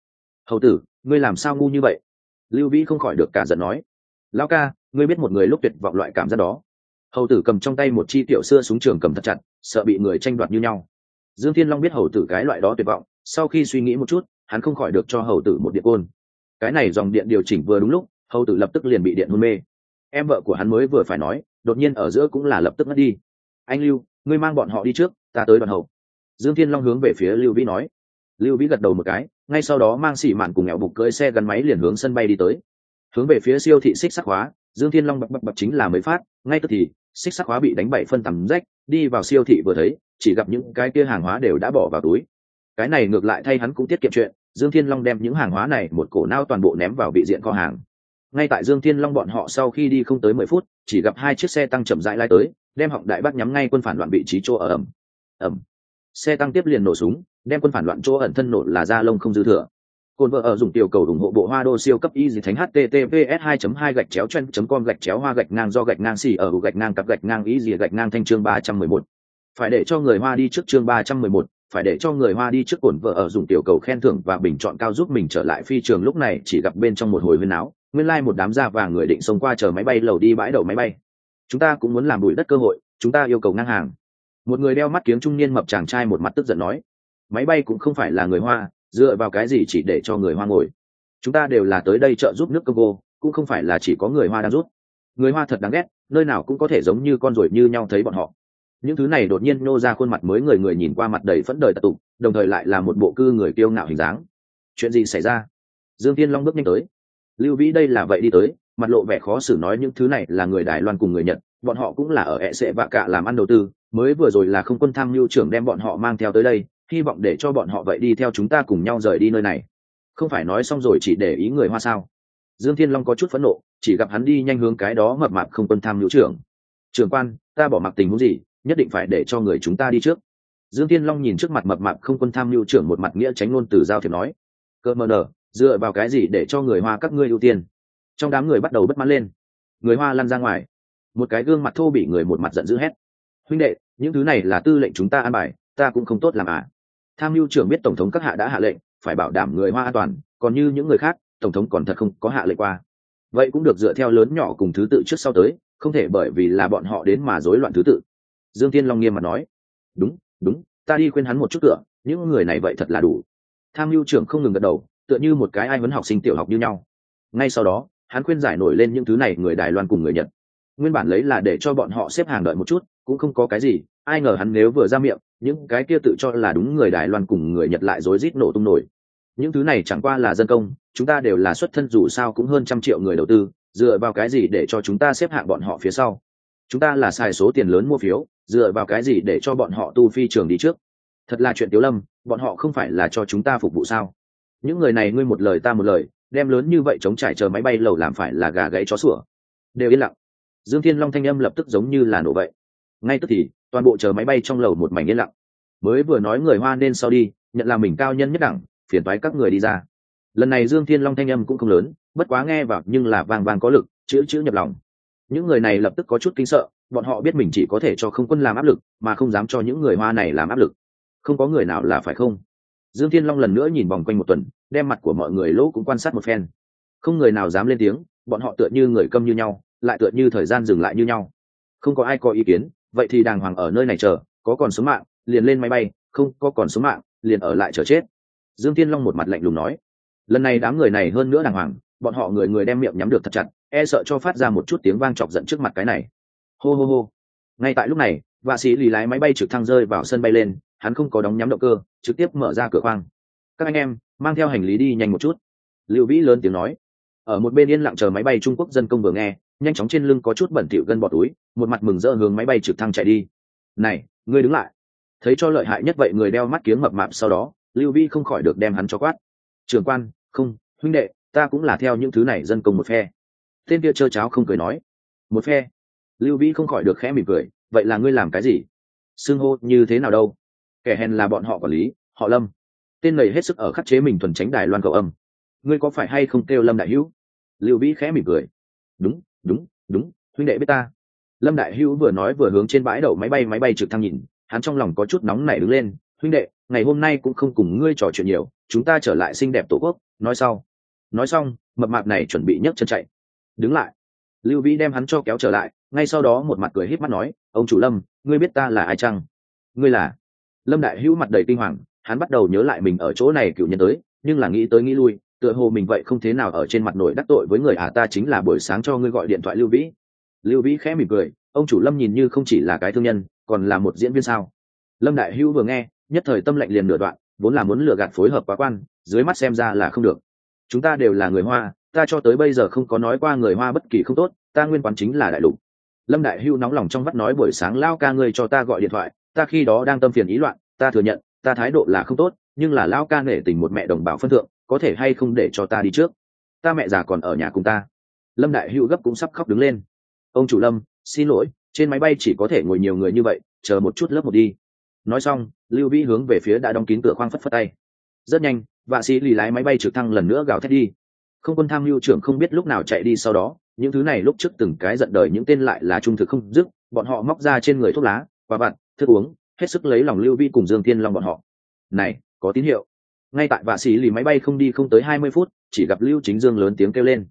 Hầu tử ngươi làm sao ngu như vậy? Lưu vĩ không khỏi được cả giận nói. Lão ca, ngươi biết một người lúc tuyệt vọng loại cảm giác đó. Hầu tử cầm trong tay một chi tiểu xưa súng trường cầm thật chặt, sợ bị người tranh đoạt như nhau. Dương thiên long biết hầu tử cái loại đó tuyệt vọng, sau khi suy nghĩ một chút, hắn không khỏi được cho hầu tử một điện côn. Cái này dòng điện điều chỉnh vừa đúng lúc, hầu tử lập tức liền bị điện hôn mê. Em vợ của hắn mới vừa phải nói, đột nhiên ở giữa cũng là lập tức mất đi. Anh lưu, ngươi mang bọn họ đi trước, ta tới đoàn hầu dương thiên long hướng về phía lưu vĩ nói lưu vĩ gật đầu một cái, ngay sau đó mang xỉ mạn cùng nghèo bục cưỡi xe gắn máy liền hướng sân bay đi tới. Hướng về phía siêu thị xích sắc hóa, dương thiên long bập bập bập chính là mới phát, ngay tức thì, xích sắc hóa bị đánh bảy phân tầm rách, đi vào siêu thị vừa thấy, chỉ gặp những cái kia hàng hóa đều đã bỏ vào túi. Cái này ngược lại thay hắn cũng tiết kiệm chuyện, dương thiên long đem những hàng hóa này một cổ nao toàn bộ ném vào vị diện kho hàng. Ngay tại dương thiên long bọn họ sau khi đi không tới mười phút, chỉ gặp hai chiếc xe tăng chậm rãi lai tới, đem họng đại bác nhắm ngay quân phản loạn vị trí chỗ ở ẩm. Ẩm xe tăng tiếp liền nổ súng đem quân phản loạn chỗ ẩn thân nổ là da lông không dư thừa. Cồn vợ ở dùng tiểu cầu ủng hộ bộ hoa đô siêu cấp y dì thánh https 2 2 gạch chéo chen com gạch chéo hoa gạch ngang do gạch ngang xì ở gạch ngang cặp gạch ngang y dì gạch ngang thanh chương 311. phải để cho người hoa đi trước chương 311, phải để cho người hoa đi trước cồn vợ ở dùng tiểu cầu khen thưởng và bình chọn cao giúp mình trở lại phi trường lúc này chỉ gặp bên trong một hồi huyên áo nguyên lai like một đám da vàng người định xông qua chờ máy bay lầu đi bãi đầu máy bay. Chúng ta cũng muốn làm bụi đất cơ hội chúng ta yêu cầu ngang hàng một người đeo mắt kiếm trung niên mập chàng trai một mặt tức giận nói, máy bay cũng không phải là người hoa, dựa vào cái gì chỉ để cho người hoa ngồi? Chúng ta đều là tới đây trợ giúp nước congo, cũng không phải là chỉ có người hoa đang rút người hoa thật đáng ghét, nơi nào cũng có thể giống như con ruồi như nhau thấy bọn họ. Những thứ này đột nhiên nô ra khuôn mặt mới người người nhìn qua mặt đầy phẫn đời tập tục đồng thời lại là một bộ cư người kiêu ngạo hình dáng. Chuyện gì xảy ra? Dương tiên long bước nhanh tới. Lưu vĩ đây là vậy đi tới. Mặt lộ vẻ khó xử nói những thứ này là người đài loan cùng người nhật bọn họ cũng là ở ẹ sệ vạ cạ làm ăn đầu tư, mới vừa rồi là không quân tham mưu trưởng đem bọn họ mang theo tới đây, hy vọng để cho bọn họ vậy đi theo chúng ta cùng nhau rời đi nơi này. Không phải nói xong rồi chỉ để ý người hoa sao? Dương thiên long có chút phẫn nộ, chỉ gặp hắn đi nhanh hướng cái đó mập mạp không quân tham mưu trưởng. Trưởng quan, ta bỏ mặc tình huống gì, nhất định phải để cho người chúng ta đi trước. Dương thiên long nhìn trước mặt mập mạp không quân tham mưu trưởng một mặt nghĩa tránh ngôn từ giao thiệp nói. Cơ mờ nở dựa vào cái gì để cho người hoa các ngươi ưu tiên? Trong đám người bắt đầu bất mãn lên. Người hoa lăn ra ngoài một cái gương mặt thô bị người một mặt giận dữ hét. Huynh đệ, những thứ này là tư lệnh chúng ta an bài, ta cũng không tốt làm à. Tham mưu trưởng biết tổng thống các hạ đã hạ lệnh, phải bảo đảm người hoa an toàn, còn như những người khác, tổng thống còn thật không có hạ lệnh qua. Vậy cũng được dựa theo lớn nhỏ cùng thứ tự trước sau tới, không thể bởi vì là bọn họ đến mà rối loạn thứ tự. Dương tiên long nghiêm mặt nói. Đúng đúng, ta đi khuyên hắn một chút tựa, những người này vậy thật là đủ. Tham mưu trưởng không ngừng gật đầu, tựa như một cái ai huấn học sinh tiểu học như nhau. Ngay sau đó, hắn khuyên giải nổi lên những thứ này người đài loan cùng người nhật nguyên bản lấy là để cho bọn họ xếp hàng đợi một chút, cũng không có cái gì, ai ngờ hắn nếu vừa ra miệng, những cái kia tự cho là đúng người đài loan cùng người nhật lại rối rít nổ tung nổi. Những thứ này chẳng qua là dân công, chúng ta đều là xuất thân dù sao cũng hơn trăm triệu người đầu tư, dựa vào cái gì để cho chúng ta xếp hạng bọn họ phía sau? Chúng ta là xài số tiền lớn mua phiếu, dựa vào cái gì để cho bọn họ tu phi trường đi trước? Thật là chuyện tiếu lâm, bọn họ không phải là cho chúng ta phục vụ sao? Những người này ngươi một lời ta một lời, đem lớn như vậy chống trải chờ máy bay lầu làm phải là gà gãy chó sủa. Đều yên lặng dương thiên long thanh âm lập tức giống như là nổ vậy. Ngay tức thì, toàn bộ chờ máy bay trong lầu một mảnh yên lặng. Mới vừa nói người hoa nên sau đi, nhận là mình cao nhân nhất đẳng, phiền toái các người đi ra. Lần này dương thiên long thanh âm cũng không lớn, bất quá nghe vào nhưng là vang vang có lực, chữ chữ nhập lòng. Những người này lập tức có chút kinh sợ, bọn họ biết mình chỉ có thể cho không quân làm áp lực, mà không dám cho những người hoa này làm áp lực. Không có người nào là phải không? Dương thiên long lần nữa nhìn vòng quanh một tuần, đem mặt của mọi người lỗ cũng quan sát một phen. Không người nào dám lên tiếng, bọn họ tựa như người câm như nhau lại tựa như thời gian dừng lại như nhau. Không có ai có ý kiến, vậy thì đàng hoàng ở nơi này chờ, có còn sống mạng, liền lên máy bay, không có còn sống mạng, liền ở lại chờ chết. Dương thiên long một mặt lạnh lùng nói. Lần này đám người này hơn nữa đàng hoàng, bọn họ người người đem miệng nhắm được thật chặt e sợ cho phát ra một chút tiếng vang chọc giận trước mặt cái này. Hô hô hô. Ngay tại lúc này, vạ sĩ lì lái máy bay trực thăng rơi vào sân bay lên, hắn không có đóng nhắm động cơ, trực tiếp mở ra cửa khoang. Các anh em, mang theo hành lý đi nhanh một chút. Lưu vĩ lớn tiếng nói ở một bên yên lặng chờ máy bay trung quốc dân công vừa nghe, nhanh chóng trên lưng có chút bẩn thỉu gân bọt túi, một mặt mừng rỡ hướng máy bay trực thăng chạy đi. Này, ngươi đứng lại. Thấy cho lợi hại nhất vậy người đeo mắt kiếng mập mạp sau đó, lưu vi không khỏi được đem hắn cho quát. Trường quan, không, huynh đệ, ta cũng là theo những thứ này dân công một phe. Tên kia trơ cháo không cười nói. Một phe? Lưu vi không khỏi được khẽ mỉm cười. Vậy là ngươi làm cái gì? Xưng hô như thế nào đâu? Kẻ hèn là bọn họ quản lý, họ lâm. Tên này hết sức ở khắc chế mình thuần tránh đài loan cầu âm ngươi có phải hay không kêu lâm đại hữu? Lưu vĩ khẽ mỉm cười. Đúng đúng đúng, huynh đệ biết ta. Lâm đại hữu vừa nói vừa hướng trên bãi đậu máy bay máy bay trực thăng nhìn, hắn trong lòng có chút nóng nảy đứng lên. Huynh đệ, ngày hôm nay cũng không cùng ngươi trò chuyện nhiều, chúng ta trở lại xinh đẹp tổ quốc, nói sau. Nói xong, mập mạp này chuẩn bị nhấc chân chạy. Đứng lại. Lưu vĩ đem hắn cho kéo trở lại, ngay sau đó một mặt cười híp mắt nói, ông chủ lâm, ngươi biết ta là ai chăng? Ngươi là? Lâm đại hữu mặt đầy kinh hoàng, hắn bắt đầu nhớ lại mình ở chỗ này cựu nhân tới, nhưng là nghĩ tới nghĩ lui tựa hồ mình vậy không thế nào ở trên mặt nổi đắc tội với người à ta chính là buổi sáng cho ngươi gọi điện thoại lưu vĩ. Lưu vĩ khẽ mỉm cười, ông chủ lâm nhìn như không chỉ là cái thương nhân, còn là một diễn viên sao? Lâm đại hữu vừa nghe, nhất thời tâm lệnh liền nửa đoạn, vốn là muốn lừa gạt phối hợp quá quan, dưới mắt xem ra là không được. Chúng ta đều là người hoa, ta cho tới bây giờ không có nói qua người hoa bất kỳ không tốt, ta nguyên quán chính là đại lục. Lâm đại hưu nóng lòng trong vắt nói buổi sáng lao ca ngươi cho ta gọi điện thoại, ta khi đó đang tâm phiền ý loạn, ta thừa nhận, ta thái độ là không tốt, nhưng là lao ca nể tình một mẹ đồng bào phân thượng có thể hay không để cho ta đi trước? Ta mẹ già còn ở nhà cùng ta. Lâm đại hữu gấp cũng sắp khóc đứng lên. Ông chủ lâm, xin lỗi, trên máy bay chỉ có thể ngồi nhiều người như vậy, chờ một chút lớp một đi. Nói xong, lưu vĩ hướng về phía đã đóng kín cửa khoang phất phất tay. Rất nhanh, vạ sĩ lì lái máy bay trực thăng lần nữa gào thét đi. Không quân tham mưu trưởng không biết lúc nào chạy đi sau đó, những thứ này lúc trước từng cái giận đời những tên lại là trung thực không dứt, bọn họ móc ra trên người thuốc lá và vặt, thức uống, hết sức lấy lòng lưu vi cùng dương thiên long bọn họ. Này, có tín hiệu ngay tại vạ sĩ lì máy bay không đi không tới hai mươi phút, chỉ gặp lưu chính dương lớn tiếng kêu lên.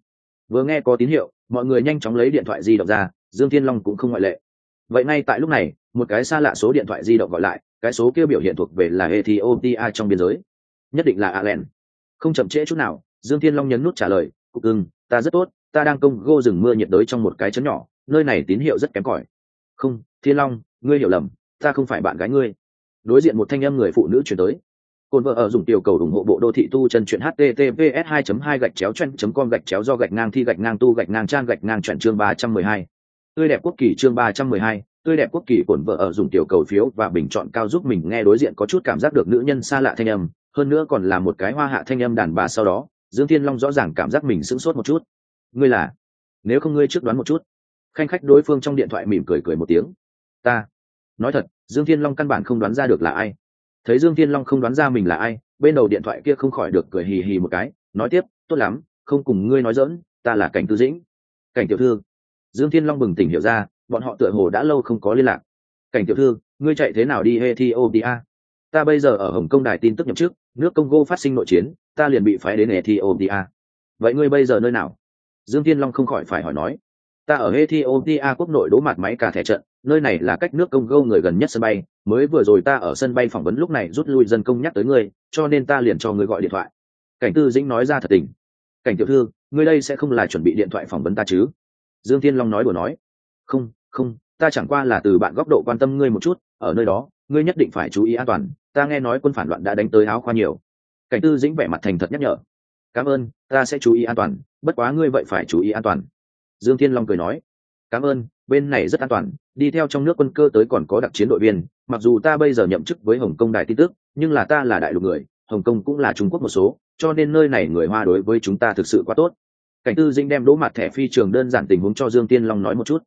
Vừa nghe có tín hiệu, mọi người nhanh chóng lấy điện thoại di động ra, dương thiên long cũng không ngoại lệ. Vậy ngay tại lúc này, một cái xa lạ số điện thoại di động gọi lại, cái số kia biểu hiện thuộc về là ethiopia trong biên giới. Nhất định là allen. Không chậm trễ chút nào, dương thiên long nhấn nút trả lời, cục ưng ta rất tốt, ta đang công gô rừng mưa nhiệt đới trong một cái chấn nhỏ, nơi này tín hiệu rất kém cỏi. Không, thiên long, ngươi hiểu lầm, ta không phải bạn gái ngươi. Đối diện một thanh em người phụ nữ chuyển tới. Côn vợ ở dùng tiểu cầu ủng hộ bộ đô thị tu chân truyện https 2 2 gạch chéo chen com gạch chéo do gạch ngang thi gạch ngang tu gạch ngang trang gạch ngang chuyển chương 312. tươi đẹp quốc kỳ chương 312, tươi đẹp quốc kỳ cồn vợ ở dùng tiểu cầu phiếu và bình chọn cao giúp mình nghe đối diện có chút cảm giác được nữ nhân xa lạ thanh âm hơn nữa còn là một cái hoa hạ thanh âm đàn bà sau đó dương thiên long rõ ràng cảm giác mình sững sốt một chút. Ngươi là? Nếu không ngươi trước đoán một chút. Khanh khách đối phương trong điện thoại mỉm cười cười một tiếng. Ta. Nói thật dương thiên long căn bản không đoán ra được là ai thấy dương thiên long không đoán ra mình là ai, bên đầu điện thoại kia không khỏi được cười hì hì một cái, nói tiếp, tốt lắm, không cùng ngươi nói dỡn ta là cảnh tư dĩnh. Cảnh tiểu thư. Dương thiên long bừng tỉnh hiểu ra, bọn họ tựa hồ đã lâu không có liên lạc. Cảnh tiểu thư, ngươi chạy thế nào đi ethiopia? Ta bây giờ ở hồng kông đài tin tức nhậm chức nước congo phát sinh nội chiến, ta liền bị phái đến ethiopia. Vậy ngươi bây giờ nơi nào? Dương thiên long không khỏi phải hỏi nói. Ta ở ethiopia quốc nội đố mặt máy cả thẻ trận nơi này là cách nước công gâu người gần nhất sân bay, mới vừa rồi ta ở sân bay phỏng vấn lúc này rút lui dân công nhắc tới ngươi, cho nên ta liền cho ngươi gọi điện thoại. Cảnh tư dĩnh nói ra thật tình. Cảnh tiểu thư, ngươi đây sẽ không là chuẩn bị điện thoại phỏng vấn ta chứ? Dương thiên long nói đùa nói. Không không, ta chẳng qua là từ bạn góc độ quan tâm ngươi một chút, ở nơi đó, ngươi nhất định phải chú ý an toàn, ta nghe nói quân phản loạn đã đánh tới áo khoa nhiều. Cảnh tư dĩnh vẻ mặt thành thật nhắc nhở. Cảm ơn, ta sẽ chú ý an toàn, bất quá ngươi vậy phải chú ý an toàn. Dương thiên long cười nói cảm ơn, bên này rất an toàn, đi theo trong nước quân cơ tới còn có đặc chiến đội viên, mặc dù ta bây giờ nhậm chức với hồng kông đài tin tức, nhưng là ta là đại lục người, hồng kông cũng là trung quốc một số, cho nên nơi này người hoa đối với chúng ta thực sự quá tốt. Cảnh tư dinh đem đỗ mặt thẻ phi trường đơn giản tình huống cho dương tiên long nói một chút.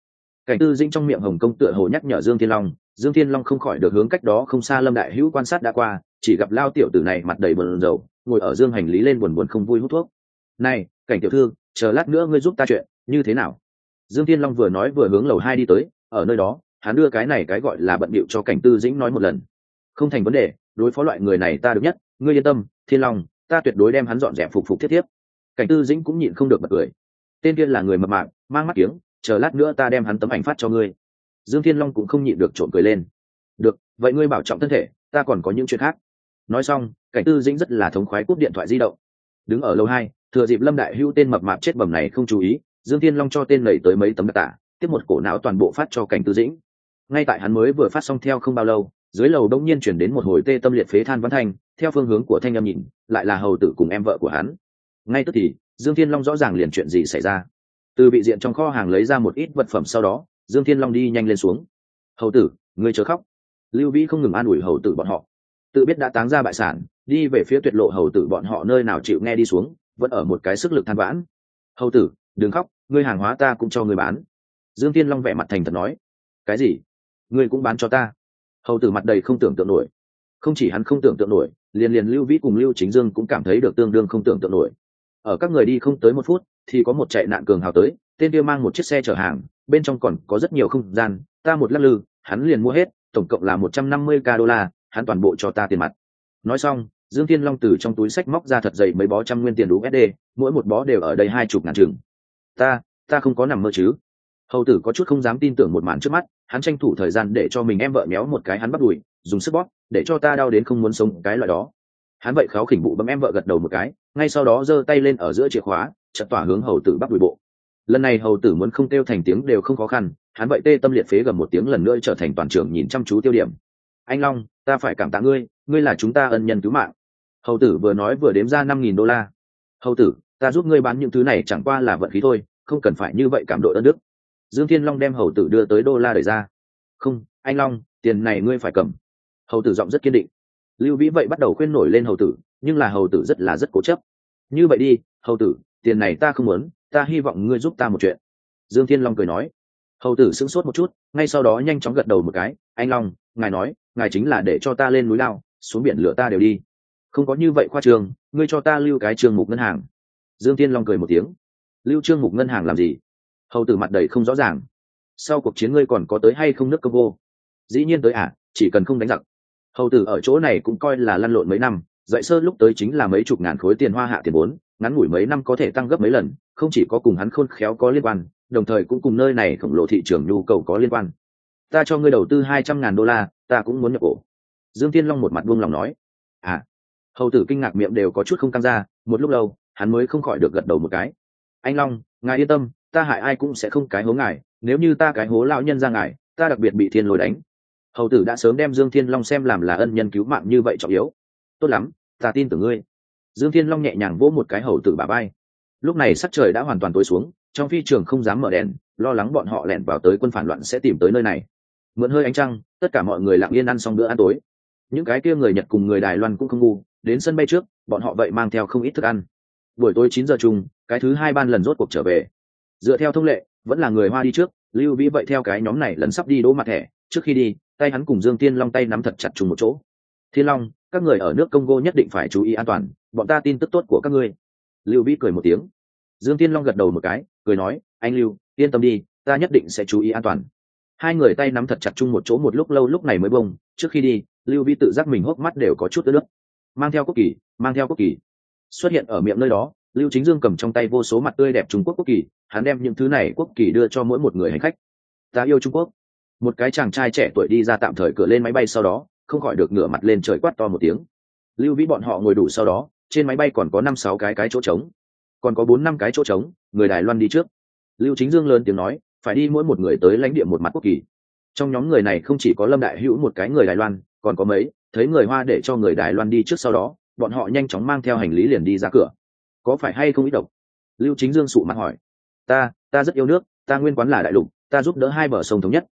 Cảnh tư dinh trong miệng hồng kông tựa hồ nhắc nhở dương tiên long, dương tiên long không khỏi được hướng cách đó không xa lâm đại hữu quan sát đã qua, chỉ gặp lao tiểu tử này mặt đầy bờn dầu ngồi ở dương hành lý lên buồn buồn không vui hút thuốc. Này, cảnh tiểu thư, chờ lát nữa ngươi giúp ta chuyện, như thế nào? Dương thiên long vừa nói vừa hướng lầu hai đi tới, ở nơi đó, hắn đưa cái này cái gọi là bận điệu cho cảnh tư dĩnh nói một lần. Không thành vấn đề, đối phó loại người này ta được nhất, ngươi yên tâm, thiên long, ta tuyệt đối đem hắn dọn dẹp phục phục thiết thiếp. Cảnh tư dĩnh cũng nhịn không được bật cười. Tên kia là người mập mạc mang mắt kiếng, chờ lát nữa ta đem hắn tấm ảnh phát cho ngươi. Dương thiên long cũng không nhịn được trộm cười lên. Được, vậy ngươi bảo trọng thân thể, ta còn có những chuyện khác. Nói xong, cảnh tư dĩnh rất là thống khoái cúp điện thoại di động. Đứng ở lầu hai, thừa dịp lâm đại hưu tên mập mạp chết bầm này không chú ý dương thiên long cho tên lầy tới mấy tấm đặc tả, tiếp một cổ não toàn bộ phát cho cảnh tư dĩnh. Ngay tại hắn mới vừa phát xong theo không bao lâu, dưới lầu đông nhiên chuyển đến một hồi tê tâm liệt phế than văn thanh, theo phương hướng của thanh em nhìn, lại là hầu tử cùng em vợ của hắn. Ngay tức thì, dương thiên long rõ ràng liền chuyện gì xảy ra. Từ vị diện trong kho hàng lấy ra một ít vật phẩm sau đó, dương thiên long đi nhanh lên xuống. Hầu tử người chớ khóc. Lưu vĩ không ngừng an ủi hầu tử bọn họ. Tự biết đã táng ra bại sản, đi về phía tuyệt lộ hầu tử bọn họ nơi nào chịu nghe đi xuống, vẫn ở một cái sức lực than vãn. Hầu tử, đừng khóc ngươi hàng hóa ta cũng cho ngươi bán. Dương tiên long vẻ mặt thành thật nói. Cái gì? Ngươi cũng bán cho ta. Hầu tử mặt đầy không tưởng tượng nổi. Không chỉ hắn không tưởng tượng nổi, liền liền lưu vĩ cùng lưu chính dương cũng cảm thấy được tương đương không tưởng tượng nổi. Ở các người đi không tới một phút, thì có một chạy nạn cường hào tới, tên kia mang một chiếc xe chở hàng, bên trong còn có rất nhiều không gian, ta một lắc lư, hắn liền mua hết, tổng cộng là một trăm năm mươi k đô la, hắn toàn bộ cho ta tiền mặt. Nói xong, dương thiên long từ trong túi sách móc ra thật dày mấy bó trăm nguyên tiền usd mỗi một bó đều ở đây hai chục ngàn chừng ta ta không có nằm mơ chứ. Hầu tử có chút không dám tin tưởng một màn trước mắt, hắn tranh thủ thời gian để cho mình em vợ méo một cái hắn bắt đùi, dùng sức bóp, để cho ta đau đến không muốn sống cái loại đó. Hắn vậy khéo khỉnh bụ bấm em vợ gật đầu một cái, ngay sau đó giơ tay lên ở giữa chìa khóa chật tỏa hướng hầu tử bắt đùi bộ. Lần này hầu tử muốn không kêu thành tiếng đều không khó khăn, hắn vậy tê tâm liệt phế gần một tiếng lần nữa trở thành toàn trường nhìn chăm chú tiêu điểm. Anh long, ta phải cảm tạ ngươi ngươi là chúng ta ân nhân cứu mạng. Hầu tử vừa nói vừa đếm ra năm nghìn đô la. Hầu tử ta giúp ngươi bán những thứ này chẳng qua là vận khí thôi, không cần phải như vậy cảm độ ơn đức. Dương thiên long đem hầu tử đưa tới đô la đẩy ra. Không, anh long, tiền này ngươi phải cầm. Hầu tử giọng rất kiên định. Lưu vĩ vậy bắt đầu khuyên nổi lên hầu tử, nhưng là hầu tử rất là rất cố chấp. Như vậy đi, hầu tử, tiền này ta không muốn, ta hy vọng ngươi giúp ta một chuyện. Dương thiên long cười nói. Hầu tử sững sốt một chút, ngay sau đó nhanh chóng gật đầu một cái. Anh long, ngài nói, ngài chính là để cho ta lên núi lao, xuống biển lửa ta đều đi. Không có như vậy khoa trường, ngươi cho ta lưu cái trường mục ngân hàng dương thiên long cười một tiếng. Lưu trương mục ngân hàng làm gì? Hầu tử mặt đầy không rõ ràng. Sau cuộc chiến ngươi còn có tới hay không nước cơ vô dĩ nhiên tới à chỉ cần không đánh giặc. Hầu tử ở chỗ này cũng coi là lăn lộn mấy năm dạy sơ lúc tới chính là mấy chục ngàn khối tiền hoa hạ tiền vốn, ngắn ngủi mấy năm có thể tăng gấp mấy lần, không chỉ có cùng hắn khôn khéo có liên quan, đồng thời cũng cùng nơi này khổng lồ thị trường nhu cầu có liên quan. Ta cho ngươi đầu tư hai trăm ngàn đô la, ta cũng muốn nhập cổ. Dương tiên long một mặt buông lòng nói. À. Hầu tử kinh ngạc miệng đều có chút không căng ra, một lúc lâu hắn mới không khỏi được gật đầu một cái. Anh long, ngài yên tâm, ta hại ai cũng sẽ không cái hố ngài, nếu như ta cái hố lão nhân ra ngài, ta đặc biệt bị thiên lôi đánh. Hầu tử đã sớm đem dương thiên long xem làm là ân nhân cứu mạng như vậy trọng yếu. Tốt lắm, ta tin tưởng ngươi. Dương thiên long nhẹ nhàng vỗ một cái hầu tử bà bay. Lúc này sắc trời đã hoàn toàn tối xuống, trong phi trường không dám mở đèn, lo lắng bọn họ lẻn vào tới quân phản loạn sẽ tìm tới nơi này. Mượn hơi ánh trăng, tất cả mọi người lặng yên ăn xong bữa ăn tối. Những cái kia người nhật cùng người đài loan cũng không ngu, đến sân bay trước, bọn họ vậy mang theo không ít thức ăn buổi tối chín giờ chung, cái thứ hai ban lần rốt cuộc trở về. Dựa theo thông lệ, vẫn là người hoa đi trước, lưu vĩ vậy theo cái nhóm này lần sắp đi đỗ mặt thẻ. Trước khi đi, tay hắn cùng dương tiên long tay nắm thật chặt chung một chỗ. Thiên long, các người ở nước congo nhất định phải chú ý an toàn, bọn ta tin tức tốt của các ngươi. Lưu vĩ cười một tiếng. Dương tiên long gật đầu một cái, cười nói, anh lưu, yên tâm đi, ta nhất định sẽ chú ý an toàn. Hai người tay nắm thật chặt chung một chỗ một lúc lâu lúc này mới bông. Trước khi đi, lưu vĩ tự giác mình hốc mắt đều có chút ướt nước mang theo quốc kỳ, mang theo quốc kỳ xuất hiện ở miệng nơi đó, lưu chính dương cầm trong tay vô số mặt tươi đẹp trung quốc quốc kỳ, hắn đem những thứ này quốc kỳ đưa cho mỗi một người hành khách. Ta yêu trung quốc. Một cái chàng trai trẻ tuổi đi ra tạm thời cửa lên máy bay sau đó, không khỏi được ngửa mặt lên trời quát to một tiếng. Lưu vĩ bọn họ ngồi đủ sau đó, trên máy bay còn có năm sáu cái cái chỗ trống. Còn có bốn năm cái chỗ trống, người đài loan đi trước. Lưu chính dương lớn tiếng nói, phải đi mỗi một người tới lãnh địa một mặt quốc kỳ. Trong nhóm người này không chỉ có lâm đại hữu một cái người đài loan, còn có mấy, thấy người hoa để cho người đài loan đi trước sau đó bọn họ nhanh chóng mang theo hành lý liền đi ra cửa. Có phải hay không ít độc? Lưu chính dương sụ mặt hỏi. Ta ta rất yêu nước, ta nguyên quán là đại lục, ta giúp đỡ hai bờ sông thống nhất.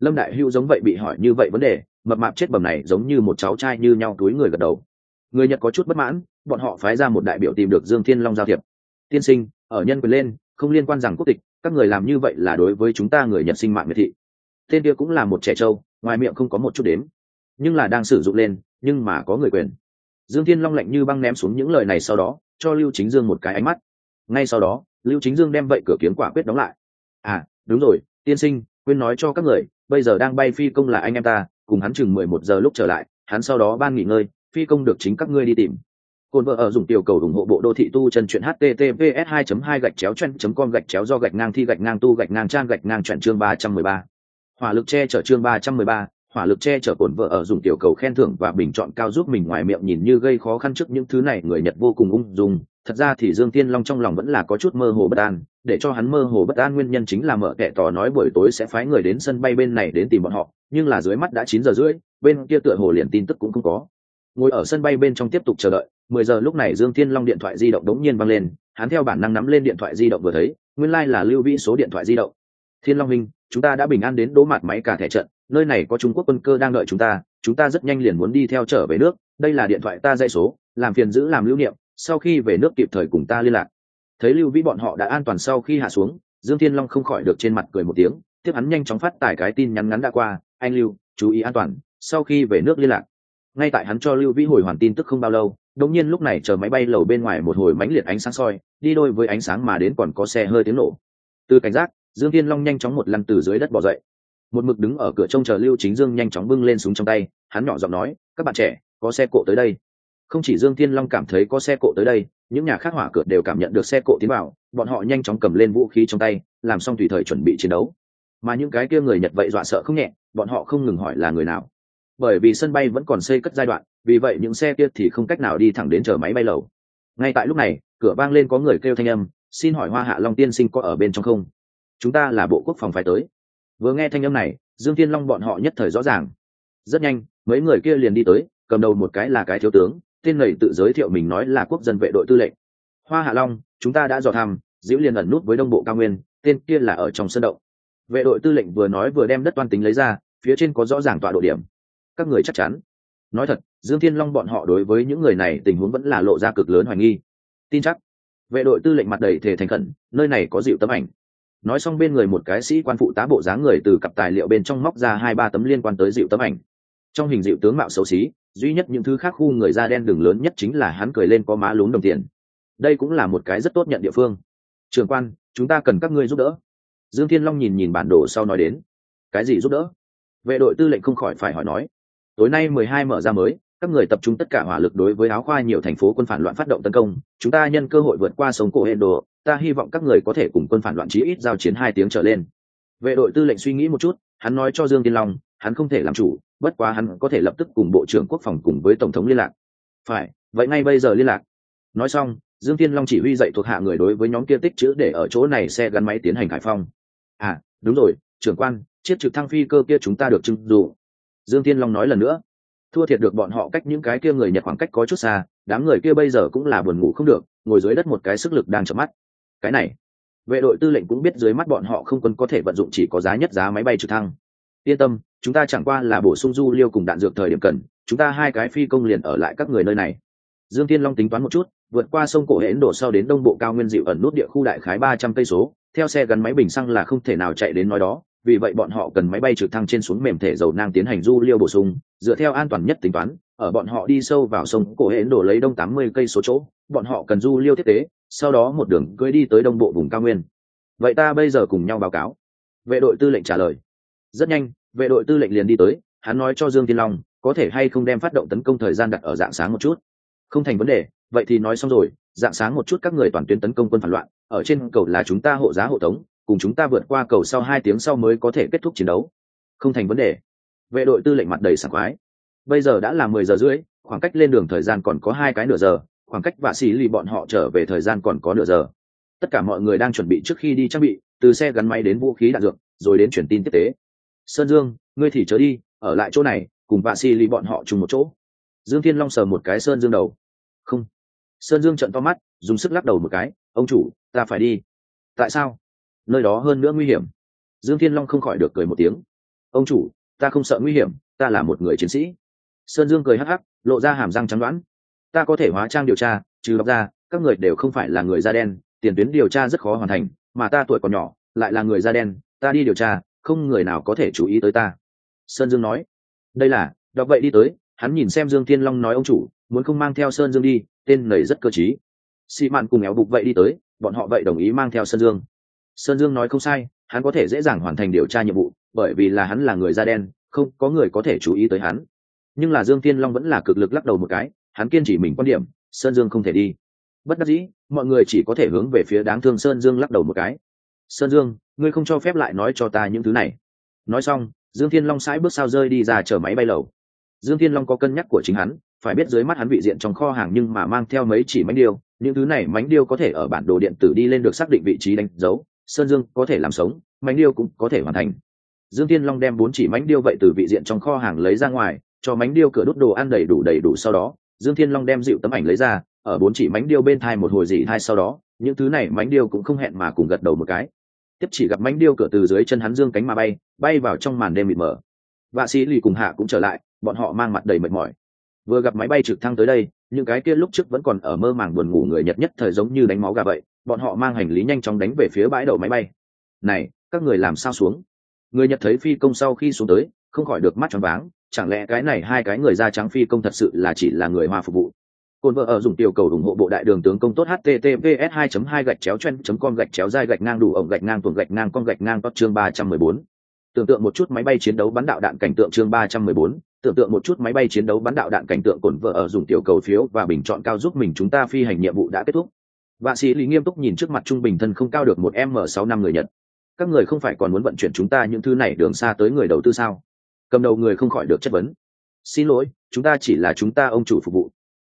Lâm đại hữu giống vậy bị hỏi như vậy vấn đề, mập mạp chết bầm này giống như một cháu trai như nhau túi người gật đầu. Người nhật có chút bất mãn, bọn họ phái ra một đại biểu tìm được dương thiên long giao thiệp. Tiên sinh, ở nhân quyền lên, không liên quan rằng quốc tịch, các người làm như vậy là đối với chúng ta người nhật sinh mạng miệt thị. Tên kia cũng là một trẻ trâu, ngoài miệng không có một chút đếm. Nhưng là đang sử dụng lên, nhưng mà có người quyền dương thiên long lạnh như băng ném xuống những lời này sau đó, cho lưu chính dương một cái ánh mắt. Ngay sau đó, lưu chính dương đem vậy cửa kiếm quả quyết đóng lại. À đúng rồi, tiên sinh, quên nói cho các người, bây giờ đang bay phi công là anh em ta, cùng hắn chừng mười một giờ lúc trở lại, hắn sau đó ban nghỉ ngơi, phi công được chính các ngươi đi tìm. Côn vợ ở dùng tiểu cầu ủng hộ bộ đô thị tu chân truyện https 2 2 gạch chéo chen com gạch chéo do gạch ngang thi gạch ngang tu gạch ngang trang gạch ngang chuyện chương ba trăm mười ba. Hỏa lực che chở chương ba trăm mười ba hỏa lực che chở cồn vợ ở dùng tiểu cầu khen thưởng và bình chọn cao giúp mình ngoài miệng nhìn như gây khó khăn trước những thứ này, người nhật vô cùng ung dung. Thật ra thì dương tiên long trong lòng vẫn là có chút mơ hồ bất an. Để cho hắn mơ hồ bất an nguyên nhân chính là mở kẻ tỏ nói buổi tối sẽ phái người đến sân bay bên này đến tìm bọn họ, nhưng là dưới mắt đã chín giờ rưỡi, bên kia tựa hồ liền tin tức cũng không có. Ngồi ở sân bay bên trong tiếp tục chờ đợi, mười giờ lúc này dương tiên long điện thoại di động đống nhiên văng lên, hắn theo bản năng nắm lên điện thoại di động vừa thấy, nguyên lai、like、là lưu vĩ số điện thoại di động. Thiên long minh chúng ta đã bình an đến đỗ mặt máy cả thẻ trận nơi này có trung quốc quân cơ đang đợi chúng ta chúng ta rất nhanh liền muốn đi theo trở về nước. Đây là điện thoại ta dây số, làm phiền giữ làm lưu niệm, sau khi về nước kịp thời cùng ta liên lạc. Thấy lưu vĩ bọn họ đã an toàn sau khi hạ xuống, dương thiên long không khỏi được trên mặt cười một tiếng, tiếp hắn nhanh chóng phát tải cái tin nhắn ngắn đã qua, anh lưu, chú ý an toàn, sau khi về nước liên lạc. Ngay tại hắn cho lưu vĩ hồi hoàn tin tức không bao lâu, đột nhiên lúc này chờ máy bay lầu bên ngoài một hồi mãnh liệt ánh sáng soi, đi đôi với ánh sáng mà đến còn có xe hơi tiếng nổ. Từ cảnh giác, dương thiên long nhanh chóng một lăn từ dưới đất bỏ dậy một mực đứng ở cửa trông chờ lưu chính dương nhanh chóng bưng lên súng trong tay, hắn nhỏ giọng nói, các bạn trẻ, có xe cộ tới đây. Không chỉ dương thiên long cảm thấy có xe cộ tới đây, những nhà khác hỏa cửa đều cảm nhận được xe cộ tiến vào, bọn họ nhanh chóng cầm lên vũ khí trong tay, làm xong tùy thời chuẩn bị chiến đấu. Mà những cái kia người nhật vậy dọa sợ không nhẹ, bọn họ không ngừng hỏi là người nào. Bởi vì sân bay vẫn còn xây cất giai đoạn, vì vậy những xe kia thì không cách nào đi thẳng đến chờ máy bay lầu. Ngay tại lúc này, cửa vang lên có người kêu thanh âm, xin hỏi hoa hạ long tiên sinh có ở bên trong không? Chúng ta là bộ quốc phòng phải tới vừa nghe thanh âm này, dương thiên long bọn họ nhất thời rõ ràng. Rất nhanh, mấy người kia liền đi tới, cầm đầu một cái là cái thiếu tướng, tên này tự giới thiệu mình nói là quốc dân vệ đội tư lệnh. Hoa hạ long, chúng ta đã dò thăm diễu liền ẩn nút với đông bộ cao nguyên, tên kia là ở trong sân động. Vệ đội tư lệnh vừa nói vừa đem đất toan tính lấy ra, phía trên có rõ ràng tọa độ điểm. Các người chắc chắn. Nói thật, dương thiên long bọn họ đối với những người này tình huống vẫn là lộ ra cực lớn hoài nghi. Tin chắc. Vệ đội tư lệnh mặt đầy thể thành khẩn, nơi này có dịu tấm ảnh nói xong bên người một cái sĩ quan phụ tá bộ dáng người từ cặp tài liệu bên trong móc ra hai ba tấm liên quan tới dịu tấm ảnh. Trong hình dịu tướng mạo xấu xí, duy nhất những thứ khác khu người da đen đường lớn nhất chính là hắn cười lên có má lún đồng tiền. Đây cũng là một cái rất tốt nhận địa phương. Trường quan, chúng ta cần các ngươi giúp đỡ. Dương thiên long nhìn nhìn bản đồ sau nói đến. Cái gì giúp đỡ? Vệ đội tư lệnh không khỏi phải hỏi nói. Tối nay mười hai mở ra mới các người tập trung tất cả hỏa lực đối với áo khoa nhiều thành phố quân phản loạn phát động tấn công, chúng ta nhân cơ hội vượt qua sống cổ hệ đồ ta hy vọng các người có thể cùng quân phản loạn chí ít giao chiến hai tiếng trở lên. Vệ đội tư lệnh suy nghĩ một chút, hắn nói cho dương tiên long, hắn không thể làm chủ, bất quá hắn có thể lập tức cùng bộ trưởng quốc phòng cùng với tổng thống liên lạc. Phải, vậy ngay bây giờ liên lạc. Nói xong, dương tiên long chỉ huy dạy thuộc hạ người đối với nhóm kia tích chữ để ở chỗ này xe gắn máy tiến hành hải phong. À đúng rồi, trưởng quan, chiếc trực thăng phi cơ kia chúng ta được trưng dụ dương tiên long nói lần nữa thua thiệt được bọn họ cách những cái kia người nhật khoảng cách có chút xa, đám người kia bây giờ cũng là buồn ngủ không được, ngồi dưới đất một cái sức lực đang chợp mắt. Cái này, vệ đội tư lệnh cũng biết dưới mắt bọn họ không quân có thể vận dụng chỉ có giá nhất giá máy bay trực thăng. Yên tâm, chúng ta chẳng qua là bổ sung du liêu cùng đạn dược thời điểm cần, chúng ta hai cái phi công liền ở lại các người nơi này. Dương tiên long tính toán một chút, vượt qua sông cổ hễn đổ sau đến đông bộ cao nguyên dịu ẩn nút địa khu đại khái ba trăm cây số, theo xe gắn máy bình xăng là không thể nào chạy đến nói đó vì vậy bọn họ cần máy bay trực thăng trên xuống mềm thể dầu nang tiến hành du liêu bổ sung, dựa theo an toàn nhất tính toán, ở bọn họ đi sâu vào sông cổ hễn đổ lấy đông tám mươi cây số chỗ, bọn họ cần du liêu thiết tế sau đó một đường cưỡi đi tới đông bộ vùng cao nguyên. Vậy ta bây giờ cùng nhau báo cáo. Vệ đội tư lệnh trả lời. Rất nhanh, vệ đội tư lệnh liền đi tới, hắn nói cho dương thiên long, có thể hay không đem phát động tấn công thời gian đặt ở dạng sáng một chút. Không thành vấn đề, vậy thì nói xong rồi, dạng sáng một chút các người toàn tuyến tấn công quân phản loạn, ở trên cầu là chúng ta hộ giá hộ tống cùng chúng ta vượt qua cầu sau hai tiếng sau mới có thể kết thúc chiến đấu. Không thành vấn đề. Vệ đội tư lệnh mặt đầy sảng khoái. Bây giờ đã là mười giờ rưỡi, khoảng cách lên đường thời gian còn có hai cái nửa giờ, khoảng cách vạ xì lì bọn họ trở về thời gian còn có nửa giờ. Tất cả mọi người đang chuẩn bị trước khi đi trang bị, từ xe gắn máy đến vũ khí đạn dược, rồi đến truyền tin tiếp tế. Sơn dương, ngươi thì chớ đi, ở lại chỗ này, cùng vạ xì lì bọn họ chung một chỗ. Dương thiên long sờ một cái sơn dương đầu. Không. Sơn dương trận to mắt, dùng sức lắc đầu một cái. Ông chủ, ta phải đi. Tại sao? Nơi đó hơn nữa nguy hiểm. Dương thiên long không khỏi được cười một tiếng. Ông chủ, ta không sợ nguy hiểm, ta là một người chiến sĩ. Sơn dương cười hắc hắc, lộ ra hàm răng trắng đoán. Ta có thể hóa trang điều tra, trừ đọc ra, các người đều không phải là người da đen, tiền tuyến điều tra rất khó hoàn thành, mà ta tuổi còn nhỏ, lại là người da đen, ta đi điều tra, không người nào có thể chú ý tới ta. Sơn dương nói. Đây là, đọc vậy đi tới, hắn nhìn xem dương thiên long nói ông chủ, muốn không mang theo sơn dương đi, tên nầy rất cơ t r í xị mạn cùng éo bục vậy đi tới, bọn họ vậy đồng ý mang theo sơn dương sơn dương nói không sai, hắn có thể dễ dàng hoàn thành điều tra nhiệm vụ, bởi vì là hắn là người da đen, không có người có thể chú ý tới hắn. Nhưng là dương thiên long vẫn là cực lực lắc đầu một cái, hắn kiên trì mình quan điểm, sơn dương không thể đi. Bất đắc dĩ, mọi người chỉ có thể hướng về phía đáng thương sơn dương lắc đầu một cái. Sơn dương, ngươi không cho phép lại nói cho ta những thứ này. Nói xong, dương thiên long sãi bước sao rơi đi ra chở máy bay lầu. Dương thiên long có cân nhắc của chính hắn, phải biết dưới mắt hắn vị diện trong kho hàng nhưng mà mang theo mấy chỉ mánh điêu, những thứ này mánh điêu có thể ở bản đồ điện tử đi lên được xác định vị trí đánh dấu sơn dương có thể làm sống mánh điêu cũng có thể hoàn thành. Dương thiên long đem bốn chỉ mánh điêu vậy từ vị diện trong kho hàng lấy ra ngoài, cho mánh điêu cửa đốt đồ ăn đầy đủ đầy đủ sau đó, dương thiên long đem dịu tấm ảnh lấy ra, ở bốn chỉ mánh điêu bên thai một hồi dị thai sau đó, những thứ này mánh điêu cũng không hẹn mà cùng gật đầu một cái. Tiếp chỉ gặp mánh điêu cửa từ dưới chân hắn dương cánh mà bay bay vào trong màn đêm mịt mờ. Vạ sĩ lì cùng hạ cũng trở lại, bọn họ mang mặt đầy mệt mỏi vừa gặp máy bay trực thăng tới đây, những cái kia lúc trước vẫn còn ở mơ màng buồn ngủ người nhật nhất thời giống như đánh máu gà vậy, bọn họ mang hành lý nhanh chóng đánh về phía bãi đậu máy bay. Này, các người làm sao xuống? Người nhật thấy phi công sau khi xuống tới, không khỏi được mắt choáng váng, chẳng lẽ cái này hai cái người da trắng phi công thật sự là chỉ là người hoa phục vụ? Cồn vợ ở dùng tiểu cầu ủng hộ bộ đại đường tướng công tốt https 2 2 gạch chéo chen com gạch chéo dai gạch ngang đủ ổng gạch ngang tuồng gạch ngang con gạch ngang top chương 314 tưởng tượng một chút máy bay chiến đấu bắn đạo đạn cảnh tượng chương 314, tưởng tượng một chút máy bay chiến đấu bắn đạo đạn cảnh tượng cổn vợ ở dùng tiểu cầu phiếu và bình chọn cao giúp mình chúng ta phi hành nhiệm vụ đã kết thúc. Vạ sĩ lý nghiêm túc nhìn trước mặt trung bình thân không cao được một m sáu năm người nhật. Các người không phải còn muốn vận chuyển chúng ta những thứ này đường xa tới người đầu tư sao? Cầm đầu người không khỏi được chất vấn. Xin lỗi chúng ta chỉ là chúng ta ông chủ phục vụ.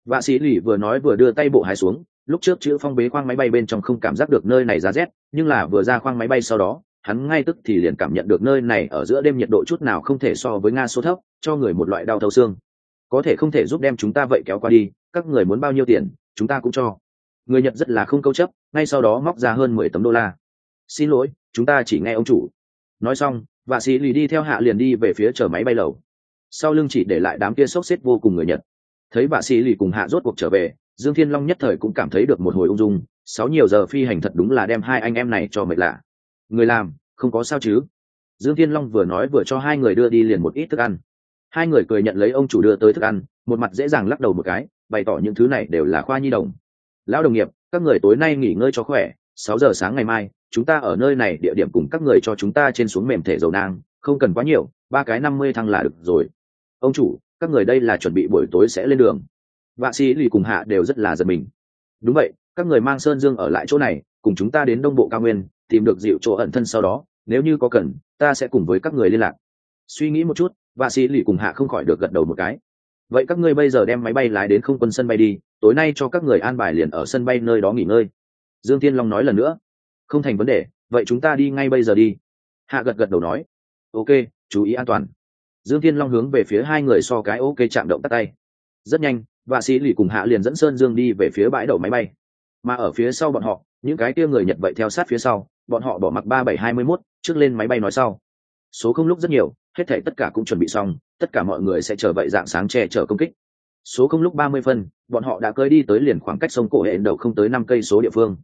Vạ sĩ lì vừa nói vừa đưa tay bộ hai xuống. Lúc trước chữ phong bế khoang máy bay bên trong không cảm giác được nơi này giá rét nhưng là vừa ra khoang máy bay sau đó hắn ngay tức thì liền cảm nhận được nơi này ở giữa đêm nhiệt độ chút nào không thể so với nga số thấp, cho người một loại đau thấu xương. Có thể không thể giúp đem chúng ta vậy kéo qua đi, các người muốn bao nhiêu tiền, chúng ta cũng cho. Người nhật rất là không câu chấp, ngay sau đó móc ra hơn mười tấm đô la. Xin lỗi, chúng ta chỉ nghe ông chủ. Nói xong, vạ sĩ lì đi theo hạ liền đi về phía chở máy bay lầu. Sau lưng chỉ để lại đám kia sốc xếp vô cùng người nhật. Thấy vạ sĩ lì cùng hạ rốt cuộc trở về, dương thiên long nhất thời cũng cảm thấy được một hồi ung dung. Sáu nhiều giờ phi hành thật đúng là đem hai anh em này cho mệt lạ người làm, không có sao chứ? Dương thiên long vừa nói vừa cho hai người đưa đi liền một ít thức ăn. Hai người cười nhận lấy ông chủ đưa tới thức ăn, một mặt dễ dàng lắc đầu một cái, bày tỏ những thứ này đều là khoa nhi đồng. Lão đồng nghiệp, các người tối nay nghỉ ngơi cho khỏe, sáu giờ sáng ngày mai, chúng ta ở nơi này địa điểm cùng các người cho chúng ta trên xuống mềm thể dầu nang, không cần quá nhiều, ba cái năm mươi thăng là được rồi. Ông chủ, các người đây là chuẩn bị buổi tối sẽ lên đường. Vạ sĩ lì cùng hạ đều rất là giật mình. Đúng vậy, các người mang sơn dương ở lại chỗ này, cùng chúng ta đến đông bộ cao nguyên tìm được dịu chỗ ẩn thân sau đó, nếu như có cần, ta sẽ cùng với các người liên lạc. Suy nghĩ một chút, vạ sĩ lì cùng hạ không khỏi được gật đầu một cái. Vậy các ngươi bây giờ đem máy bay lái đến không quân sân bay đi, tối nay cho các người an bài liền ở sân bay nơi đó nghỉ ngơi. Dương tiên long nói lần nữa. Không thành vấn đề, vậy chúng ta đi ngay bây giờ đi. Hạ gật gật đầu nói. Ok, chú ý an toàn. Dương tiên long hướng về phía hai người so cái ok chạm động tắt tay. Rất nhanh và sĩ lì cùng hạ liền dẫn sơn dương đi về phía bãi đậu máy bay. Mà ở phía sau bọn họ, những cái kia người nhật vậy theo sát phía sau bọn họ bỏ mặc ba bảy hai mươi mốt, trước lên máy bay nói sau. Số không lúc rất nhiều, hết thảy tất cả cũng chuẩn bị xong, tất cả mọi người sẽ chờ vậy dạng sáng che chở công kích. Số không lúc ba mươi phân, bọn họ đã cơi đi tới liền khoảng cách sông cổ hệ đầu không tới năm cây số địa phương.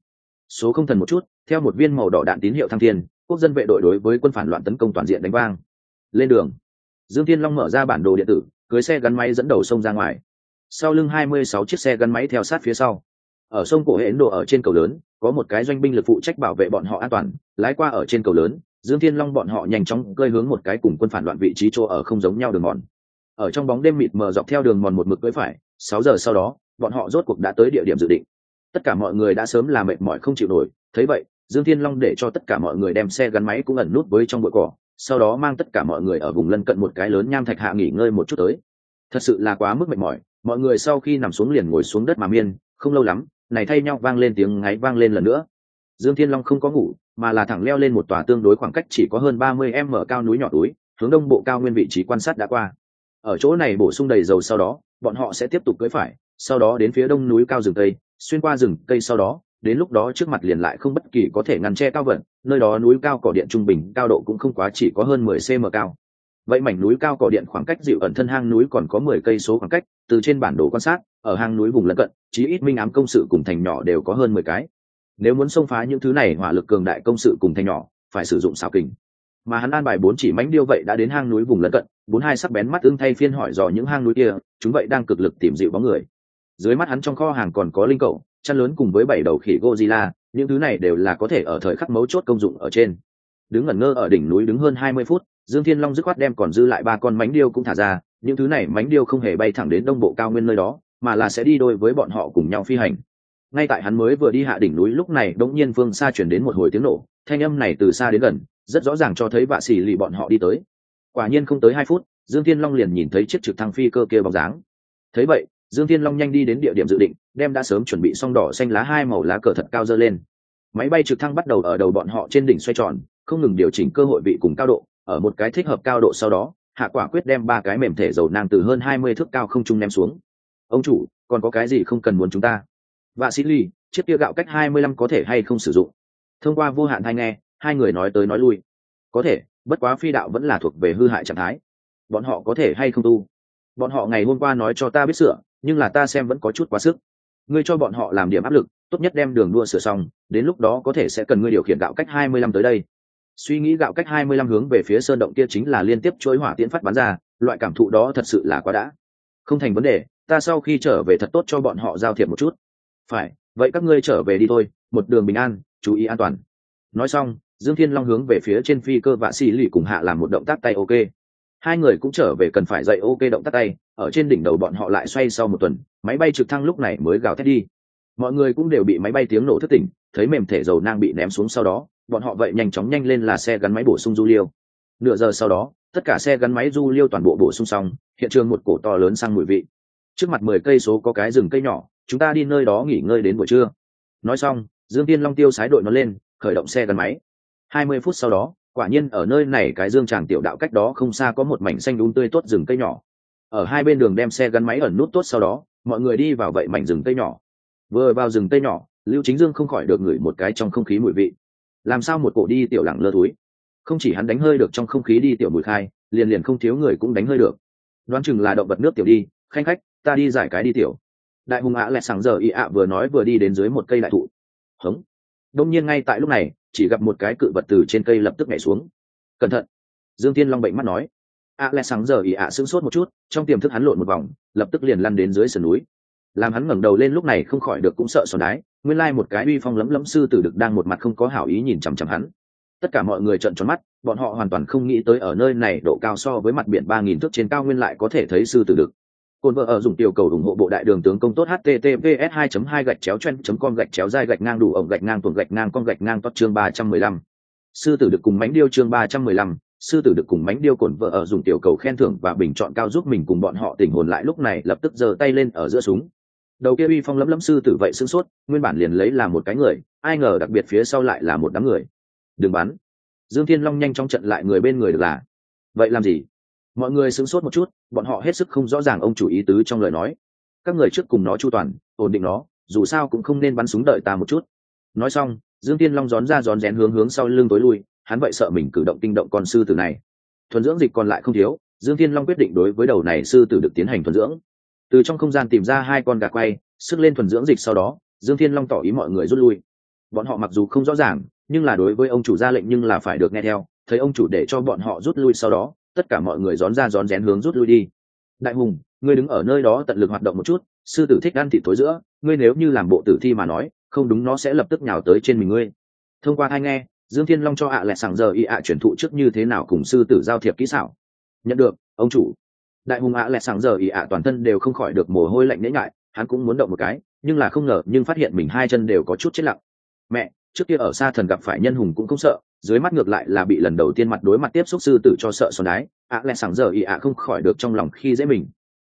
Số không thần một chút, theo một viên màu đỏ đạn tín hiệu thăng thiên, quốc dân vệ đội đối với quân phản loạn tấn công toàn diện đánh vang. Lên đường, dương thiên long mở ra bản đồ điện tử, cưới xe gắn máy dẫn đầu sông ra ngoài. Sau lưng hai mươi sáu chiếc xe gắn máy theo sát phía sau ở sông cổ hệ ấn độ ở trên cầu lớn, có một cái doanh binh lực phụ trách bảo vệ bọn họ an toàn, lái qua ở trên cầu lớn, dương thiên long bọn họ nhanh chóng cơi hướng một cái cùng quân phản loạn vị trí chỗ ở không giống nhau đường mòn. Ở trong bóng đêm mịt mờ dọc theo đường mòn một mực cưỡi phải, sáu giờ sau đó, bọn họ rốt cuộc đã tới địa điểm dự định. Tất cả mọi người đã sớm làm mệt mỏi không chịu nổi, thấy vậy, dương thiên long để cho tất cả mọi người đem xe gắn máy cũng ẩn nút với trong bụi cỏ, sau đó mang tất cả mọi người ở vùng lân cận một cái lớn nham thạch hạ nghỉ ngơi một chút tới. Thật sự là quá mức mệt mỏi, mọi người sau khi nằm xuống liền ngồi xuống đất mà miên, không lâu lắm này thay nhau vang lên tiếng ngáy vang lên lần nữa. Dương thiên long không có ngủ, mà là thẳng leo lên một tòa tương đối khoảng cách chỉ có hơn ba mươi m cao núi nhỏ túi, hướng đông bộ cao nguyên vị trí quan sát đã qua. Ở chỗ này bổ sung đầy dầu sau đó, bọn họ sẽ tiếp tục cưỡi phải, sau đó đến phía đông núi cao rừng cây, xuyên qua rừng cây sau đó, đến lúc đó trước mặt liền lại không bất kỳ có thể ngăn che cao vận, nơi đó núi cao cỏ điện trung bình cao độ cũng không quá chỉ có hơn mười cm cao. Vậy mảnh núi cao cỏ điện khoảng cách dịu ẩn thân hang núi còn có mười cây số khoảng cách, từ trên bản đồ quan sát ở hang núi vùng lân cận chí ít minh ám công sự cùng thành nhỏ đều có hơn mười cái. Nếu muốn xông phá những thứ này hỏa lực cường đại công sự cùng thành nhỏ phải sử dụng xào kình. Mà hắn an bài bốn chỉ mánh điêu vậy đã đến hang núi vùng lân cận bốn hai sắc bén mắt ưng thay phiên hỏi dò những hang núi kia chúng vậy đang cực lực tìm dịu bóng người. Dưới mắt hắn trong kho hàng còn có linh cậu chăn lớn cùng với bảy đầu khỉ Godzilla, những thứ này đều là có thể ở thời khắc mấu chốt công dụng ở trên. Đứng ngẩn ngơ ở đỉnh núi đứng hơn hai mươi phút, Dương Thiên Long dứt khoát đem còn dư lại ba con mánh điêu cũng thả ra, những thứ này mánh điêu không hề bay thẳng đến đông bộ cao nguyên nơi đó, mà là sẽ đi đôi với bọn họ cùng nhau phi hành. Ngay tại hắn mới vừa đi hạ đỉnh núi lúc này, đột nhiên phương xa truyền đến một hồi tiếng nổ, thanh âm này từ xa đến gần, rất rõ ràng cho thấy vạ sĩ lì bọn họ đi tới. Quả nhiên không tới hai phút, Dương Thiên Long liền nhìn thấy chiếc trực thăng phi cơ kia bóng dáng. Thấy vậy, dương thiên long nhanh đi đến địa điểm dự định đem đã sớm chuẩn bị xong đỏ xanh lá hai màu lá cờ thật cao dơ lên máy bay trực thăng bắt đầu ở đầu bọn họ trên đỉnh xoay tròn không ngừng điều chỉnh cơ hội vị cùng cao độ ở một cái thích hợp cao độ sau đó hạ quả quyết đem ba cái mềm thể dầu nang từ hơn hai mươi thước cao không trung ném xuống ông chủ, còn có cái gì không cần muốn chúng ta? Và sĩ ly chiếc kia gạo cách hai mươi lăm có thể hay không sử dụng? Thông qua vô hạn thay nghe, hai người nói tới nói lui. Có thể, bất quá phi đạo vẫn là thuộc về hư hại trạng thái. Bọn họ có thể hay không tu? Bọn họ ngày hôm qua nói cho ta biết sửa, nhưng là ta xem vẫn có chút quá sức. Ngươi cho bọn họ làm điểm áp lực, tốt nhất đem đường đua sửa xong, đến lúc đó có thể sẽ cần ngươi điều khiển gạo cách hai mươi lăm tới đây. Suy nghĩ gạo cách hai mươi lăm hướng về phía sơn động kia chính là liên tiếp chối hỏa tiễn phát bắn ra, loại cảm thụ đó thật sự là quá đã không thành vấn đề, ta sau khi trở về thật tốt cho bọn họ giao thiệp một chút. Phải, vậy các ngươi trở về đi thôi, một đường bình an, chú ý an toàn. Nói xong, dương thiên long hướng về phía trên phi cơ vạ xì lì cùng hạ làm một động tác tay ok. Hai người cũng trở về cần phải dạy ok động tác tay, ở trên đỉnh đầu bọn họ lại xoay sau một tuần, máy bay trực thăng lúc này mới gào thét đi. Mọi người cũng đều bị máy bay tiếng nổ thất tỉnh, thấy mềm thể dầu nang bị ném xuống sau đó, bọn họ vậy nhanh chóng nhanh lên là xe gắn máy bổ sung du liêu. Nửa giờ sau đó tất cả xe gắn máy du liêu toàn bộ bổ sung xong, hiện trường một cổ to lớn sang mùi vị. Trước mặt mười cây số có cái rừng cây nhỏ, chúng ta đi nơi đó nghỉ ngơi đến buổi trưa. Nói xong, dương tiên long tiêu sái đội nó lên, khởi động xe gắn máy. Hai mươi phút sau đó, quả nhiên ở nơi này cái dương tràng tiểu đạo cách đó không xa có một mảnh xanh đúng tươi tốt rừng cây nhỏ. Ở hai bên đường đem xe gắn máy ẩn nút tốt sau đó, mọi người đi vào vậy mảnh rừng cây nhỏ. Vừa vào rừng cây nhỏ, lưu chính dương không khỏi được ngửi một cái trong không khí mùi vị. Làm sao một cổ đi tiểu lẳng lơ túi không chỉ hắn đánh hơi được trong không khí đi tiểu mùi khai, liền liền không thiếu người cũng đánh hơi được. Đoán chừng là động vật nước tiểu đi, khanh khách, ta đi giải cái đi tiểu. Đại hùng ạ lẹ sáng giờ y ạ vừa nói vừa đi đến dưới một cây đại thụ. Hống. Đông nhiên ngay tại lúc này, chỉ gặp một cái cự vật từ trên cây lập tức nhảy xuống. Cẩn thận. Dương tiên long bệnh mắt nói. Ạ lẹ sáng giờ y ạ sững sốt một chút, trong tiềm thức hắn lộn một vòng, lập tức liền lăn đến dưới sườn núi. Làm hắn ngẩng đầu lên lúc này không khỏi được cũng sợ sòn đái, nguyên lai một cái uy phong lấm lấm sư tử được đang một mặt không có hảo ý nhìn chằm chằm hắn tất cả mọi người trợn tròn mắt, bọn họ hoàn toàn không nghĩ tới ở nơi này độ cao so với mặt biển ba nghìn thước trên cao nguyên lại có thể thấy sư tử đực cồn vợ ở dùng tiểu cầu ủng hộ bộ đại đường tướng công tốt https 2 2 gạch chéo chen com gạch chéo dai gạch ngang đủ ổng gạch ngang tuồng gạch ngang con gạch ngang tốt chương ba trăm mười lăm. Sư tử được cùng mánh điêu chương ba trăm mười lăm. Sư tử được cùng mánh điêu cồn vợ ở dùng tiểu cầu khen thưởng và bình chọn cao giúp mình cùng bọn họ tình hồn lại lúc này lập tức giơ tay lên ở giữa súng. Đầu kia uy phong lấm lấm sư tử vậy sưng sốt, nguyên bản liền lấy là một cái người, ai ngờ đặc biệt phía sau lại là một đám người đừng bắn. Dương thiên long nhanh trong trận lại người bên người được là, vậy làm gì? Mọi người sửng sốt một chút, bọn họ hết sức không rõ ràng ông chủ ý tứ trong lời nói. Các người trước cùng nó chu toàn, ổn định nó, dù sao cũng không nên bắn súng đợi ta một chút. Nói xong, dương tiên long rón ra rón rén hướng hướng sau lưng tối lui, hắn vậy sợ mình cử động kinh động con sư tử này. Thuần dưỡng dịch còn lại không thiếu, dương tiên long quyết định đối với đầu này sư tử được tiến hành thuần dưỡng. Từ trong không gian tìm ra hai con gà quay, sức lên thuần dưỡng dịch sau đó, dương thiên long tỏ ý mọi người rút lui. Bọn họ mặc dù không rõ ràng nhưng là đối với ông chủ ra lệnh nhưng là phải được nghe theo, thấy ông chủ để cho bọn họ rút lui sau đó, tất cả mọi người rón ra rón rén hướng rút lui đi. Đại hùng, ngươi đứng ở nơi đó tận lực hoạt động một chút, sư tử thích ăn thịt tối giữa, ngươi nếu như làm bộ tử thi mà nói, không đúng nó sẽ lập tức nhào tới trên mình ngươi. Thông qua hai nghe, dương thiên long cho ạ à lại sảng giờ y ạ chuyển thụ trước như thế nào cùng sư tử giao thiệp kỹ xảo. Nhận được, ông chủ. Đại hùng ạ à lại sảng giờ y ạ toàn thân đều không khỏi được mồ hôi lạnh nễ ngại hắn cũng muốn động một cái, nhưng là không ngờ, nhưng phát hiện mình hai chân đều có chút chết lặng. Mẹ trước kia ở xa thần gặp phải nhân hùng cũng không sợ, dưới mắt ngược lại là bị lần đầu tiên mặt đối mặt tiếp xúc sư tử cho sợ son đái, ạ à lại sảng giờ ị ạ không khỏi được trong lòng khi dễ mình.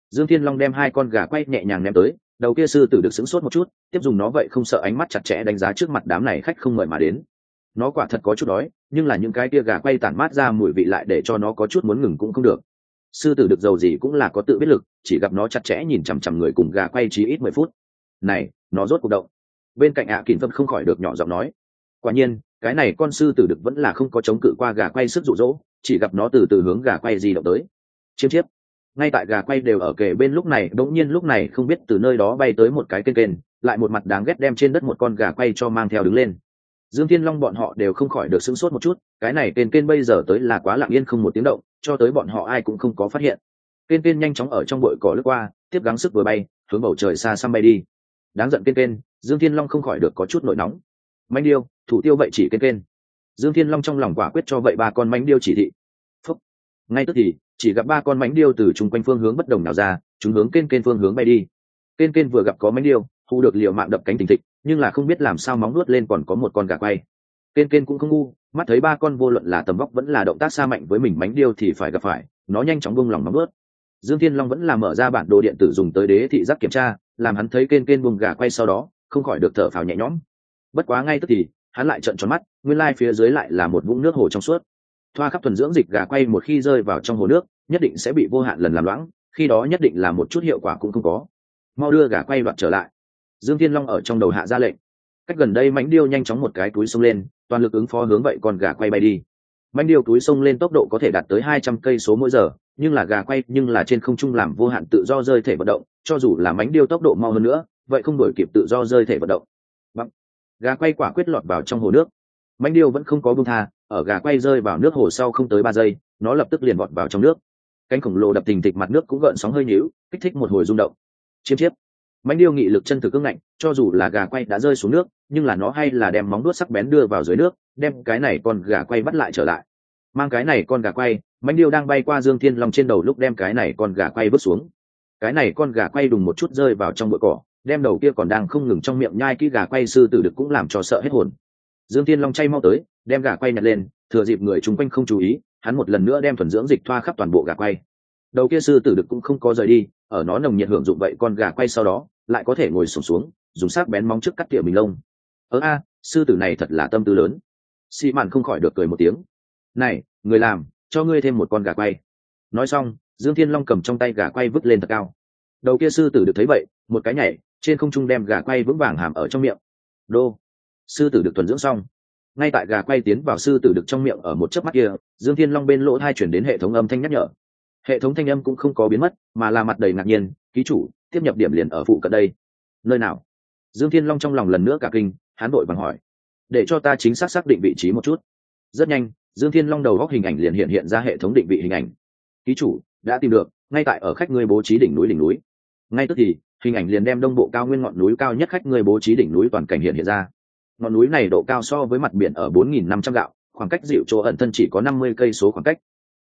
Dương thiên long đem hai con gà quay nhẹ nhàng ném tới, đầu kia sư tử được sững sốt một chút, tiếp dùng nó vậy không sợ ánh mắt chặt chẽ đánh giá trước mặt đám này khách không mời mà đến. Nó quả thật có chút đói, nhưng là những cái kia gà quay tản mát ra mùi vị lại để cho nó có chút muốn ngừng cũng không được. Sư tử được giàu gì cũng là có tự biết lực, chỉ gặp nó chặt chẽ nhìn chằm chằm người cùng gà quay chỉ ít mười phút. Này, nó rốt cuộc động bên cạnh ạ à kỳn vân không khỏi được nhỏ giọng nói, quả nhiên, cái này con sư tử đực vẫn là không có chống cự qua gà quay sức rụ rỗ chỉ gặp nó từ từ hướng gà quay di động tới. Chiếm chiếp. Ngay tại gà quay đều ở kề bên lúc này đ ỗ n g nhiên lúc này không biết từ nơi đó bay tới một cái kênh kênh, lại một mặt đáng ghét đem trên đất một con gà quay cho mang theo đứng lên. Dương thiên long bọn họ đều không khỏi được sững sốt một chút, cái này kênh kênh bây giờ tới là quá lặng yên không một tiếng động, cho tới bọn họ ai cũng không có phát hiện. Kênh kênh nhanh chóng ở trong bụi cỏ lướt qua, tiếp gắng sức vừa bay, hướng bầu trời xa xăm bay đi. Đáng giận kênh kênh dương thiên long không khỏi được có chút nổi nóng. Manh điêu, thủ tiêu vậy chỉ kênh kênh. Dương thiên long trong lòng quả quyết cho vậy ba con mánh điêu chỉ thị. Phúc. ngay tức thì, chỉ gặp ba con mánh điêu từ chung quanh phương hướng bất đồng nào ra, chúng hướng kênh kênh phương hướng bay đi. Kênh kênh vừa gặp có mánh điêu hù được liều mạng đập cánh tình thịch, nhưng là không biết làm sao móng nuốt lên còn có một con gà quay. Kênh kênh cũng không ngu, mắt thấy ba con vô luận là tầm vóc vẫn là động tác xa mạnh với mình mánh điêu thì phải gặp phải, nó nhanh chóng bung lòng móng nuốt. Dương thiên long vẫn là mở ra bản đồ điện tử dùng tới đế thị giác kiểm tra, làm hắn thấy kênh kênh buông gà quay sau đó không khỏi được thở phào nhẹ nhõm. Bất quá ngay tức thì, hắn lại trận tròn mắt, nguyên lai phía dưới lại là một vũng nước hồ trong suốt. Thoa khắp thuần dưỡng dịch gà quay một khi rơi vào trong hồ nước, nhất định sẽ bị vô hạn lần làm loãng, khi đó nhất định là một chút hiệu quả cũng không có. Mau đưa gà quay đoạt trở lại. Dương thiên long ở trong đầu hạ ra lệnh. Cách gần đây mánh điêu nhanh chóng một cái túi xông lên, toàn lực ứng phó hướng vậy con gà quay bay đi. Mánh điêu túi xông lên tốc độ có thể đạt tới hai trăm cây số mỗi giờ, nhưng là gà quay nhưng là trên không trung làm vô hạn tự do rơi thể vận động, cho dù là mánh điêu tốc độ mau hơn nữa vậy không đổi kịp tự do rơi thể vận động. Bằng. gà quay quả quyết lọt vào trong hồ nước. Mánh điêu vẫn không có bông tha, ở gà quay rơi vào nước hồ sau không tới ba giây, nó lập tức liền vọt vào trong nước. Cánh khổng lồ đập tình thịch mặt nước cũng gợn sóng hơi nhíu kích thích một hồi rung động. Chiếm chiếp. Mánh điêu nghị lực chân thực cưng ngạnh, cho dù là gà quay đã rơi xuống nước, nhưng là nó hay là đem móng đuốt sắc bén đưa vào dưới nước, đem cái này con gà quay bắt lại trở lại. Mang cái này con gà quay mánh điêu đang bay qua dương thiên long trên đầu lúc đem cái này con gà quay vứt xuống. Cái này con gà quay đùng một chút rơi vào trong bụi cỏ đem đầu kia còn đang không ngừng trong miệng nhai kỹ gà quay sư tử được cũng làm cho sợ hết hồn. Dương thiên long chay mau tới đem gà quay nhặt lên thừa dịp người chung quanh không chú ý hắn một lần nữa đem thuần dưỡng dịch thoa khắp toàn bộ gà quay. Đầu kia sư tử được cũng không có rời đi ở nó nồng nhiệt hưởng dụng vậy con gà quay sau đó lại có thể ngồi sổm xuống, xuống dùng sắc bén móng trước cắt tỉa mình lông. Ớ a sư tử này thật là tâm tư lớn. Xị mạn không khỏi được cười một tiếng. Này người làm cho ngươi thêm một con gà quay. Nói xong dương thiên long cầm trong tay gà quay vứt lên thật cao. Đầu kia sư tử được thấy vậy một cái nhảy trên không trung đem gà quay vững vàng hàm ở trong miệng. Đô. Sư tử được thuần dưỡng xong. Ngay tại gà quay tiến vào sư tử được trong miệng ở một chớp mắt kia, dương thiên long bên lỗ thai chuyển đến hệ thống âm thanh nhắc nhở. Hệ thống thanh âm cũng không có biến mất, mà là mặt đầy ngạc nhiên, ký chủ, tiếp nhập điểm liền ở phụ cận đây. Nơi nào? Dương thiên long trong lòng lần nữa cả kinh, hắn đội bằng hỏi. Để cho ta chính xác xác định vị trí một chút. Rất nhanh, dương thiên long đầu góc hình ảnh liền hiện hiện ra hệ thống định vị hình ảnh. Ký chủ, đã tìm được, ngay tại ở khách ngươi bố trí đỉnh núi đỉnh núi. Ngay tức thì hình ảnh liền đem đông bộ cao nguyên ngọn núi cao nhất khách người bố trí đỉnh núi toàn cảnh hiện hiện ra. Ngọn núi này độ cao so với mặt biển ở 4.500 gạo, khoảng cách dịu chỗ ẩn thân chỉ có 50 cây số khoảng cách.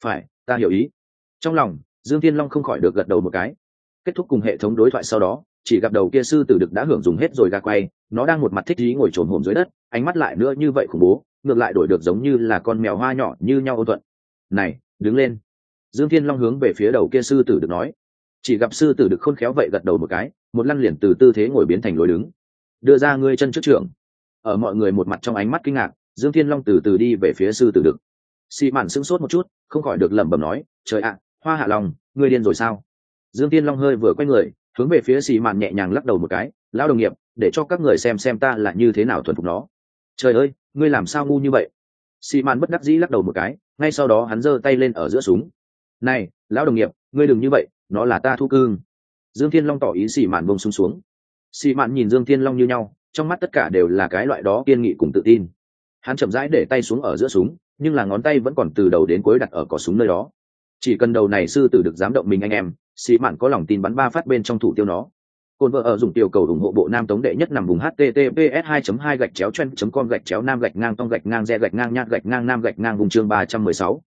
Phải, ta hiểu ý. Trong lòng, dương thiên long không khỏi được gật đầu một cái. Kết thúc cùng hệ thống đối thoại sau đó, chỉ gặp đầu kia sư tử đực đã hưởng dùng hết rồi gà quay, nó đang một mặt thích ý ngồi trồn hồn dưới đất, ánh mắt lại nữa như vậy khủng bố, ngược lại đổi được giống như là con mèo hoa nhỏ như nhau ô thuận. Này, đứng lên. Dương thiên long hướng về phía đầu kia sư tử được nói chỉ gặp sư tử được khôn khéo vậy gật đầu một cái, một lăn liền từ tư thế ngồi biến thành lối đứng. Đưa ra ngươi chân trước trưởng. Ở mọi người một mặt trong ánh mắt kinh ngạc, dương thiên long từ từ đi về phía sư tử đực xị mạn sững sốt một chút, không khỏi được lẩm bẩm nói, trời ạ, hoa hạ lòng, ngươi điên rồi sao? Dương thiên long hơi vừa quay người, hướng về phía xì mạn nhẹ nhàng lắc đầu một cái, lão đồng nghiệp, để cho các người xem xem ta là như thế nào thuần phục nó. Trời ơi, ngươi làm sao ngu như vậy? Xì mạn bất đắc dĩ lắc đầu một cái, ngay sau đó hắn giơ tay lên ở giữa súng. Này, lão đồng nghiệp, ngươi đừng như vậy nó là ta thu cương. Dương thiên long tỏ ý xì mạn bông xuống xuống. Xì mạn nhìn dương thiên long như nhau trong mắt tất cả đều là cái loại đó kiên nghị cùng tự tin. Hắn chậm rãi để tay xuống ở giữa súng nhưng là ngón tay vẫn còn từ đầu đến cuối đặt ở cỏ súng nơi đó. Chỉ cần đầu này sư tử được dám động mình anh em xì mạn có lòng tin bắn ba phát bên trong thủ tiêu nó. Cồn vợ ở dùng tiểu cầu ủng hộ bộ nam tống đệ nhất nằm vùng https 2 2 gạch chéo chen com gạch chéo nam gạch ngang tông gạch ngang re gạch ngang nhạt gạch ngang nam gạch ngang vùng chương 316.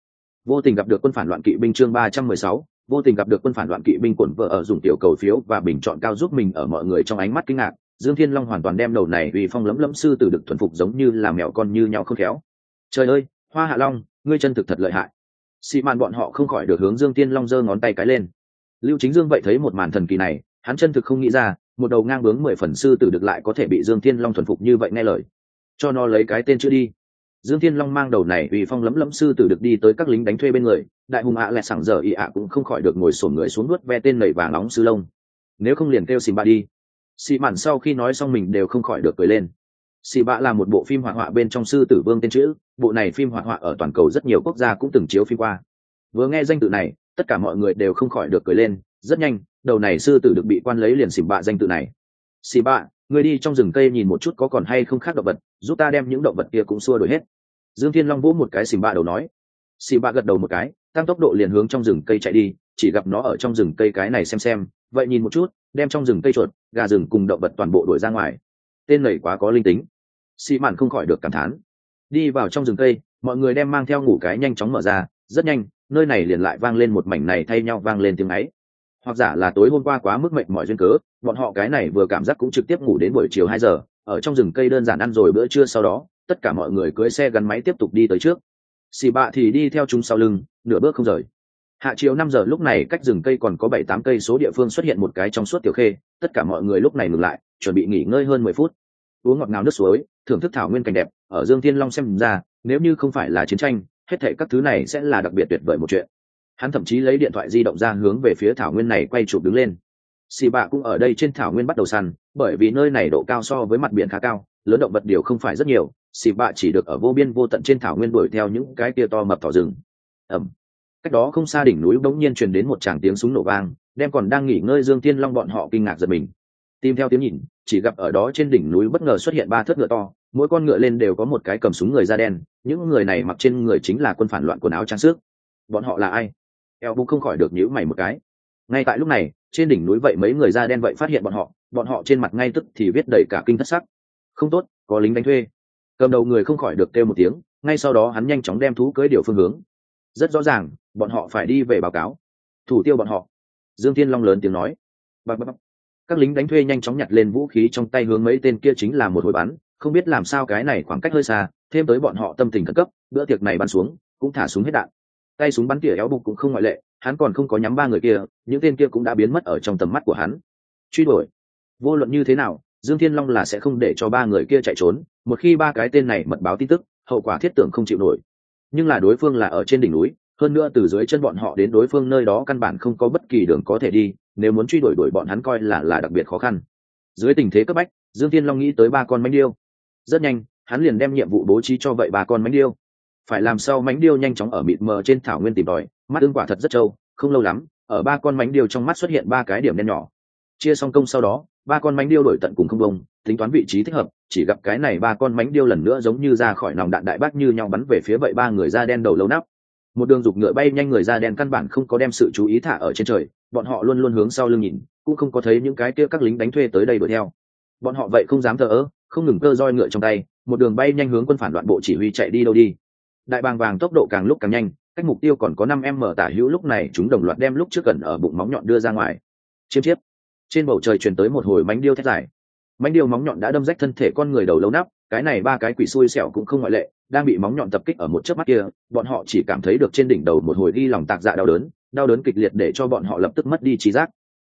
vô tình gặp được quân phản loạn kỵ binh chương 316, vô tình gặp được quân phản loạn kỵ binh cuộn vợ ở dùng tiểu cầu phiếu và bình chọn cao giúp mình ở mọi người trong ánh mắt kinh ngạc. Dương thiên long hoàn toàn đem đầu này vì phong lấm lấm sư tử được thuần phục giống như là mèo con như nhau không khéo. Trời ơi, hoa hạ long, ngươi chân thực thật lợi hại. Xị màn bọn họ không khỏi được hướng dương thiên long giơ ngón tay cái lên. Lưu chính dương vậy thấy một màn thần kỳ này, hắn chân thực không nghĩ ra, một đầu ngang bướng mười phần sư tử được lại có thể bị dương thiên long thuần phục như vậy nghe lời. Cho nó lấy cái tên chữ đi. Dương thiên long mang đầu này vì phong lấm lấm sư tử được đi tới các lính đánh thuê bên người đại hùng ạ à lẹ sảng giờ ị ạ cũng không khỏi được ngồi sổn người xuống nuốt ve tên nầy vàng nóng sư lông. Nếu không liền kêu xì bạ đi. Xì mạn sau khi nói xong mình đều không khỏi được cười lên. Xì bạ là một bộ phim hoạt họa bên trong sư tử vương tên chữ, bộ này phim hoạt họa ở toàn cầu rất nhiều quốc gia cũng từng chiếu phim qua. Vừa nghe danh tự này, tất cả mọi người đều không khỏi được cười lên, rất nhanh, đầu này sư tử được bị quan lấy liền xì bạ danh tự này. Xì bạ, người đi trong rừng cây nhìn một chút có còn hay không khác động vật, giúp ta đem những động vật kia cũng xua đổi hết. Dương thiên long vỗ một cái xì bạ đầu nói. Xì bạ gật đầu một cái tăng tốc độ liền hướng trong rừng cây chạy đi, chỉ gặp nó ở trong rừng cây cái này xem xem, vậy nhìn một chút, đem trong rừng cây chuột, gà rừng cùng động vật toàn bộ đuổi ra ngoài. Tên này quá có linh tính. Xị mạn không khỏi được cảm thán. Đi vào trong rừng cây, mọi người đem mang theo ngủ cái nhanh chóng mở ra, rất nhanh, nơi này liền lại vang lên một mảnh này thay nhau vang lên tiếng ấy. Hoặc giả là tối hôm qua quá mức mệnh mọi duyên cớ, bọn họ cái này vừa cảm giác cũng trực tiếp ngủ đến buổi chiều hai giờ, ở trong rừng cây đơn giản ăn rồi bữa trưa sau đó, tất cả mọi người cưới xe gắn máy tiếp tục đi tới trước xì bạ thì đi theo chúng sau lưng, nửa bước không rời. Hạ chiều năm giờ lúc này cách rừng cây còn có bảy tám cây số địa phương xuất hiện một cái trong suốt tiểu khê, tất cả mọi người lúc này ngừng lại, chuẩn bị nghỉ ngơi hơn mười phút. Uống ngọt ngào nước suối, thưởng thức thảo nguyên cảnh đẹp, ở dương thiên long xem ra, nếu như không phải là chiến tranh, hết thệ các thứ này sẽ là đặc biệt tuyệt vời một chuyện. Hắn thậm chí lấy điện thoại di động ra hướng về phía thảo nguyên này quay chụp đứng lên. Xì bạ cũng ở đây trên thảo nguyên bắt đầu săn, bởi vì nơi này độ cao so với mặt biển khá cao, lớn động vật điều không phải rất nhiều xì bạ chỉ được ở vô biên vô tận trên thảo nguyên đuổi theo những cái kia to mập thỏ rừng. Ẩm cách đó không xa đỉnh núi bỗng nhiên truyền đến một tràng tiếng súng nổ vang, đem còn đang nghỉ ngơi dương tiên long bọn họ kinh ngạc giật mình. Tìm theo tiếng nhìn, chỉ gặp ở đó trên đỉnh núi bất ngờ xuất hiện ba thớt ngựa to, mỗi con ngựa lên đều có một cái cầm súng người da đen, những người này mặc trên người chính là quân phản loạn quần áo trang sức. Bọn họ là ai? Eo bu không khỏi được nhữ mày một cái. Ngay tại lúc này, trên đỉnh núi vậy mấy người da đen vậy phát hiện bọn họ bọn họ trên mặt ngay tức thì viết đầy cả kinh thất sắc. Không tốt, có lính đánh thuê cầm đầu người không khỏi được kêu một tiếng, ngay sau đó hắn nhanh chóng đem thú cưới điều phương hướng. Rất rõ ràng, bọn họ phải đi về báo cáo. Thủ tiêu bọn họ. Dương thiên long lớn tiếng nói. Bạc bạc. các lính đánh thuê nhanh chóng nhặt lên vũ khí trong tay hướng mấy tên kia chính là một hồi bắn. Không biết làm sao cái này khoảng cách hơi xa, thêm tới bọn họ tâm tình khẩn cấp, bữa tiệc này bắn xuống, cũng thả súng hết đạn. Tay súng bắn tỉa éo bục cũng không ngoại lệ, hắn còn không có nhắm ba người kia, những tên kia cũng đã biến mất ở trong tầm mắt của hắn. Truy đuổi. Vô luận như thế nào dương thiên long là sẽ không để cho ba người kia chạy trốn, một khi ba cái tên này mật báo tin tức, hậu quả thiết tưởng không chịu nổi. Nhưng là đối phương là ở trên đỉnh núi, hơn nữa từ dưới chân bọn họ đến đối phương nơi đó căn bản không có bất kỳ đường có thể đi, nếu muốn truy đuổi đuổi bọn hắn coi là là đặc biệt khó khăn. Dưới tình thế cấp bách, dương thiên long nghĩ tới ba con mánh điêu. Rất nhanh, hắn liền đem nhiệm vụ bố trí cho vậy ba con mánh điêu. Phải làm sao mánh điêu nhanh chóng ở mịt mờ trên thảo nguyên tìm tòi, mắt ưng quả thật rất trâu, không lâu lắm, ở ba con mánh điêu trong mắt xuất hiện ba cái điểm đen nhỏ. Chia xong công sau đó ba con mánh điêu đổi tận cùng không bông, tính toán vị trí thích hợp, chỉ gặp cái này ba con mánh điêu lần nữa giống như ra khỏi nòng đạn đại bác như nhau bắn về phía vậy ba người da đen đầu lâu nắp. Một đường dục ngựa bay nhanh người da đen căn bản không có đem sự chú ý thả ở trên trời, bọn họ luôn luôn hướng sau lưng nhìn, cũng không có thấy những cái kia các lính đánh thuê tới đây đuổi theo. Bọn họ vậy không dám thờ ơ, không ngừng cơ roi ngựa trong tay, một đường bay nhanh hướng quân phản đoạn bộ chỉ huy chạy đi đâu đi. Đại bàng vàng tốc độ càng lúc càng nhanh, cách mục tiêu còn có năm em mở tả hữu lúc này chúng đồng loạt đem lúc trước gần ở bụng móng nhọn đưa ra ngoài. Chiêm chiếp trên bầu trời truyền tới một hồi mánh điêu thét dài. Mánh điêu móng nhọn đã đâm rách thân thể con người đầu lâu nắp, cái này ba cái quỷ xui xẻo cũng không ngoại lệ, đang bị móng nhọn tập kích ở một chớp mắt kia, bọn họ chỉ cảm thấy được trên đỉnh đầu một hồi ghi lòng tạc dạ đau đớn đau đớn kịch liệt để cho bọn họ lập tức mất đi trí giác.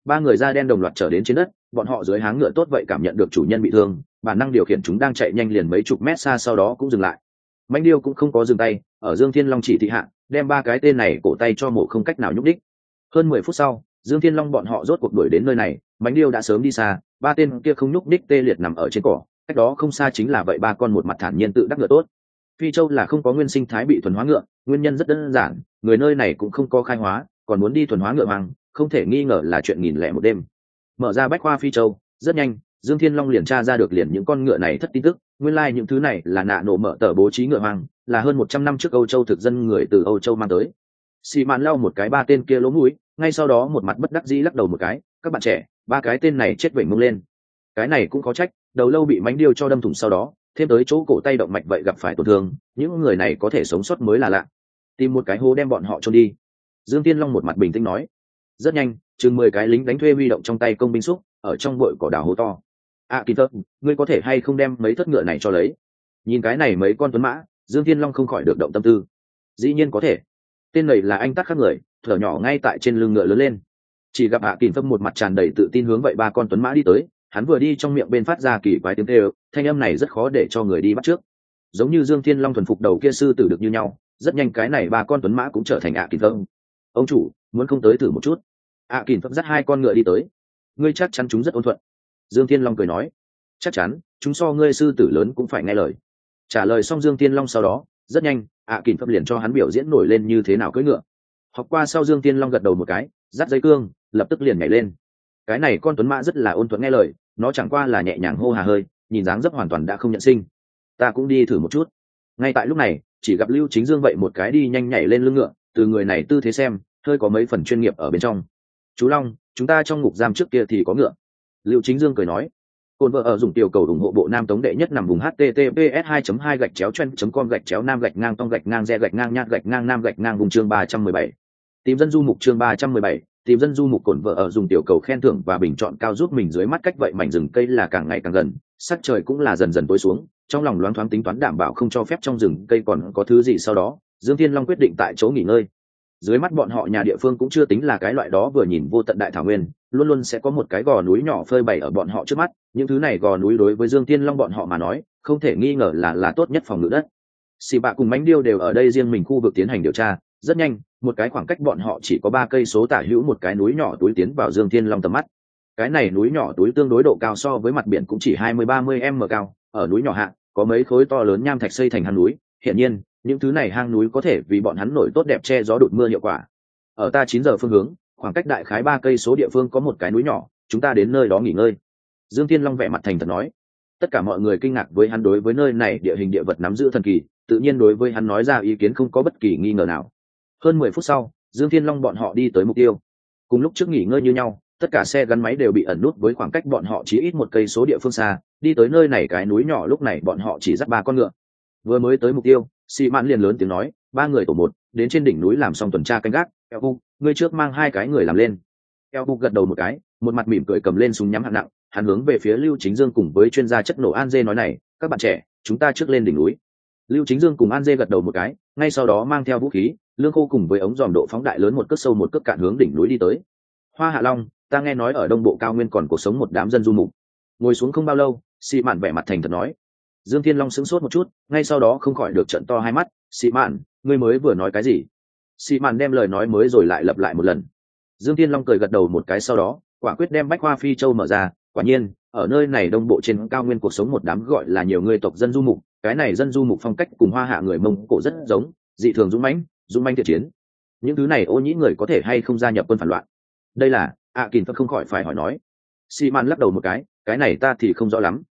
Ba người da đen đồng loạt trở đến trên đất, bọn họ dưới háng ngựa tốt vậy cảm nhận được chủ nhân bị thương, bản năng điều khiển chúng đang chạy nhanh liền mấy chục mét xa sau đó cũng dừng lại. Mánh điêu cũng không có dừng tay, ở dương thiên long chỉ thị hạ, đem ba cái tên này cổ tay cho mổ không cách nào nhúc đích hơn mười phút sau dương thiên long bọn họ rốt cuộc đuổi đến nơi này mánh điêu đã sớm đi xa, ba tên kia không nhúc ních tê liệt nằm ở trên cỏ, cách đó không xa chính là vậy ba con một mặt thản nhiên tự đắc ngựa tốt. Phi châu là không có nguyên sinh thái bị thuần hóa ngựa, nguyên nhân rất đơn giản, người nơi này cũng không có khai hóa, còn muốn đi thuần hóa ngựa mang không thể nghi ngờ là chuyện nghìn lẻ một đêm. Mở ra bách khoa phi châu, rất nhanh, dương thiên long liền tra ra được liền những con ngựa này thất tin tức, nguyên lai、like、những thứ này là nạ nổ mở tờ bố trí ngựa mang là hơn một trăm năm trước âu châu thực dân người từ âu châu mang tới. Xì mạn lau một cái ba tên kia lỗ mũi ngay sau đó một mặt bất đắc dĩ lắc đầu một cái, các bạn trẻ, ba cái tên này chết vểnh mông lên. Cái này cũng có trách, đầu lâu bị mánh điêu cho đâm thủng sau đó, thêm tới chỗ cổ tay động mạch vậy gặp phải tổn thương, những người này có thể sống sót mới là lạ. Tìm một cái hố đem bọn họ trôn đi. Dương tiên long một mặt bình tĩnh nói, rất nhanh, chừng mười cái lính đánh thuê huy động trong tay công binh xúc, ở trong bội cỏ đào hố to. A kỳ thơ, ngươi có thể hay không đem mấy thất ngựa này cho lấy? Nhìn cái này mấy con tuấn mã, dương thiên long không khỏi được động tâm tư. Dĩ nhiên có thể. Tên này là anh tắc khác người thở nhỏ ngay tại trên lưng ngựa lớn lên. Chỉ gặp hạ kìm phâm một mặt tràn đầy tự tin hướng vậy ba con tuấn mã đi tới, hắn vừa đi trong miệng bên phát ra kỳ quái tiếng tê thanh âm này rất khó để cho người đi bắt trước. Giống như dương thiên long thuần phục đầu kia sư tử được như nhau, rất nhanh cái này ba con tuấn mã cũng trở thành ạ kìm phâm ông chủ, muốn không tới thử một chút? Ạ kìm phâm dắt hai con ngựa đi tới. Ngươi chắc chắn chúng rất ôn thuận. Dương thiên long cười nói. Chắc chắn, chúng so ngươi sư tử lớn cũng phải nghe lời. Trả lời xong dương thiên long sau đó, rất nhanh ạ kìm phâm liền cho hắn biểu diễn nổi lên như thế nào cưỡi ngựa học qua sau dương thiên long gật đầu một cái, dắt dây cương, lập tức liền nhảy lên. Cái này con tuấn mã rất là ôn thuận nghe lời, nó chẳng qua là nhẹ nhàng hô hà hơi, nhìn dáng dấp hoàn toàn đã không nhận sinh. Ta cũng đi thử một chút. Ngay tại lúc này, chỉ gặp lưu chính dương vậy một cái đi nhanh nhảy lên lưng ngựa, từ người này tư thế xem, hơi có mấy phần chuyên nghiệp ở bên trong. Chú long, chúng ta trong ngục giam trước kia thì có ngựa. Lưu chính dương cười nói. Cồn vợ ở dùng tiểu cầu ủng hộ bộ nam tống đệ nhất nằm vùng https 2 2 gạch chéo chen com gạch chéo nam gạch ngang tông gạch ngang re gạch ngang nhát gạch ngang nam gạch ngang vùng chương 317 tìm dân du mục chương 317, tìm dân du mục cổn vợ ở dùng tiểu cầu khen thưởng và bình chọn cao giúp mình dưới mắt cách vậy mảnh rừng cây là càng ngày càng gần sắc trời cũng là dần dần tối xuống trong lòng loáng thoáng tính toán đảm bảo không cho phép trong rừng cây còn có thứ gì sau đó dương thiên long quyết định tại chỗ nghỉ ngơi. Dưới mắt bọn họ nhà địa phương cũng chưa tính là cái loại đó vừa nhìn vô tận đại thảo nguyên luôn luôn sẽ có một cái gò núi nhỏ phơi bày ở bọn họ trước mắt những thứ này gò núi đối với dương thiên long bọn họ mà nói không thể nghi ngờ là là tốt nhất phòng ngự đất. Xì bạ cùng mãnh điêu đều ở đây riêng mình khu vực tiến hành điều tra rất nhanh một cái khoảng cách bọn họ chỉ có ba cây số tả hữu một cái núi nhỏ túi tiến vào dương thiên long tầm mắt. Cái này núi nhỏ túi tương đối độ cao so với mặt biển cũng chỉ hai mươi ba mươi m cao, ở núi nhỏ hạ, có mấy khối to lớn nham thạch xây thành hang núi. Hiện nhiên, những thứ này hang núi có thể vì bọn hắn nổi tốt đẹp che gió đụt mưa hiệu quả. Ở ta chín giờ phương hướng, khoảng cách đại khái ba cây số địa phương có một cái núi nhỏ, chúng ta đến nơi đó nghỉ ngơi. Dương thiên long vẻ mặt thành thật nói. Tất cả mọi người kinh ngạc với hắn đối với nơi này địa hình địa vật nắm giữ thần kỳ, tự nhiên đối với hắn nói ra ý kiến không có bất kỳ nghi ngờ nào hơn mười phút sau, dương thiên long bọn họ đi tới mục tiêu. Cùng lúc trước nghỉ ngơi như nhau, tất cả xe gắn máy đều bị ẩn nút với khoảng cách bọn họ chỉ ít một cây số địa phương xa, đi tới nơi này cái núi nhỏ lúc này bọn họ chỉ dắt ba con ngựa. Vừa mới tới mục tiêu xị mãn liền lớn tiếng nói, ba người tổ một, đến trên đỉnh núi làm xong tuần tra canh gác, eo bục ngươi trước mang hai cái người làm lên. Eo bục gật đầu một cái, một mặt mỉm cười cầm lên súng nhắm hạng nặng, hắn hướng về phía lưu chính dương cùng với chuyên gia chất nổ an dê nói này, các bạn trẻ, chúng ta trước lên đỉnh núi lưu chính dương cùng an dê gật đầu một cái, ngay sau đó mang theo vũ khí, lương khô cùng với ống dòm độ phóng đại lớn một cước sâu một cước cạn hướng đỉnh núi đi tới. Hoa hạ long, ta nghe nói ở đông bộ cao nguyên còn cuộc sống một đám dân du mục. Ngồi xuống không bao lâu xị mạn vẻ mặt thành thật nói. Dương thiên long sững sốt một chút, ngay sau đó không khỏi được trận to hai mắt. Xị mạn, ngươi mới vừa nói cái gì? Xị mạn đem lời nói mới rồi lại lặp lại một lần. Dương thiên long cười gật đầu một cái sau đó, quả quyết đem bách hoa phi châu mở ra. Quả nhiên ở nơi này đông bộ trên cao nguyên cuộc sống một đám gọi là nhiều người tộc dân du mục cái này dân du mục phong cách cùng hoa hạ người mông cổ rất giống dị thường dũng mãnh dũng mãnh thiện chiến. Những thứ này ô nhĩ người có thể hay không gia nhập quân phản loạn? Đây là ạ à, kỳn phật không khỏi phải hỏi nói. Xi man lắc đầu một cái cái này ta thì không rõ lắm.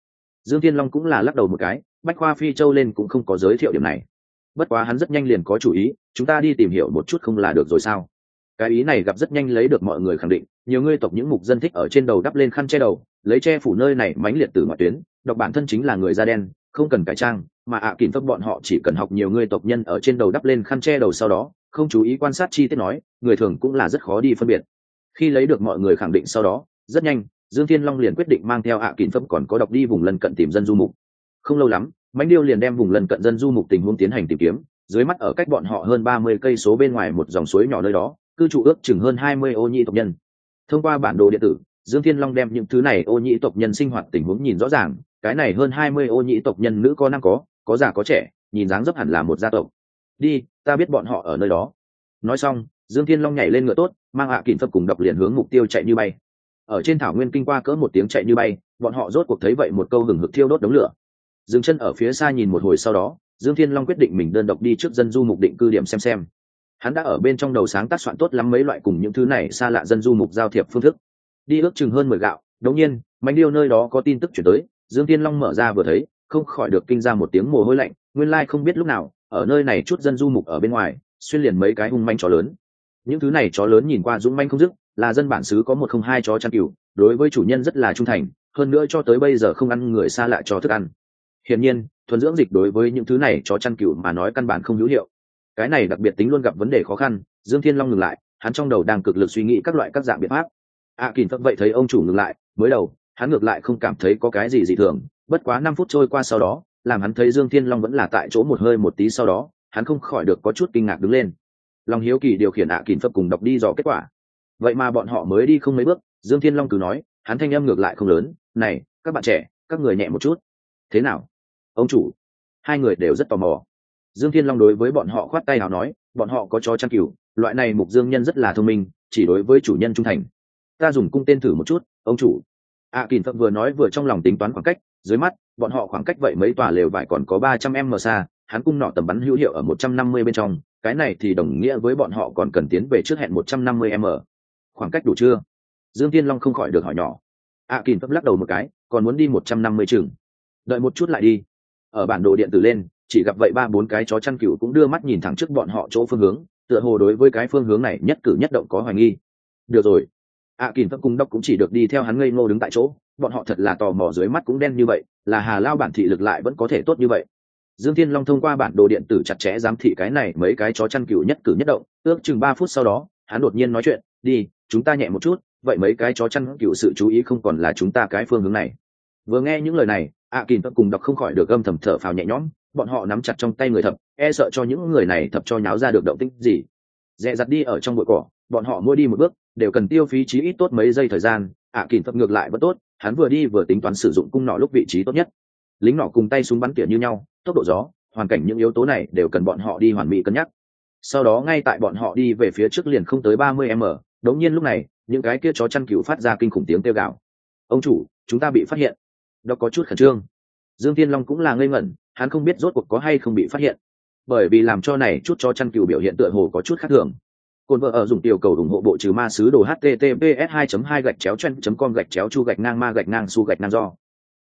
Dương thiên long cũng là lắc đầu một cái bách khoa phi châu lên cũng không có giới thiệu điểm này. Bất quá hắn rất nhanh liền có chủ ý chúng ta đi tìm hiểu một chút không là được rồi sao? Cái ý này gặp rất nhanh lấy được mọi người khẳng định, nhiều ngươi tộc những mục dân thích ở trên đầu đắp lên khăn che đầu, lấy che phủ nơi này mánh liệt từ ngoại tuyến đọc bản thân chính là người da đen, không cần cải trang, mà ạ à kìm phấp bọn họ chỉ cần học nhiều ngươi tộc nhân ở trên đầu đắp lên khăn che đầu sau đó, không chú ý quan sát chi tiết nói, người thường cũng là rất khó đi phân biệt. Khi lấy được mọi người khẳng định sau đó, rất nhanh, dương thiên long liền quyết định mang theo ạ à kìm phấp còn có đọc đi vùng lân cận tìm dân du mục. Không lâu lắm mánh điêu liền đem vùng lân cận dân du mục tình huống tiến hành tìm kiếm, dưới mắt ở cách bọn họ hơn ba mươi cây số bên ngoài một dòng suối nhỏ nơi đó cư trụ ước chừng hơn hai mươi ô nhị tộc nhân. Thông qua bản đồ điện tử, dương thiên long đem những thứ này ô nhị tộc nhân sinh hoạt tình huống nhìn rõ ràng. Cái này hơn hai mươi ô nhị tộc nhân nữ có nam có có già có trẻ, nhìn dáng dấp hẳn là một gia tộc. Đi, ta biết bọn họ ở nơi đó. Nói xong, dương thiên long nhảy lên ngựa tốt, mang hạ à kìm cùng đọc liền hướng mục tiêu chạy như bay. Ở trên thảo nguyên kinh qua cỡ một tiếng chạy như bay, bọn họ rốt cuộc thấy vậy một câu hừng hực thiêu đốt đống lửa. Dừng chân ở phía xa nhìn một hồi sau đó, dương thiên long quyết định mình đơn độc đi trước dân du mục định cư điểm xem xem hắn đã ở bên trong đầu sáng tác soạn tốt lắm mấy loại cùng những thứ này xa lạ dân du mục giao thiệp phương thức. Đi ước chừng hơn mười gạo, đống nhiên, mạnh điêu nơi đó có tin tức chuyển tới, dương tiên long mở ra vừa thấy, không khỏi được kinh ra một tiếng mồ hôi lạnh, nguyên lai không biết lúc nào, ở nơi này chút dân du mục ở bên ngoài, xuyên liền mấy cái hung manh chó lớn. Những thứ này chó lớn nhìn qua dũng manh không dứt, là dân bản xứ có một không hai chó chăn cừu, đối với chủ nhân rất là trung thành, hơn nữa cho tới bây giờ không ăn người xa lạ cho thức ăn. Hiển nhiên, thuần dưỡng dịch đối với những thứ này chó chăn cừu mà nói căn bản không hữu hiệu cái này đặc biệt tính luôn gặp vấn đề khó khăn dương thiên long ngừng lại hắn trong đầu đang cực lực suy nghĩ các loại các dạng biện pháp. A à, kỳn phật vậy thấy ông chủ ngừng lại mới đầu hắn ngược lại không cảm thấy có cái gì dị thường bất quá năm phút trôi qua sau đó làm hắn thấy dương thiên long vẫn là tại chỗ một hơi một tí sau đó hắn không khỏi được có chút kinh ngạc đứng lên. Lòng hiếu kỳ điều khiển ạ à kỳn phật cùng đọc đi dò kết quả. Vậy mà bọn họ mới đi không mấy bước dương thiên long cứ nói hắn thanh âm ngược lại không lớn này các bạn trẻ các người nhẹ một chút. Thế nào? Ông chủ. Hai người đều rất tò mò dương thiên long đối với bọn họ khoát tay nào nói bọn họ có chó trang cửu loại này mục dương nhân rất là thông minh chỉ đối với chủ nhân trung thành. Ta dùng cung tên thử một chút ông chủ. A à, kỳn phật vừa nói vừa trong lòng tính toán khoảng cách dưới mắt bọn họ khoảng cách vậy mấy tòa lều vải còn có ba trăm m xa hắn cung nọ tầm bắn hữu hiệu ở một trăm năm mươi bên trong cái này thì đồng nghĩa với bọn họ còn cần tiến về trước hẹn một trăm năm mươi m khoảng cách đủ chưa? Dương thiên long không khỏi được hỏi nhỏ. A à, kỳn phật lắc đầu một cái còn muốn đi một trăm năm mươi chừng. Đợi một chút lại đi. Ở bản đồ điện tử lên chỉ gặp vậy ba bốn cái chó chăn cừu cũng đưa mắt nhìn thẳng trước bọn họ chỗ phương hướng tựa hồ đối với cái phương hướng này nhất cử nhất động có hoài nghi. Được rồi. Ạ à, kìm cung đốc cũng chỉ được đi theo hắn ngây ngô đứng tại chỗ bọn họ thật là tò mò dưới mắt cũng đen như vậy là hà lao bản thị lực lại vẫn có thể tốt như vậy. Dương thiên long thông qua bản đồ điện tử chặt chẽ giám thị cái này mấy cái chó chăn cừu nhất cử nhất động ước chừng ba phút sau đó hắn đột nhiên nói chuyện đi chúng ta nhẹ một chút vậy mấy cái chó chăn cừu sự chú ý không còn là chúng ta cái phương hướng này. Vừa nghe những lời này ạ à, kìm cung cùng đọc không khỏi được âm thầm thở phào nhẹ nhõm bọn họ nắm chặt trong tay người thập e sợ cho những người này thập cho nháo ra được động tĩnh gì. Dẹ dặt đi ở trong bụi cỏ bọn họ mua đi một bước đều cần tiêu phí chí ít tốt mấy giây thời gian ạ à, kìm phật ngược lại vẫn tốt hắn vừa đi vừa tính toán sử dụng cung nỏ lúc vị trí tốt nhất. Lính nỏ cùng tay súng bắn tỉa như nhau tốc độ gió hoàn cảnh những yếu tố này đều cần bọn họ đi hoàn mỹ cân nhắc. Sau đó ngay tại bọn họ đi về phía trước liền không tới ba mươi m đống nhiên lúc này những cái kia chó chăn cừu phát ra kinh khủng tiếng kêu gào. Ông chủ chúng ta bị phát hiện. Đó có chút khẩn trương. Dương thiên long cũng là ngây ngẩn hắn không biết rốt cuộc có hay không bị phát hiện. Bởi vì làm cho này chút cho chăn cừu biểu hiện tựa hồ có chút khác thường. Cồn vợ ở dùng tiểu cầu ủng hộ bộ trừ ma sứ đồ https 2 2 gạch chéo chen com gạch chéo chu gạch ngang ma gạch ngang su gạch ngang do.